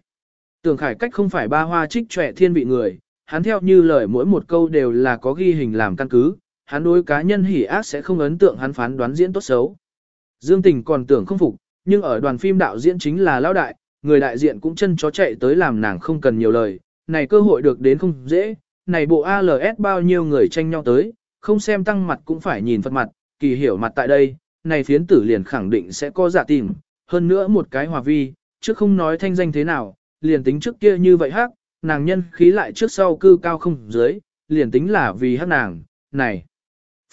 Tưởng khải cách không phải ba hoa trích trẻ thiên vị người, hắn theo như lời mỗi một câu đều là có ghi hình làm căn cứ, hắn đối cá nhân hỉ ác sẽ không ấn tượng hắn phán đoán diễn tốt xấu. Dương Tình còn tưởng không phục, nhưng ở đoàn phim đạo diễn chính là lão đại, người đại diện cũng chân chó chạy tới làm nàng không cần nhiều lời, này cơ hội được đến không dễ, này bộ ALS bao nhiêu người tranh nhau tới, không xem tăng mặt cũng phải nhìn phật mặt, kỳ hiểu mặt tại đây, này phiến tử liền khẳng định sẽ có giả tìm, hơn nữa một cái hòa vi, chứ không nói thanh danh thế nào, liền tính trước kia như vậy hắc, nàng nhân khí lại trước sau cư cao không dưới, liền tính là vì hắc nàng, này.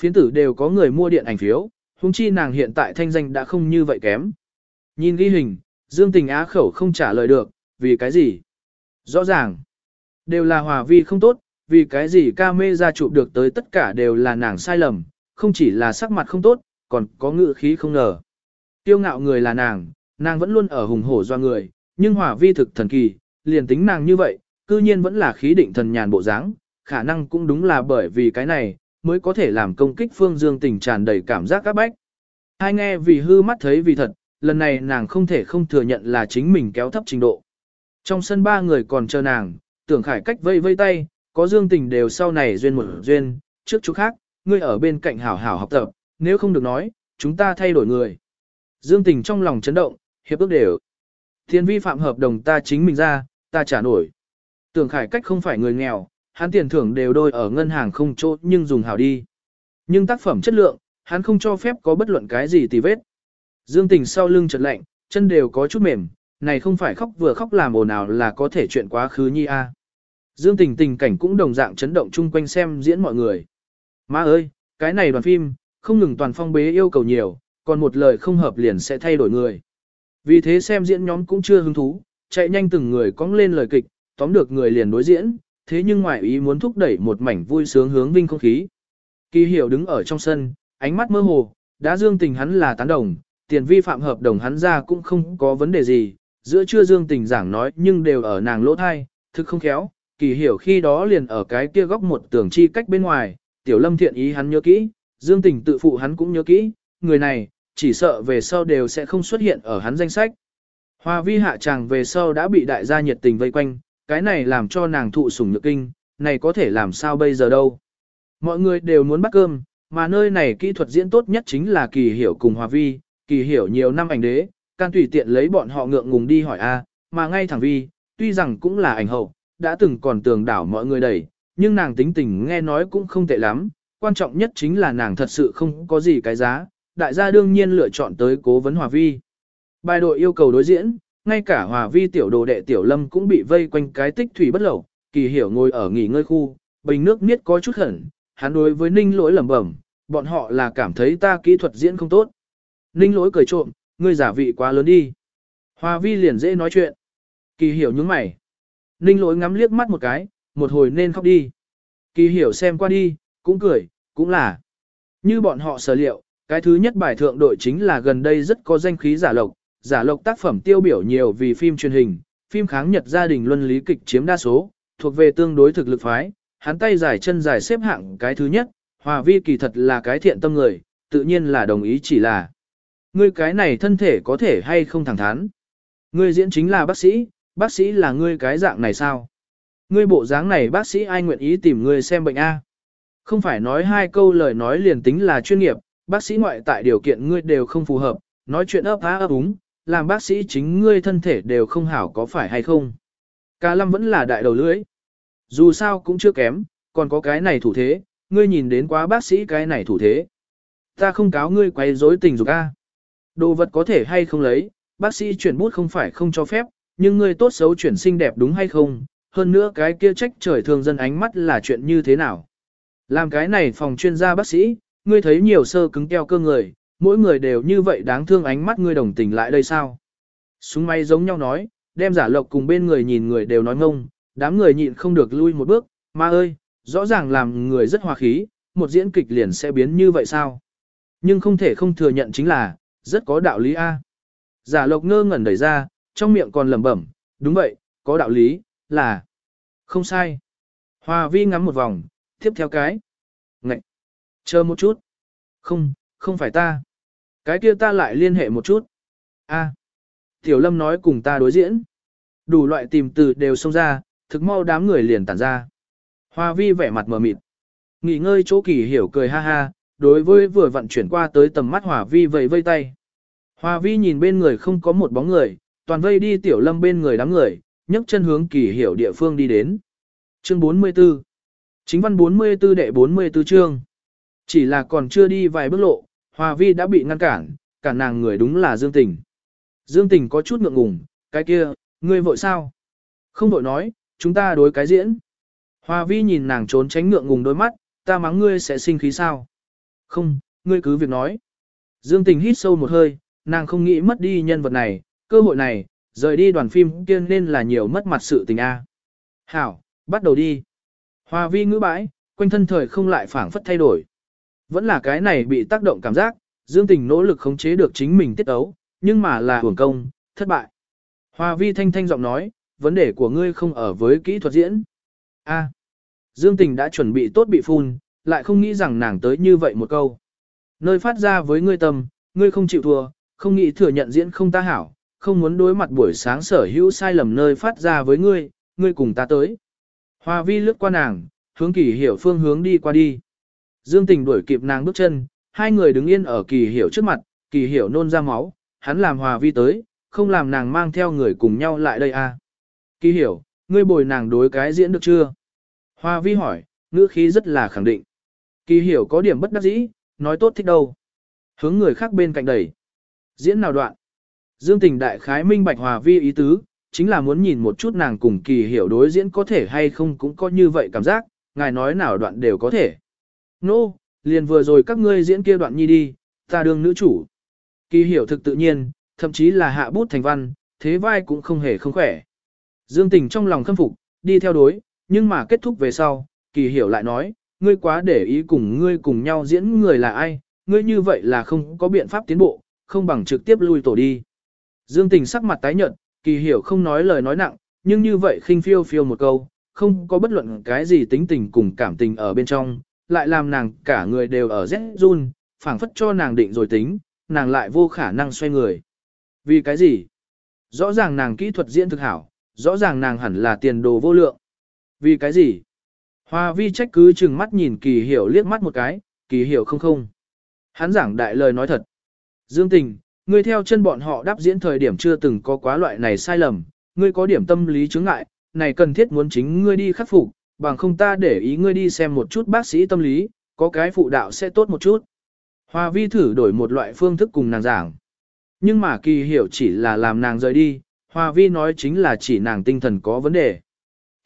Phiến tử đều có người mua điện ảnh phiếu, huống chi nàng hiện tại thanh danh đã không như vậy kém. Nhìn ghi hình, Dương Tình Á khẩu không trả lời được, vì cái gì? Rõ ràng, đều là hòa vi không tốt, vì cái gì ca mê ra chụp được tới tất cả đều là nàng sai lầm, không chỉ là sắc mặt không tốt, còn có ngự khí không ngờ. Tiêu ngạo người là nàng, nàng vẫn luôn ở hùng hổ do người, nhưng hỏa vi thực thần kỳ, liền tính nàng như vậy, cư nhiên vẫn là khí định thần nhàn bộ dáng, khả năng cũng đúng là bởi vì cái này, mới có thể làm công kích phương dương tình tràn đầy cảm giác các bách. Hai nghe vì hư mắt thấy vì thật, lần này nàng không thể không thừa nhận là chính mình kéo thấp trình độ. Trong sân ba người còn chờ nàng, tưởng khải cách vây vây tay, có dương tình đều sau này duyên một duyên, trước chú khác, ngươi ở bên cạnh hảo hảo học tập, nếu không được nói, chúng ta thay đổi người. Dương tình trong lòng chấn động, hiệp ước đều. Thiên vi phạm hợp đồng ta chính mình ra, ta trả nổi. Tưởng khải cách không phải người nghèo, hắn tiền thưởng đều đôi ở ngân hàng không chỗ nhưng dùng hảo đi. Nhưng tác phẩm chất lượng, hắn không cho phép có bất luận cái gì tì vết. Dương tình sau lưng chợt lạnh, chân đều có chút mềm, này không phải khóc vừa khóc làm ồn nào là có thể chuyện quá khứ nhi a. Dương tình tình cảnh cũng đồng dạng chấn động chung quanh xem diễn mọi người. Má ơi, cái này đoàn phim, không ngừng toàn phong bế yêu cầu nhiều, còn một lời không hợp liền sẽ thay đổi người. Vì thế xem diễn nhóm cũng chưa hứng thú, chạy nhanh từng người cong lên lời kịch, tóm được người liền đối diễn, thế nhưng ngoại ý muốn thúc đẩy một mảnh vui sướng hướng vinh không khí. Kỳ hiểu đứng ở trong sân, ánh mắt mơ hồ, đã dương tình hắn là tán đồng, tiền vi phạm hợp đồng hắn ra cũng không có vấn đề gì, giữa chưa dương tình giảng nói nhưng đều ở nàng lỗ thai, thực không khéo, kỳ hiểu khi đó liền ở cái kia góc một tường chi cách bên ngoài, tiểu lâm thiện ý hắn nhớ kỹ, dương tình tự phụ hắn cũng nhớ kỹ, người này, chỉ sợ về sau đều sẽ không xuất hiện ở hắn danh sách. Hoa vi hạ chàng về sau đã bị đại gia nhiệt tình vây quanh, cái này làm cho nàng thụ sủng nhược kinh, này có thể làm sao bây giờ đâu. Mọi người đều muốn bắt cơm, mà nơi này kỹ thuật diễn tốt nhất chính là kỳ hiểu cùng hòa vi, kỳ hiểu nhiều năm ảnh đế, can tùy tiện lấy bọn họ ngượng ngùng đi hỏi a, mà ngay thẳng vi, tuy rằng cũng là ảnh hậu, đã từng còn tường đảo mọi người đẩy, nhưng nàng tính tình nghe nói cũng không tệ lắm, quan trọng nhất chính là nàng thật sự không có gì cái giá, đại gia đương nhiên lựa chọn tới cố vấn Hòa Vi. Bài đội yêu cầu đối diễn, ngay cả Hòa Vi tiểu đồ đệ tiểu lâm cũng bị vây quanh cái tích thủy bất lẩu, kỳ hiểu ngồi ở nghỉ ngơi khu, bình nước miết có chút khẩn, hắn đối với ninh lỗi lẩm bẩm, bọn họ là cảm thấy ta kỹ thuật diễn không tốt. Ninh lỗi cười trộm, ngươi giả vị quá lớn đi. Hòa Vi liền dễ nói chuyện. Kỳ hiểu nhướng mày. Ninh lỗi ngắm liếc mắt một cái, một hồi nên khóc đi. Kỳ hiểu xem qua đi, cũng cười, cũng là. Như bọn họ sở liệu, cái thứ nhất bài thượng đội chính là gần đây rất có danh khí giả lộc, giả lộc tác phẩm tiêu biểu nhiều vì phim truyền hình, phim kháng nhật gia đình luân lý kịch chiếm đa số, thuộc về tương đối thực lực phái, hắn tay dài chân dài xếp hạng cái thứ nhất, hòa vi kỳ thật là cái thiện tâm người, tự nhiên là đồng ý chỉ là. Ngươi cái này thân thể có thể hay không thẳng thắn. Ngươi diễn chính là bác sĩ, bác sĩ là ngươi cái dạng này sao? Ngươi bộ dáng này bác sĩ ai nguyện ý tìm ngươi xem bệnh A? Không phải nói hai câu lời nói liền tính là chuyên nghiệp, bác sĩ ngoại tại điều kiện ngươi đều không phù hợp, nói chuyện ấp á ấp úng, làm bác sĩ chính ngươi thân thể đều không hảo có phải hay không. Cả Lâm vẫn là đại đầu lưỡi. Dù sao cũng chưa kém, còn có cái này thủ thế, ngươi nhìn đến quá bác sĩ cái này thủ thế. Ta không cáo ngươi quay rối tình dục a. Đồ vật có thể hay không lấy, bác sĩ chuyển bút không phải không cho phép, nhưng ngươi tốt xấu chuyển xinh đẹp đúng hay không, hơn nữa cái kia trách trời thường dân ánh mắt là chuyện như thế nào. Làm cái này phòng chuyên gia bác sĩ, ngươi thấy nhiều sơ cứng keo cơ người, mỗi người đều như vậy đáng thương ánh mắt ngươi đồng tình lại đây sao? Súng máy giống nhau nói, đem giả lộc cùng bên người nhìn người đều nói ngông, đám người nhịn không được lui một bước, ma ơi, rõ ràng làm người rất hòa khí, một diễn kịch liền sẽ biến như vậy sao? Nhưng không thể không thừa nhận chính là, rất có đạo lý A. Giả lộc ngơ ngẩn đẩy ra, trong miệng còn lẩm bẩm, đúng vậy, có đạo lý, là không sai. Hòa vi ngắm một vòng, tiếp theo cái. Ngậy! Chờ một chút. Không, không phải ta. Cái kia ta lại liên hệ một chút. A. Tiểu Lâm nói cùng ta đối diễn. Đủ loại tìm từ đều xông ra, thực mau đám người liền tản ra. Hoa vi vẻ mặt mờ mịt. Nghỉ ngơi chỗ kỳ hiểu cười ha ha, đối với vừa vận chuyển qua tới tầm mắt Hoa vi vẫy vây tay. Hoa vi nhìn bên người không có một bóng người, toàn vây đi tiểu lâm bên người đám người, nhấc chân hướng kỳ hiểu địa phương đi đến. Chương 44 Chính văn 44 đệ 44 chương chỉ là còn chưa đi vài bước lộ, Hòa Vi đã bị ngăn cản, cản nàng người đúng là Dương Tình. Dương Tình có chút ngượng ngùng, cái kia, ngươi vội sao? Không vội nói, chúng ta đối cái diễn. Hòa Vi nhìn nàng trốn tránh ngượng ngùng đôi mắt, ta mắng ngươi sẽ sinh khí sao? Không, ngươi cứ việc nói. Dương Tình hít sâu một hơi, nàng không nghĩ mất đi nhân vật này, cơ hội này, rời đi đoàn phim kia nên là nhiều mất mặt sự tình a. Hảo, bắt đầu đi. Hòa Vi ngữ bãi, quanh thân thời không lại phảng phất thay đổi. Vẫn là cái này bị tác động cảm giác, Dương Tình nỗ lực khống chế được chính mình tiết ấu, nhưng mà là hưởng công, thất bại. Hoa vi thanh thanh giọng nói, vấn đề của ngươi không ở với kỹ thuật diễn. A. Dương Tình đã chuẩn bị tốt bị phun, lại không nghĩ rằng nàng tới như vậy một câu. Nơi phát ra với ngươi tâm, ngươi không chịu thua, không nghĩ thừa nhận diễn không ta hảo, không muốn đối mặt buổi sáng sở hữu sai lầm nơi phát ra với ngươi, ngươi cùng ta tới. Hoa vi lướt qua nàng, hướng kỳ hiểu phương hướng đi qua đi. Dương Tình đuổi kịp nàng bước chân, hai người đứng yên ở kỳ hiểu trước mặt, kỳ hiểu nôn ra máu, hắn làm hòa vi tới, không làm nàng mang theo người cùng nhau lại đây à. Kỳ hiểu, ngươi bồi nàng đối cái diễn được chưa? Hòa vi hỏi, ngữ khí rất là khẳng định. Kỳ hiểu có điểm bất đắc dĩ, nói tốt thích đâu. Hướng người khác bên cạnh đẩy. Diễn nào đoạn? Dương Tình đại khái minh bạch hòa vi ý tứ, chính là muốn nhìn một chút nàng cùng kỳ hiểu đối diễn có thể hay không cũng có như vậy cảm giác, ngài nói nào đoạn đều có thể. Nô, no, liền vừa rồi các ngươi diễn kia đoạn nhi đi, ta đương nữ chủ. Kỳ hiểu thực tự nhiên, thậm chí là hạ bút thành văn, thế vai cũng không hề không khỏe. Dương Tình trong lòng khâm phục, đi theo đối, nhưng mà kết thúc về sau, kỳ hiểu lại nói, ngươi quá để ý cùng ngươi cùng nhau diễn người là ai, ngươi như vậy là không có biện pháp tiến bộ, không bằng trực tiếp lui tổ đi. Dương Tình sắc mặt tái nhợt, kỳ hiểu không nói lời nói nặng, nhưng như vậy khinh phiêu phiêu một câu, không có bất luận cái gì tính tình cùng cảm tình ở bên trong, lại làm nàng cả người đều ở rét run, phảng phất cho nàng định rồi tính, nàng lại vô khả năng xoay người. Vì cái gì? Rõ ràng nàng kỹ thuật diễn thực hảo, rõ ràng nàng hẳn là tiền đồ vô lượng. Vì cái gì? Hoa vi trách cứ chừng mắt nhìn kỳ hiểu liếc mắt một cái, kỳ hiểu không không. Hắn giảng đại lời nói thật. Dương tình, ngươi theo chân bọn họ đáp diễn thời điểm chưa từng có quá loại này sai lầm, ngươi có điểm tâm lý chứng ngại, này cần thiết muốn chính ngươi đi khắc phục, bằng không ta để ý ngươi đi xem một chút bác sĩ tâm lý, có cái phụ đạo sẽ tốt một chút. Hoa vi thử đổi một loại phương thức cùng nàng giảng. Nhưng mà kỳ hiểu chỉ là làm nàng rời đi, Hoa vi nói chính là chỉ nàng tinh thần có vấn đề.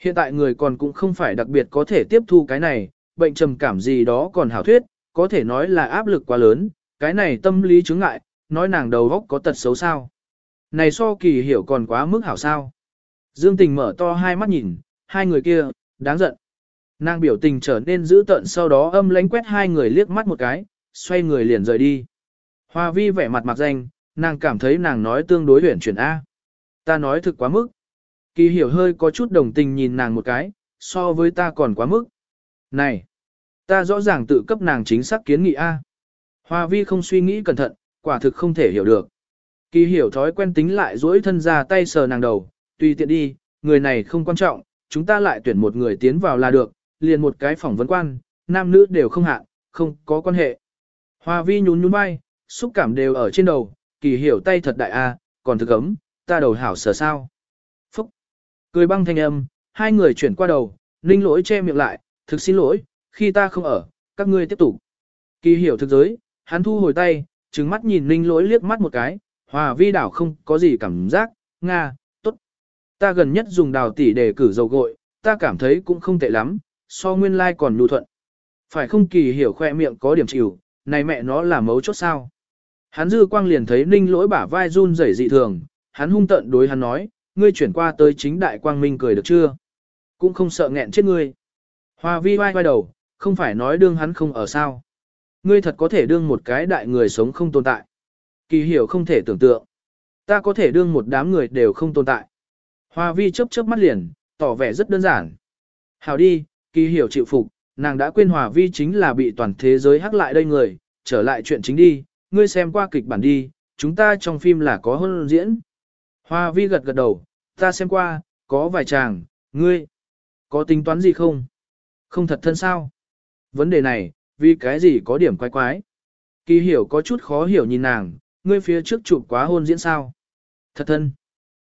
Hiện tại người còn cũng không phải đặc biệt có thể tiếp thu cái này, bệnh trầm cảm gì đó còn hảo thuyết, có thể nói là áp lực quá lớn, cái này tâm lý chứng ngại, nói nàng đầu góc có tật xấu sao. Này so kỳ hiểu còn quá mức hảo sao. Dương tình mở to hai mắt nhìn, hai người kia, đáng giận. Nàng biểu tình trở nên dữ tợn sau đó âm lánh quét hai người liếc mắt một cái, xoay người liền rời đi. Hoa vi vẻ mặt mặc danh, nàng cảm thấy nàng nói tương đối huyển chuyển A. Ta nói thực quá mức. Kỳ hiểu hơi có chút đồng tình nhìn nàng một cái, so với ta còn quá mức. Này, ta rõ ràng tự cấp nàng chính xác kiến nghị A. Hoa vi không suy nghĩ cẩn thận, quả thực không thể hiểu được. Kỳ hiểu thói quen tính lại duỗi thân ra tay sờ nàng đầu, tùy tiện đi, người này không quan trọng, chúng ta lại tuyển một người tiến vào là được, liền một cái phỏng vấn quan, nam nữ đều không hạn, không có quan hệ. Hoa vi nhún nhún vai, xúc cảm đều ở trên đầu, kỳ hiểu tay thật đại a, còn thực ấm, ta đầu hảo sở sao. Phúc! Cười băng thanh âm, hai người chuyển qua đầu, ninh lỗi che miệng lại, thực xin lỗi, khi ta không ở, các ngươi tiếp tục. Kỳ hiểu thực giới, hắn thu hồi tay, trừng mắt nhìn ninh lỗi liếc mắt một cái, hòa vi đảo không có gì cảm giác, nga. Ta gần nhất dùng đào tỷ để cử dầu gội, ta cảm thấy cũng không tệ lắm, so nguyên lai like còn nhu thuận. Phải không kỳ hiểu khoe miệng có điểm chịu, này mẹ nó là mấu chốt sao. Hắn dư quang liền thấy ninh lỗi bả vai run rẩy dị thường, hắn hung tận đối hắn nói, ngươi chuyển qua tới chính đại quang minh cười được chưa? Cũng không sợ nghẹn chết ngươi. Hoa vi vai vai đầu, không phải nói đương hắn không ở sao. Ngươi thật có thể đương một cái đại người sống không tồn tại. Kỳ hiểu không thể tưởng tượng. Ta có thể đương một đám người đều không tồn tại. Hoa vi chớp chớp mắt liền, tỏ vẻ rất đơn giản. Hảo đi, kỳ hiểu chịu phục, nàng đã quên hòa vi chính là bị toàn thế giới hắc lại đây người, trở lại chuyện chính đi, ngươi xem qua kịch bản đi, chúng ta trong phim là có hôn diễn. Hoa vi gật gật đầu, ta xem qua, có vài chàng, ngươi, có tính toán gì không? Không thật thân sao? Vấn đề này, vì cái gì có điểm quái quái? Kỳ hiểu có chút khó hiểu nhìn nàng, ngươi phía trước chụp quá hôn diễn sao? Thật thân.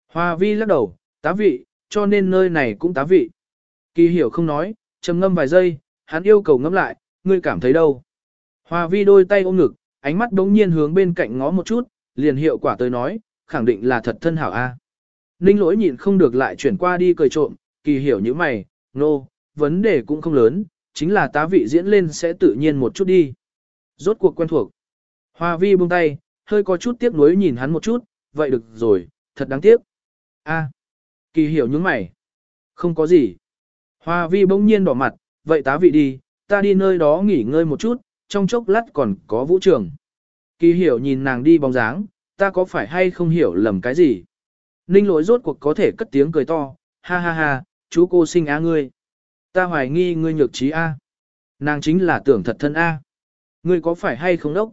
Hoa vi lắc đầu, tá vị, cho nên nơi này cũng tá vị. Kỳ hiểu không nói, trầm ngâm vài giây, hắn yêu cầu ngâm lại, ngươi cảm thấy đâu? hòa vi đôi tay ôm ngực, ánh mắt đống nhiên hướng bên cạnh ngó một chút, liền hiệu quả tới nói, khẳng định là thật thân hảo A. Ninh lỗi nhịn không được lại chuyển qua đi cười trộm, kỳ hiểu như mày, nô, no, vấn đề cũng không lớn, chính là tá vị diễn lên sẽ tự nhiên một chút đi. Rốt cuộc quen thuộc. Hoa vi buông tay, hơi có chút tiếc nuối nhìn hắn một chút, vậy được rồi, thật đáng tiếc. A, kỳ hiểu những mày. Không có gì. Hoa vi bỗng nhiên đỏ mặt, vậy tá vị đi, ta đi nơi đó nghỉ ngơi một chút, trong chốc lát còn có vũ trường. Kỳ hiểu nhìn nàng đi bóng dáng, ta có phải hay không hiểu lầm cái gì? Ninh lỗi rốt cuộc có thể cất tiếng cười to, ha ha ha, chú cô sinh á ngươi. Ta hoài nghi ngươi nhược trí A. Nàng chính là tưởng thật thân A. Ngươi có phải hay không đốc?